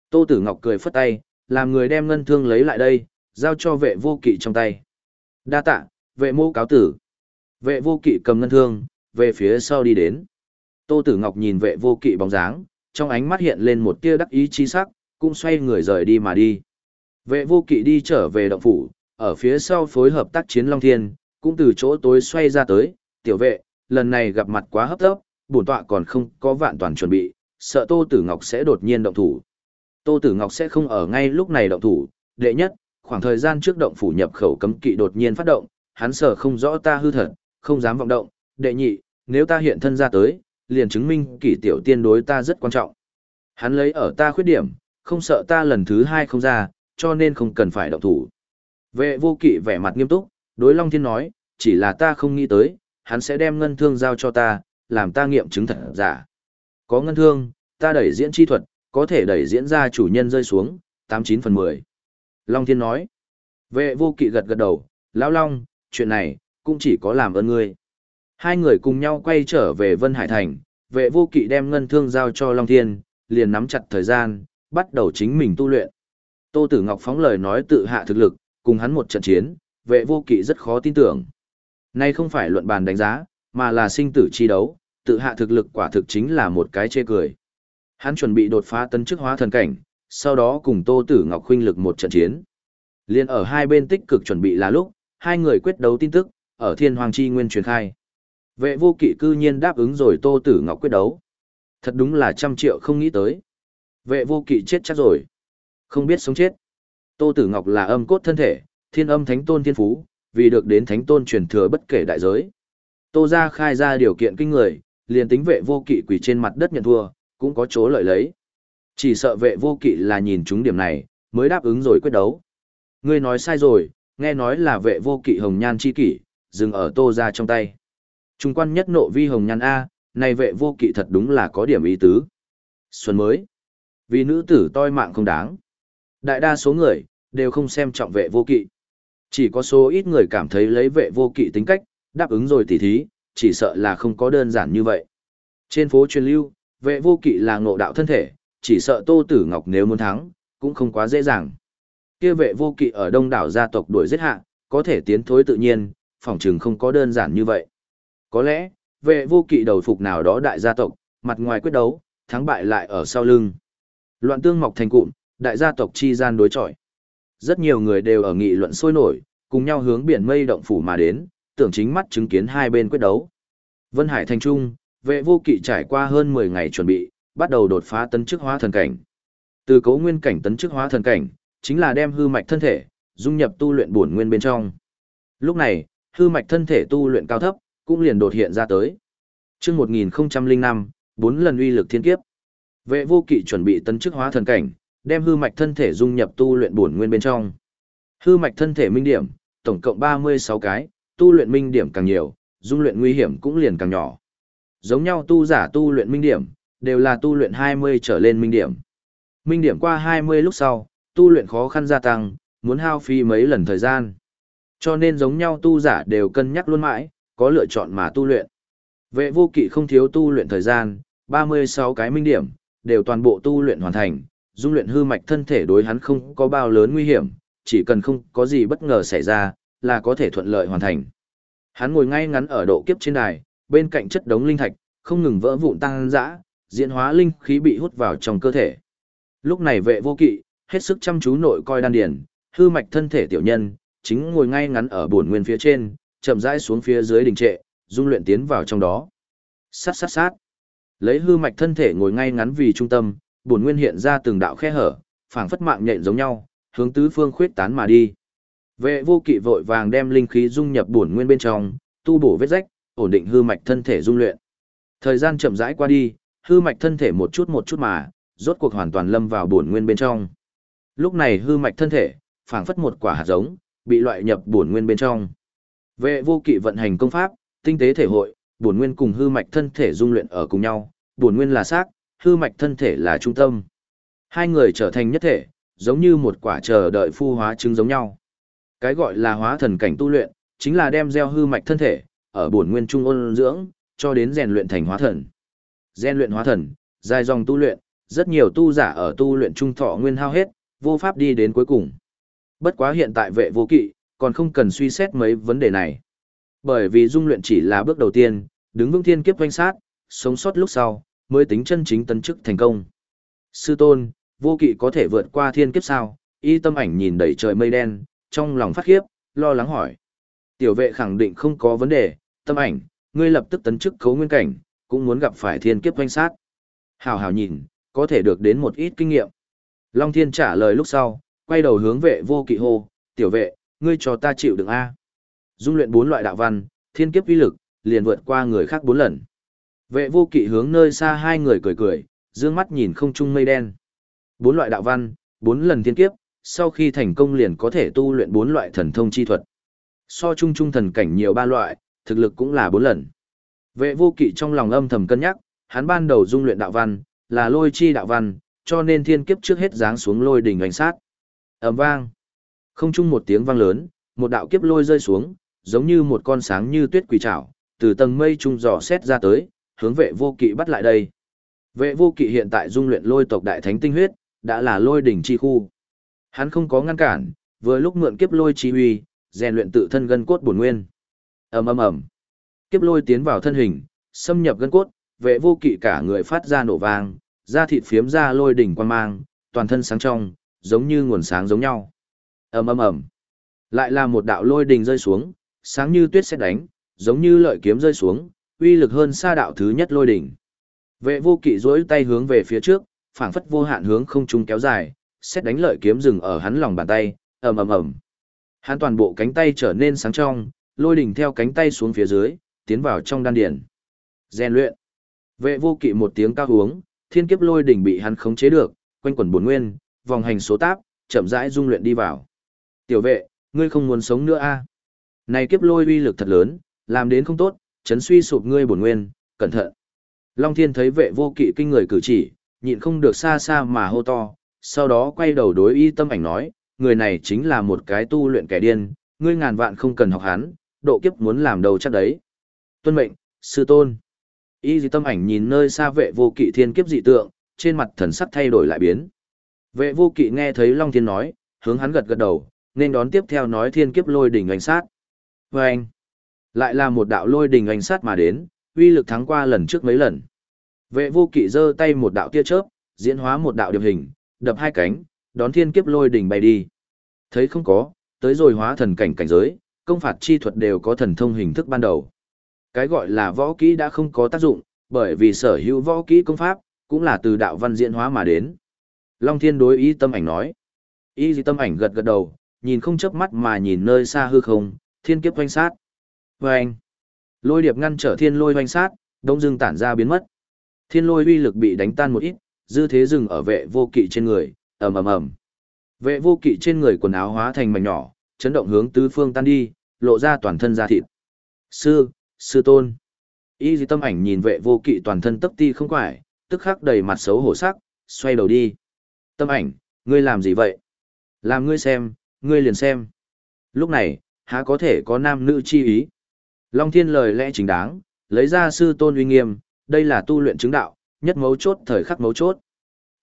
Tô Tử Ngọc cười phất tay, làm người đem ngân thương lấy lại đây, giao cho vệ vô kỵ trong tay. Đa tạ, vệ mô cáo tử. Vệ vô kỵ cầm ngân thương, về phía sau đi đến. Tô Tử Ngọc nhìn vệ vô kỵ bóng dáng, trong ánh mắt hiện lên một tia đắc ý chi sắc, cũng xoay người rời đi mà đi. Vệ vô kỵ đi trở về động phủ, ở phía sau phối hợp tác chiến Long Thiên, cũng từ chỗ tối xoay ra tới, tiểu vệ, lần này gặp mặt quá hấp tấp, bổn tọa còn không có vạn toàn chuẩn bị, sợ Tô Tử Ngọc sẽ đột nhiên động thủ. Tô Tử Ngọc sẽ không ở ngay lúc này động thủ, đệ nhất, khoảng thời gian trước động phủ nhập khẩu cấm kỵ đột nhiên phát động, hắn sợ không rõ ta hư thật, không dám vọng động, đệ nhị, nếu ta hiện thân ra tới, liền chứng minh kỷ tiểu tiên đối ta rất quan trọng. Hắn lấy ở ta khuyết điểm, không sợ ta lần thứ hai không ra, cho nên không cần phải động thủ. Vệ vô kỵ vẻ mặt nghiêm túc, đối Long Thiên nói, chỉ là ta không nghĩ tới, hắn sẽ đem ngân thương giao cho ta, làm ta nghiệm chứng thật giả. Có ngân thương, ta đẩy diễn chi thuật, có thể đẩy diễn ra chủ nhân rơi xuống, 89 phần 10. Long Thiên nói, vệ vô kỵ gật gật đầu, Lão Long, chuyện này, cũng chỉ có làm ơn ngươi. Hai người cùng nhau quay trở về Vân Hải Thành, vệ vô kỵ đem ngân thương giao cho Long Thiên, liền nắm chặt thời gian, bắt đầu chính mình tu luyện. Tô Tử Ngọc phóng lời nói tự hạ thực lực, cùng hắn một trận chiến, vệ vô kỵ rất khó tin tưởng. Nay không phải luận bàn đánh giá, mà là sinh tử chi đấu, tự hạ thực lực quả thực chính là một cái chê cười. Hắn chuẩn bị đột phá tấn chức hóa thần cảnh, sau đó cùng Tô Tử Ngọc khuynh lực một trận chiến. Liên ở hai bên tích cực chuẩn bị là lúc, hai người quyết đấu tin tức, ở Thiên Hoàng Chi Nguyên truyền khai. Vệ vô kỵ cư nhiên đáp ứng rồi Tô Tử Ngọc quyết đấu. Thật đúng là trăm triệu không nghĩ tới. Vệ vô kỵ chết chắc rồi. Không biết sống chết. Tô Tử Ngọc là âm cốt thân thể, thiên âm thánh tôn thiên phú, vì được đến thánh tôn truyền thừa bất kể đại giới. Tô gia khai ra điều kiện kinh người, liền tính vệ vô kỵ quỳ trên mặt đất nhận thua, cũng có chỗ lợi lấy. Chỉ sợ vệ vô kỵ là nhìn chúng điểm này, mới đáp ứng rồi quyết đấu. Ngươi nói sai rồi, nghe nói là vệ vô kỵ hồng nhan chi kỷ, dừng ở tô ra trong tay. Trung quan nhất nộ vi hồng nhan A, này vệ vô kỵ thật đúng là có điểm ý tứ. Xuân mới. Vì nữ tử toi mạng không đáng. Đại đa số người, đều không xem trọng vệ vô kỵ. Chỉ có số ít người cảm thấy lấy vệ vô kỵ tính cách, đáp ứng rồi tỉ thí, chỉ sợ là không có đơn giản như vậy. Trên phố truyền lưu, vệ vô kỵ là ngộ đạo thân thể, chỉ sợ Tô Tử Ngọc nếu muốn thắng, cũng không quá dễ dàng. Kia vệ vô kỵ ở đông đảo gia tộc đuổi giết hạ, có thể tiến thối tự nhiên, phòng trường không có đơn giản như vậy. Có lẽ, vệ vô kỵ đầu phục nào đó đại gia tộc, mặt ngoài quyết đấu, thắng bại lại ở sau lưng. Loạn tương mọc thành cụm, đại gia tộc chi gian đối chọi. Rất nhiều người đều ở nghị luận sôi nổi, cùng nhau hướng biển mây động phủ mà đến, tưởng chính mắt chứng kiến hai bên quyết đấu. Vân Hải thành trung, vệ vô kỵ trải qua hơn 10 ngày chuẩn bị, bắt đầu đột phá tấn chức hóa thần cảnh. Từ cấu nguyên cảnh tấn chức hóa thần cảnh, chính là đem hư mạch thân thể, dung nhập tu luyện bổn nguyên bên trong. Lúc này, hư mạch thân thể tu luyện cao thấp, cũng liền đột hiện ra tới. Chương 1005, bốn lần uy lực thiên kiếp. Vệ vô kỵ chuẩn bị tấn chức hóa thần cảnh, đem hư mạch thân thể dung nhập tu luyện bổn nguyên bên trong. Hư mạch thân thể minh điểm, tổng cộng 36 cái, tu luyện minh điểm càng nhiều, dung luyện nguy hiểm cũng liền càng nhỏ. Giống nhau tu giả tu luyện minh điểm, đều là tu luyện 20 trở lên minh điểm. Minh điểm qua 20 lúc sau, tu luyện khó khăn gia tăng, muốn hao phí mấy lần thời gian. Cho nên giống nhau tu giả đều cân nhắc luôn mãi, có lựa chọn mà tu luyện. Vệ vô kỵ không thiếu tu luyện thời gian, 36 cái minh điểm, đều toàn bộ tu luyện hoàn thành, dung luyện hư mạch thân thể đối hắn không có bao lớn nguy hiểm, chỉ cần không có gì bất ngờ xảy ra, là có thể thuận lợi hoàn thành. Hắn ngồi ngay ngắn ở độ kiếp trên đài, bên cạnh chất đống linh thạch, không ngừng vỡ vụn tăng dã, diễn hóa linh khí bị hút vào trong cơ thể. Lúc này vệ vô kỵ, hết sức chăm chú nội coi đan điền hư mạch thân thể tiểu nhân, chính ngồi ngay ngắn ở bổn nguyên phía trên, chậm rãi xuống phía dưới đình trệ, dung luyện tiến vào trong đó. Sát sát sát. Lấy hư mạch thân thể ngồi ngay ngắn vì trung tâm, bổn nguyên hiện ra từng đạo khe hở, phảng phất mạng nhện giống nhau, hướng tứ phương khuyết tán mà đi. Vệ vô kỵ vội vàng đem linh khí dung nhập bổn nguyên bên trong, tu bổ vết rách, ổn định hư mạch thân thể dung luyện. Thời gian chậm rãi qua đi, hư mạch thân thể một chút một chút mà, rốt cuộc hoàn toàn lâm vào bổn nguyên bên trong. Lúc này hư mạch thân thể, phảng phất một quả hạt giống, bị loại nhập bổn nguyên bên trong. Vệ vô kỵ vận hành công pháp, tinh tế thể hội, bổn nguyên cùng hư mạch thân thể dung luyện ở cùng nhau, bổn nguyên là xác, hư mạch thân thể là trung tâm. Hai người trở thành nhất thể, giống như một quả chờ đợi phu hóa trứng giống nhau. Cái gọi là hóa thần cảnh tu luyện, chính là đem gieo hư mạch thân thể, ở bổn nguyên trung ôn dưỡng, cho đến rèn luyện thành hóa thần. Gen luyện hóa thần, dài dòng tu luyện, rất nhiều tu giả ở tu luyện trung thọ nguyên hao hết, vô pháp đi đến cuối cùng. Bất quá hiện tại vệ vô kỵ, còn không cần suy xét mấy vấn đề này. Bởi vì dung luyện chỉ là bước đầu tiên, đứng vững thiên kiếp quanh sát, sống sót lúc sau, mới tính chân chính tấn chức thành công. Sư tôn, vô kỵ có thể vượt qua thiên kiếp sao? Y tâm ảnh nhìn đầy trời mây đen, trong lòng phát khiếp, lo lắng hỏi. Tiểu vệ khẳng định không có vấn đề, tâm ảnh, ngươi lập tức tấn chức cấu nguyên cảnh, cũng muốn gặp phải thiên kiếp quanh sát. Hào hào nhìn, có thể được đến một ít kinh nghiệm. Long thiên trả lời lúc sau, quay đầu hướng vệ vô kỵ hô, tiểu vệ, ngươi cho ta chịu đựng A. Dung luyện bốn loại đạo văn, thiên kiếp uy lực, liền vượt qua người khác bốn lần. Vệ vô kỵ hướng nơi xa hai người cười cười, dương mắt nhìn không trung mây đen. Bốn loại đạo văn, bốn lần thiên kiếp, sau khi thành công liền có thể tu luyện bốn loại thần thông chi thuật. So trung trung thần cảnh nhiều ba loại, thực lực cũng là bốn lần. Vệ vô kỵ trong lòng âm thầm cân nhắc, hắn ban đầu dung luyện đạo văn, là lôi chi đạo văn, cho nên thiên kiếp trước hết giáng xuống lôi đỉnh ánh sát. ầm vang. Không chung một tiếng vang lớn, một đạo kiếp lôi rơi xuống, giống như một con sáng như tuyết quỷ trảo, từ tầng mây trung dò xét ra tới, hướng vệ vô kỵ bắt lại đây. Vệ vô kỵ hiện tại dung luyện lôi tộc đại thánh tinh huyết, đã là lôi đỉnh chi khu. Hắn không có ngăn cản, vừa lúc mượn kiếp lôi chi huy, rèn luyện tự thân gân cốt bổn nguyên. Ầm ầm ầm. Kiếp lôi tiến vào thân hình, xâm nhập gân cốt, vệ vô kỵ cả người phát ra nổ vang, da thịt phiếm ra lôi đỉnh quan mang, toàn thân sáng trong, giống như nguồn sáng giống nhau. Ầm ầm ầm. Lại là một đạo lôi đỉnh rơi xuống, sáng như tuyết sẽ đánh, giống như lợi kiếm rơi xuống, uy lực hơn xa đạo thứ nhất lôi đỉnh. Vệ vô kỵ duỗi tay hướng về phía trước, phảng phất vô hạn hướng không trung kéo dài, xét đánh lợi kiếm dừng ở hắn lòng bàn tay, ầm ầm ầm. Hắn toàn bộ cánh tay trở nên sáng trong, lôi đỉnh theo cánh tay xuống phía dưới, tiến vào trong đan điển. Gen luyện. Vệ vô kỵ một tiếng cao uống, thiên kiếp lôi đỉnh bị hắn khống chế được, quanh quẩn bổn nguyên, vòng hành số táp, chậm rãi dung luyện đi vào. Tiểu vệ, ngươi không muốn sống nữa a? À? Này kiếp lôi uy lực thật lớn, làm đến không tốt, chấn suy sụp ngươi bổn nguyên, cẩn thận. Long Thiên thấy vệ vô kỵ kinh người cử chỉ, nhịn không được xa xa mà hô to, sau đó quay đầu đối y tâm ảnh nói, người này chính là một cái tu luyện kẻ điên, ngươi ngàn vạn không cần học hắn, độ kiếp muốn làm đầu chắc đấy. Tuân mệnh, sư tôn. Y dị tâm ảnh nhìn nơi xa vệ vô kỵ thiên kiếp dị tượng, trên mặt thần sắc thay đổi lại biến. Vệ vô kỵ nghe thấy Long Thiên nói, hướng hắn gật gật đầu, nên đón tiếp theo nói thiên kiếp lôi đỉnh ánh sát. vê anh, lại là một đạo lôi đỉnh ánh sát mà đến, uy lực thắng qua lần trước mấy lần. Vệ vô kỵ giơ tay một đạo tia chớp, diễn hóa một đạo điệp hình, đập hai cánh, đón thiên kiếp lôi đỉnh bay đi. Thấy không có, tới rồi hóa thần cảnh cảnh giới, công phạt chi thuật đều có thần thông hình thức ban đầu. Cái gọi là võ kỹ đã không có tác dụng, bởi vì sở hữu võ kỹ công pháp, cũng là từ đạo văn diễn hóa mà đến. Long thiên đối ý tâm ảnh nói. Ý gì tâm ảnh gật gật đầu, nhìn không chớp mắt mà nhìn nơi xa hư không, thiên kiếp hoanh sát. Vâng! Lôi điệp ngăn trở thiên lôi hoanh sát, đông dưng tản ra biến mất. Thiên lôi uy lực bị đánh tan một ít, dư thế dừng ở vệ vô kỵ trên người, ầm ầm ầm. Vệ vô kỵ trên người quần áo hóa thành mảnh nhỏ, chấn động hướng tứ phương tan đi, lộ ra toàn thân da thịt. Sư, sư tôn. Y dì tâm ảnh nhìn vệ vô kỵ toàn thân tấp ti không quải, tức khắc đầy mặt xấu hổ sắc, xoay đầu đi. Tâm ảnh, ngươi làm gì vậy? Làm ngươi xem, ngươi liền xem. Lúc này, há có thể có nam nữ chi ý. Long thiên lời lẽ chính đáng, lấy ra sư tôn uy nghiêm, đây là tu luyện chứng đạo, nhất mấu chốt thời khắc mấu chốt.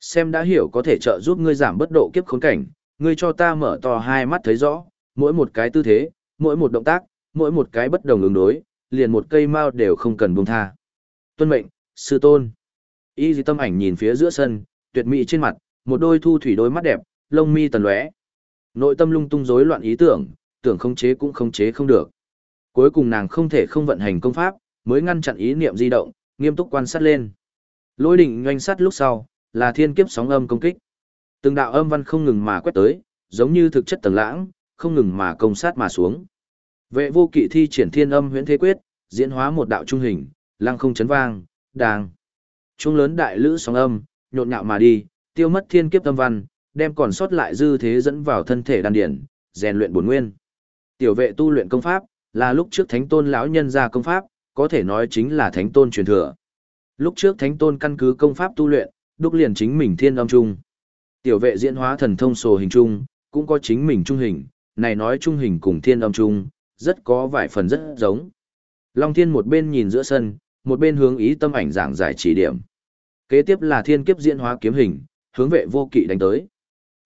Xem đã hiểu có thể trợ giúp ngươi giảm bất độ kiếp khốn cảnh, ngươi cho ta mở to hai mắt thấy rõ, mỗi một cái tư thế, mỗi một động tác, mỗi một cái bất đồng ứng đối, liền một cây mao đều không cần buông tha. Tuân mệnh, sư tôn. Y dì tâm ảnh nhìn phía giữa sân, tuyệt mỹ trên mặt, một đôi thu thủy đôi mắt đẹp, lông mi tần lóe. Nội tâm lung tung rối loạn ý tưởng, tưởng không chế cũng không chế không được. Cuối cùng nàng không thể không vận hành công pháp, mới ngăn chặn ý niệm di động, nghiêm túc quan sát lên. Lôi đỉnh doanh sát lúc sau, là thiên kiếp sóng âm công kích. Từng đạo âm văn không ngừng mà quét tới, giống như thực chất tầng lãng, không ngừng mà công sát mà xuống. Vệ vô kỵ thi triển thiên âm huyễn thế quyết, diễn hóa một đạo trung hình, lăng không chấn vang, đàng. Trung lớn đại lữ sóng âm, nhộn nhạo mà đi, tiêu mất thiên kiếp tâm văn, đem còn sót lại dư thế dẫn vào thân thể đan điển, rèn luyện bổn nguyên. Tiểu vệ tu luyện công pháp, là lúc trước thánh tôn lão nhân ra công pháp, có thể nói chính là thánh tôn truyền thừa. Lúc trước thánh tôn căn cứ công pháp tu luyện, đúc liền chính mình thiên âm trung. Tiểu vệ diễn hóa thần thông sổ hình trung, cũng có chính mình trung hình, này nói trung hình cùng thiên âm trung, rất có vài phần rất giống. Long thiên một bên nhìn giữa sân, một bên hướng ý tâm ảnh giảng giải chỉ điểm. Kế tiếp là thiên kiếp diễn hóa kiếm hình, hướng vệ vô kỵ đánh tới.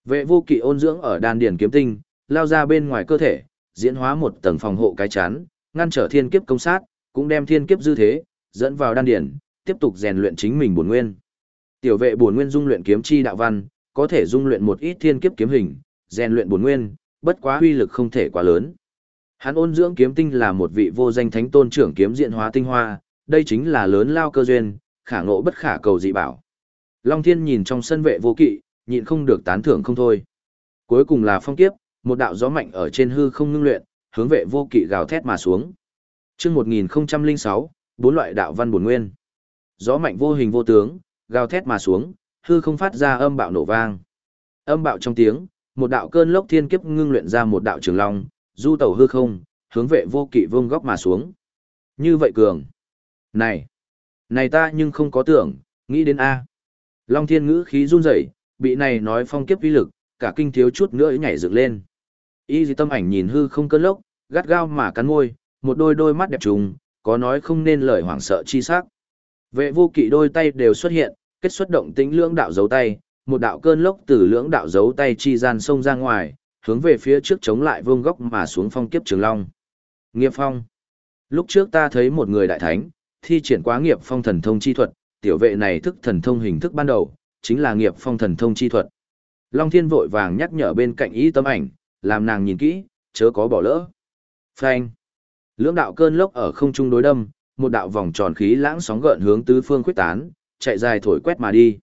Vệ vô kỵ ôn dưỡng ở đan điển kiếm tinh, lao ra bên ngoài cơ thể, diễn hóa một tầng phòng hộ cái chán, ngăn trở thiên kiếp công sát, cũng đem thiên kiếp dư thế, dẫn vào đan điển, tiếp tục rèn luyện chính mình bổn nguyên. Tiểu vệ bổn nguyên dung luyện kiếm chi đạo văn, có thể dung luyện một ít thiên kiếp kiếm hình, rèn luyện bổn nguyên, bất quá uy lực không thể quá lớn. Hắn ôn dưỡng kiếm tinh là một vị vô danh thánh tôn trưởng kiếm diện hóa tinh hoa, đây chính là lớn lao cơ duyên, khả ngộ bất khả cầu dị bảo. Long Thiên nhìn trong sân vệ vô kỵ, nhịn không được tán thưởng không thôi. Cuối cùng là phong kiếp, một đạo gió mạnh ở trên hư không ngưng luyện, hướng vệ vô kỵ gào thét mà xuống. Chương 1006, bốn loại đạo văn bổn nguyên. Gió mạnh vô hình vô tướng, gào thét mà xuống, hư không phát ra âm bạo nổ vang. Âm bạo trong tiếng, một đạo cơn lốc thiên kiếp ngưng luyện ra một đạo trường long, du tẩu hư không, hướng vệ vô kỵ vương góc mà xuống. Như vậy cường. Này, này ta nhưng không có tưởng, nghĩ đến A. Long thiên ngữ khí run rẩy, bị này nói phong kiếp uy lực, cả kinh thiếu chút nữa nhảy dựng lên. Y dì tâm ảnh nhìn hư không cơn lốc, gắt gao mà cắn môi, một đôi đôi mắt đẹp trùng, có nói không nên lời hoảng sợ chi sắc. Vệ vô kỵ đôi tay đều xuất hiện, kết xuất động tính lưỡng đạo dấu tay, một đạo cơn lốc từ lưỡng đạo dấu tay chi gian sông ra ngoài, hướng về phía trước chống lại vương góc mà xuống phong kiếp trường long. Nghiệp phong. Lúc trước ta thấy một người đại thánh, thi triển quá nghiệp phong thần thông chi thuật, tiểu vệ này thức thần thông hình thức ban đầu, chính là nghiệp phong thần thông chi thuật. Long thiên vội vàng nhắc nhở bên cạnh ý tấm ảnh, làm nàng nhìn kỹ, chớ có bỏ lỡ. Phanh. Lưỡng đạo cơn lốc ở không trung đối đâm, một đạo vòng tròn khí lãng sóng gợn hướng tứ phương quyết tán, chạy dài thổi quét mà đi.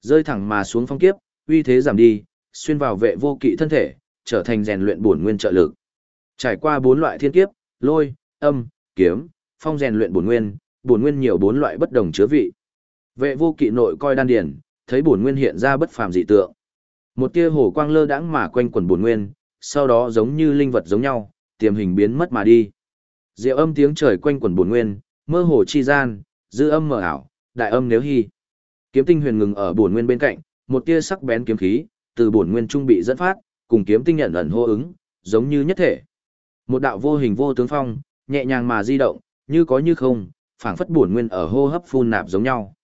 Rơi thẳng mà xuống phong kiếp, uy thế giảm đi, xuyên vào vệ vô kỵ thân thể, trở thành rèn luyện bổn nguyên trợ lực. Trải qua bốn loại thiên kiếp, lôi, âm, kiếm, phong rèn luyện bổn nguyên, bổn nguyên nhiều bốn loại bất đồng chứa vị. Vệ vô kỵ nội coi đan điển, thấy bổn nguyên hiện ra bất phàm dị tượng. Một tia hồ quang lơ đãng mà quanh quần bổn nguyên, sau đó giống như linh vật giống nhau, tiềm hình biến mất mà đi. Diệu âm tiếng trời quanh quần bổn nguyên, mơ hồ chi gian, dư âm mờ ảo, đại âm nếu hy. Kiếm tinh huyền ngừng ở bổn nguyên bên cạnh, một tia sắc bén kiếm khí, từ bổn nguyên trung bị dẫn phát, cùng kiếm tinh nhận ẩn hô ứng, giống như nhất thể. Một đạo vô hình vô tướng phong, nhẹ nhàng mà di động, như có như không, phảng phất buồn nguyên ở hô hấp phun nạp giống nhau.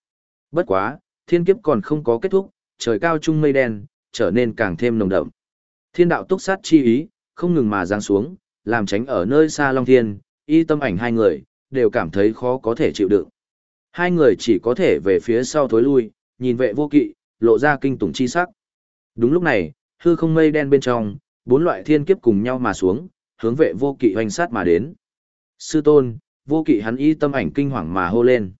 Bất quá, thiên kiếp còn không có kết thúc, trời cao trung mây đen, trở nên càng thêm nồng đậm. Thiên đạo túc sát chi ý, không ngừng mà giáng xuống, làm tránh ở nơi xa Long Thiên, y tâm ảnh hai người, đều cảm thấy khó có thể chịu đựng. Hai người chỉ có thể về phía sau thối lui, nhìn vệ vô kỵ, lộ ra kinh tủng chi sắc. Đúng lúc này, hư không mây đen bên trong, bốn loại thiên kiếp cùng nhau mà xuống, hướng vệ vô kỵ hoành sát mà đến. Sư tôn, vô kỵ hắn y tâm ảnh kinh hoàng mà hô lên.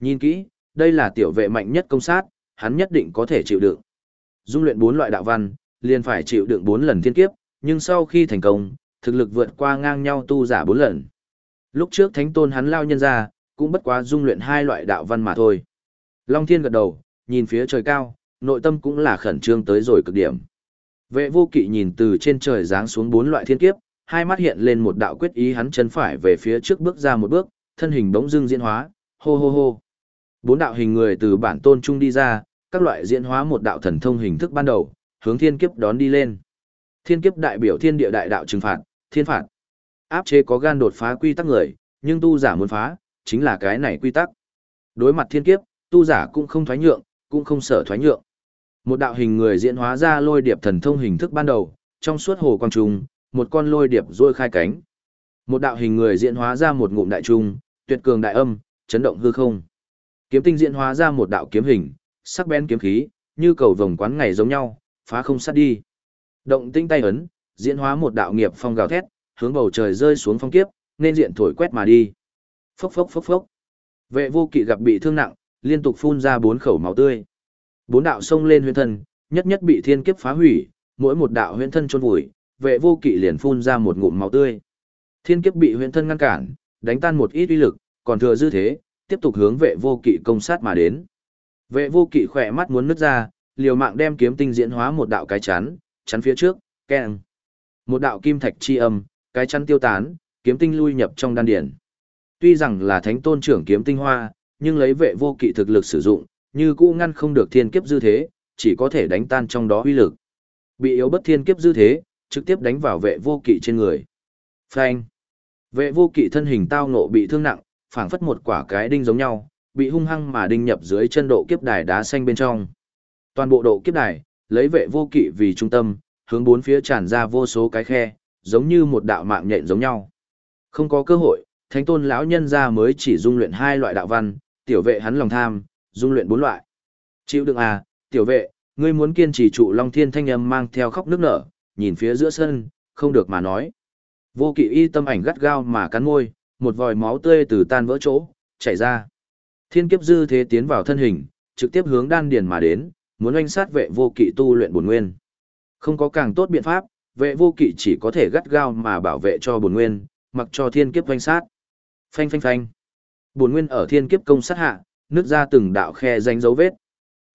Nhìn kỹ, đây là tiểu vệ mạnh nhất công sát, hắn nhất định có thể chịu đựng. Dung luyện bốn loại đạo văn, liền phải chịu đựng bốn lần thiên kiếp, nhưng sau khi thành công, thực lực vượt qua ngang nhau tu giả bốn lần. Lúc trước thánh tôn hắn lao nhân ra, cũng bất quá dung luyện hai loại đạo văn mà thôi. Long Thiên gật đầu, nhìn phía trời cao, nội tâm cũng là khẩn trương tới rồi cực điểm. Vệ vô kỵ nhìn từ trên trời giáng xuống bốn loại thiên kiếp, hai mắt hiện lên một đạo quyết ý hắn chân phải về phía trước bước ra một bước, thân hình bỗng dưng diễn hóa, hô hô hô. Bốn đạo hình người từ bản tôn trung đi ra, các loại diễn hóa một đạo thần thông hình thức ban đầu, hướng thiên kiếp đón đi lên. Thiên kiếp đại biểu thiên địa đại đạo trừng phạt, thiên phạt. Áp chế có gan đột phá quy tắc người, nhưng tu giả muốn phá, chính là cái này quy tắc. Đối mặt thiên kiếp, tu giả cũng không thoái nhượng, cũng không sợ thoái nhượng. Một đạo hình người diễn hóa ra lôi điệp thần thông hình thức ban đầu, trong suốt hồ quang trung, một con lôi điệp rôi khai cánh. Một đạo hình người diễn hóa ra một ngụm đại trung, tuyệt cường đại âm, chấn động hư không. Kiếm tinh diễn hóa ra một đạo kiếm hình, sắc bén kiếm khí, như cầu vồng quán ngày giống nhau, phá không sát đi. Động tinh tay ấn, diễn hóa một đạo nghiệp phong gào thét, hướng bầu trời rơi xuống phong kiếp, nên diện thổi quét mà đi. Phốc phốc phốc phốc. Vệ vô kỵ gặp bị thương nặng, liên tục phun ra bốn khẩu máu tươi. Bốn đạo sông lên huyễn thân, nhất nhất bị thiên kiếp phá hủy, mỗi một đạo huyễn thân chôn vùi, vệ vô kỵ liền phun ra một ngụm máu tươi. Thiên kiếp bị huyễn thân ngăn cản, đánh tan một ít uy lực, còn thừa dư thế, tiếp tục hướng vệ vô kỵ công sát mà đến. Vệ vô kỵ khỏe mắt muốn nứt ra, liều mạng đem kiếm tinh diễn hóa một đạo cái chắn, chắn phía trước, keng. Một đạo kim thạch chi âm, cái chắn tiêu tán, kiếm tinh lui nhập trong đan điển. Tuy rằng là thánh tôn trưởng kiếm tinh hoa, nhưng lấy vệ vô kỵ thực lực sử dụng, như cũ ngăn không được thiên kiếp dư thế, chỉ có thể đánh tan trong đó uy lực. Bị yếu bất thiên kiếp dư thế, trực tiếp đánh vào vệ vô kỵ trên người. Phanh. Vệ vô kỵ thân hình tao ngộ bị thương nặng, phảng phất một quả cái đinh giống nhau, bị hung hăng mà đinh nhập dưới chân độ kiếp đài đá xanh bên trong. Toàn bộ độ kiếp đài, lấy vệ vô kỵ vì trung tâm, hướng bốn phía tràn ra vô số cái khe, giống như một đạo mạng nhện giống nhau. Không có cơ hội, thánh tôn lão nhân ra mới chỉ dung luyện hai loại đạo văn, tiểu vệ hắn lòng tham, dung luyện bốn loại. Chịu đựng à, tiểu vệ, ngươi muốn kiên trì trụ Long Thiên thanh âm mang theo khóc nước nở, nhìn phía giữa sân, không được mà nói. Vô kỵ y tâm ảnh gắt gao mà cắn môi, một vòi máu tươi từ tan vỡ chỗ, chảy ra. Thiên kiếp dư thế tiến vào thân hình, trực tiếp hướng đan điền mà đến, muốn oanh sát vệ vô kỵ tu luyện bổn nguyên. Không có càng tốt biện pháp, vệ vô kỵ chỉ có thể gắt gao mà bảo vệ cho bổn nguyên, mặc cho thiên kiếp oanh sát. Phanh phanh phanh. Bổn nguyên ở thiên kiếp công sát hạ, nứt ra từng đạo khe danh dấu vết.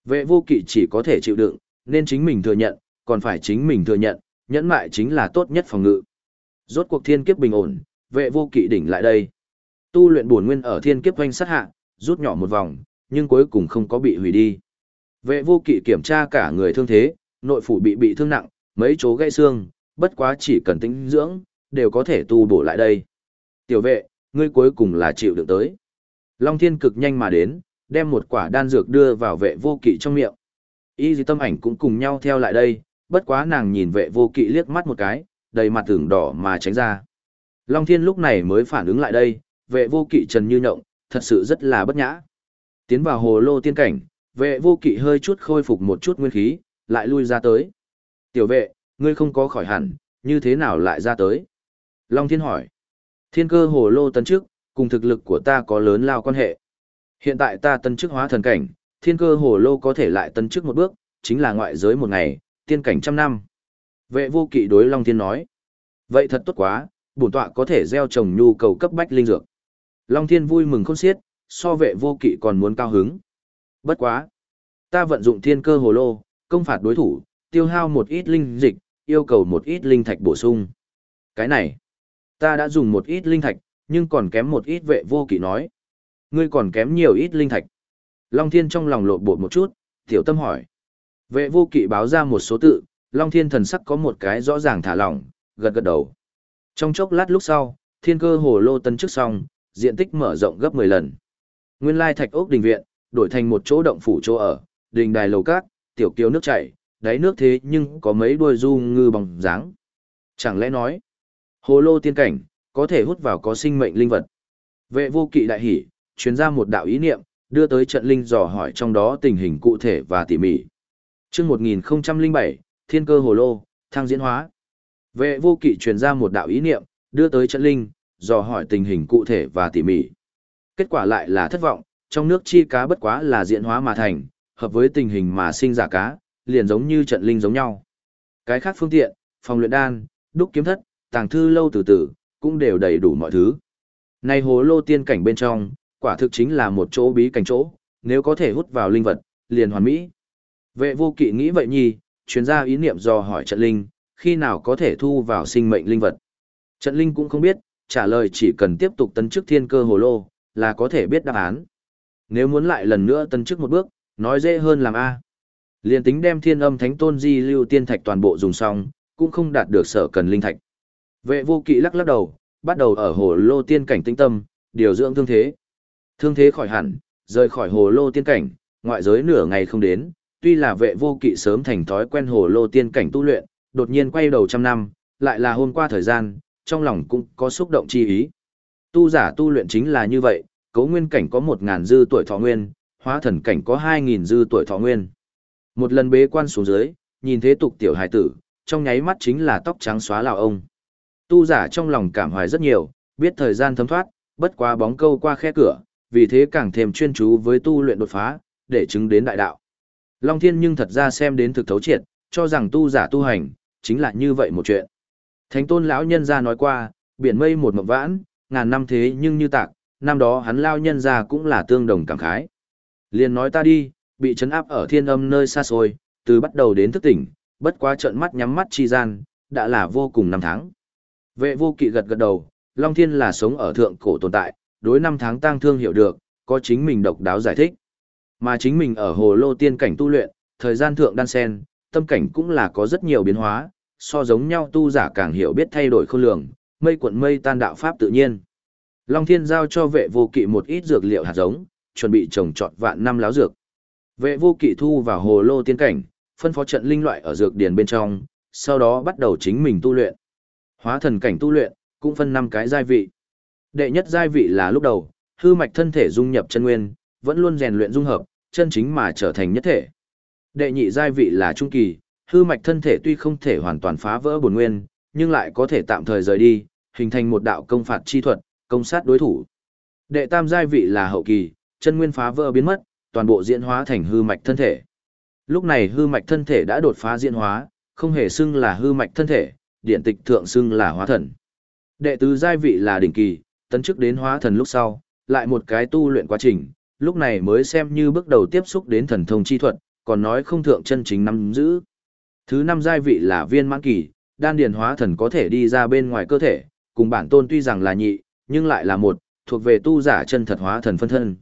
Vệ vô kỵ chỉ có thể chịu đựng, nên chính mình thừa nhận, còn phải chính mình thừa nhận, nhẫn mại chính là tốt nhất phòng ngự. Rốt cuộc thiên kiếp bình ổn, vệ vô kỵ đỉnh lại đây. Tu luyện bổn nguyên ở thiên kiếp quanh sát hạ, rút nhỏ một vòng, nhưng cuối cùng không có bị hủy đi. Vệ vô kỵ kiểm tra cả người thương thế, nội phủ bị bị thương nặng, mấy chỗ gãy xương, bất quá chỉ cần tĩnh dưỡng, đều có thể tu bổ lại đây. Tiểu vệ, ngươi cuối cùng là chịu được tới. Long thiên cực nhanh mà đến, đem một quả đan dược đưa vào vệ vô kỵ trong miệng. Y dì tâm ảnh cũng cùng nhau theo lại đây, bất quá nàng nhìn vệ vô kỵ liếc mắt một cái, đầy mặt tưởng đỏ mà tránh ra. Long thiên lúc này mới phản ứng lại đây, vệ vô kỵ trần như nhộng, thật sự rất là bất nhã. Tiến vào hồ lô tiên cảnh, vệ vô kỵ hơi chút khôi phục một chút nguyên khí, lại lui ra tới. Tiểu vệ, ngươi không có khỏi hẳn, như thế nào lại ra tới? Long thiên hỏi. Thiên cơ hồ lô tấn trước, cùng thực lực của ta có lớn lao quan hệ. Hiện tại ta tân chức hóa thần cảnh, thiên cơ hồ lô có thể lại tân chức một bước, chính là ngoại giới một ngày, tiên cảnh trăm năm. Vệ vô kỵ đối Long Thiên nói. Vậy thật tốt quá, bổn tọa có thể gieo trồng nhu cầu cấp bách linh dược. Long Thiên vui mừng khôn xiết, so vệ vô kỵ còn muốn cao hứng. Bất quá. Ta vận dụng thiên cơ hồ lô, công phạt đối thủ, tiêu hao một ít linh dịch, yêu cầu một ít linh thạch bổ sung. Cái này, ta đã dùng một ít linh thạch, nhưng còn kém một ít vệ vô kỵ nói. Ngươi còn kém nhiều ít linh thạch. Long Thiên trong lòng lộ bột một chút, tiểu tâm hỏi. Vệ vô kỵ báo ra một số tự, Long Thiên thần sắc có một cái rõ ràng thả lỏng, gật gật đầu. Trong chốc lát lúc sau, thiên cơ hồ lô tân trước xong, diện tích mở rộng gấp 10 lần. Nguyên lai thạch ốc đình viện, đổi thành một chỗ động phủ chỗ ở, đình đài lầu cát, tiểu kiều nước chảy, đáy nước thế nhưng có mấy đuôi du ngư bằng dáng. Chẳng lẽ nói, hồ lô tiên cảnh, có thể hút vào có sinh mệnh linh vật. Vệ vô kỵ đại hỉ, truyền ra một đạo ý niệm, đưa tới trận linh dò hỏi trong đó tình hình cụ thể và tỉ mỉ. Chương 1007, Thiên cơ hồ lô, thăng diễn hóa. Vệ vô kỵ truyền ra một đạo ý niệm, đưa tới trận linh, dò hỏi tình hình cụ thể và tỉ mỉ. Kết quả lại là thất vọng, trong nước chi cá bất quá là diễn hóa mà thành, hợp với tình hình mà sinh giả cá, liền giống như trận linh giống nhau. Cái khác phương tiện, phòng luyện đan, đúc kiếm thất, tàng thư lâu từ từ, cũng đều đầy đủ mọi thứ. Này hồ lô tiên cảnh bên trong, quả thực chính là một chỗ bí cảnh chỗ, nếu có thể hút vào linh vật, liền hoàn mỹ. Vệ vô kỵ nghĩ vậy nhi, chuyên gia ý niệm do hỏi trận linh, khi nào có thể thu vào sinh mệnh linh vật. Trận linh cũng không biết, trả lời chỉ cần tiếp tục tấn chức thiên cơ hồ lô, là có thể biết đáp án. Nếu muốn lại lần nữa tấn chức một bước, nói dễ hơn làm A. Liên tính đem thiên âm thánh tôn di lưu tiên thạch toàn bộ dùng xong, cũng không đạt được sở cần linh thạch. Vệ vô kỵ lắc lắc đầu, bắt đầu ở hồ lô tiên cảnh tinh tâm, điều dưỡng thương thế. Thương thế khỏi hẳn, rời khỏi hồ lô tiên cảnh, ngoại giới nửa ngày không đến, tuy là vệ vô kỵ sớm thành thói quen hồ lô tiên cảnh tu luyện, đột nhiên quay đầu trăm năm, lại là hôm qua thời gian, trong lòng cũng có xúc động chi ý. Tu giả tu luyện chính là như vậy, cấu nguyên cảnh có một ngàn dư tuổi thọ nguyên, hóa thần cảnh có hai nghìn dư tuổi thọ nguyên. Một lần bế quan xuống dưới, nhìn thế tục tiểu hài tử, trong nháy mắt chính là tóc trắng xóa lào ông. Tu giả trong lòng cảm hoài rất nhiều, biết thời gian thấm thoát, bất quá bóng câu qua khe cửa, vì thế càng thêm chuyên chú với tu luyện đột phá, để chứng đến đại đạo. Long Thiên nhưng thật ra xem đến thực thấu triệt, cho rằng tu giả tu hành, chính là như vậy một chuyện. Thánh tôn lão nhân ra nói qua, biển mây một mộng vãn, ngàn năm thế nhưng như tạc, năm đó hắn lao nhân ra cũng là tương đồng cảm khái. Liền nói ta đi, bị chấn áp ở thiên âm nơi xa xôi, từ bắt đầu đến thức tỉnh, bất quá trận mắt nhắm mắt chi gian, đã là vô cùng năm tháng. Vệ vô kỵ gật gật đầu, Long Thiên là sống ở thượng cổ tồn tại, đối năm tháng tang thương hiểu được, có chính mình độc đáo giải thích. Mà chính mình ở hồ lô tiên cảnh tu luyện, thời gian thượng đan sen, tâm cảnh cũng là có rất nhiều biến hóa, so giống nhau tu giả càng hiểu biết thay đổi khôn lường, mây cuộn mây tan đạo pháp tự nhiên. Long Thiên giao cho vệ vô kỵ một ít dược liệu hạt giống, chuẩn bị trồng trọt vạn năm láo dược. Vệ vô kỵ thu vào hồ lô tiên cảnh, phân phó trận linh loại ở dược điền bên trong, sau đó bắt đầu chính mình tu luyện. Hóa thần cảnh tu luyện, cũng phân năm cái giai vị. Đệ nhất giai vị là lúc đầu, hư mạch thân thể dung nhập chân nguyên, vẫn luôn rèn luyện dung hợp, chân chính mà trở thành nhất thể. Đệ nhị giai vị là trung kỳ, hư mạch thân thể tuy không thể hoàn toàn phá vỡ bổn nguyên, nhưng lại có thể tạm thời rời đi, hình thành một đạo công phạt chi thuật, công sát đối thủ. Đệ tam giai vị là hậu kỳ, chân nguyên phá vỡ biến mất, toàn bộ diễn hóa thành hư mạch thân thể. Lúc này hư mạch thân thể đã đột phá diễn hóa, không hề xưng là hư mạch thân thể, điện tịch thượng xưng là hóa thần. Đệ tứ giai vị là đỉnh kỳ, tấn chức đến hóa thần lúc sau, lại một cái tu luyện quá trình, lúc này mới xem như bước đầu tiếp xúc đến thần thông chi thuật, còn nói không thượng chân chính nắm giữ. Thứ năm giai vị là viên mãn kỳ, đan điền hóa thần có thể đi ra bên ngoài cơ thể, cùng bản tôn tuy rằng là nhị, nhưng lại là một, thuộc về tu giả chân thật hóa thần phân thân.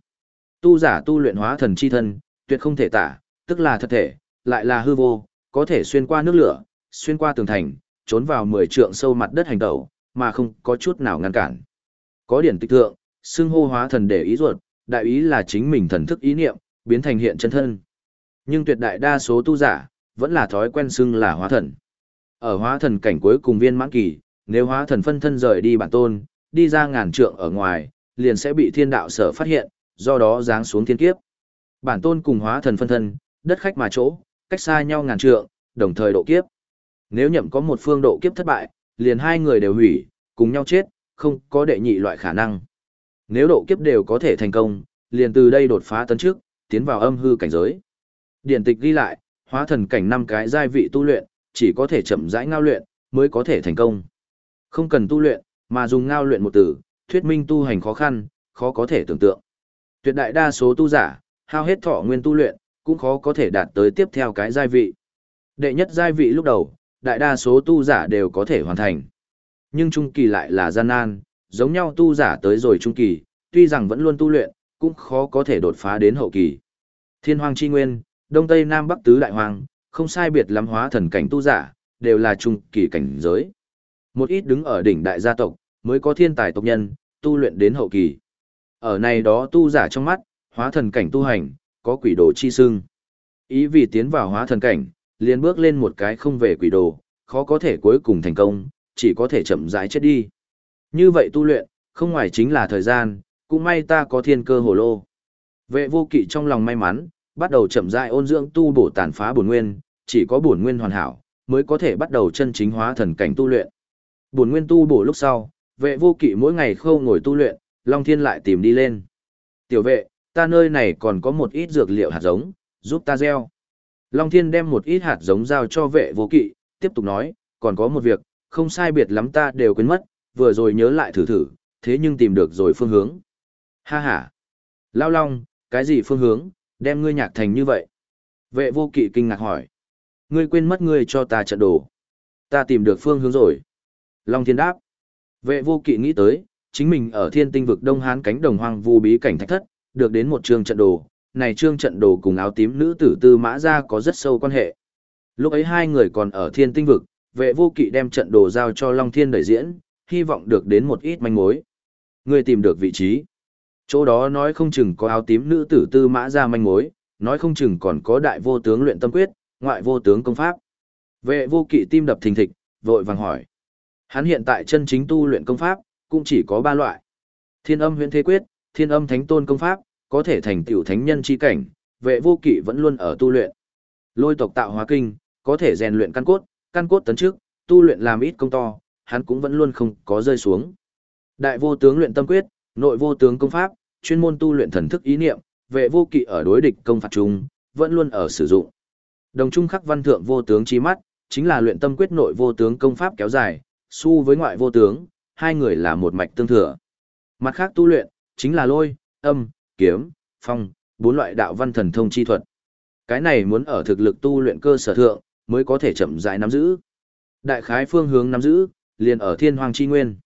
Tu giả tu luyện hóa thần chi thân, tuyệt không thể tả, tức là thật thể, lại là hư vô, có thể xuyên qua nước lửa, xuyên qua tường thành, trốn vào mười trượng sâu mặt đất hành tẩu, mà không có chút nào ngăn cản. Có điển tịch thượng, xưng hô hóa thần để ý ruột, đại ý là chính mình thần thức ý niệm, biến thành hiện chân thân. Nhưng tuyệt đại đa số tu giả, vẫn là thói quen xưng là hóa thần. Ở hóa thần cảnh cuối cùng viên mãn kỳ, nếu hóa thần phân thân rời đi bản tôn, đi ra ngàn trượng ở ngoài, liền sẽ bị thiên đạo sở phát hiện, do đó giáng xuống thiên kiếp. Bản tôn cùng hóa thần phân thân, đất khách mà chỗ, cách xa nhau ngàn trượng, đồng thời độ kiếp. Nếu nhậm có một phương độ kiếp thất bại, liền hai người đều hủy, cùng nhau chết, không có đệ nhị loại khả năng. Nếu độ kiếp đều có thể thành công, liền từ đây đột phá tấn trước, tiến vào âm hư cảnh giới. Điển tịch ghi lại, hóa thần cảnh năm cái giai vị tu luyện, chỉ có thể chậm rãi ngao luyện, mới có thể thành công. Không cần tu luyện, mà dùng ngao luyện một từ, thuyết minh tu hành khó khăn, khó có thể tưởng tượng. Tuyệt đại đa số tu giả, hao hết thọ nguyên tu luyện, cũng khó có thể đạt tới tiếp theo cái giai vị. Đệ nhất giai vị lúc đầu, đại đa số tu giả đều có thể hoàn thành. Nhưng trung kỳ lại là gian nan, giống nhau tu giả tới rồi trung kỳ, tuy rằng vẫn luôn tu luyện, cũng khó có thể đột phá đến hậu kỳ. Thiên hoàng chi nguyên, đông tây nam bắc tứ đại hoàng, không sai biệt lắm hóa thần cảnh tu giả, đều là trung kỳ cảnh giới. Một ít đứng ở đỉnh đại gia tộc, mới có thiên tài tộc nhân, tu luyện đến hậu kỳ. Ở này đó tu giả trong mắt, hóa thần cảnh tu hành, có quỷ đồ chi sưng. Ý vì tiến vào hóa thần cảnh, liền bước lên một cái không về quỷ đồ, khó có thể cuối cùng thành công, chỉ có thể chậm rãi chết đi. Như vậy tu luyện, không ngoài chính là thời gian, cũng may ta có thiên cơ hồ lô. Vệ vô kỵ trong lòng may mắn, bắt đầu chậm rãi ôn dưỡng tu bổ tàn phá bổn nguyên, chỉ có bổn nguyên hoàn hảo, mới có thể bắt đầu chân chính hóa thần cảnh tu luyện. Bổn nguyên tu bổ lúc sau, vệ vô kỵ mỗi ngày khâu ngồi tu luyện, Long Thiên lại tìm đi lên. Tiểu vệ, ta nơi này còn có một ít dược liệu hạt giống, giúp ta gieo. Long Thiên đem một ít hạt giống giao cho vệ vô kỵ, tiếp tục nói, còn có một việc, không sai biệt lắm ta đều quên mất, vừa rồi nhớ lại thử thử, thế nhưng tìm được rồi phương hướng. Ha ha. Lao Long, cái gì phương hướng, đem ngươi nhạc thành như vậy? Vệ vô kỵ kinh ngạc hỏi. Ngươi quên mất ngươi cho ta trận đồ. Ta tìm được phương hướng rồi. Long thiên đáp. Vệ vô kỵ nghĩ tới, chính mình ở thiên tinh vực Đông Hán cánh đồng hoang vu bí cảnh thạch thất, được đến một trường trận đồ. Này trương trận đồ cùng áo tím nữ tử tư mã ra có rất sâu quan hệ. Lúc ấy hai người còn ở thiên tinh vực, vệ vô kỵ đem trận đồ giao cho Long Thiên đẩy diễn, hy vọng được đến một ít manh mối. Người tìm được vị trí. Chỗ đó nói không chừng có áo tím nữ tử tư mã ra manh mối, nói không chừng còn có đại vô tướng luyện tâm quyết, ngoại vô tướng công pháp. Vệ vô kỵ tim đập thình thịch, vội vàng hỏi. Hắn hiện tại chân chính tu luyện công pháp, cũng chỉ có ba loại. Thiên âm huyện thế quyết, thiên âm thánh tôn công pháp, có thể thành tiểu thánh nhân chi cảnh, vệ vô kỵ vẫn luôn ở tu luyện. Lôi tộc tạo hóa kinh, có thể rèn luyện căn cốt, căn cốt tấn trước, tu luyện làm ít công to, hắn cũng vẫn luôn không có rơi xuống. Đại vô tướng luyện tâm quyết, nội vô tướng công pháp, chuyên môn tu luyện thần thức ý niệm, vệ vô kỵ ở đối địch công phạt chung, vẫn luôn ở sử dụng. Đồng trung khắc văn thượng vô tướng chi mắt, chính là luyện tâm quyết nội vô tướng công pháp kéo dài, su với ngoại vô tướng, hai người là một mạch tương thừa. Mặt khác tu luyện, chính là lôi, âm, kiếm, phong, bốn loại đạo văn thần thông chi thuật. Cái này muốn ở thực lực tu luyện cơ sở thượng, mới có thể chậm rãi nắm giữ. Đại khái phương hướng nắm giữ, liền ở thiên hoàng chi nguyên.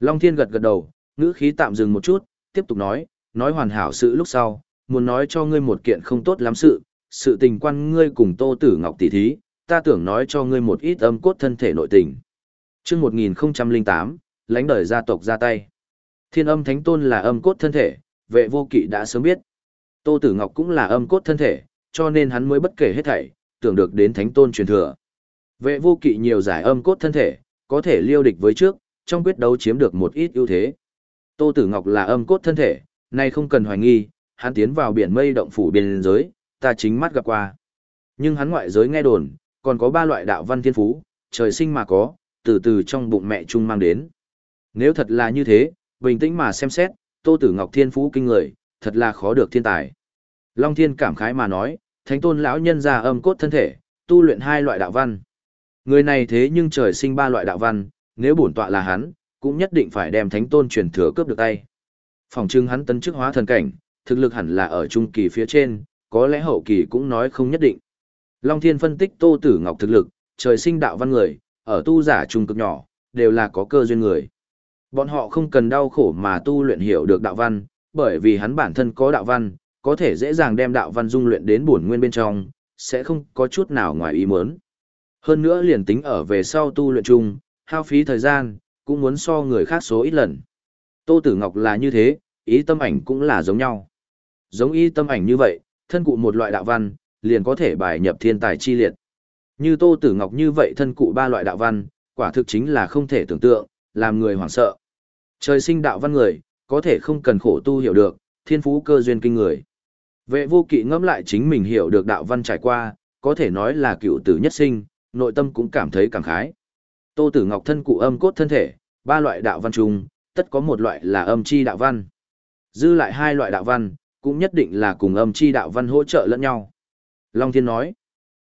Long thiên gật gật đầu, ngữ khí tạm dừng một chút, tiếp tục nói, nói hoàn hảo sự lúc sau, muốn nói cho ngươi một kiện không tốt lắm sự, sự tình quan ngươi cùng Tô Tử Ngọc tỷ thí, ta tưởng nói cho ngươi một ít âm cốt thân thể nội tình. Chương 1008, lãnh đời gia tộc ra tay. Thiên âm thánh tôn là âm cốt thân thể, vệ vô kỵ đã sớm biết. Tô Tử Ngọc cũng là âm cốt thân thể, cho nên hắn mới bất kể hết thảy, tưởng được đến thánh tôn truyền thừa. Vệ vô kỵ nhiều giải âm cốt thân thể, có thể liêu địch với trước, trong quyết đấu chiếm được một ít ưu thế. Tô Tử Ngọc là âm cốt thân thể, nay không cần hoài nghi, hắn tiến vào biển mây động phủ biên giới, ta chính mắt gặp qua. Nhưng hắn ngoại giới nghe đồn, còn có ba loại đạo văn thiên phú, trời sinh mà có, từ từ trong bụng mẹ chung mang đến. Nếu thật là như thế, bình tĩnh mà xem xét, Tô Tử Ngọc thiên phú kinh người, thật là khó được thiên tài. Long Thiên cảm khái mà nói, thánh tôn lão nhân ra âm cốt thân thể, tu luyện hai loại đạo văn. Người này thế nhưng trời sinh ba loại đạo văn, nếu bổn tọa là hắn, cũng nhất định phải đem thánh tôn truyền thừa cướp được tay. Phòng trưng hắn tấn chức hóa thần cảnh, thực lực hẳn là ở trung kỳ phía trên, có lẽ hậu kỳ cũng nói không nhất định. Long Thiên phân tích Tô Tử Ngọc thực lực, trời sinh đạo văn người, ở tu giả trung cực nhỏ, đều là có cơ duyên người. Bọn họ không cần đau khổ mà tu luyện hiểu được đạo văn, bởi vì hắn bản thân có đạo văn, có thể dễ dàng đem đạo văn dung luyện đến bổn nguyên bên trong, sẽ không có chút nào ngoài ý muốn. Hơn nữa liền tính ở về sau tu luyện chung, hao phí thời gian, cũng muốn so người khác số ít lần. Tô Tử Ngọc là như thế, ý tâm ảnh cũng là giống nhau. Giống ý tâm ảnh như vậy, thân cụ một loại đạo văn, liền có thể bài nhập thiên tài chi liệt. Như Tô Tử Ngọc như vậy thân cụ ba loại đạo văn, quả thực chính là không thể tưởng tượng, làm người hoảng sợ. Trời sinh đạo văn người, có thể không cần khổ tu hiểu được, thiên phú cơ duyên kinh người. Vệ vô kỵ ngẫm lại chính mình hiểu được đạo văn trải qua, có thể nói là cựu tử nhất sinh, nội tâm cũng cảm thấy cảm khái. Tô Tử Ngọc thân cụ âm cốt thân thể, ba loại đạo văn chung, tất có một loại là âm chi đạo văn. Dư lại hai loại đạo văn, cũng nhất định là cùng âm chi đạo văn hỗ trợ lẫn nhau. Long Thiên nói,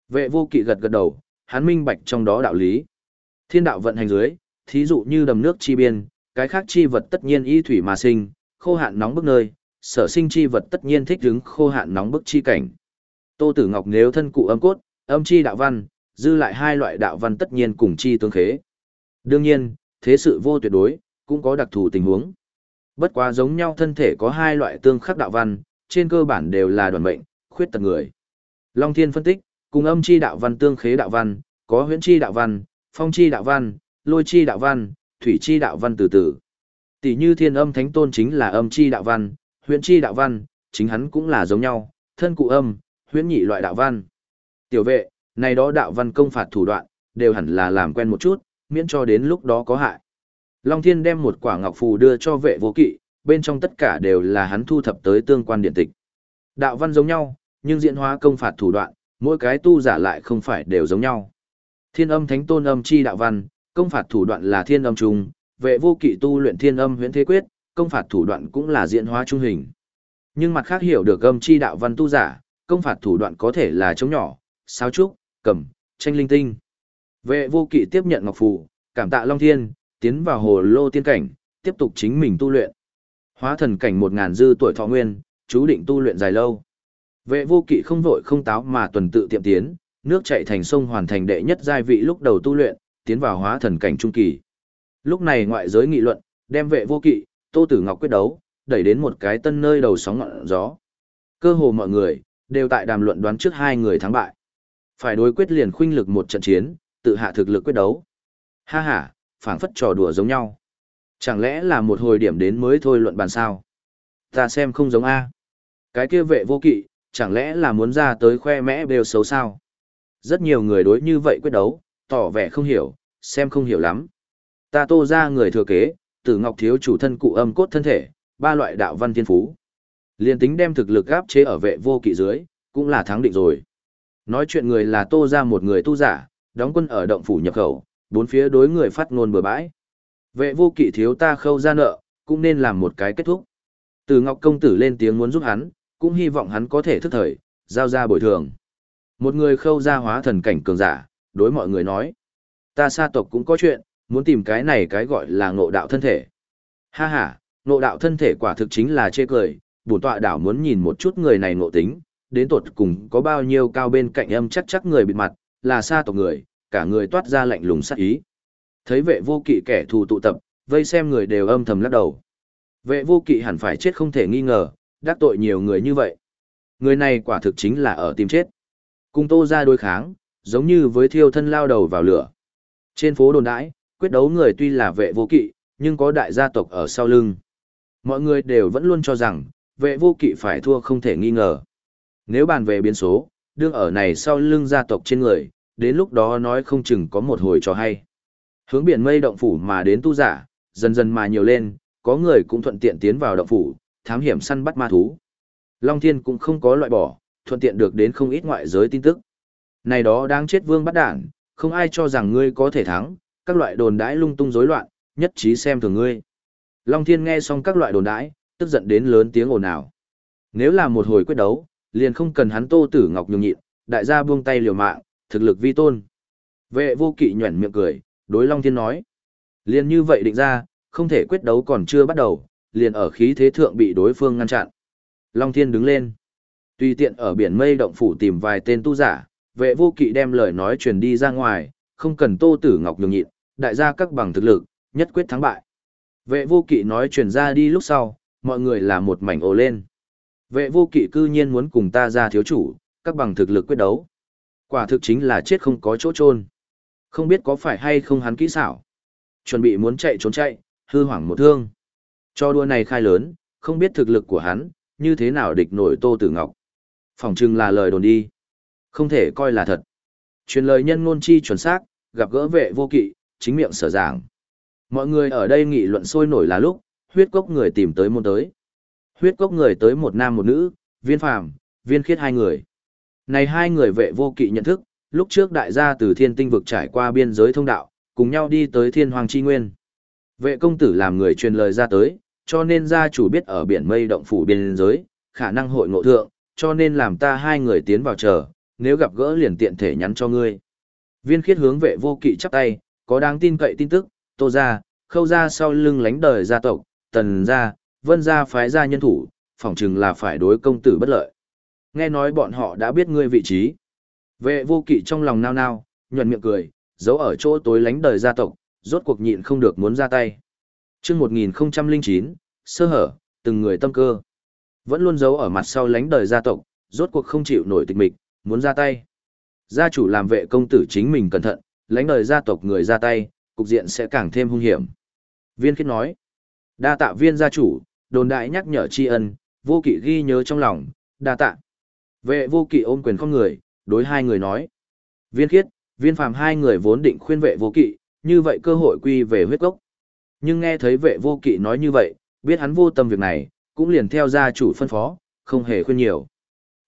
vệ vô kỵ gật gật đầu, hắn minh bạch trong đó đạo lý. Thiên đạo vận hành dưới, thí dụ như đầm nước chi biên, cái khác chi vật tất nhiên y thủy mà sinh, khô hạn nóng bức nơi, sở sinh chi vật tất nhiên thích đứng khô hạn nóng bức chi cảnh. Tô Tử Ngọc nếu thân cụ âm cốt, âm chi đạo văn, dư lại hai loại đạo văn tất nhiên cùng chi tương khế. Đương nhiên, thế sự vô tuyệt đối, cũng có đặc thù tình huống. Bất quá giống nhau thân thể có hai loại tương khắc đạo văn, trên cơ bản đều là đoàn mệnh, khuyết tật người. Long Thiên phân tích, cùng âm chi đạo văn tương khế đạo văn, có huyễn chi đạo văn, phong chi đạo văn, lôi chi đạo văn, thủy chi đạo văn từ từ. Tỷ như thiên âm thánh tôn chính là âm chi đạo văn, huyễn chi đạo văn, chính hắn cũng là giống nhau, thân cụ âm, huyễn nhị loại đạo văn. Tiểu vệ, này đó đạo văn công phạt thủ đoạn, đều hẳn là làm quen một chút, miễn cho đến lúc đó có hại. Long Thiên đem một quả ngọc phù đưa cho vệ vô kỵ, bên trong tất cả đều là hắn thu thập tới tương quan điện tịch. Đạo văn giống nhau, nhưng diễn hóa công phạt thủ đoạn, mỗi cái tu giả lại không phải đều giống nhau. Thiên âm thánh tôn âm chi đạo văn, công phạt thủ đoạn là thiên âm trùng, vệ vô kỵ tu luyện thiên âm huyễn thế quyết, công phạt thủ đoạn cũng là diễn hóa trung hình. Nhưng mặt khác hiểu được âm chi đạo văn tu giả, công phạt thủ đoạn có thể là chống nhỏ, sao trúc, cầm, tranh linh tinh. Vệ vô kỵ tiếp nhận ngọc phù, cảm tạ Long Thiên, tiến vào hồ lô tiên cảnh, tiếp tục chính mình tu luyện. Hóa thần cảnh một ngàn dư tuổi thọ nguyên, chú định tu luyện dài lâu. Vệ vô kỵ không vội không táo mà tuần tự tiệm tiến, nước chảy thành sông hoàn thành đệ nhất giai vị lúc đầu tu luyện, tiến vào hóa thần cảnh trung kỳ. Lúc này ngoại giới nghị luận, đem vệ vô kỵ, Tô Tử Ngọc quyết đấu, đẩy đến một cái tân nơi đầu sóng ngọn gió. Cơ hồ mọi người đều tại đàm luận đoán trước hai người thắng bại. Phải đối quyết liền khuynh lực một trận chiến, tự hạ thực lực quyết đấu. Ha ha, phảng phất trò đùa giống nhau. Chẳng lẽ là một hồi điểm đến mới thôi luận bàn sao? Ta xem không giống A. Cái kia vệ vô kỵ, chẳng lẽ là muốn ra tới khoe mẽ bêu xấu sao? Rất nhiều người đối như vậy quyết đấu, tỏ vẻ không hiểu, xem không hiểu lắm. Ta tô ra người thừa kế, tử ngọc thiếu chủ thân cụ âm cốt thân thể, ba loại đạo văn thiên phú. Liên tính đem thực lực áp chế ở vệ vô kỵ dưới, cũng là thắng định rồi. Nói chuyện người là tô ra một người tu giả, đóng quân ở động phủ nhập khẩu, bốn phía đối người phát ngôn bừa bãi. Vệ vô kỵ thiếu ta khâu ra nợ, cũng nên làm một cái kết thúc. Từ Ngọc Công Tử lên tiếng muốn giúp hắn, cũng hy vọng hắn có thể thức thời, giao ra bồi thường. Một người khâu ra hóa thần cảnh cường giả, đối mọi người nói. Ta sa tộc cũng có chuyện, muốn tìm cái này cái gọi là ngộ đạo thân thể. Ha ha, ngộ đạo thân thể quả thực chính là chê cười, bổn tọa đảo muốn nhìn một chút người này ngộ tính, đến tột cùng có bao nhiêu cao bên cạnh âm chắc chắc người bịt mặt, là xa tộc người, cả người toát ra lạnh lùng sát ý. Thấy vệ vô kỵ kẻ thù tụ tập, vây xem người đều âm thầm lắc đầu. Vệ vô kỵ hẳn phải chết không thể nghi ngờ, đắc tội nhiều người như vậy. Người này quả thực chính là ở tìm chết. Cùng tô ra đối kháng, giống như với thiêu thân lao đầu vào lửa. Trên phố đồn đãi, quyết đấu người tuy là vệ vô kỵ, nhưng có đại gia tộc ở sau lưng. Mọi người đều vẫn luôn cho rằng, vệ vô kỵ phải thua không thể nghi ngờ. Nếu bàn về biến số, đương ở này sau lưng gia tộc trên người, đến lúc đó nói không chừng có một hồi cho hay. Hướng biển mây động phủ mà đến tu giả, dần dần mà nhiều lên, có người cũng thuận tiện tiến vào động phủ, thám hiểm săn bắt ma thú. Long Thiên cũng không có loại bỏ, thuận tiện được đến không ít ngoại giới tin tức. Này đó đang chết vương bắt đảng, không ai cho rằng ngươi có thể thắng, các loại đồn đãi lung tung rối loạn, nhất trí xem thường ngươi. Long Thiên nghe xong các loại đồn đãi, tức giận đến lớn tiếng ồn ào. Nếu là một hồi quyết đấu, liền không cần hắn Tô Tử Ngọc nhường nhịn, đại gia buông tay liều mạng, thực lực vi tôn. Vệ vô kỵ nhuyễn miệng cười, đối Long Thiên nói. Liền như vậy định ra, không thể quyết đấu còn chưa bắt đầu, liền ở khí thế thượng bị đối phương ngăn chặn. Long Thiên đứng lên. Tùy tiện ở biển mây động phủ tìm vài tên tu giả, vệ vô kỵ đem lời nói truyền đi ra ngoài, không cần Tô Tử Ngọc nhường nhịn, đại gia các bằng thực lực, nhất quyết thắng bại. Vệ vô kỵ nói truyền ra đi lúc sau, mọi người là một mảnh ồ lên. Vệ vô kỵ cư nhiên muốn cùng ta ra thiếu chủ, các bằng thực lực quyết đấu. Quả thực chính là chết không có chỗ trôn. Không biết có phải hay không hắn kỹ xảo. Chuẩn bị muốn chạy trốn chạy, hư hoảng một thương. Cho đua này khai lớn, không biết thực lực của hắn, như thế nào địch nổi Tô Tử Ngọc. Phòng trưng là lời đồn đi. Không thể coi là thật. Truyền lời nhân ngôn chi chuẩn xác, gặp gỡ vệ vô kỵ, chính miệng sở giảng. Mọi người ở đây nghị luận sôi nổi là lúc, huyết cốc người tìm tới môn tới. Huyết cốc người tới một nam một nữ, viên phàm, viên khiết hai người. Này hai người vệ vô kỵ nhận thức, lúc trước đại gia từ thiên tinh vực trải qua biên giới thông đạo, cùng nhau đi tới thiên hoàng chi nguyên. Vệ công tử làm người truyền lời ra tới, cho nên gia chủ biết ở biển mây động phủ biên giới, khả năng hội ngộ thượng, cho nên làm ta hai người tiến vào chờ, nếu gặp gỡ liền tiện thể nhắn cho ngươi. Viên khiết hướng vệ vô kỵ chắp tay, có đáng tin cậy tin tức, tô ra, khâu ra sau lưng lánh đời gia tộc, tần ra, vân ra phái ra nhân thủ, phỏng chừng là phải đối công tử bất lợi. Nghe nói bọn họ đã biết ngươi vị trí. Vệ vô kỵ trong lòng nao nao, nhuận miệng cười, giấu ở chỗ tối lánh đời gia tộc, rốt cuộc nhịn không được muốn ra tay. chương 1009, sơ hở, từng người tâm cơ. Vẫn luôn giấu ở mặt sau lánh đời gia tộc, rốt cuộc không chịu nổi tịch mịch, muốn ra tay. Gia chủ làm vệ công tử chính mình cẩn thận, lãnh đời gia tộc người ra tay, cục diện sẽ càng thêm hung hiểm. Viên khiết nói, đa tạ viên gia chủ, đồn đại nhắc nhở tri ân, vô kỵ ghi nhớ trong lòng, đa tạ. Vệ vô kỵ ôm quyền không người, đối hai người nói. Viên khiết, viên phàm hai người vốn định khuyên vệ vô kỵ, như vậy cơ hội quy về huyết gốc. Nhưng nghe thấy vệ vô kỵ nói như vậy, biết hắn vô tâm việc này, cũng liền theo gia chủ phân phó, không hề khuyên nhiều.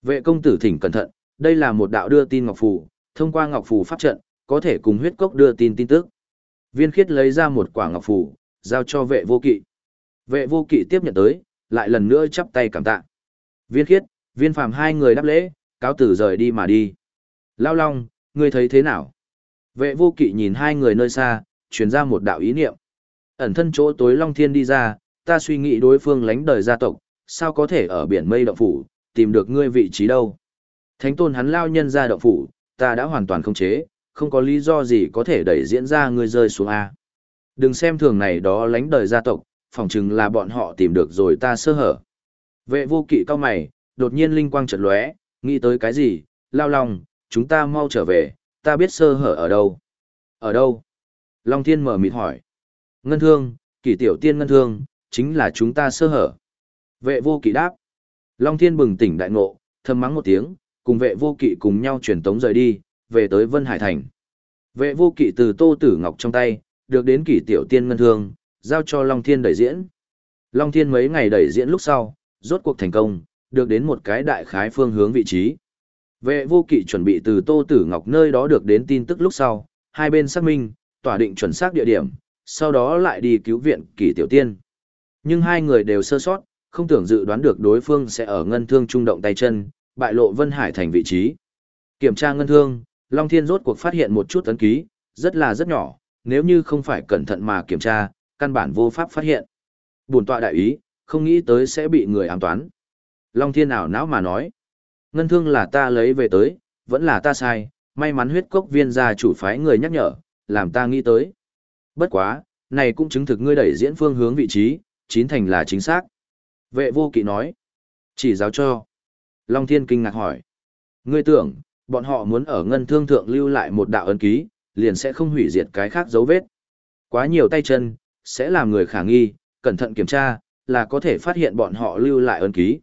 Vệ công tử thỉnh cẩn thận, đây là một đạo đưa tin ngọc phù, thông qua ngọc phù pháp trận, có thể cùng huyết cốc đưa tin tin tức. Viên khiết lấy ra một quả ngọc phủ giao cho vệ vô kỵ. Vệ vô kỵ tiếp nhận tới, lại lần nữa chắp tay cảm tạ. Viên khiết, viên phàm hai người đáp lễ, cáo tử rời đi mà đi. Lao long, ngươi thấy thế nào? Vệ vô kỵ nhìn hai người nơi xa, truyền ra một đạo ý niệm. Ẩn thân chỗ tối Long Thiên đi ra, ta suy nghĩ đối phương lánh đời gia tộc, sao có thể ở biển mây động phủ, tìm được ngươi vị trí đâu. Thánh tôn hắn lao nhân ra động phủ, ta đã hoàn toàn không chế, không có lý do gì có thể đẩy diễn ra ngươi rơi xuống A. Đừng xem thường này đó lánh đời gia tộc, phỏng chừng là bọn họ tìm được rồi ta sơ hở. Vệ vô kỵ cao mày, đột nhiên linh quang chợt lóe, nghĩ tới cái gì, lao lòng, chúng ta mau trở về, ta biết sơ hở ở đâu. Ở đâu? Long thiên mở mịt hỏi. Ngân thương, kỷ tiểu tiên ngân thương, chính là chúng ta sơ hở. Vệ vô kỵ đáp. Long thiên bừng tỉnh đại ngộ, thầm mắng một tiếng, cùng vệ vô kỵ cùng nhau chuyển tống rời đi, về tới Vân Hải Thành. Vệ vô kỵ từ Tô Tử Ngọc trong tay, được đến kỷ tiểu tiên ngân thương, giao cho Long Thiên đẩy diễn. Long Thiên mấy ngày đẩy diễn lúc sau, rốt cuộc thành công, được đến một cái đại khái phương hướng vị trí. Vệ vô kỵ chuẩn bị từ Tô Tử Ngọc nơi đó được đến tin tức lúc sau, hai bên xác minh, tỏa định chuẩn xác địa điểm, sau đó lại đi cứu viện kỷ tiểu tiên. Nhưng hai người đều sơ sót, không tưởng dự đoán được đối phương sẽ ở ngân thương trung động tay chân, bại lộ Vân Hải thành vị trí. Kiểm tra ngân thương, Long Thiên rốt cuộc phát hiện một chút ấn ký, rất là rất nhỏ, nếu như không phải cẩn thận mà kiểm tra, căn bản vô pháp phát hiện. Buồn tọa đại ý, không nghĩ tới sẽ bị người ám toán. Long Thiên ảo não mà nói, ngân thương là ta lấy về tới, vẫn là ta sai, may mắn huyết cốc viên gia chủ phái người nhắc nhở, làm ta nghĩ tới. Bất quá, này cũng chứng thực ngươi đẩy diễn phương hướng vị trí, chín thành là chính xác. Vệ vô kỵ nói, chỉ giáo cho. Long Thiên kinh ngạc hỏi, ngươi tưởng, bọn họ muốn ở ngân thương thượng lưu lại một đạo ấn ký, liền sẽ không hủy diệt cái khác dấu vết. Quá nhiều tay chân, sẽ làm người khả nghi, cẩn thận kiểm tra, là có thể phát hiện bọn họ lưu lại ấn ký.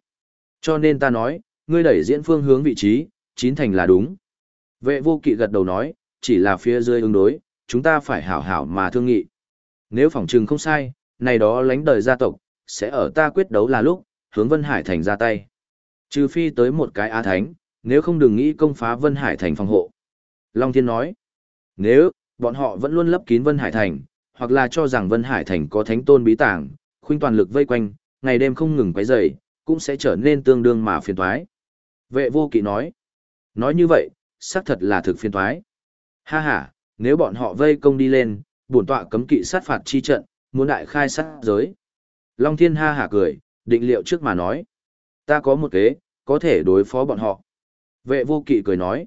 Cho nên ta nói, ngươi đẩy diễn phương hướng vị trí, chín thành là đúng. Vệ vô kỵ gật đầu nói, chỉ là phía dưới ứng đối, chúng ta phải hảo hảo mà thương nghị. Nếu phỏng trừng không sai, này đó lánh đời gia tộc, sẽ ở ta quyết đấu là lúc, hướng Vân Hải Thành ra tay. Trừ phi tới một cái á thánh, nếu không đừng nghĩ công phá Vân Hải Thành phòng hộ. Long Thiên nói, nếu, bọn họ vẫn luôn lấp kín Vân Hải Thành, hoặc là cho rằng Vân Hải Thành có thánh tôn bí tàng, khuynh toàn lực vây quanh, ngày đêm không ngừng quấy rầy, cũng sẽ trở nên tương đương mà phiền toái. Vệ vô kỵ nói, nói như vậy, xác thật là thực phiền toái. Ha ha, nếu bọn họ vây công đi lên, bổn tọa cấm kỵ sát phạt chi trận, muốn đại khai sát giới. Long Thiên ha hả cười, định liệu trước mà nói. Ta có một kế, có thể đối phó bọn họ. Vệ vô kỵ cười nói.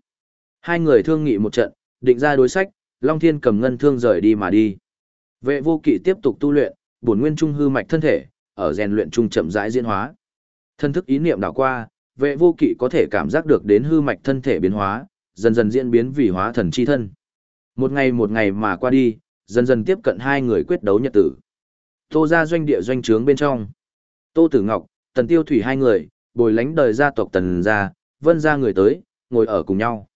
Hai người thương nghị một trận, định ra đối sách, Long Thiên cầm ngân thương rời đi mà đi. Vệ vô kỵ tiếp tục tu luyện, bổn nguyên trung hư mạch thân thể, ở rèn luyện trung chậm rãi diễn hóa. Thân thức ý niệm đảo qua, vệ vô kỵ có thể cảm giác được đến hư mạch thân thể biến hóa, dần dần diễn biến vì hóa thần chi thân. Một ngày một ngày mà qua đi, dần dần tiếp cận hai người quyết đấu nhật tử. Tô ra doanh địa doanh trướng bên trong. Tô Tử Ngọc, Tần Tiêu Thủy hai người, bồi lánh đời gia tộc Tần gia, vân ra người tới, ngồi ở cùng nhau.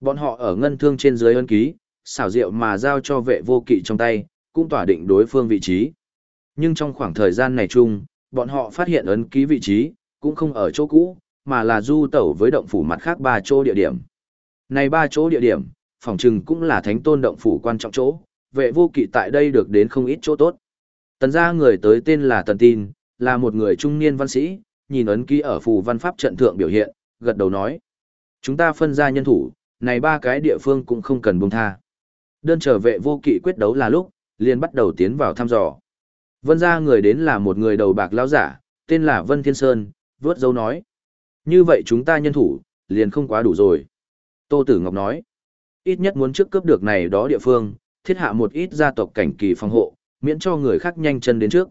Bọn họ ở ngân thương trên dưới ân ký, xảo diệu mà giao cho vệ vô kỵ trong tay, cũng tỏa định đối phương vị trí. Nhưng trong khoảng thời gian này chung, bọn họ phát hiện ấn ký vị trí, cũng không ở chỗ cũ, mà là du tẩu với động phủ mặt khác ba chỗ địa điểm. Này ba chỗ địa điểm, phòng trừng cũng là thánh tôn động phủ quan trọng chỗ, vệ vô kỵ tại đây được đến không ít chỗ tốt. Tần gia người tới tên là Tần Tin, là một người trung niên văn sĩ, nhìn ấn ký ở phù văn pháp trận thượng biểu hiện, gật đầu nói. Chúng ta phân ra nhân thủ, này ba cái địa phương cũng không cần buông tha. Đơn trở vệ vô kỵ quyết đấu là lúc, liền bắt đầu tiến vào thăm dò. Vân ra người đến là một người đầu bạc lão giả, tên là Vân Thiên Sơn, vớt dấu nói. Như vậy chúng ta nhân thủ, liền không quá đủ rồi. Tô Tử Ngọc nói, ít nhất muốn trước cướp được này đó địa phương, thiết hạ một ít gia tộc cảnh kỳ phòng hộ, miễn cho người khác nhanh chân đến trước.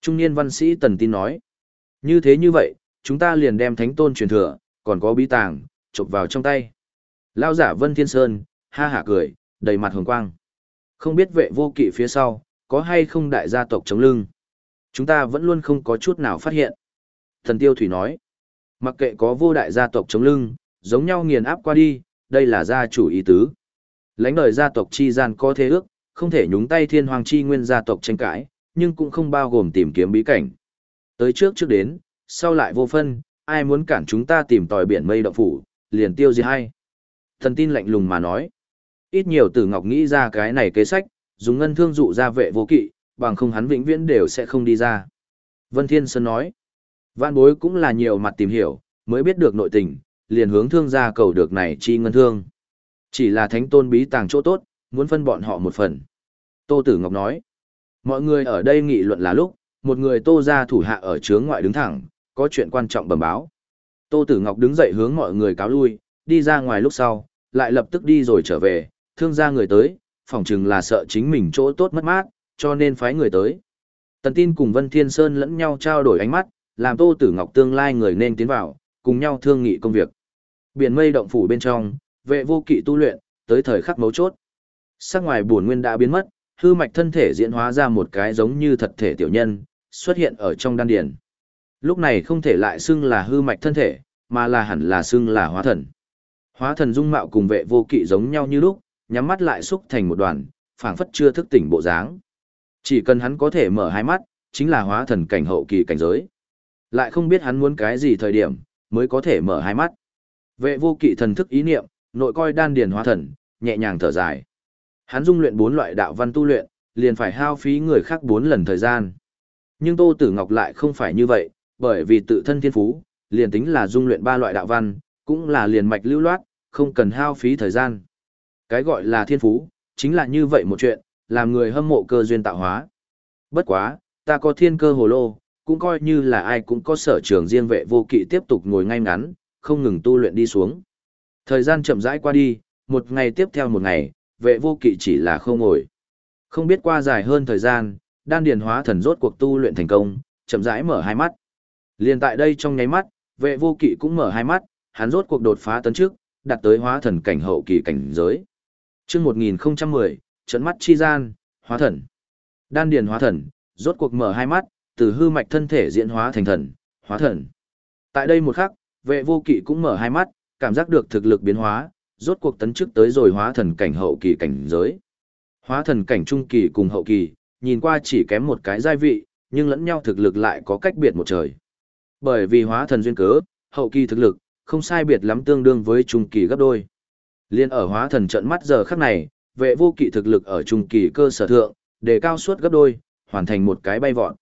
Trung niên văn sĩ Tần Tin nói, như thế như vậy, chúng ta liền đem thánh tôn truyền thừa, còn có bí tàng, chộp vào trong tay. Lao giả Vân Thiên Sơn, ha hả cười, đầy mặt hồng quang. Không biết vệ vô kỵ phía sau, có hay không đại gia tộc chống lưng. Chúng ta vẫn luôn không có chút nào phát hiện. Thần Tiêu Thủy nói, mặc kệ có vô đại gia tộc chống lưng, giống nhau nghiền áp qua đi, đây là gia chủ ý tứ. Lãnh đời gia tộc chi gian có thế ước, không thể nhúng tay thiên hoàng chi nguyên gia tộc tranh cãi, nhưng cũng không bao gồm tìm kiếm bí cảnh. Tới trước trước đến, sau lại vô phân, ai muốn cản chúng ta tìm tòi biển mây động phủ, liền tiêu gì hay. Thần tin lạnh lùng mà nói. Ít nhiều tử ngọc nghĩ ra cái này kế sách, dùng ngân thương dụ ra vệ vô kỵ, bằng không hắn vĩnh viễn đều sẽ không đi ra. Vân Thiên Sơn nói. Vạn bối cũng là nhiều mặt tìm hiểu, mới biết được nội tình, liền hướng thương gia cầu được này chi ngân thương. Chỉ là thánh tôn bí tàng chỗ tốt, muốn phân bọn họ một phần. Tô Tử Ngọc nói, mọi người ở đây nghị luận là lúc, một người tô ra thủ hạ ở chướng ngoại đứng thẳng, có chuyện quan trọng bẩm báo. Tô Tử Ngọc đứng dậy hướng mọi người cáo lui, đi ra ngoài lúc sau, lại lập tức đi rồi trở về, thương gia người tới, phỏng chừng là sợ chính mình chỗ tốt mất mát, cho nên phái người tới. Tần tin cùng Vân Thiên Sơn lẫn nhau trao đổi ánh mắt, làm Tô Tử Ngọc tương lai người nên tiến vào, cùng nhau thương nghị công việc. Biển mây động phủ bên trong, vệ vô kỵ tu luyện, tới thời khắc mấu chốt. Sắc ngoài buồn nguyên đã biến mất, hư mạch thân thể diễn hóa ra một cái giống như thật thể tiểu nhân, xuất hiện ở trong đan điền. Lúc này không thể lại xưng là hư mạch thân thể, mà là hẳn là xưng là hóa thần. Hóa thần dung mạo cùng vệ vô kỵ giống nhau như lúc, nhắm mắt lại xúc thành một đoàn, phảng phất chưa thức tỉnh bộ dáng. Chỉ cần hắn có thể mở hai mắt, chính là hóa thần cảnh hậu kỳ cảnh giới. Lại không biết hắn muốn cái gì thời điểm, mới có thể mở hai mắt. Vệ vô kỵ thần thức ý niệm, nội coi đan điền hóa thần, nhẹ nhàng thở dài. Hắn dung luyện bốn loại đạo văn tu luyện, liền phải hao phí người khác bốn lần thời gian. Nhưng Tô Tử Ngọc lại không phải như vậy, bởi vì tự thân thiên phú, liền tính là dung luyện ba loại đạo văn, cũng là liền mạch lưu loát, không cần hao phí thời gian. Cái gọi là thiên phú, chính là như vậy một chuyện, làm người hâm mộ cơ duyên tạo hóa. Bất quá, ta có thiên cơ hồ lô, cũng coi như là ai cũng có sở trường riêng vệ vô kỵ tiếp tục ngồi ngay ngắn, không ngừng tu luyện đi xuống. Thời gian chậm rãi qua đi, một ngày tiếp theo một ngày, vệ vô kỵ chỉ là không ngồi. Không biết qua dài hơn thời gian, đan điền hóa thần rốt cuộc tu luyện thành công, chậm rãi mở hai mắt. Liên tại đây trong nháy mắt, vệ vô kỵ cũng mở hai mắt, hắn rốt cuộc đột phá tấn trước, đạt tới hóa thần cảnh hậu kỳ cảnh giới. Trước 1010, trận mắt chi gian, hóa thần. Đan điền hóa thần, rốt cuộc mở hai mắt, từ hư mạch thân thể diễn hóa thành thần, hóa thần. Tại đây một khắc, vệ vô kỵ cũng mở hai mắt, cảm giác được thực lực biến hóa, rốt cuộc tấn chức tới rồi hóa thần cảnh hậu kỳ cảnh giới. Hóa thần cảnh trung kỳ cùng hậu kỳ, nhìn qua chỉ kém một cái giai vị, nhưng lẫn nhau thực lực lại có cách biệt một trời. Bởi vì hóa thần duyên cớ, hậu kỳ thực lực, không sai biệt lắm tương đương với trung kỳ gấp đôi. Liên ở hóa thần trận mắt giờ khắc này, vệ vô kỵ thực lực ở trung kỳ cơ sở thượng, đề cao suốt gấp đôi, hoàn thành một cái bay vọt.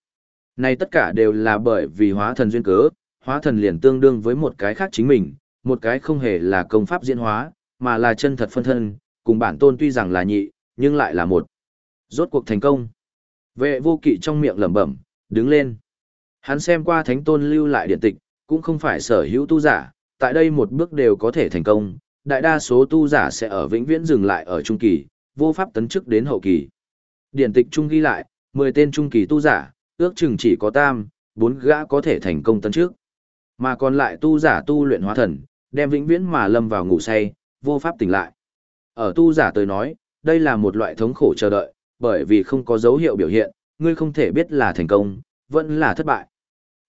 Này tất cả đều là bởi vì hóa thần duyên cớ, hóa thần liền tương đương với một cái khác chính mình, một cái không hề là công pháp diễn hóa, mà là chân thật phân thân, cùng bản tôn tuy rằng là nhị, nhưng lại là một. Rốt cuộc thành công. Vệ vô kỵ trong miệng lẩm bẩm, đứng lên. Hắn xem qua thánh tôn lưu lại điện tịch, cũng không phải sở hữu tu giả, tại đây một bước đều có thể thành công, đại đa số tu giả sẽ ở vĩnh viễn dừng lại ở trung kỳ, vô pháp tấn chức đến hậu kỳ. Điện tịch trung ghi lại, 10 tên trung kỳ tu giả, ước chừng chỉ có tam, bốn gã có thể thành công tấn trước. Mà còn lại tu giả tu luyện hóa thần, đem vĩnh viễn mà lâm vào ngủ say, vô pháp tỉnh lại. Ở tu giả tới nói, đây là một loại thống khổ chờ đợi, bởi vì không có dấu hiệu biểu hiện, ngươi không thể biết là thành công, vẫn là thất bại.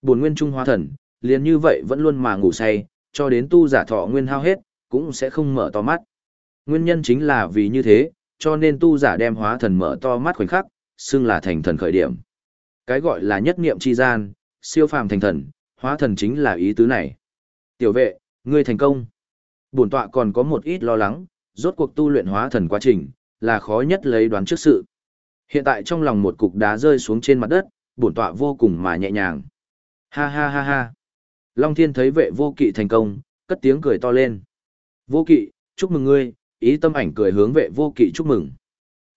Buồn nguyên trung hóa thần, liền như vậy vẫn luôn mà ngủ say, cho đến tu giả thọ nguyên hao hết, cũng sẽ không mở to mắt. Nguyên nhân chính là vì như thế, cho nên tu giả đem hóa thần mở to mắt khoảnh khắc, xưng là thành thần khởi điểm. Cái gọi là nhất niệm chi gian, siêu phàm thành thần, hóa thần chính là ý tứ này. Tiểu vệ, ngươi thành công. Bổn tọa còn có một ít lo lắng, rốt cuộc tu luyện hóa thần quá trình, là khó nhất lấy đoán trước sự. Hiện tại trong lòng một cục đá rơi xuống trên mặt đất, bổn tọa vô cùng mà nhẹ nhàng. Ha ha ha ha. Long Thiên thấy vệ vô kỵ thành công, cất tiếng cười to lên. Vô kỵ, chúc mừng ngươi, ý tâm ảnh cười hướng vệ vô kỵ chúc mừng.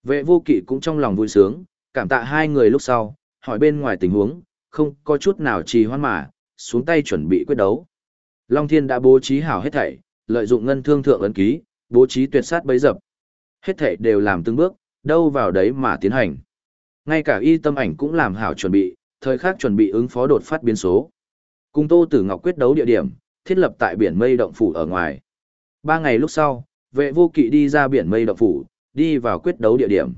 Vệ vô kỵ cũng trong lòng vui sướng, cảm tạ hai người lúc sau, hỏi bên ngoài tình huống, không có chút nào trì hoãn mà, xuống tay chuẩn bị quyết đấu. Long Thiên đã bố trí hảo hết thảy, lợi dụng ngân thương thượng ấn ký, bố trí tuyệt sát bấy dập. Hết thảy đều làm từng bước, đâu vào đấy mà tiến hành. Ngay cả y tâm ảnh cũng làm hảo chuẩn bị, thời khắc chuẩn bị ứng phó đột phát biến số. Cùng Tô Tử Ngọc quyết đấu địa điểm, thiết lập tại biển mây động phủ ở ngoài. Ba ngày lúc sau, vệ vô kỵ đi ra biển mây động phủ, đi vào quyết đấu địa điểm.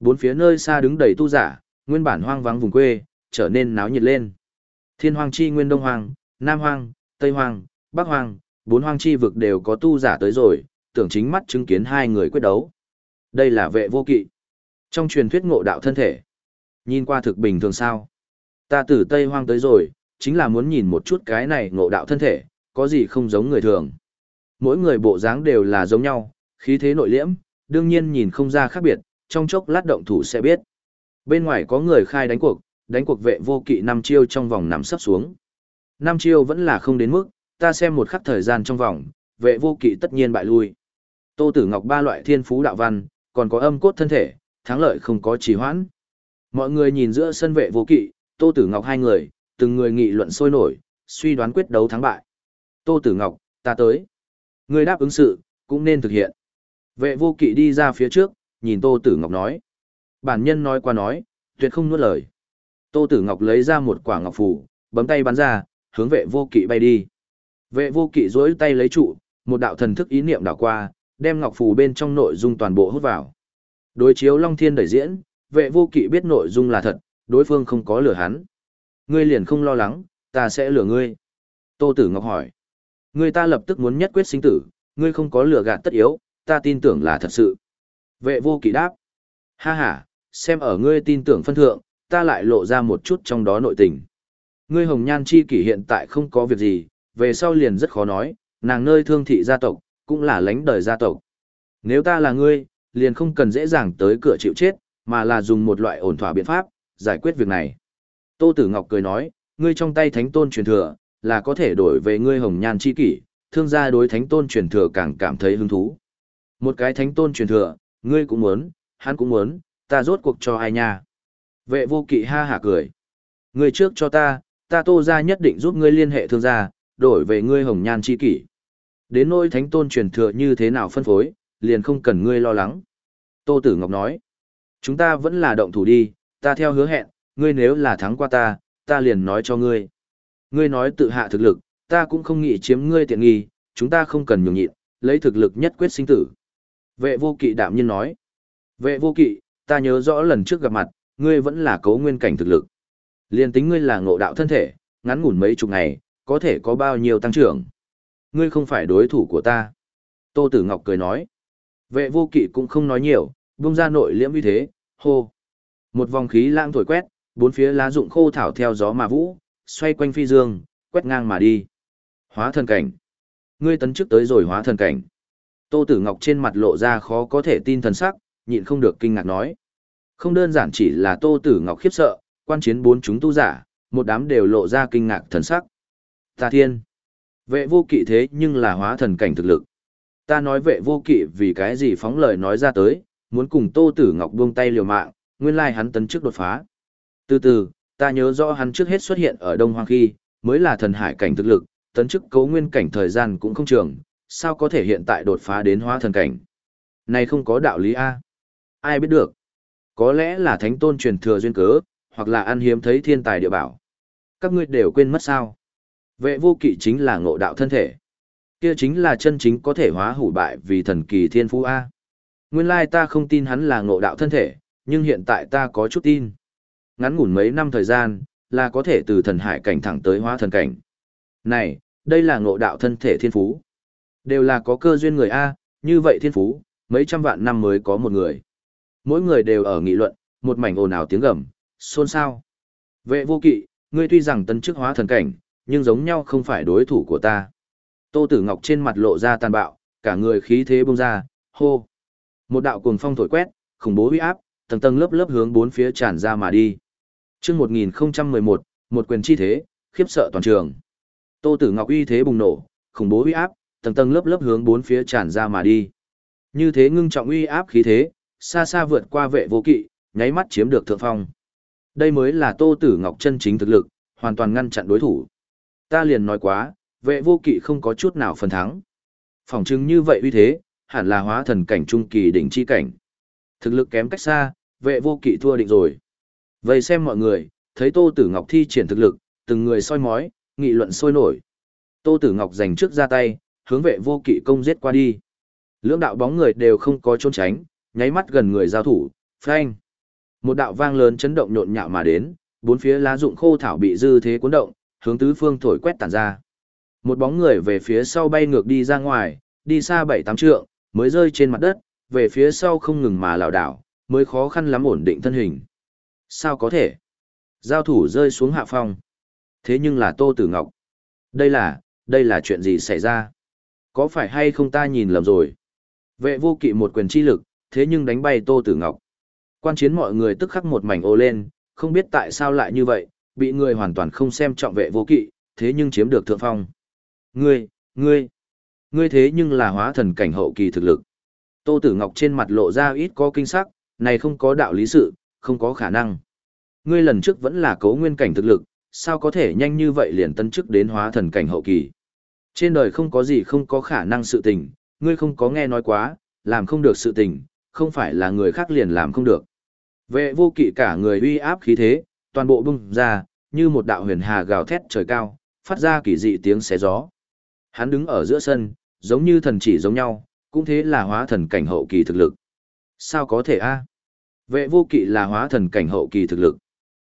Bốn phía nơi xa đứng đầy tu giả, nguyên bản hoang vắng vùng quê, trở nên náo nhiệt lên. Thiên hoang chi nguyên đông hoang, nam hoang, tây hoang, bắc hoang, bốn hoang chi vực đều có tu giả tới rồi, tưởng chính mắt chứng kiến hai người quyết đấu. Đây là vệ vô kỵ. Trong truyền thuyết ngộ đạo thân thể. Nhìn qua thực bình thường sao. Ta từ Tây Hoang tới rồi, chính là muốn nhìn một chút cái này ngộ đạo thân thể, có gì không giống người thường. Mỗi người bộ dáng đều là giống nhau, khí thế nội liễm, đương nhiên nhìn không ra khác biệt, trong chốc lát động thủ sẽ biết. Bên ngoài có người khai đánh cuộc, đánh cuộc vệ vô kỵ năm chiêu trong vòng nằm sắp xuống. Năm chiêu vẫn là không đến mức, ta xem một khắc thời gian trong vòng, vệ vô kỵ tất nhiên bại lui. Tô Tử Ngọc ba loại thiên phú đạo văn, còn có âm cốt thân thể, thắng lợi không có trì hoãn. Mọi người nhìn giữa sân vệ vô kỵ, Tô Tử Ngọc hai người, từng người nghị luận sôi nổi, suy đoán quyết đấu thắng bại. Tô Tử Ngọc, ta tới. Người đáp ứng sự, cũng nên thực hiện. Vệ vô kỵ đi ra phía trước, nhìn Tô Tử Ngọc nói. Bản nhân nói qua nói, tuyệt không nuốt lời. Tô Tử Ngọc lấy ra một quả ngọc phù, bấm tay bắn ra, hướng vệ vô kỵ bay đi. Vệ vô kỵ duỗi tay lấy trụ, một đạo thần thức ý niệm đảo qua, đem ngọc phù bên trong nội dung toàn bộ hút vào. Đối chiếu Long Thiên đẩy diễn, vệ vô kỵ biết nội dung là thật, đối phương không có lừa hắn. Ngươi liền không lo lắng, ta sẽ lừa ngươi. Tô Tử Ngọc hỏi. Ngươi ta lập tức muốn nhất quyết sinh tử, ngươi không có lừa gạt tất yếu, ta tin tưởng là thật sự. Vệ vô kỵ đáp. Ha ha, xem ở ngươi tin tưởng phân thượng, ta lại lộ ra một chút trong đó nội tình. Ngươi hồng nhan chi kỷ hiện tại không có việc gì, về sau liền rất khó nói, nàng nơi thương thị gia tộc, cũng là lãnh đời gia tộc. Nếu ta là ngươi, liền không cần dễ dàng tới cửa chịu chết, mà là dùng một loại ổn thỏa biện pháp, giải quyết việc này. Tô Tử Ngọc cười nói, ngươi trong tay thánh tôn truyền thừa, là có thể đổi về ngươi hồng nhan chi kỷ, thương gia đối thánh tôn truyền thừa càng cảm thấy hứng thú. Một cái thánh tôn truyền thừa, ngươi cũng muốn, hắn cũng muốn, ta rốt cuộc cho ai nha. Vệ vô kỵ ha hả cười. Ngươi trước cho ta, ta tô ra nhất định giúp ngươi liên hệ thương gia, đổi về ngươi hồng nhan chi kỷ. Đến nỗi thánh tôn truyền thừa như thế nào phân phối, liền không cần ngươi lo lắng. Tô Tử Ngọc nói, chúng ta vẫn là động thủ đi, ta theo hứa hẹn, ngươi nếu là thắng qua ta, ta liền nói cho ngươi. Ngươi nói tự hạ thực lực, ta cũng không nghĩ chiếm ngươi tiện nghi, chúng ta không cần nhường nhịn, lấy thực lực nhất quyết sinh tử. Vệ vô kỵ đạm nhiên nói, vệ vô kỵ, ta nhớ rõ lần trước gặp mặt, ngươi vẫn là cấu nguyên cảnh thực lực. Liên tính ngươi là ngộ đạo thân thể, ngắn ngủn mấy chục ngày, có thể có bao nhiêu tăng trưởng. Ngươi không phải đối thủ của ta. Tô Tử Ngọc cười nói. Vệ vô kỵ cũng không nói nhiều, buông ra nội liễm như thế, hô. Một vòng khí lãng thổi quét, bốn phía lá rụng khô thảo theo gió mà vũ, xoay quanh phi dương, quét ngang mà đi. Hóa thần cảnh. Ngươi tấn chức tới rồi hóa thần cảnh. Tô Tử Ngọc trên mặt lộ ra khó có thể tin thần sắc, nhịn không được kinh ngạc nói. Không đơn giản chỉ là Tô Tử Ngọc khiếp sợ, quan chiến bốn chúng tu giả, một đám đều lộ ra kinh ngạc thần sắc. Ta thiên. Vệ vô kỵ thế nhưng là hóa thần cảnh thực lực. Ta nói vệ vô kỵ vì cái gì phóng lời nói ra tới, muốn cùng Tô Tử Ngọc buông tay liều mạng, nguyên lai hắn tấn trước đột phá. Từ từ, ta nhớ rõ hắn trước hết xuất hiện ở Đông Hoang khi, mới là thần hải cảnh thực lực, tấn chức cấu nguyên cảnh thời gian cũng không trường, sao có thể hiện tại đột phá đến hóa thần cảnh. Này không có đạo lý A. Ai biết được. Có lẽ là thánh tôn truyền thừa duyên cớ, hoặc là ăn hiếm thấy thiên tài địa bảo. Các ngươi đều quên mất sao. Vệ vô kỵ chính là ngộ đạo thân thể. Kia chính là chân chính có thể hóa hủ bại vì thần kỳ thiên phú A. Nguyên lai ta không tin hắn là ngộ đạo thân thể, nhưng hiện tại ta có chút tin. Ngắn ngủn mấy năm thời gian, là có thể từ thần hải cảnh thẳng tới hóa thần cảnh. Này, đây là ngộ đạo thân thể thiên phú. Đều là có cơ duyên người A, như vậy thiên phú, mấy trăm vạn năm mới có một người. Mỗi người đều ở nghị luận, một mảnh ồn ào tiếng gầm, xôn xao. Vệ vô kỵ, ngươi tuy rằng tân chức hóa thần cảnh, nhưng giống nhau không phải đối thủ của ta. Tô Tử Ngọc trên mặt lộ ra tàn bạo, cả người khí thế bung ra, hô. Một đạo cuồng phong thổi quét, khủng bố uy áp, tầng tầng lớp lớp hướng bốn phía tràn ra mà đi. Chương 1011, một quyền chi thế, khiếp sợ toàn trường. Tô Tử Ngọc uy thế bùng nổ, khủng bố uy áp, tầng tầng lớp lớp hướng bốn phía tràn ra mà đi. Như thế ngưng trọng uy áp khí thế, xa xa vượt qua vệ vô kỵ, nháy mắt chiếm được thượng phong. Đây mới là Tô Tử Ngọc chân chính thực lực, hoàn toàn ngăn chặn đối thủ. Ta liền nói quá, vệ vô kỵ không có chút nào phần thắng. Phỏng chứng như vậy uy thế, hẳn là hóa thần cảnh trung kỳ đỉnh chi cảnh. Thực lực kém cách xa, vệ vô kỵ thua định rồi. Vậy xem mọi người, thấy Tô Tử Ngọc thi triển thực lực, từng người soi mói, nghị luận sôi nổi. Tô Tử Ngọc giành trước ra tay, hướng vệ vô kỵ công giết qua đi. Lưỡng đạo bóng người đều không có trốn tránh, nháy mắt gần người giao thủ, phanh. Một đạo vang lớn chấn động nhộn nhạo mà đến, bốn phía lá rụng khô thảo bị dư thế cuốn động, hướng tứ phương thổi quét tản ra. Một bóng người về phía sau bay ngược đi ra ngoài, đi xa bảy tám trượng, mới rơi trên mặt đất, về phía sau không ngừng mà lảo đảo, mới khó khăn lắm ổn định thân hình. Sao có thể? Giao thủ rơi xuống hạ phong. Thế nhưng là Tô Tử Ngọc. Đây là, đây là chuyện gì xảy ra? Có phải hay không ta nhìn lầm rồi? Vệ vô kỵ một quyền chi lực, thế nhưng đánh bay Tô Tử Ngọc. Quan chiến mọi người tức khắc một mảnh ô lên, không biết tại sao lại như vậy, bị người hoàn toàn không xem trọng vệ vô kỵ, thế nhưng chiếm được thượng phong. Ngươi, ngươi, ngươi thế nhưng là hóa thần cảnh hậu kỳ thực lực. Tô Tử Ngọc trên mặt lộ ra ít có kinh sắc, này không có đạo lý sự, không có khả năng. Ngươi lần trước vẫn là cấu nguyên cảnh thực lực, sao có thể nhanh như vậy liền tân chức đến hóa thần cảnh hậu kỳ. Trên đời không có gì không có khả năng sự tình, ngươi không có nghe nói quá, làm không được sự tình, không phải là người khác liền làm không được. Vệ vô kỵ cả người uy áp khí thế, toàn bộ bung ra, như một đạo huyền hà gào thét trời cao, phát ra kỳ dị tiếng xé gió. Hắn đứng ở giữa sân, giống như thần chỉ giống nhau, cũng thế là hóa thần cảnh hậu kỳ thực lực. Sao có thể a? Vệ vô kỵ là hóa thần cảnh hậu kỳ thực lực.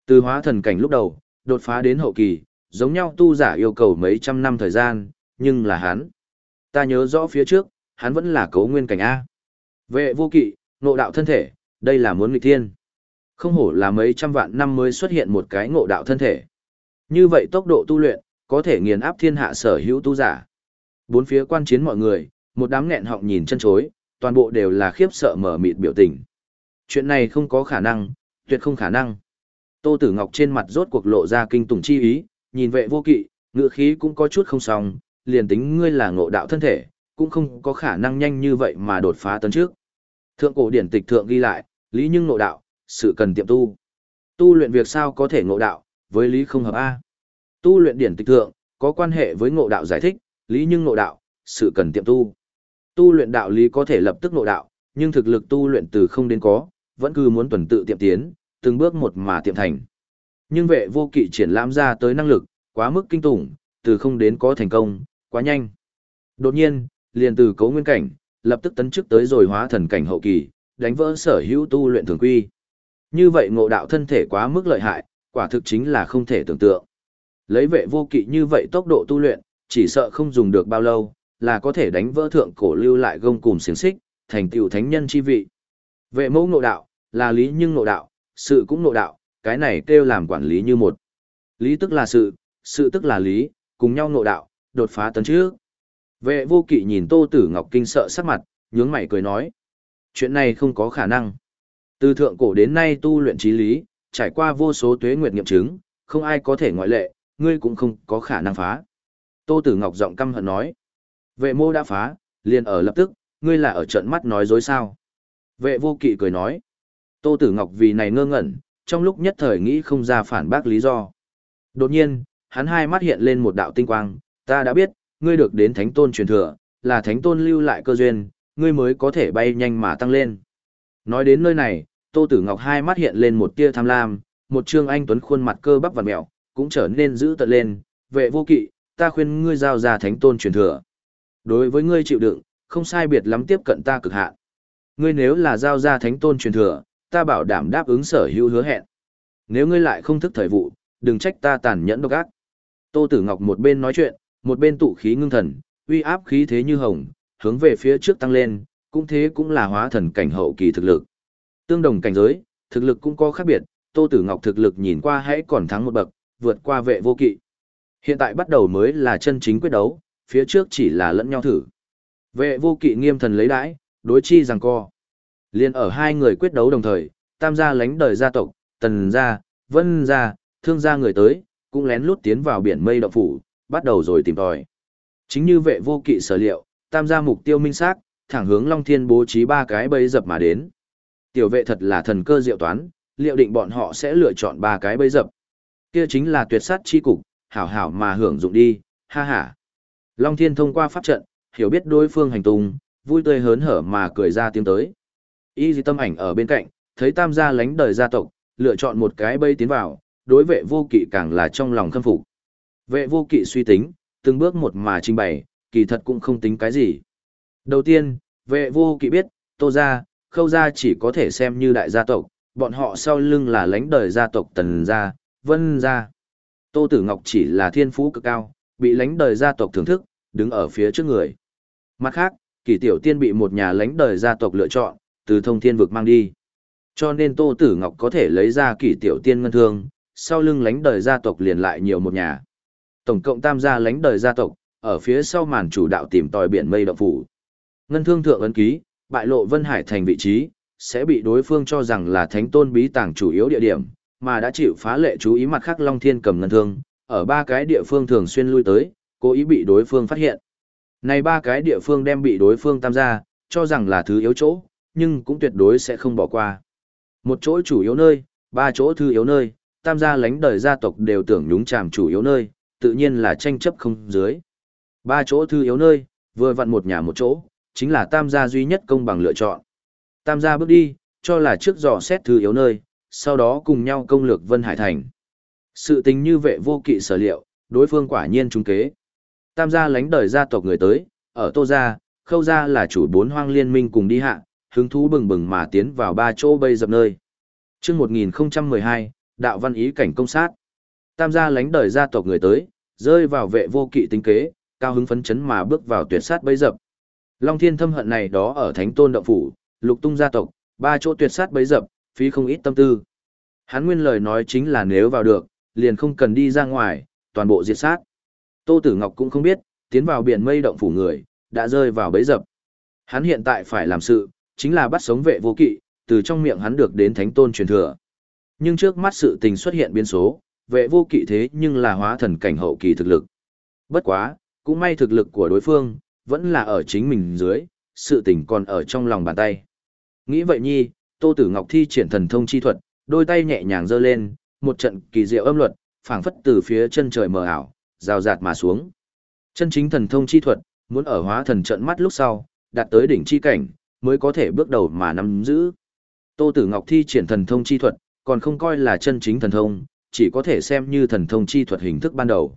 Từ hóa thần cảnh lúc đầu, đột phá đến hậu kỳ, giống nhau tu giả yêu cầu mấy trăm năm thời gian, nhưng là hắn. Ta nhớ rõ phía trước, hắn vẫn là cấu nguyên cảnh A. Vệ vô kỵ, ngộ đạo thân thể, đây là muốn nghịch thiên. Không hổ là mấy trăm vạn năm mới xuất hiện một cái ngộ đạo thân thể. Như vậy tốc độ tu luyện, có thể nghiền áp thiên hạ sở hữu tu giả. Bốn phía quan chiến mọi người, một đám nghẹn họng nhìn chân chối, toàn bộ đều là khiếp sợ mở mịt biểu tình. Chuyện này không có khả năng, tuyệt không khả năng. Tô Tử Ngọc trên mặt rốt cuộc lộ ra kinh tủng chi ý, nhìn vệ vô kỵ, ngựa khí cũng có chút không xong, liền tính ngươi là ngộ đạo thân thể, cũng không có khả năng nhanh như vậy mà đột phá tấn trước. Thượng cổ điển tịch thượng ghi lại, lý nhưng ngộ đạo, sự cần tiệm tu. Tu luyện việc sao có thể ngộ đạo, với lý không hợp A. Tu luyện điển tịch thượng, có quan hệ với ngộ đạo giải thích, lý nhưng ngộ đạo, sự cần tiệm tu. Tu luyện đạo lý có thể lập tức nội đạo, nhưng thực lực tu luyện từ không đến có, vẫn cứ muốn tuần tự tiệm tiến, từng bước một mà tiệm thành. Nhưng vệ vô kỵ triển lãm ra tới năng lực, quá mức kinh tủng, từ không đến có thành công, quá nhanh. Đột nhiên, liền từ cấu nguyên cảnh, lập tức tấn chức tới rồi hóa thần cảnh hậu kỳ, đánh vỡ sở hữu tu luyện thường quy. Như vậy ngộ đạo thân thể quá mức lợi hại, quả thực chính là không thể tưởng tượng. Lấy vệ vô kỵ như vậy tốc độ tu luyện, chỉ sợ không dùng được bao lâu, là có thể đánh vỡ thượng cổ lưu lại gông cùng xiềng xích, thành tựu thánh nhân chi vị. Vệ mẫu nội đạo, là lý nhưng nội đạo, sự cũng nội đạo, cái này kêu làm quản lý như một. Lý tức là sự, sự tức là lý, cùng nhau nội đạo, đột phá tấn trước. Vệ vô kỵ nhìn Tô Tử Ngọc kinh sợ sắc mặt, nhướng mày cười nói. Chuyện này không có khả năng. Từ thượng cổ đến nay tu luyện trí lý, trải qua vô số tuế nguyệt nghiệm chứng, không ai có thể ngoại lệ, ngươi cũng không có khả năng phá. Tô Tử Ngọc giọng căm hận nói. Vệ mô đã phá, liền ở lập tức, ngươi là ở trận mắt nói dối sao. Vệ vô kỵ cười nói. Tô Tử Ngọc vì này ngơ ngẩn, trong lúc nhất thời nghĩ không ra phản bác lý do. Đột nhiên, hắn hai mắt hiện lên một đạo tinh quang, ta đã biết, ngươi được đến thánh tôn truyền thừa, là thánh tôn lưu lại cơ duyên, ngươi mới có thể bay nhanh mà tăng lên. Nói đến nơi này, Tô Tử Ngọc hai mắt hiện lên một tia tham lam, một trương anh tuấn khuôn mặt cơ bắp và mèo, cũng trở nên dữ tợn lên, vệ vô kỵ, ta khuyên ngươi giao ra thánh tôn truyền thừa. Đối với ngươi chịu đựng, không sai biệt lắm tiếp cận ta cực hạn. Ngươi nếu là giao ra thánh tôn truyền thừa, ta bảo đảm đáp ứng sở hữu hứa hẹn. Nếu ngươi lại không thức thời vụ, đừng trách ta tàn nhẫn độc ác. Tô Tử Ngọc một bên nói chuyện, một bên tụ khí ngưng thần, uy áp khí thế như hồng, hướng về phía trước tăng lên, cũng thế cũng là hóa thần cảnh hậu kỳ thực lực. Tương đồng cảnh giới, thực lực cũng có khác biệt, Tô Tử Ngọc thực lực nhìn qua hãy còn thắng một bậc, vượt qua vệ vô kỵ. Hiện tại bắt đầu mới là chân chính quyết đấu, phía trước chỉ là lẫn nhau thử. Vệ vô kỵ nghiêm thần lấy đãi, đối chi rằng co. Liên ở hai người quyết đấu đồng thời, tam gia lánh đời gia tộc, tần gia, vân gia, thương gia người tới, cũng lén lút tiến vào biển mây động phủ, bắt đầu rồi tìm tòi. Chính như vệ vô kỵ sở liệu, tam gia mục tiêu minh xác, thẳng hướng Long Thiên bố trí ba cái bẫy dập mà đến. Tiểu vệ thật là thần cơ diệu toán, liệu định bọn họ sẽ lựa chọn ba cái bẫy dập. Kia chính là tuyệt sát chi cục, hảo hảo mà hưởng dụng đi, ha ha. Long Thiên thông qua pháp trận, hiểu biết đối phương hành tung, vui tươi hớn hở mà cười ra tiếng tới. Y di tâm ảnh ở bên cạnh, thấy tam gia lánh đời gia tộc, lựa chọn một cái bay tiến vào, đối vệ vô kỵ càng là trong lòng khâm phục. Vệ vô kỵ suy tính, từng bước một mà trình bày, kỳ thật cũng không tính cái gì. Đầu tiên, vệ vô kỵ biết, tô gia, khâu gia chỉ có thể xem như đại gia tộc, bọn họ sau lưng là lãnh đời gia tộc tần gia, vân gia. Tô Tử Ngọc chỉ là thiên phú cực cao, bị lãnh đời gia tộc thưởng thức, đứng ở phía trước người. Mặt khác, kỳ tiểu tiên bị một nhà lãnh đời gia tộc lựa chọn, từ thông thiên vực mang đi. Cho nên Tô Tử Ngọc có thể lấy ra kỳ tiểu tiên ngân thương, sau lưng lãnh đời gia tộc liền lại nhiều một nhà. Tổng cộng tam gia lãnh đời gia tộc, ở phía sau màn chủ đạo tìm tòi biển mây động phủ. Ngân thương thượng ấn ký, bại lộ Vân Hải thành vị trí, sẽ bị đối phương cho rằng là thánh tôn bí tàng chủ yếu địa điểm, mà đã chịu phá lệ chú ý mặt khác Long Thiên cầm ngân thương, ở ba cái địa phương thường xuyên lui tới, cố ý bị đối phương phát hiện. Này ba cái địa phương đem bị đối phương tam gia, cho rằng là thứ yếu chỗ, nhưng cũng tuyệt đối sẽ không bỏ qua. Một chỗ chủ yếu nơi, ba chỗ thứ yếu nơi, tam gia lãnh đời gia tộc đều tưởng nhúng chàm chủ yếu nơi, tự nhiên là tranh chấp không dưới. Ba chỗ thứ yếu nơi, vừa vặn một nhà một chỗ, chính là tam gia duy nhất công bằng lựa chọn. Tam gia bước đi, cho là trước dò xét thứ yếu nơi, sau đó cùng nhau công lược Vân Hải Thành. Sự tình như vệ vô kỵ sở liệu, đối phương quả nhiên trúng kế. Tam gia lãnh đời gia tộc người tới, ở Tô Gia, Khâu Gia là chủ bốn hoang liên minh cùng đi hạ, hứng thú bừng bừng mà tiến vào ba chỗ bây dập nơi. Trước 1012, đạo văn ý cảnh công sát. Tam gia lãnh đời gia tộc người tới, rơi vào vệ vô kỵ tính kế, cao hứng phấn chấn mà bước vào tuyệt sát bấy dập. Long Thiên thâm hận này đó ở Thánh Tôn động phủ, Lục Tung gia tộc, ba chỗ tuyệt sát bấy dập, phí không ít tâm tư. Hắn nguyên lời nói chính là nếu vào được, liền không cần đi ra ngoài, toàn bộ diệt sát. Tô Tử Ngọc cũng không biết, tiến vào biển mây động phủ người, đã rơi vào bẫy dập. Hắn hiện tại phải làm sự, chính là bắt sống vệ vô kỵ, từ trong miệng hắn được đến thánh tôn truyền thừa. Nhưng trước mắt sự tình xuất hiện biến số, vệ vô kỵ thế nhưng là hóa thần cảnh hậu kỳ thực lực. Bất quá, cũng may thực lực của đối phương, vẫn là ở chính mình dưới, sự tình còn ở trong lòng bàn tay. Nghĩ vậy nhi, Tô Tử Ngọc thi triển thần thông chi thuật, đôi tay nhẹ nhàng giơ lên, một trận kỳ diệu âm luật, phảng phất từ phía chân trời mờ ảo, rào rạt mà xuống. Chân chính thần thông chi thuật, muốn ở hóa thần trận mắt lúc sau, đạt tới đỉnh chi cảnh, mới có thể bước đầu mà nắm giữ. Tô Tử Ngọc thi triển thần thông chi thuật, còn không coi là chân chính thần thông, chỉ có thể xem như thần thông chi thuật hình thức ban đầu.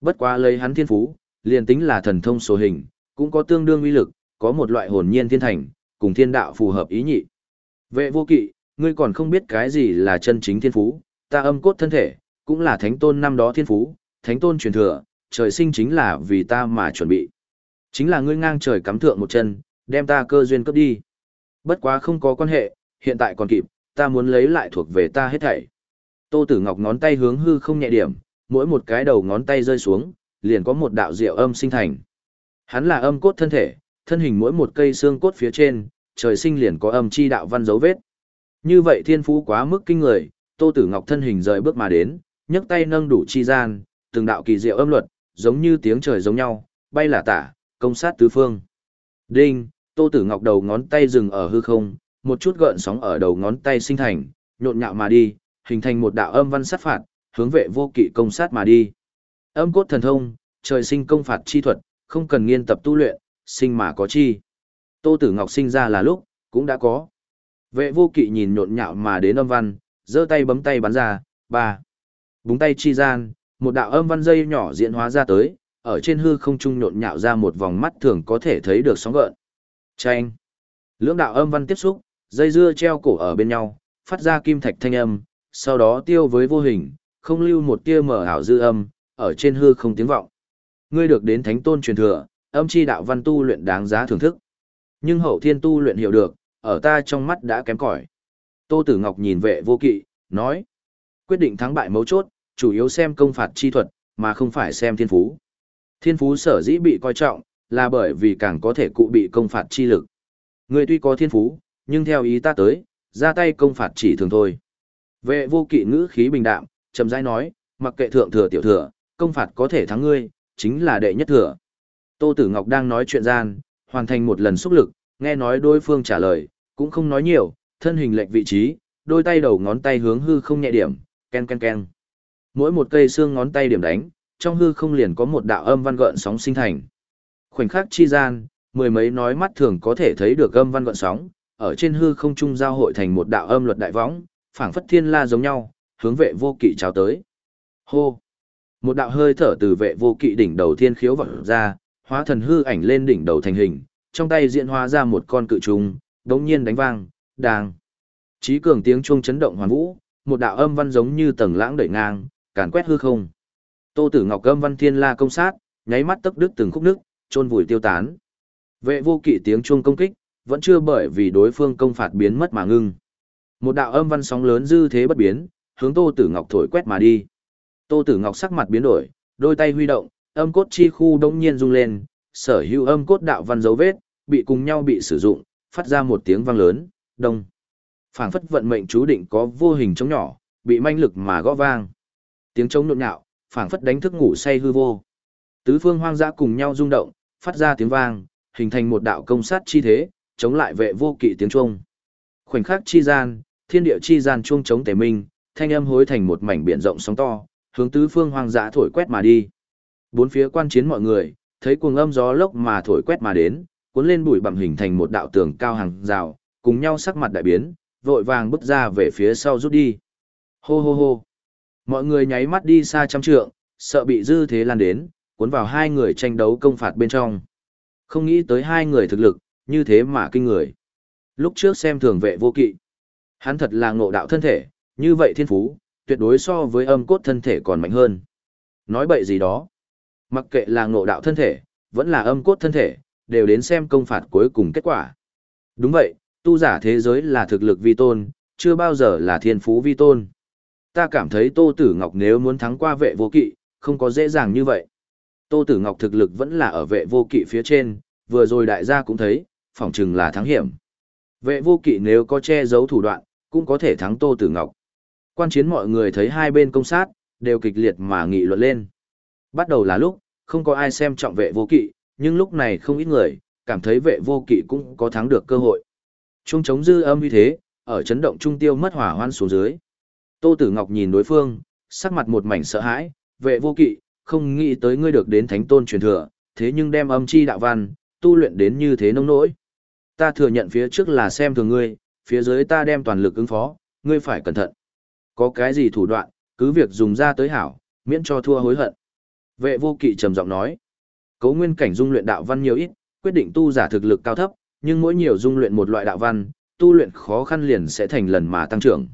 Bất quá lấy hắn thiên phú, liền tính là thần thông số hình, cũng có tương đương uy lực, có một loại hồn nhiên thiên thành, cùng thiên đạo phù hợp ý nhị. Vệ vô kỵ, ngươi còn không biết cái gì là chân chính thiên phú, ta âm cốt thân thể, cũng là thánh tôn năm đó thiên phú, thánh tôn truyền thừa, trời sinh chính là vì ta mà chuẩn bị. Chính là ngươi ngang trời cắm thượng một chân, đem ta cơ duyên cướp đi. Bất quá không có quan hệ, hiện tại còn kịp, ta muốn lấy lại thuộc về ta hết thảy. Tô Tử Ngọc ngón tay hướng hư không nhẹ điểm, mỗi một cái đầu ngón tay rơi xuống, liền có một đạo diệu âm sinh thành. Hắn là âm cốt thân thể, thân hình mỗi một cây xương cốt phía trên, trời sinh liền có âm chi đạo văn dấu vết. Như vậy thiên phú quá mức kinh người, Tô Tử Ngọc thân hình rời bước mà đến, nhấc tay nâng đủ chi gian, từng đạo kỳ diệu âm luật, giống như tiếng trời giống nhau, bay là tả, công sát tứ phương. Đinh, Tô Tử Ngọc đầu ngón tay dừng ở hư không, một chút gợn sóng ở đầu ngón tay sinh thành, nhộn nhạo mà đi, hình thành một đạo âm văn sát phạt, hướng vệ vô kỵ công sát mà đi. Âm cốt thần thông, trời sinh công phạt chi thuật, không cần nghiên tập tu luyện, sinh mà có chi. Tô Tử Ngọc sinh ra là lúc, cũng đã có. Vệ vô kỵ nhìn nhộn nhạo mà đến âm văn, giơ tay bấm tay bắn ra, ba. Búng tay chi gian, một đạo âm văn dây nhỏ diễn hóa ra tới, ở trên hư không trung nhộn nhạo ra một vòng mắt thường có thể thấy được sóng gợn. Chanh. Lưỡng đạo âm văn tiếp xúc, dây dưa treo cổ ở bên nhau, phát ra kim thạch thanh âm, sau đó tiêu với vô hình, không lưu một tia mở ảo dư âm, ở trên hư không tiếng vọng. Ngươi được đến thánh tôn truyền thừa, âm chi đạo văn tu luyện đáng giá thưởng thức. Nhưng hậu thiên tu luyện hiểu được, ở ta trong mắt đã kém cỏi. Tô Tử Ngọc nhìn vệ vô kỵ, nói. Quyết định thắng bại mấu chốt, chủ yếu xem công phạt chi thuật, mà không phải xem thiên phú. Thiên phú sở dĩ bị coi trọng, là bởi vì càng có thể cụ bị công phạt chi lực. Người tuy có thiên phú, nhưng theo ý ta tới, ra tay công phạt chỉ thường thôi. Vệ vô kỵ ngữ khí bình đạm, chậm rãi nói, mặc kệ thượng thừa tiểu thừa, công phạt có thể thắng ngươi, chính là đệ nhất thừa. Tô Tử Ngọc đang nói chuyện gian, hoàn thành một lần xúc lực, nghe nói đối phương trả lời, cũng không nói nhiều, thân hình lệch vị trí, đôi tay đầu ngón tay hướng hư không nhẹ điểm, ken ken ken. Mỗi một cây xương ngón tay điểm đánh, trong hư không liền có một đạo âm văn gợn sóng sinh thành. Khoảnh khắc chi gian, mười mấy nói mắt thường có thể thấy được âm văn gợn sóng, ở trên hư không trung giao hội thành một đạo âm luật đại võng, phảng phất thiên la giống nhau, hướng vệ vô kỵ chào tới. Hô! Một đạo hơi thở từ vệ vô kỵ đỉnh đầu thiên khiếu vọt ra, hóa thần hư ảnh lên đỉnh đầu thành hình, trong tay diễn hóa ra một con cự trùng, đống nhiên đánh vang, đàng. Chí cường tiếng chuông chấn động hoàn vũ, một đạo âm văn giống như tầng lãng đẩy ngang, càn quét hư không. Tô Tử Ngọc âm văn thiên la công sát, nháy mắt tốc đức từng khúc nước, chôn vùi tiêu tán. Vệ vô kỵ tiếng chuông công kích, vẫn chưa bởi vì đối phương công phạt biến mất mà ngưng. Một đạo âm văn sóng lớn dư thế bất biến, hướng Tô Tử Ngọc thổi quét mà đi. Tô Tử Ngọc sắc mặt biến đổi, đôi tay huy động, âm cốt chi khu đống nhiên rung lên, sở hữu âm cốt đạo văn dấu vết, bị cùng nhau bị sử dụng, phát ra một tiếng vang lớn, đông. Phảng phất vận mệnh chú định có vô hình chống nhỏ, bị manh lực mà gõ vang. Tiếng trống nhộn nhạo, phảng phất đánh thức ngủ say hư vô. Tứ phương hoang dã cùng nhau rung động, phát ra tiếng vang, hình thành một đạo công sát chi thế, chống lại vệ vô kỵ tiếng trung. Khoảnh khắc chi gian, thiên địa chi gian chuông chống tề minh, thanh âm hối thành một mảnh biển rộng sóng to, hướng tứ phương hoang dã thổi quét mà đi. Bốn phía quan chiến mọi người, thấy cuồng âm gió lốc mà thổi quét mà đến, cuốn lên bụi bặm hình thành một đạo tường cao hàng rào, cùng nhau sắc mặt đại biến, vội vàng bước ra về phía sau rút đi. Hô hô hô. Mọi người nháy mắt đi xa trăm trượng, sợ bị dư thế lan đến, cuốn vào hai người tranh đấu công phạt bên trong. Không nghĩ tới hai người thực lực, như thế mà kinh người. Lúc trước xem thường vệ vô kỵ. Hắn thật là ngộ đạo thân thể, như vậy thiên phú, tuyệt đối so với âm cốt thân thể còn mạnh hơn. Nói bậy gì đó. Mặc kệ là ngộ đạo thân thể, vẫn là âm cốt thân thể, đều đến xem công phạt cuối cùng kết quả. Đúng vậy, tu giả thế giới là thực lực vi tôn, chưa bao giờ là thiên phú vi tôn. Ta cảm thấy Tô Tử Ngọc nếu muốn thắng qua vệ vô kỵ, không có dễ dàng như vậy. Tô Tử Ngọc thực lực vẫn là ở vệ vô kỵ phía trên, vừa rồi đại gia cũng thấy, phỏng chừng là thắng hiểm. Vệ vô kỵ nếu có che giấu thủ đoạn, cũng có thể thắng Tô Tử Ngọc. Quan chiến mọi người thấy hai bên công sát, đều kịch liệt mà nghị luận lên. Bắt đầu là lúc, không có ai xem trọng vệ vô kỵ, nhưng lúc này không ít người, cảm thấy vệ vô kỵ cũng có thắng được cơ hội. Trung chống dư âm như thế, ở chấn động trung tiêu mất hỏa hoan xuống dưới. Tô Tử Ngọc nhìn đối phương, sắc mặt một mảnh sợ hãi, vệ vô kỵ, không nghĩ tới ngươi được đến thánh tôn truyền thừa, thế nhưng đem âm chi đạo văn, tu luyện đến như thế nông nỗi. Ta thừa nhận phía trước là xem thường ngươi, phía dưới ta đem toàn lực ứng phó, ngươi phải cẩn thận. Có cái gì thủ đoạn, cứ việc dùng ra tới hảo, miễn cho thua hối hận. Vệ vô kỵ trầm giọng nói, cấu nguyên cảnh dung luyện đạo văn nhiều ít, quyết định tu giả thực lực cao thấp, nhưng mỗi nhiều dung luyện một loại đạo văn, tu luyện khó khăn liền sẽ thành lần mà tăng trưởng.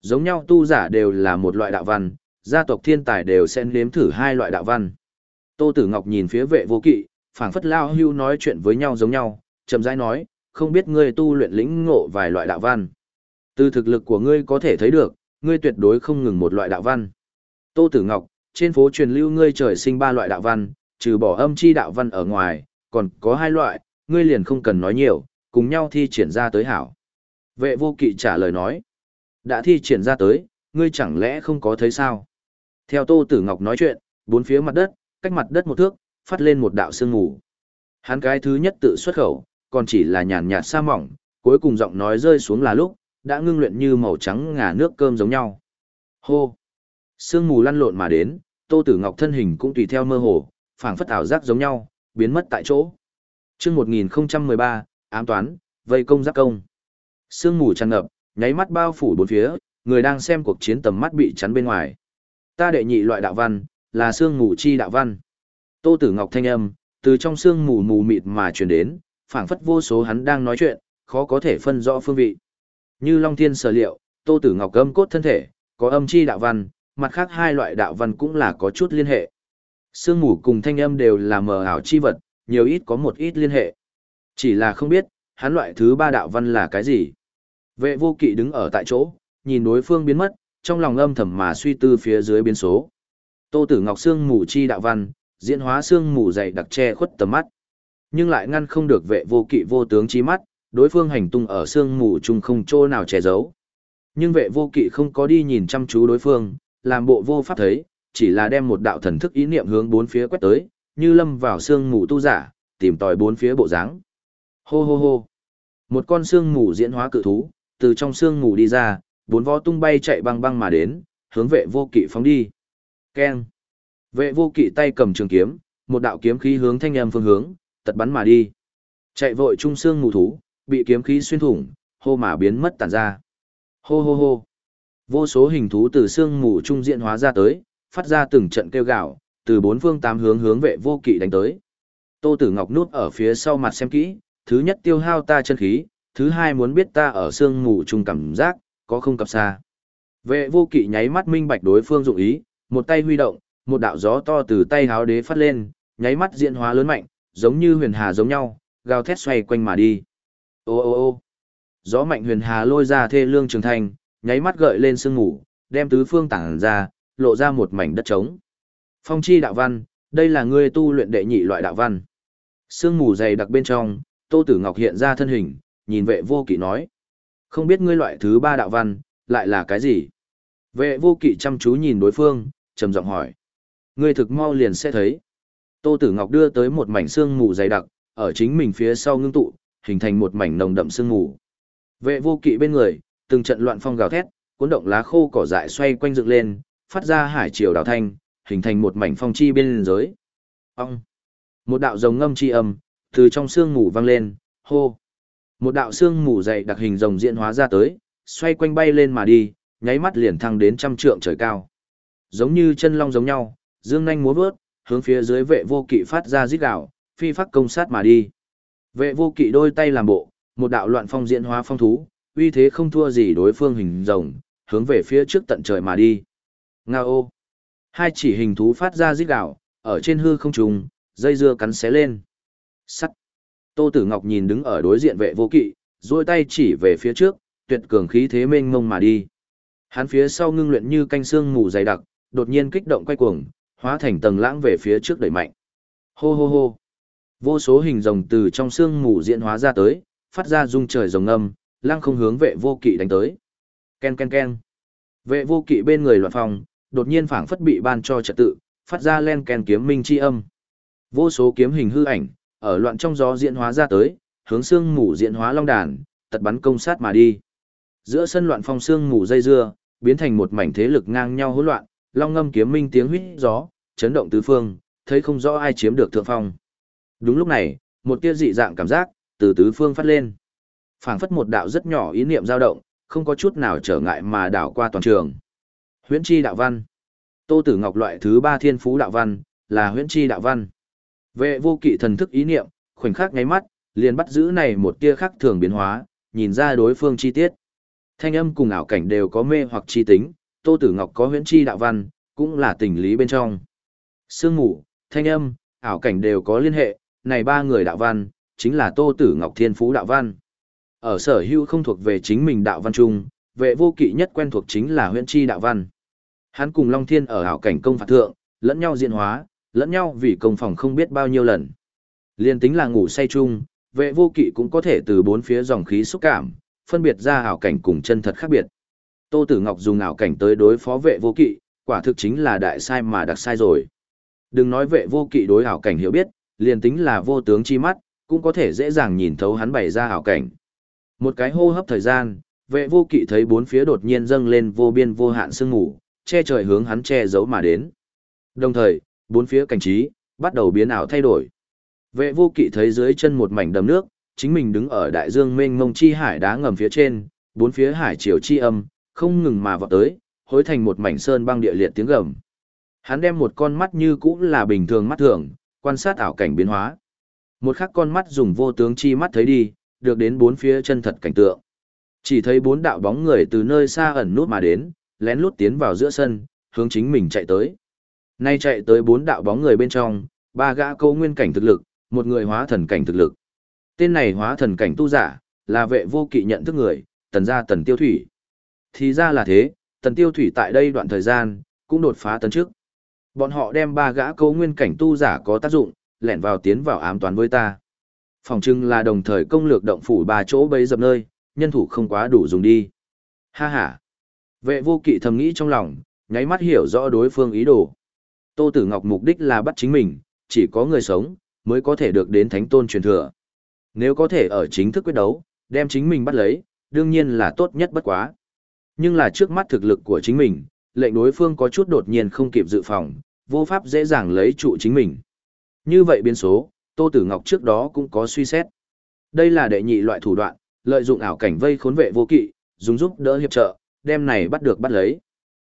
Giống nhau tu giả đều là một loại đạo văn, gia tộc thiên tài đều sẽ nếm thử hai loại đạo văn. Tô Tử Ngọc nhìn phía vệ vô kỵ, phảng phất lao hưu nói chuyện với nhau giống nhau, chậm rãi nói, không biết ngươi tu luyện lĩnh ngộ vài loại đạo văn. Từ thực lực của ngươi có thể thấy được, ngươi tuyệt đối không ngừng một loại đạo văn. Tô Tử Ngọc, trên phố truyền lưu ngươi trời sinh ba loại đạo văn, trừ bỏ âm chi đạo văn ở ngoài, còn có hai loại, ngươi liền không cần nói nhiều, cùng nhau thi triển ra tới hảo. Vệ vô kỵ trả lời nói, đã thi triển ra tới, ngươi chẳng lẽ không có thấy sao? Theo Tô Tử Ngọc nói chuyện, bốn phía mặt đất, cách mặt đất một thước, phát lên một đạo sương mù. Hắn cái thứ nhất tự xuất khẩu, còn chỉ là nhàn nhạt sa mỏng, cuối cùng giọng nói rơi xuống là lúc, đã ngưng luyện như màu trắng ngà nước cơm giống nhau. Hô! Sương mù lăn lộn mà đến, Tô Tử Ngọc thân hình cũng tùy theo mơ hồ, phảng phất ảo giác giống nhau, biến mất tại chỗ. Chương 1013, ám toán, vây công giáp công. Sương mù tràn ngập, nháy mắt bao phủ bốn phía, người đang xem cuộc chiến tầm mắt bị chắn bên ngoài. Ta đệ nhị loại đạo văn, là sương mù chi đạo văn. Tô Tử Ngọc thanh âm, từ trong sương mù mù mịt mà truyền đến, phảng phất vô số hắn đang nói chuyện, khó có thể phân rõ phương vị. Như Long Thiên sở liệu, Tô Tử Ngọc âm cốt thân thể, có âm chi đạo văn, mặt khác hai loại đạo văn cũng là có chút liên hệ. Sương mù cùng thanh âm đều là mờ ảo chi vật, nhiều ít có một ít liên hệ. Chỉ là không biết, hắn loại thứ ba đạo văn là cái gì. Vệ vô kỵ đứng ở tại chỗ, nhìn đối phương biến mất, trong lòng âm thầm mà suy tư phía dưới biến số. Tô Tử Ngọc xương mù chi đạo văn, diễn hóa xương mù dày đặc che khuất tầm mắt. Nhưng lại ngăn không được vệ vô kỵ vô tướng chi mắt, đối phương hành tung ở xương mù chung không chỗ nào che giấu. Nhưng vệ vô kỵ không có đi nhìn chăm chú đối phương, làm bộ vô pháp thấy, chỉ là đem một đạo thần thức ý niệm hướng bốn phía quét tới, như lâm vào sương mù tu giả, tìm tòi bốn phía bộ dáng. Hô hô hô. Một con sương mù diễn hóa cự thú, từ trong sương mù đi ra, bốn vó tung bay chạy băng băng mà đến, hướng vệ vô kỵ phóng đi. Keng. Vệ vô kỵ tay cầm trường kiếm, một đạo kiếm khí hướng thanh âm phương hướng, tật bắn mà đi. Chạy vội trung xương mù thú, bị kiếm khí xuyên thủng, hô mà biến mất tản ra. Hô hô hô. Vô số hình thú từ xương mù trung diện hóa ra tới, phát ra từng trận kêu gào, từ bốn phương tám hướng hướng vệ vô kỵ đánh tới. Tô Tử Ngọc nút ở phía sau mặt xem kỹ, thứ nhất tiêu hao ta chân khí, thứ hai muốn biết ta ở xương mù chung cảm giác, có không cập xa. Vệ vô kỵ nháy mắt minh bạch đối phương dụng ý, một tay huy động, một đạo gió to từ tay háo đế phát lên, nháy mắt diện hóa lớn mạnh, giống như huyền hà giống nhau, gào thét xoay quanh mà đi. Ô ô ô gió mạnh huyền hà lôi ra thê lương trường thành, nháy mắt gợi lên sương ngủ, đem tứ phương tảng ra, lộ ra một mảnh đất trống. Phong chi đạo văn, đây là ngươi tu luyện đệ nhị loại đạo văn. Sương mù dày đặc bên trong, Tô Tử Ngọc hiện ra thân hình, nhìn vệ vô kỵ nói. Không biết ngươi loại thứ ba đạo văn, lại là cái gì? Vệ vô kỵ chăm chú nhìn đối phương, trầm giọng hỏi. Ngươi thực mau liền sẽ thấy. Tô Tử Ngọc đưa tới một mảnh sương mù dày đặc, ở chính mình phía sau ngưng tụ, hình thành một mảnh nồng đậm sương mù. Vệ vô kỵ bên người, từng trận loạn phong gào thét, cuốn động lá khô cỏ dại xoay quanh dựng lên, phát ra hải triều đào thanh, hình thành một mảnh phong chi bên giới. Ông! Một đạo rồng ngâm chi âm, từ trong xương mù vang lên, hô! Một đạo xương mù dày đặc hình rồng diễn hóa ra tới, xoay quanh bay lên mà đi, nháy mắt liền thăng đến trăm trượng trời cao. Giống như chân long giống nhau, dương nhanh múa vớt, hướng phía dưới vệ vô kỵ phát ra rít gạo, phi phát công sát mà đi. Vệ vô kỵ đôi tay làm bộ, một đạo loạn phong diễn hóa phong thú, uy thế không thua gì đối phương hình rồng, hướng về phía trước tận trời mà đi. Nga ô! Hai chỉ hình thú phát ra rít gạo, ở trên hư không trùng, dây dưa cắn xé lên. Sắt! Tô Tử Ngọc nhìn đứng ở đối diện vệ vô kỵ, duỗi tay chỉ về phía trước, tuyệt cường khí thế mênh mông mà đi. Hắn phía sau ngưng luyện như canh xương mù dày đặc, đột nhiên kích động quay cuồng, hóa thành tầng lãng về phía trước đẩy mạnh. Hô hô hô. Vô số hình rồng từ trong xương mù diễn hóa ra tới, phát ra rung trời rồng âm, lăng không hướng vệ vô kỵ đánh tới. Ken ken ken. Vệ vô kỵ bên người loạn phòng, đột nhiên phảng phất bị ban cho trật tự, phát ra len ken kiếm minh chi âm. Vô số kiếm hình hư ảnh, ở loạn trong gió diễn hóa ra tới, hướng xương mù diễn hóa long đàn, tật bắn công sát mà đi. Giữa sân loạn phong xương mù dây dưa, biến thành một mảnh thế lực ngang nhau hỗn loạn, long ngâm kiếm minh tiếng huýt gió, chấn động tứ phương, thấy không rõ ai chiếm được thượng phong. Đúng lúc này, một tia dị dạng cảm giác từ tứ phương phát lên. Phảng phất một đạo rất nhỏ ý niệm dao động, không có chút nào trở ngại mà đảo qua toàn trường. Huyễn chi đạo văn. Tô Tử Ngọc loại thứ ba thiên phú đạo văn, là huyễn chi đạo văn. Vệ vô kỵ thần thức ý niệm, khoảnh khắc nháy mắt, liền bắt giữ này một tia khắc thường biến hóa, nhìn ra đối phương chi tiết. Thanh âm cùng ảo cảnh đều có mê hoặc chi tính, Tô Tử Ngọc có huyễn chi đạo văn, cũng là tình lý bên trong. Sương ngủ, thanh âm, ảo cảnh đều có liên hệ, này ba người đạo văn, chính là Tô Tử Ngọc Thiên Phú đạo văn. Ở sở hữu không thuộc về chính mình đạo văn chung, vệ vô kỵ nhất quen thuộc chính là huyễn chi đạo văn. Hắn cùng Long Thiên ở hảo cảnh công phạt thượng, lẫn nhau diện hóa, lẫn nhau vì công phòng không biết bao nhiêu lần. Liên tính là ngủ say chung, vệ vô kỵ cũng có thể từ bốn phía dòng khí xúc cảm, phân biệt ra hảo cảnh cùng chân thật khác biệt. Tô Tử Ngọc dùng ảo cảnh tới đối phó vệ vô kỵ, quả thực chính là đại sai mà đặc sai rồi. Đừng nói vệ vô kỵ đối ảo cảnh hiểu biết, liền tính là vô tướng chi mắt, cũng có thể dễ dàng nhìn thấu hắn bày ra ảo cảnh. Một cái hô hấp thời gian, vệ vô kỵ thấy bốn phía đột nhiên dâng lên vô biên vô hạn sương mù, che trời hướng hắn che giấu mà đến. Đồng thời, bốn phía cảnh trí, bắt đầu biến ảo thay đổi. Vệ vô kỵ thấy dưới chân một mảnh đầm nước, chính mình đứng ở đại dương mênh mông chi hải đá ngầm phía trên, bốn phía hải chiều chi âm, không ngừng mà vọt tới, hối thành một mảnh sơn băng địa liệt tiếng gầm. Hắn đem một con mắt như cũ là bình thường mắt thường, quan sát ảo cảnh biến hóa. Một khắc con mắt dùng vô tướng chi mắt thấy đi, được đến bốn phía chân thật cảnh tượng. Chỉ thấy bốn đạo bóng người từ nơi xa ẩn nút mà đến, lén lút tiến vào giữa sân, hướng chính mình chạy tới. Nay chạy tới bốn đạo bóng người bên trong, ba gã câu nguyên cảnh thực lực, một người hóa thần cảnh thực lực. Tên này hóa thần cảnh tu giả, là vệ vô kỵ nhận thức người, tần gia tần tiêu thủy. Thì ra là thế, tần tiêu thủy tại đây đoạn thời gian, cũng đột phá tấn trước. Bọn họ đem ba gã câu nguyên cảnh tu giả có tác dụng, lẻn vào tiến vào ám toán với ta. Phòng trưng là đồng thời công lược động phủ ba chỗ bấy dập nơi, nhân thủ không quá đủ dùng đi. Ha ha. Vệ vô kỵ thầm nghĩ trong lòng, nháy mắt hiểu rõ đối phương ý đồ. Tô Tử Ngọc mục đích là bắt chính mình, chỉ có người sống, mới có thể được đến thánh tôn truyền thừa. Nếu có thể ở chính thức quyết đấu, đem chính mình bắt lấy, đương nhiên là tốt nhất bất quá. Nhưng là trước mắt thực lực của chính mình, lệnh đối phương có chút đột nhiên không kịp dự phòng, vô pháp dễ dàng lấy trụ chính mình. Như vậy biến số, Tô Tử Ngọc trước đó cũng có suy xét. Đây là đệ nhị loại thủ đoạn, lợi dụng ảo cảnh vây khốn vệ vô kỵ, dùng giúp đỡ hiệp trợ, đem này bắt được bắt lấy.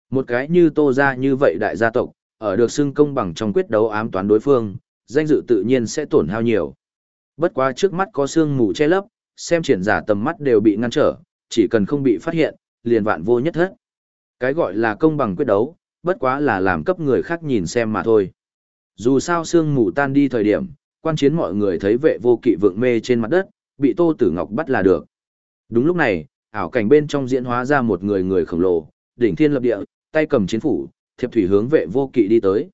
Một cái như Tô gia như vậy đại gia tộc, ở được xưng công bằng trong quyết đấu ám toán đối phương, danh dự tự nhiên sẽ tổn hao nhiều. Bất quá trước mắt có xương mù che lấp, xem triển giả tầm mắt đều bị ngăn trở, chỉ cần không bị phát hiện, liền vạn vô nhất hết. Cái gọi là công bằng quyết đấu, bất quá là làm cấp người khác nhìn xem mà thôi. Dù sao xương mù tan đi thời điểm, quan chiến mọi người thấy vệ vô kỵ vượng mê trên mặt đất, bị Tô Tử Ngọc bắt là được. Đúng lúc này, ảo cảnh bên trong diễn hóa ra một người người khổng lồ, đỉnh thiên lập địa, tay cầm chiến phủ, thiệp thủy hướng vệ vô kỵ đi tới.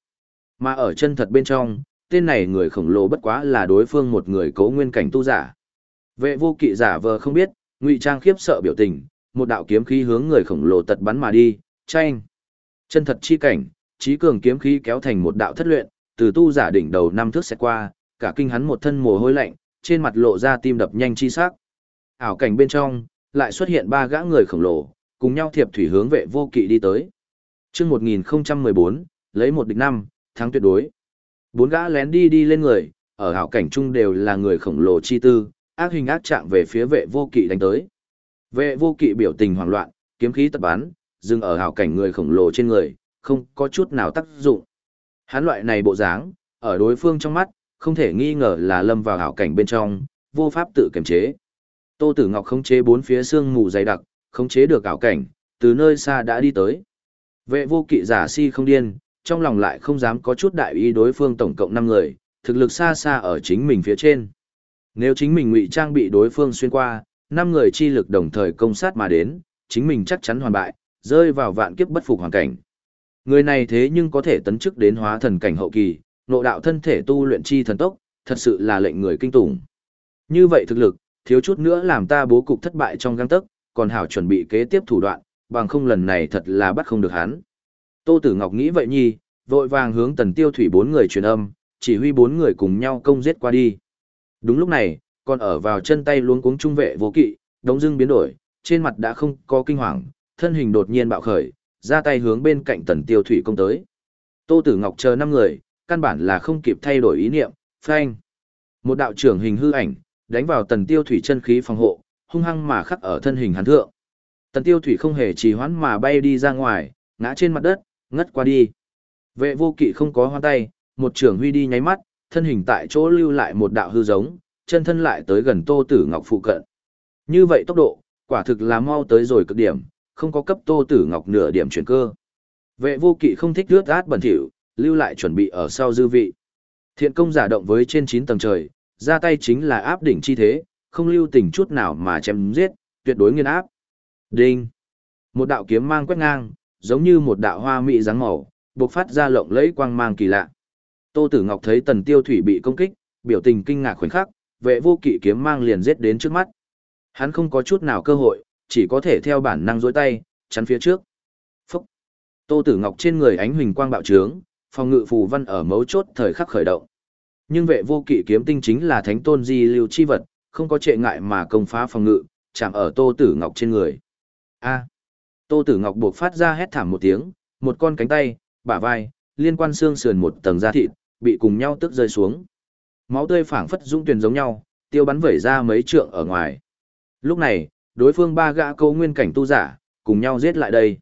Mà ở chân thật bên trong, tên này người khổng lồ bất quá là đối phương một người cố nguyên cảnh tu giả. Vệ vô kỵ giả vờ không biết, ngụy trang khiếp sợ biểu tình, một đạo kiếm khí hướng người khổng lồ tật bắn mà đi, tranh. Chân thật chi cảnh, trí cường kiếm khí kéo thành một đạo thất luyện, từ tu giả đỉnh đầu năm thước sẽ qua, cả kinh hắn một thân mồ hôi lạnh, trên mặt lộ ra tim đập nhanh chi sắc. Ảo cảnh bên trong, lại xuất hiện ba gã người khổng lồ, cùng nhau thiệp thủy hướng vệ vô kỵ đi tới. Trước 1014, lấy một địch năm, thắng tuyệt đối. Bốn gã lén đi đi lên người, ở hảo cảnh chung đều là người khổng lồ chi tư, ác hình ác trạng về phía vệ vô kỵ đánh tới. Vệ vô kỵ biểu tình hoảng loạn, kiếm khí tập bắn, dừng ở hảo cảnh người khổng lồ trên người, không có chút nào tác dụng. Hắn loại này bộ dáng, ở đối phương trong mắt, không thể nghi ngờ là lâm vào hảo cảnh bên trong, vô pháp tự kiềm chế. Tô Tử Ngọc khống chế bốn phía xương mù dày đặc, khống chế được ảo cảnh, từ nơi xa đã đi tới. Vệ vô kỵ giả si không điên, trong lòng lại không dám có chút đại ý đối phương tổng cộng 5 người, thực lực xa xa ở chính mình phía trên. Nếu chính mình ngụy trang bị đối phương xuyên qua, 5 người chi lực đồng thời công sát mà đến, chính mình chắc chắn hoàn bại, rơi vào vạn kiếp bất phục hoàn cảnh. Người này thế nhưng có thể tấn chức đến hóa thần cảnh hậu kỳ, nộ đạo thân thể tu luyện chi thần tốc, thật sự là lệnh người kinh tủng. Như vậy thực lực, thiếu chút nữa làm ta bố cục thất bại trong găng tấc, còn hảo chuẩn bị kế tiếp thủ đoạn, bằng không lần này thật là bắt không được hắn. Tô Tử Ngọc nghĩ vậy nhi, vội vàng hướng tần tiêu thủy bốn người truyền âm, chỉ huy bốn người cùng nhau công giết qua đi. Đúng lúc này, còn ở vào chân tay luống cuống trung vệ vô kỵ, đống dưng biến đổi, trên mặt đã không có kinh hoàng, thân hình đột nhiên bạo khởi, ra tay hướng bên cạnh tần tiêu thủy công tới. Tô Tử Ngọc chờ năm người, căn bản là không kịp thay đổi ý niệm, phanh. Một đạo trưởng hình hư ảnh, đánh vào tần tiêu thủy chân khí phòng hộ, hung hăng mà khắc ở thân hình hắn thượng. Tần tiêu thủy không hề trì hoãn mà bay đi ra ngoài, ngã trên mặt đất, ngất qua đi. Vệ vô kỵ không có hoa tay, một trưởng huy đi nháy mắt, thân hình tại chỗ lưu lại một đạo hư giống, chân thân lại tới gần Tô Tử Ngọc phụ cận. Như vậy tốc độ, quả thực là mau tới rồi cực điểm, không có cấp Tô Tử Ngọc nửa điểm chuyển cơ. Vệ vô kỵ không thích rước át bẩn thỉu, lưu lại chuẩn bị ở sau dư vị. Thiện công giả động với trên 9 tầng trời, ra tay chính là áp đỉnh chi thế, không lưu tình chút nào mà chém giết, tuyệt đối nghiên áp. Đinh! Một đạo kiếm mang quét ngang, giống như một đạo hoa mỹ dáng màu, bộc phát ra lộng lẫy quang mang kỳ lạ. Tô Tử Ngọc thấy Tần Tiêu Thủy bị công kích, biểu tình kinh ngạc khoảnh khắc, vệ vô kỵ kiếm mang liền giết đến trước mắt. Hắn không có chút nào cơ hội, chỉ có thể theo bản năng duỗi tay, chắn phía trước. Phúc! Tô Tử Ngọc trên người ánh huỳnh quang bạo trướng, phòng ngự phù văn ở mấu chốt thời khắc khởi động. Nhưng vệ vô kỵ kiếm tinh chính là thánh tôn di lưu chi vật, không có trệ ngại mà công phá phòng ngự, chạm ở Tô Tử Ngọc trên người. A! Tô Tử Ngọc buộc phát ra hét thảm một tiếng, một con cánh tay, bả vai, liên quan xương sườn một tầng da thịt, bị cùng nhau tức rơi xuống. Máu tươi phảng phất dũng tuyền giống nhau, tiêu bắn vẩy ra mấy trượng ở ngoài. Lúc này, đối phương ba gã câu nguyên cảnh tu giả, cùng nhau giết lại đây.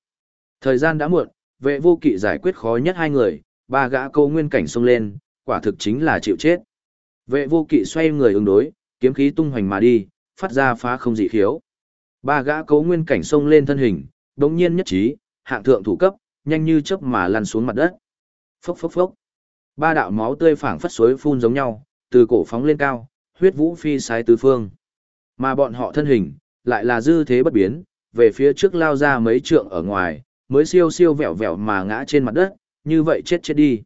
Thời gian đã muộn, vệ vô kỵ giải quyết khó nhất hai người, ba gã câu nguyên cảnh xông lên, quả thực chính là chịu chết. Vệ vô kỵ xoay người ứng đối, kiếm khí tung hoành mà đi, phát ra phá không dị khiếu. Ba gã cấu nguyên cảnh sông lên thân hình, đống nhiên nhất trí, hạng thượng thủ cấp, nhanh như chớp mà lăn xuống mặt đất. Phốc phốc phốc. Ba đạo máu tươi phảng phất suối phun giống nhau, từ cổ phóng lên cao, huyết vũ phi sái tứ phương. Mà bọn họ thân hình, lại là dư thế bất biến, về phía trước lao ra mấy trượng ở ngoài, mới siêu siêu vẹo vẹo mà ngã trên mặt đất, như vậy chết chết đi.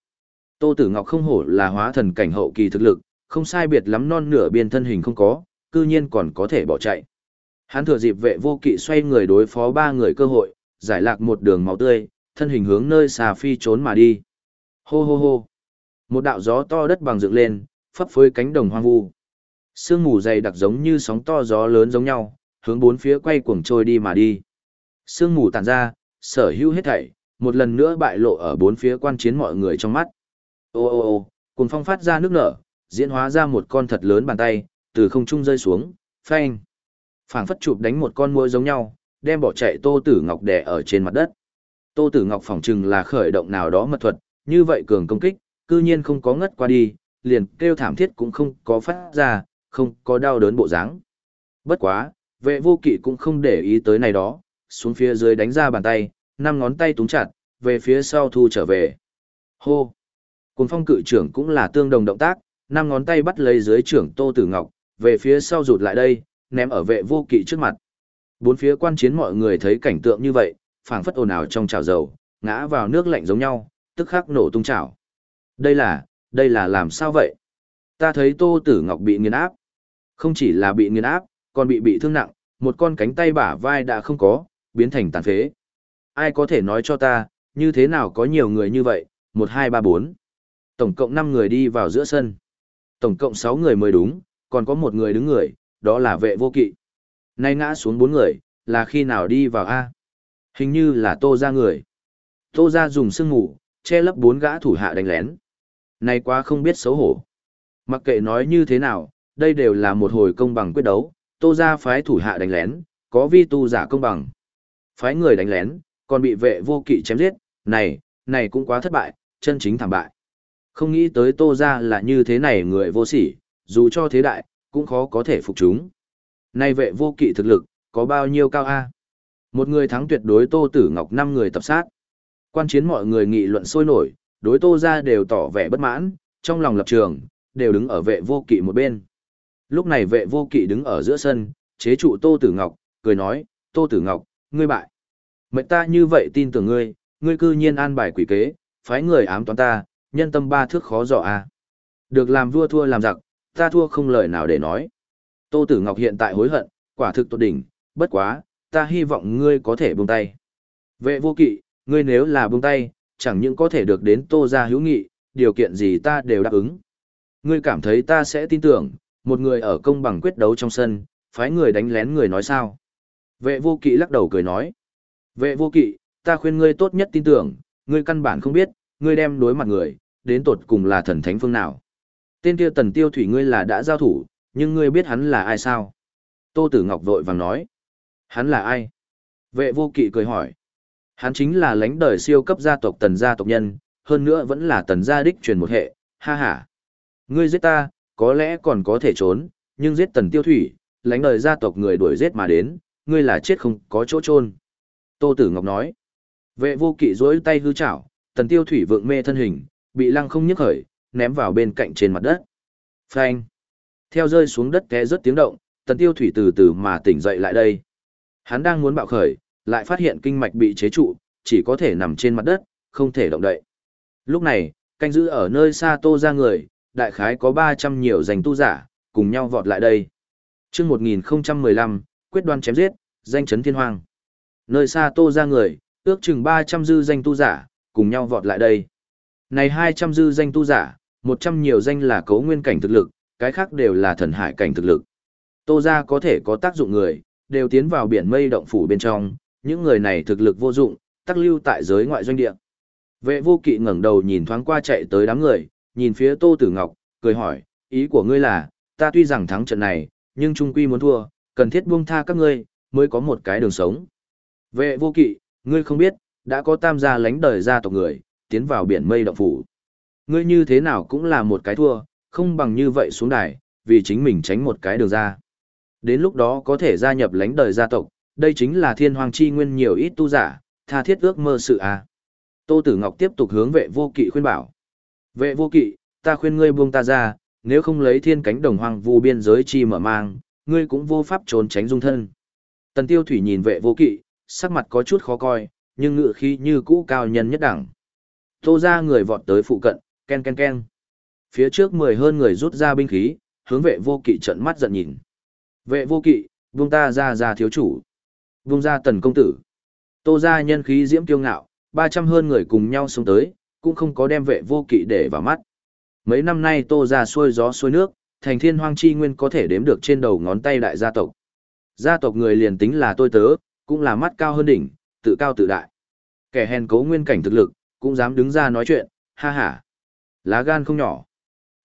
Tô Tử Ngọc không hổ là hóa thần cảnh hậu kỳ thực lực, không sai biệt lắm non nửa biên thân hình không có, cư nhiên còn có thể bỏ chạy. Hắn thừa dịp vệ vô kỵ xoay người đối phó ba người cơ hội, giải lạc một đường máu tươi, thân hình hướng nơi xà phi trốn mà đi. Hô hô hô. Một đạo gió to đất bằng dựng lên, phấp phới cánh đồng hoang vu. Sương mù dày đặc giống như sóng to gió lớn giống nhau, hướng bốn phía quay cuồng trôi đi mà đi. Sương mù tàn ra, sở hữu hết thảy, một lần nữa bại lộ ở bốn phía quan chiến mọi người trong mắt. Ô ô ô, cùng phong phát ra nước nở, diễn hóa ra một con thật lớn bàn tay, từ không trung rơi xuống, phanh. phảng phất chụp đánh một con muỗi giống nhau, đem bỏ chạy Tô Tử Ngọc đè ở trên mặt đất. Tô Tử Ngọc phỏng chừng là khởi động nào đó mật thuật, như vậy cường công kích, cư nhiên không có ngất qua đi, liền kêu thảm thiết cũng không có phát ra, không có đau đớn bộ dáng. Bất quá, vệ vô kỵ cũng không để ý tới này đó, xuống phía dưới đánh ra bàn tay, năm ngón tay túng chặt, về phía sau thu trở về. Hô! Cùng phong cự trưởng cũng là tương đồng động tác, năm ngón tay bắt lấy dưới trưởng Tô Tử Ngọc, về phía sau rụt lại đây, ném ở vệ vô kỵ trước mặt. Bốn phía quan chiến mọi người thấy cảnh tượng như vậy, phảng phất ồn ào trong chảo dầu, ngã vào nước lạnh giống nhau, tức khắc nổ tung chảo. Đây là, đây là làm sao vậy? Ta thấy Tô Tử Ngọc bị nghiền áp. Không chỉ là bị nghiền áp, còn bị bị thương nặng, một con cánh tay bả vai đã không có, biến thành tàn phế. Ai có thể nói cho ta, như thế nào có nhiều người như vậy, một hai ba bốn Tổng cộng 5 người đi vào giữa sân. Tổng cộng 6 người mới đúng, còn có một người đứng người, đó là vệ vô kỵ. Nay ngã xuống bốn người, là khi nào đi vào A? Hình như là tô ra người. Tô ra dùng sương mù, che lấp bốn gã thủ hạ đánh lén. Này quá không biết xấu hổ. Mặc kệ nói như thế nào, đây đều là một hồi công bằng quyết đấu, tô ra phái thủ hạ đánh lén, có vi tu giả công bằng. Phái người đánh lén, còn bị vệ vô kỵ chém giết, này, này cũng quá thất bại, chân chính thảm bại. Không nghĩ tới tô ra là như thế này người vô sỉ, dù cho thế đại, cũng khó có thể phục chúng. Nay vệ vô kỵ thực lực, có bao nhiêu cao A? Một người thắng tuyệt đối tô tử ngọc năm người tập sát. Quan chiến mọi người nghị luận sôi nổi, đối tô ra đều tỏ vẻ bất mãn, trong lòng lập trường, đều đứng ở vệ vô kỵ một bên. Lúc này vệ vô kỵ đứng ở giữa sân, chế trụ tô tử ngọc, cười nói, tô tử ngọc, ngươi bại. Mệnh ta như vậy tin tưởng ngươi, ngươi cư nhiên an bài quỷ kế, phái người ám toán ta, nhân tâm ba thước khó dò a. Được làm vua thua làm giặc, ta thua không lời nào để nói. Tô Tử Ngọc hiện tại hối hận, quả thực tốt đỉnh, bất quá, ta hy vọng ngươi có thể buông tay. Vệ vô kỵ, ngươi nếu là buông tay, chẳng những có thể được đến Tô gia hữu nghị, điều kiện gì ta đều đáp ứng. Ngươi cảm thấy ta sẽ tin tưởng, một người ở công bằng quyết đấu trong sân, phái người đánh lén người nói sao. Vệ vô kỵ lắc đầu cười nói. Vệ vô kỵ, ta khuyên ngươi tốt nhất tin tưởng, ngươi căn bản không biết, ngươi đem đối mặt người, đến tột cùng là thần thánh phương nào. Tên kia tần tiêu thủy ngươi là đã giao thủ, nhưng ngươi biết hắn là ai sao? Tô Tử Ngọc vội vàng nói. Hắn là ai? Vệ vô kỵ cười hỏi. Hắn chính là lãnh đời siêu cấp gia tộc tần gia tộc nhân, hơn nữa vẫn là tần gia đích truyền một hệ, ha ha. Ngươi giết ta, có lẽ còn có thể trốn, nhưng giết tần tiêu thủy, lãnh đời gia tộc người đuổi giết mà đến, ngươi là chết không có chỗ trôn. Tô Tử Ngọc nói. Vệ vô kỵ duỗi tay hư chảo, tần tiêu thủy vượng mê thân hình, bị lăng không nhấc khởi, ném vào bên cạnh trên mặt đất. Phanh. Theo rơi xuống đất té rất tiếng động, tần tiêu thủy từ từ mà tỉnh dậy lại đây. Hắn đang muốn bạo khởi, lại phát hiện kinh mạch bị chế trụ, chỉ có thể nằm trên mặt đất, không thể động đậy. Lúc này, canh giữ ở nơi xa tô ra người, đại khái có 300 nhiều danh tu giả, cùng nhau vọt lại đây. chương 1015, quyết đoan chém giết, danh chấn thiên hoàng. Nơi xa tô ra người, ước chừng 300 dư danh tu giả, cùng nhau vọt lại đây. Này 200 dư danh tu giả, 100 nhiều danh là cấu nguyên cảnh thực lực, cái khác đều là thần hải cảnh thực lực. Tô gia có thể có tác dụng người, đều tiến vào biển mây động phủ bên trong, những người này thực lực vô dụng, tắc lưu tại giới ngoại doanh địa. Vệ vô kỵ ngẩng đầu nhìn thoáng qua chạy tới đám người, nhìn phía Tô Tử Ngọc, cười hỏi, ý của ngươi là, ta tuy rằng thắng trận này, nhưng trung quy muốn thua, cần thiết buông tha các ngươi, mới có một cái đường sống. Vệ vô kỵ, ngươi không biết, đã có tam gia lánh đời gia tộc người, tiến vào biển mây động phủ. Ngươi như thế nào cũng là một cái thua, không bằng như vậy xuống đài, vì chính mình tránh một cái đường ra. Đến lúc đó có thể gia nhập lãnh đời gia tộc, đây chính là thiên hoàng chi nguyên nhiều ít tu giả, tha thiết ước mơ sự à. Tô Tử Ngọc tiếp tục hướng vệ vô kỵ khuyên bảo. Vệ vô kỵ, ta khuyên ngươi buông ta ra, nếu không lấy thiên cánh đồng hoang vu biên giới chi mở mang, ngươi cũng vô pháp trốn tránh dung thân. Tần Tiêu Thủy nhìn vệ vô kỵ, sắc mặt có chút khó coi, nhưng ngựa khí như cũ cao nhân nhất đẳng. Tô ra người vọt tới phụ cận, ken ken ken. Phía trước mười hơn người rút ra binh khí, hướng vệ vô kỵ trận mắt giận nhìn. Vệ vô kỵ, vung ta ra ra thiếu chủ. Vung ra tần công tử. Tô ra nhân khí diễm kiêu ngạo, ba trăm hơn người cùng nhau xuống tới, cũng không có đem vệ vô kỵ để vào mắt. Mấy năm nay tô ra xuôi gió xuôi nước, thành thiên hoang chi nguyên có thể đếm được trên đầu ngón tay đại gia tộc. Gia tộc người liền tính là tôi tớ, cũng là mắt cao hơn đỉnh, tự cao tự đại. Kẻ hèn cố nguyên cảnh thực lực, cũng dám đứng ra nói chuyện, ha ha. Lá gan không nhỏ.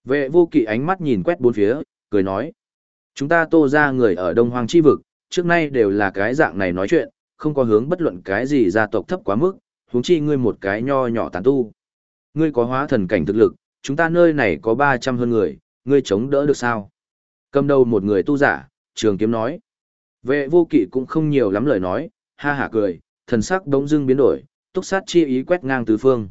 Vệ vô kỵ ánh mắt nhìn quét bốn phía, cười nói. Chúng ta tô ra người ở Đông Hoàng Chi Vực, trước nay đều là cái dạng này nói chuyện, không có hướng bất luận cái gì gia tộc thấp quá mức, huống chi ngươi một cái nho nhỏ tàn tu. Ngươi có hóa thần cảnh thực lực, chúng ta nơi này có 300 hơn người, ngươi chống đỡ được sao? Cầm đầu một người tu giả, trường kiếm nói. Vệ vô kỵ cũng không nhiều lắm lời nói, ha hả cười, thần sắc đống dưng biến đổi, túc sát chi ý quét ngang tứ phương.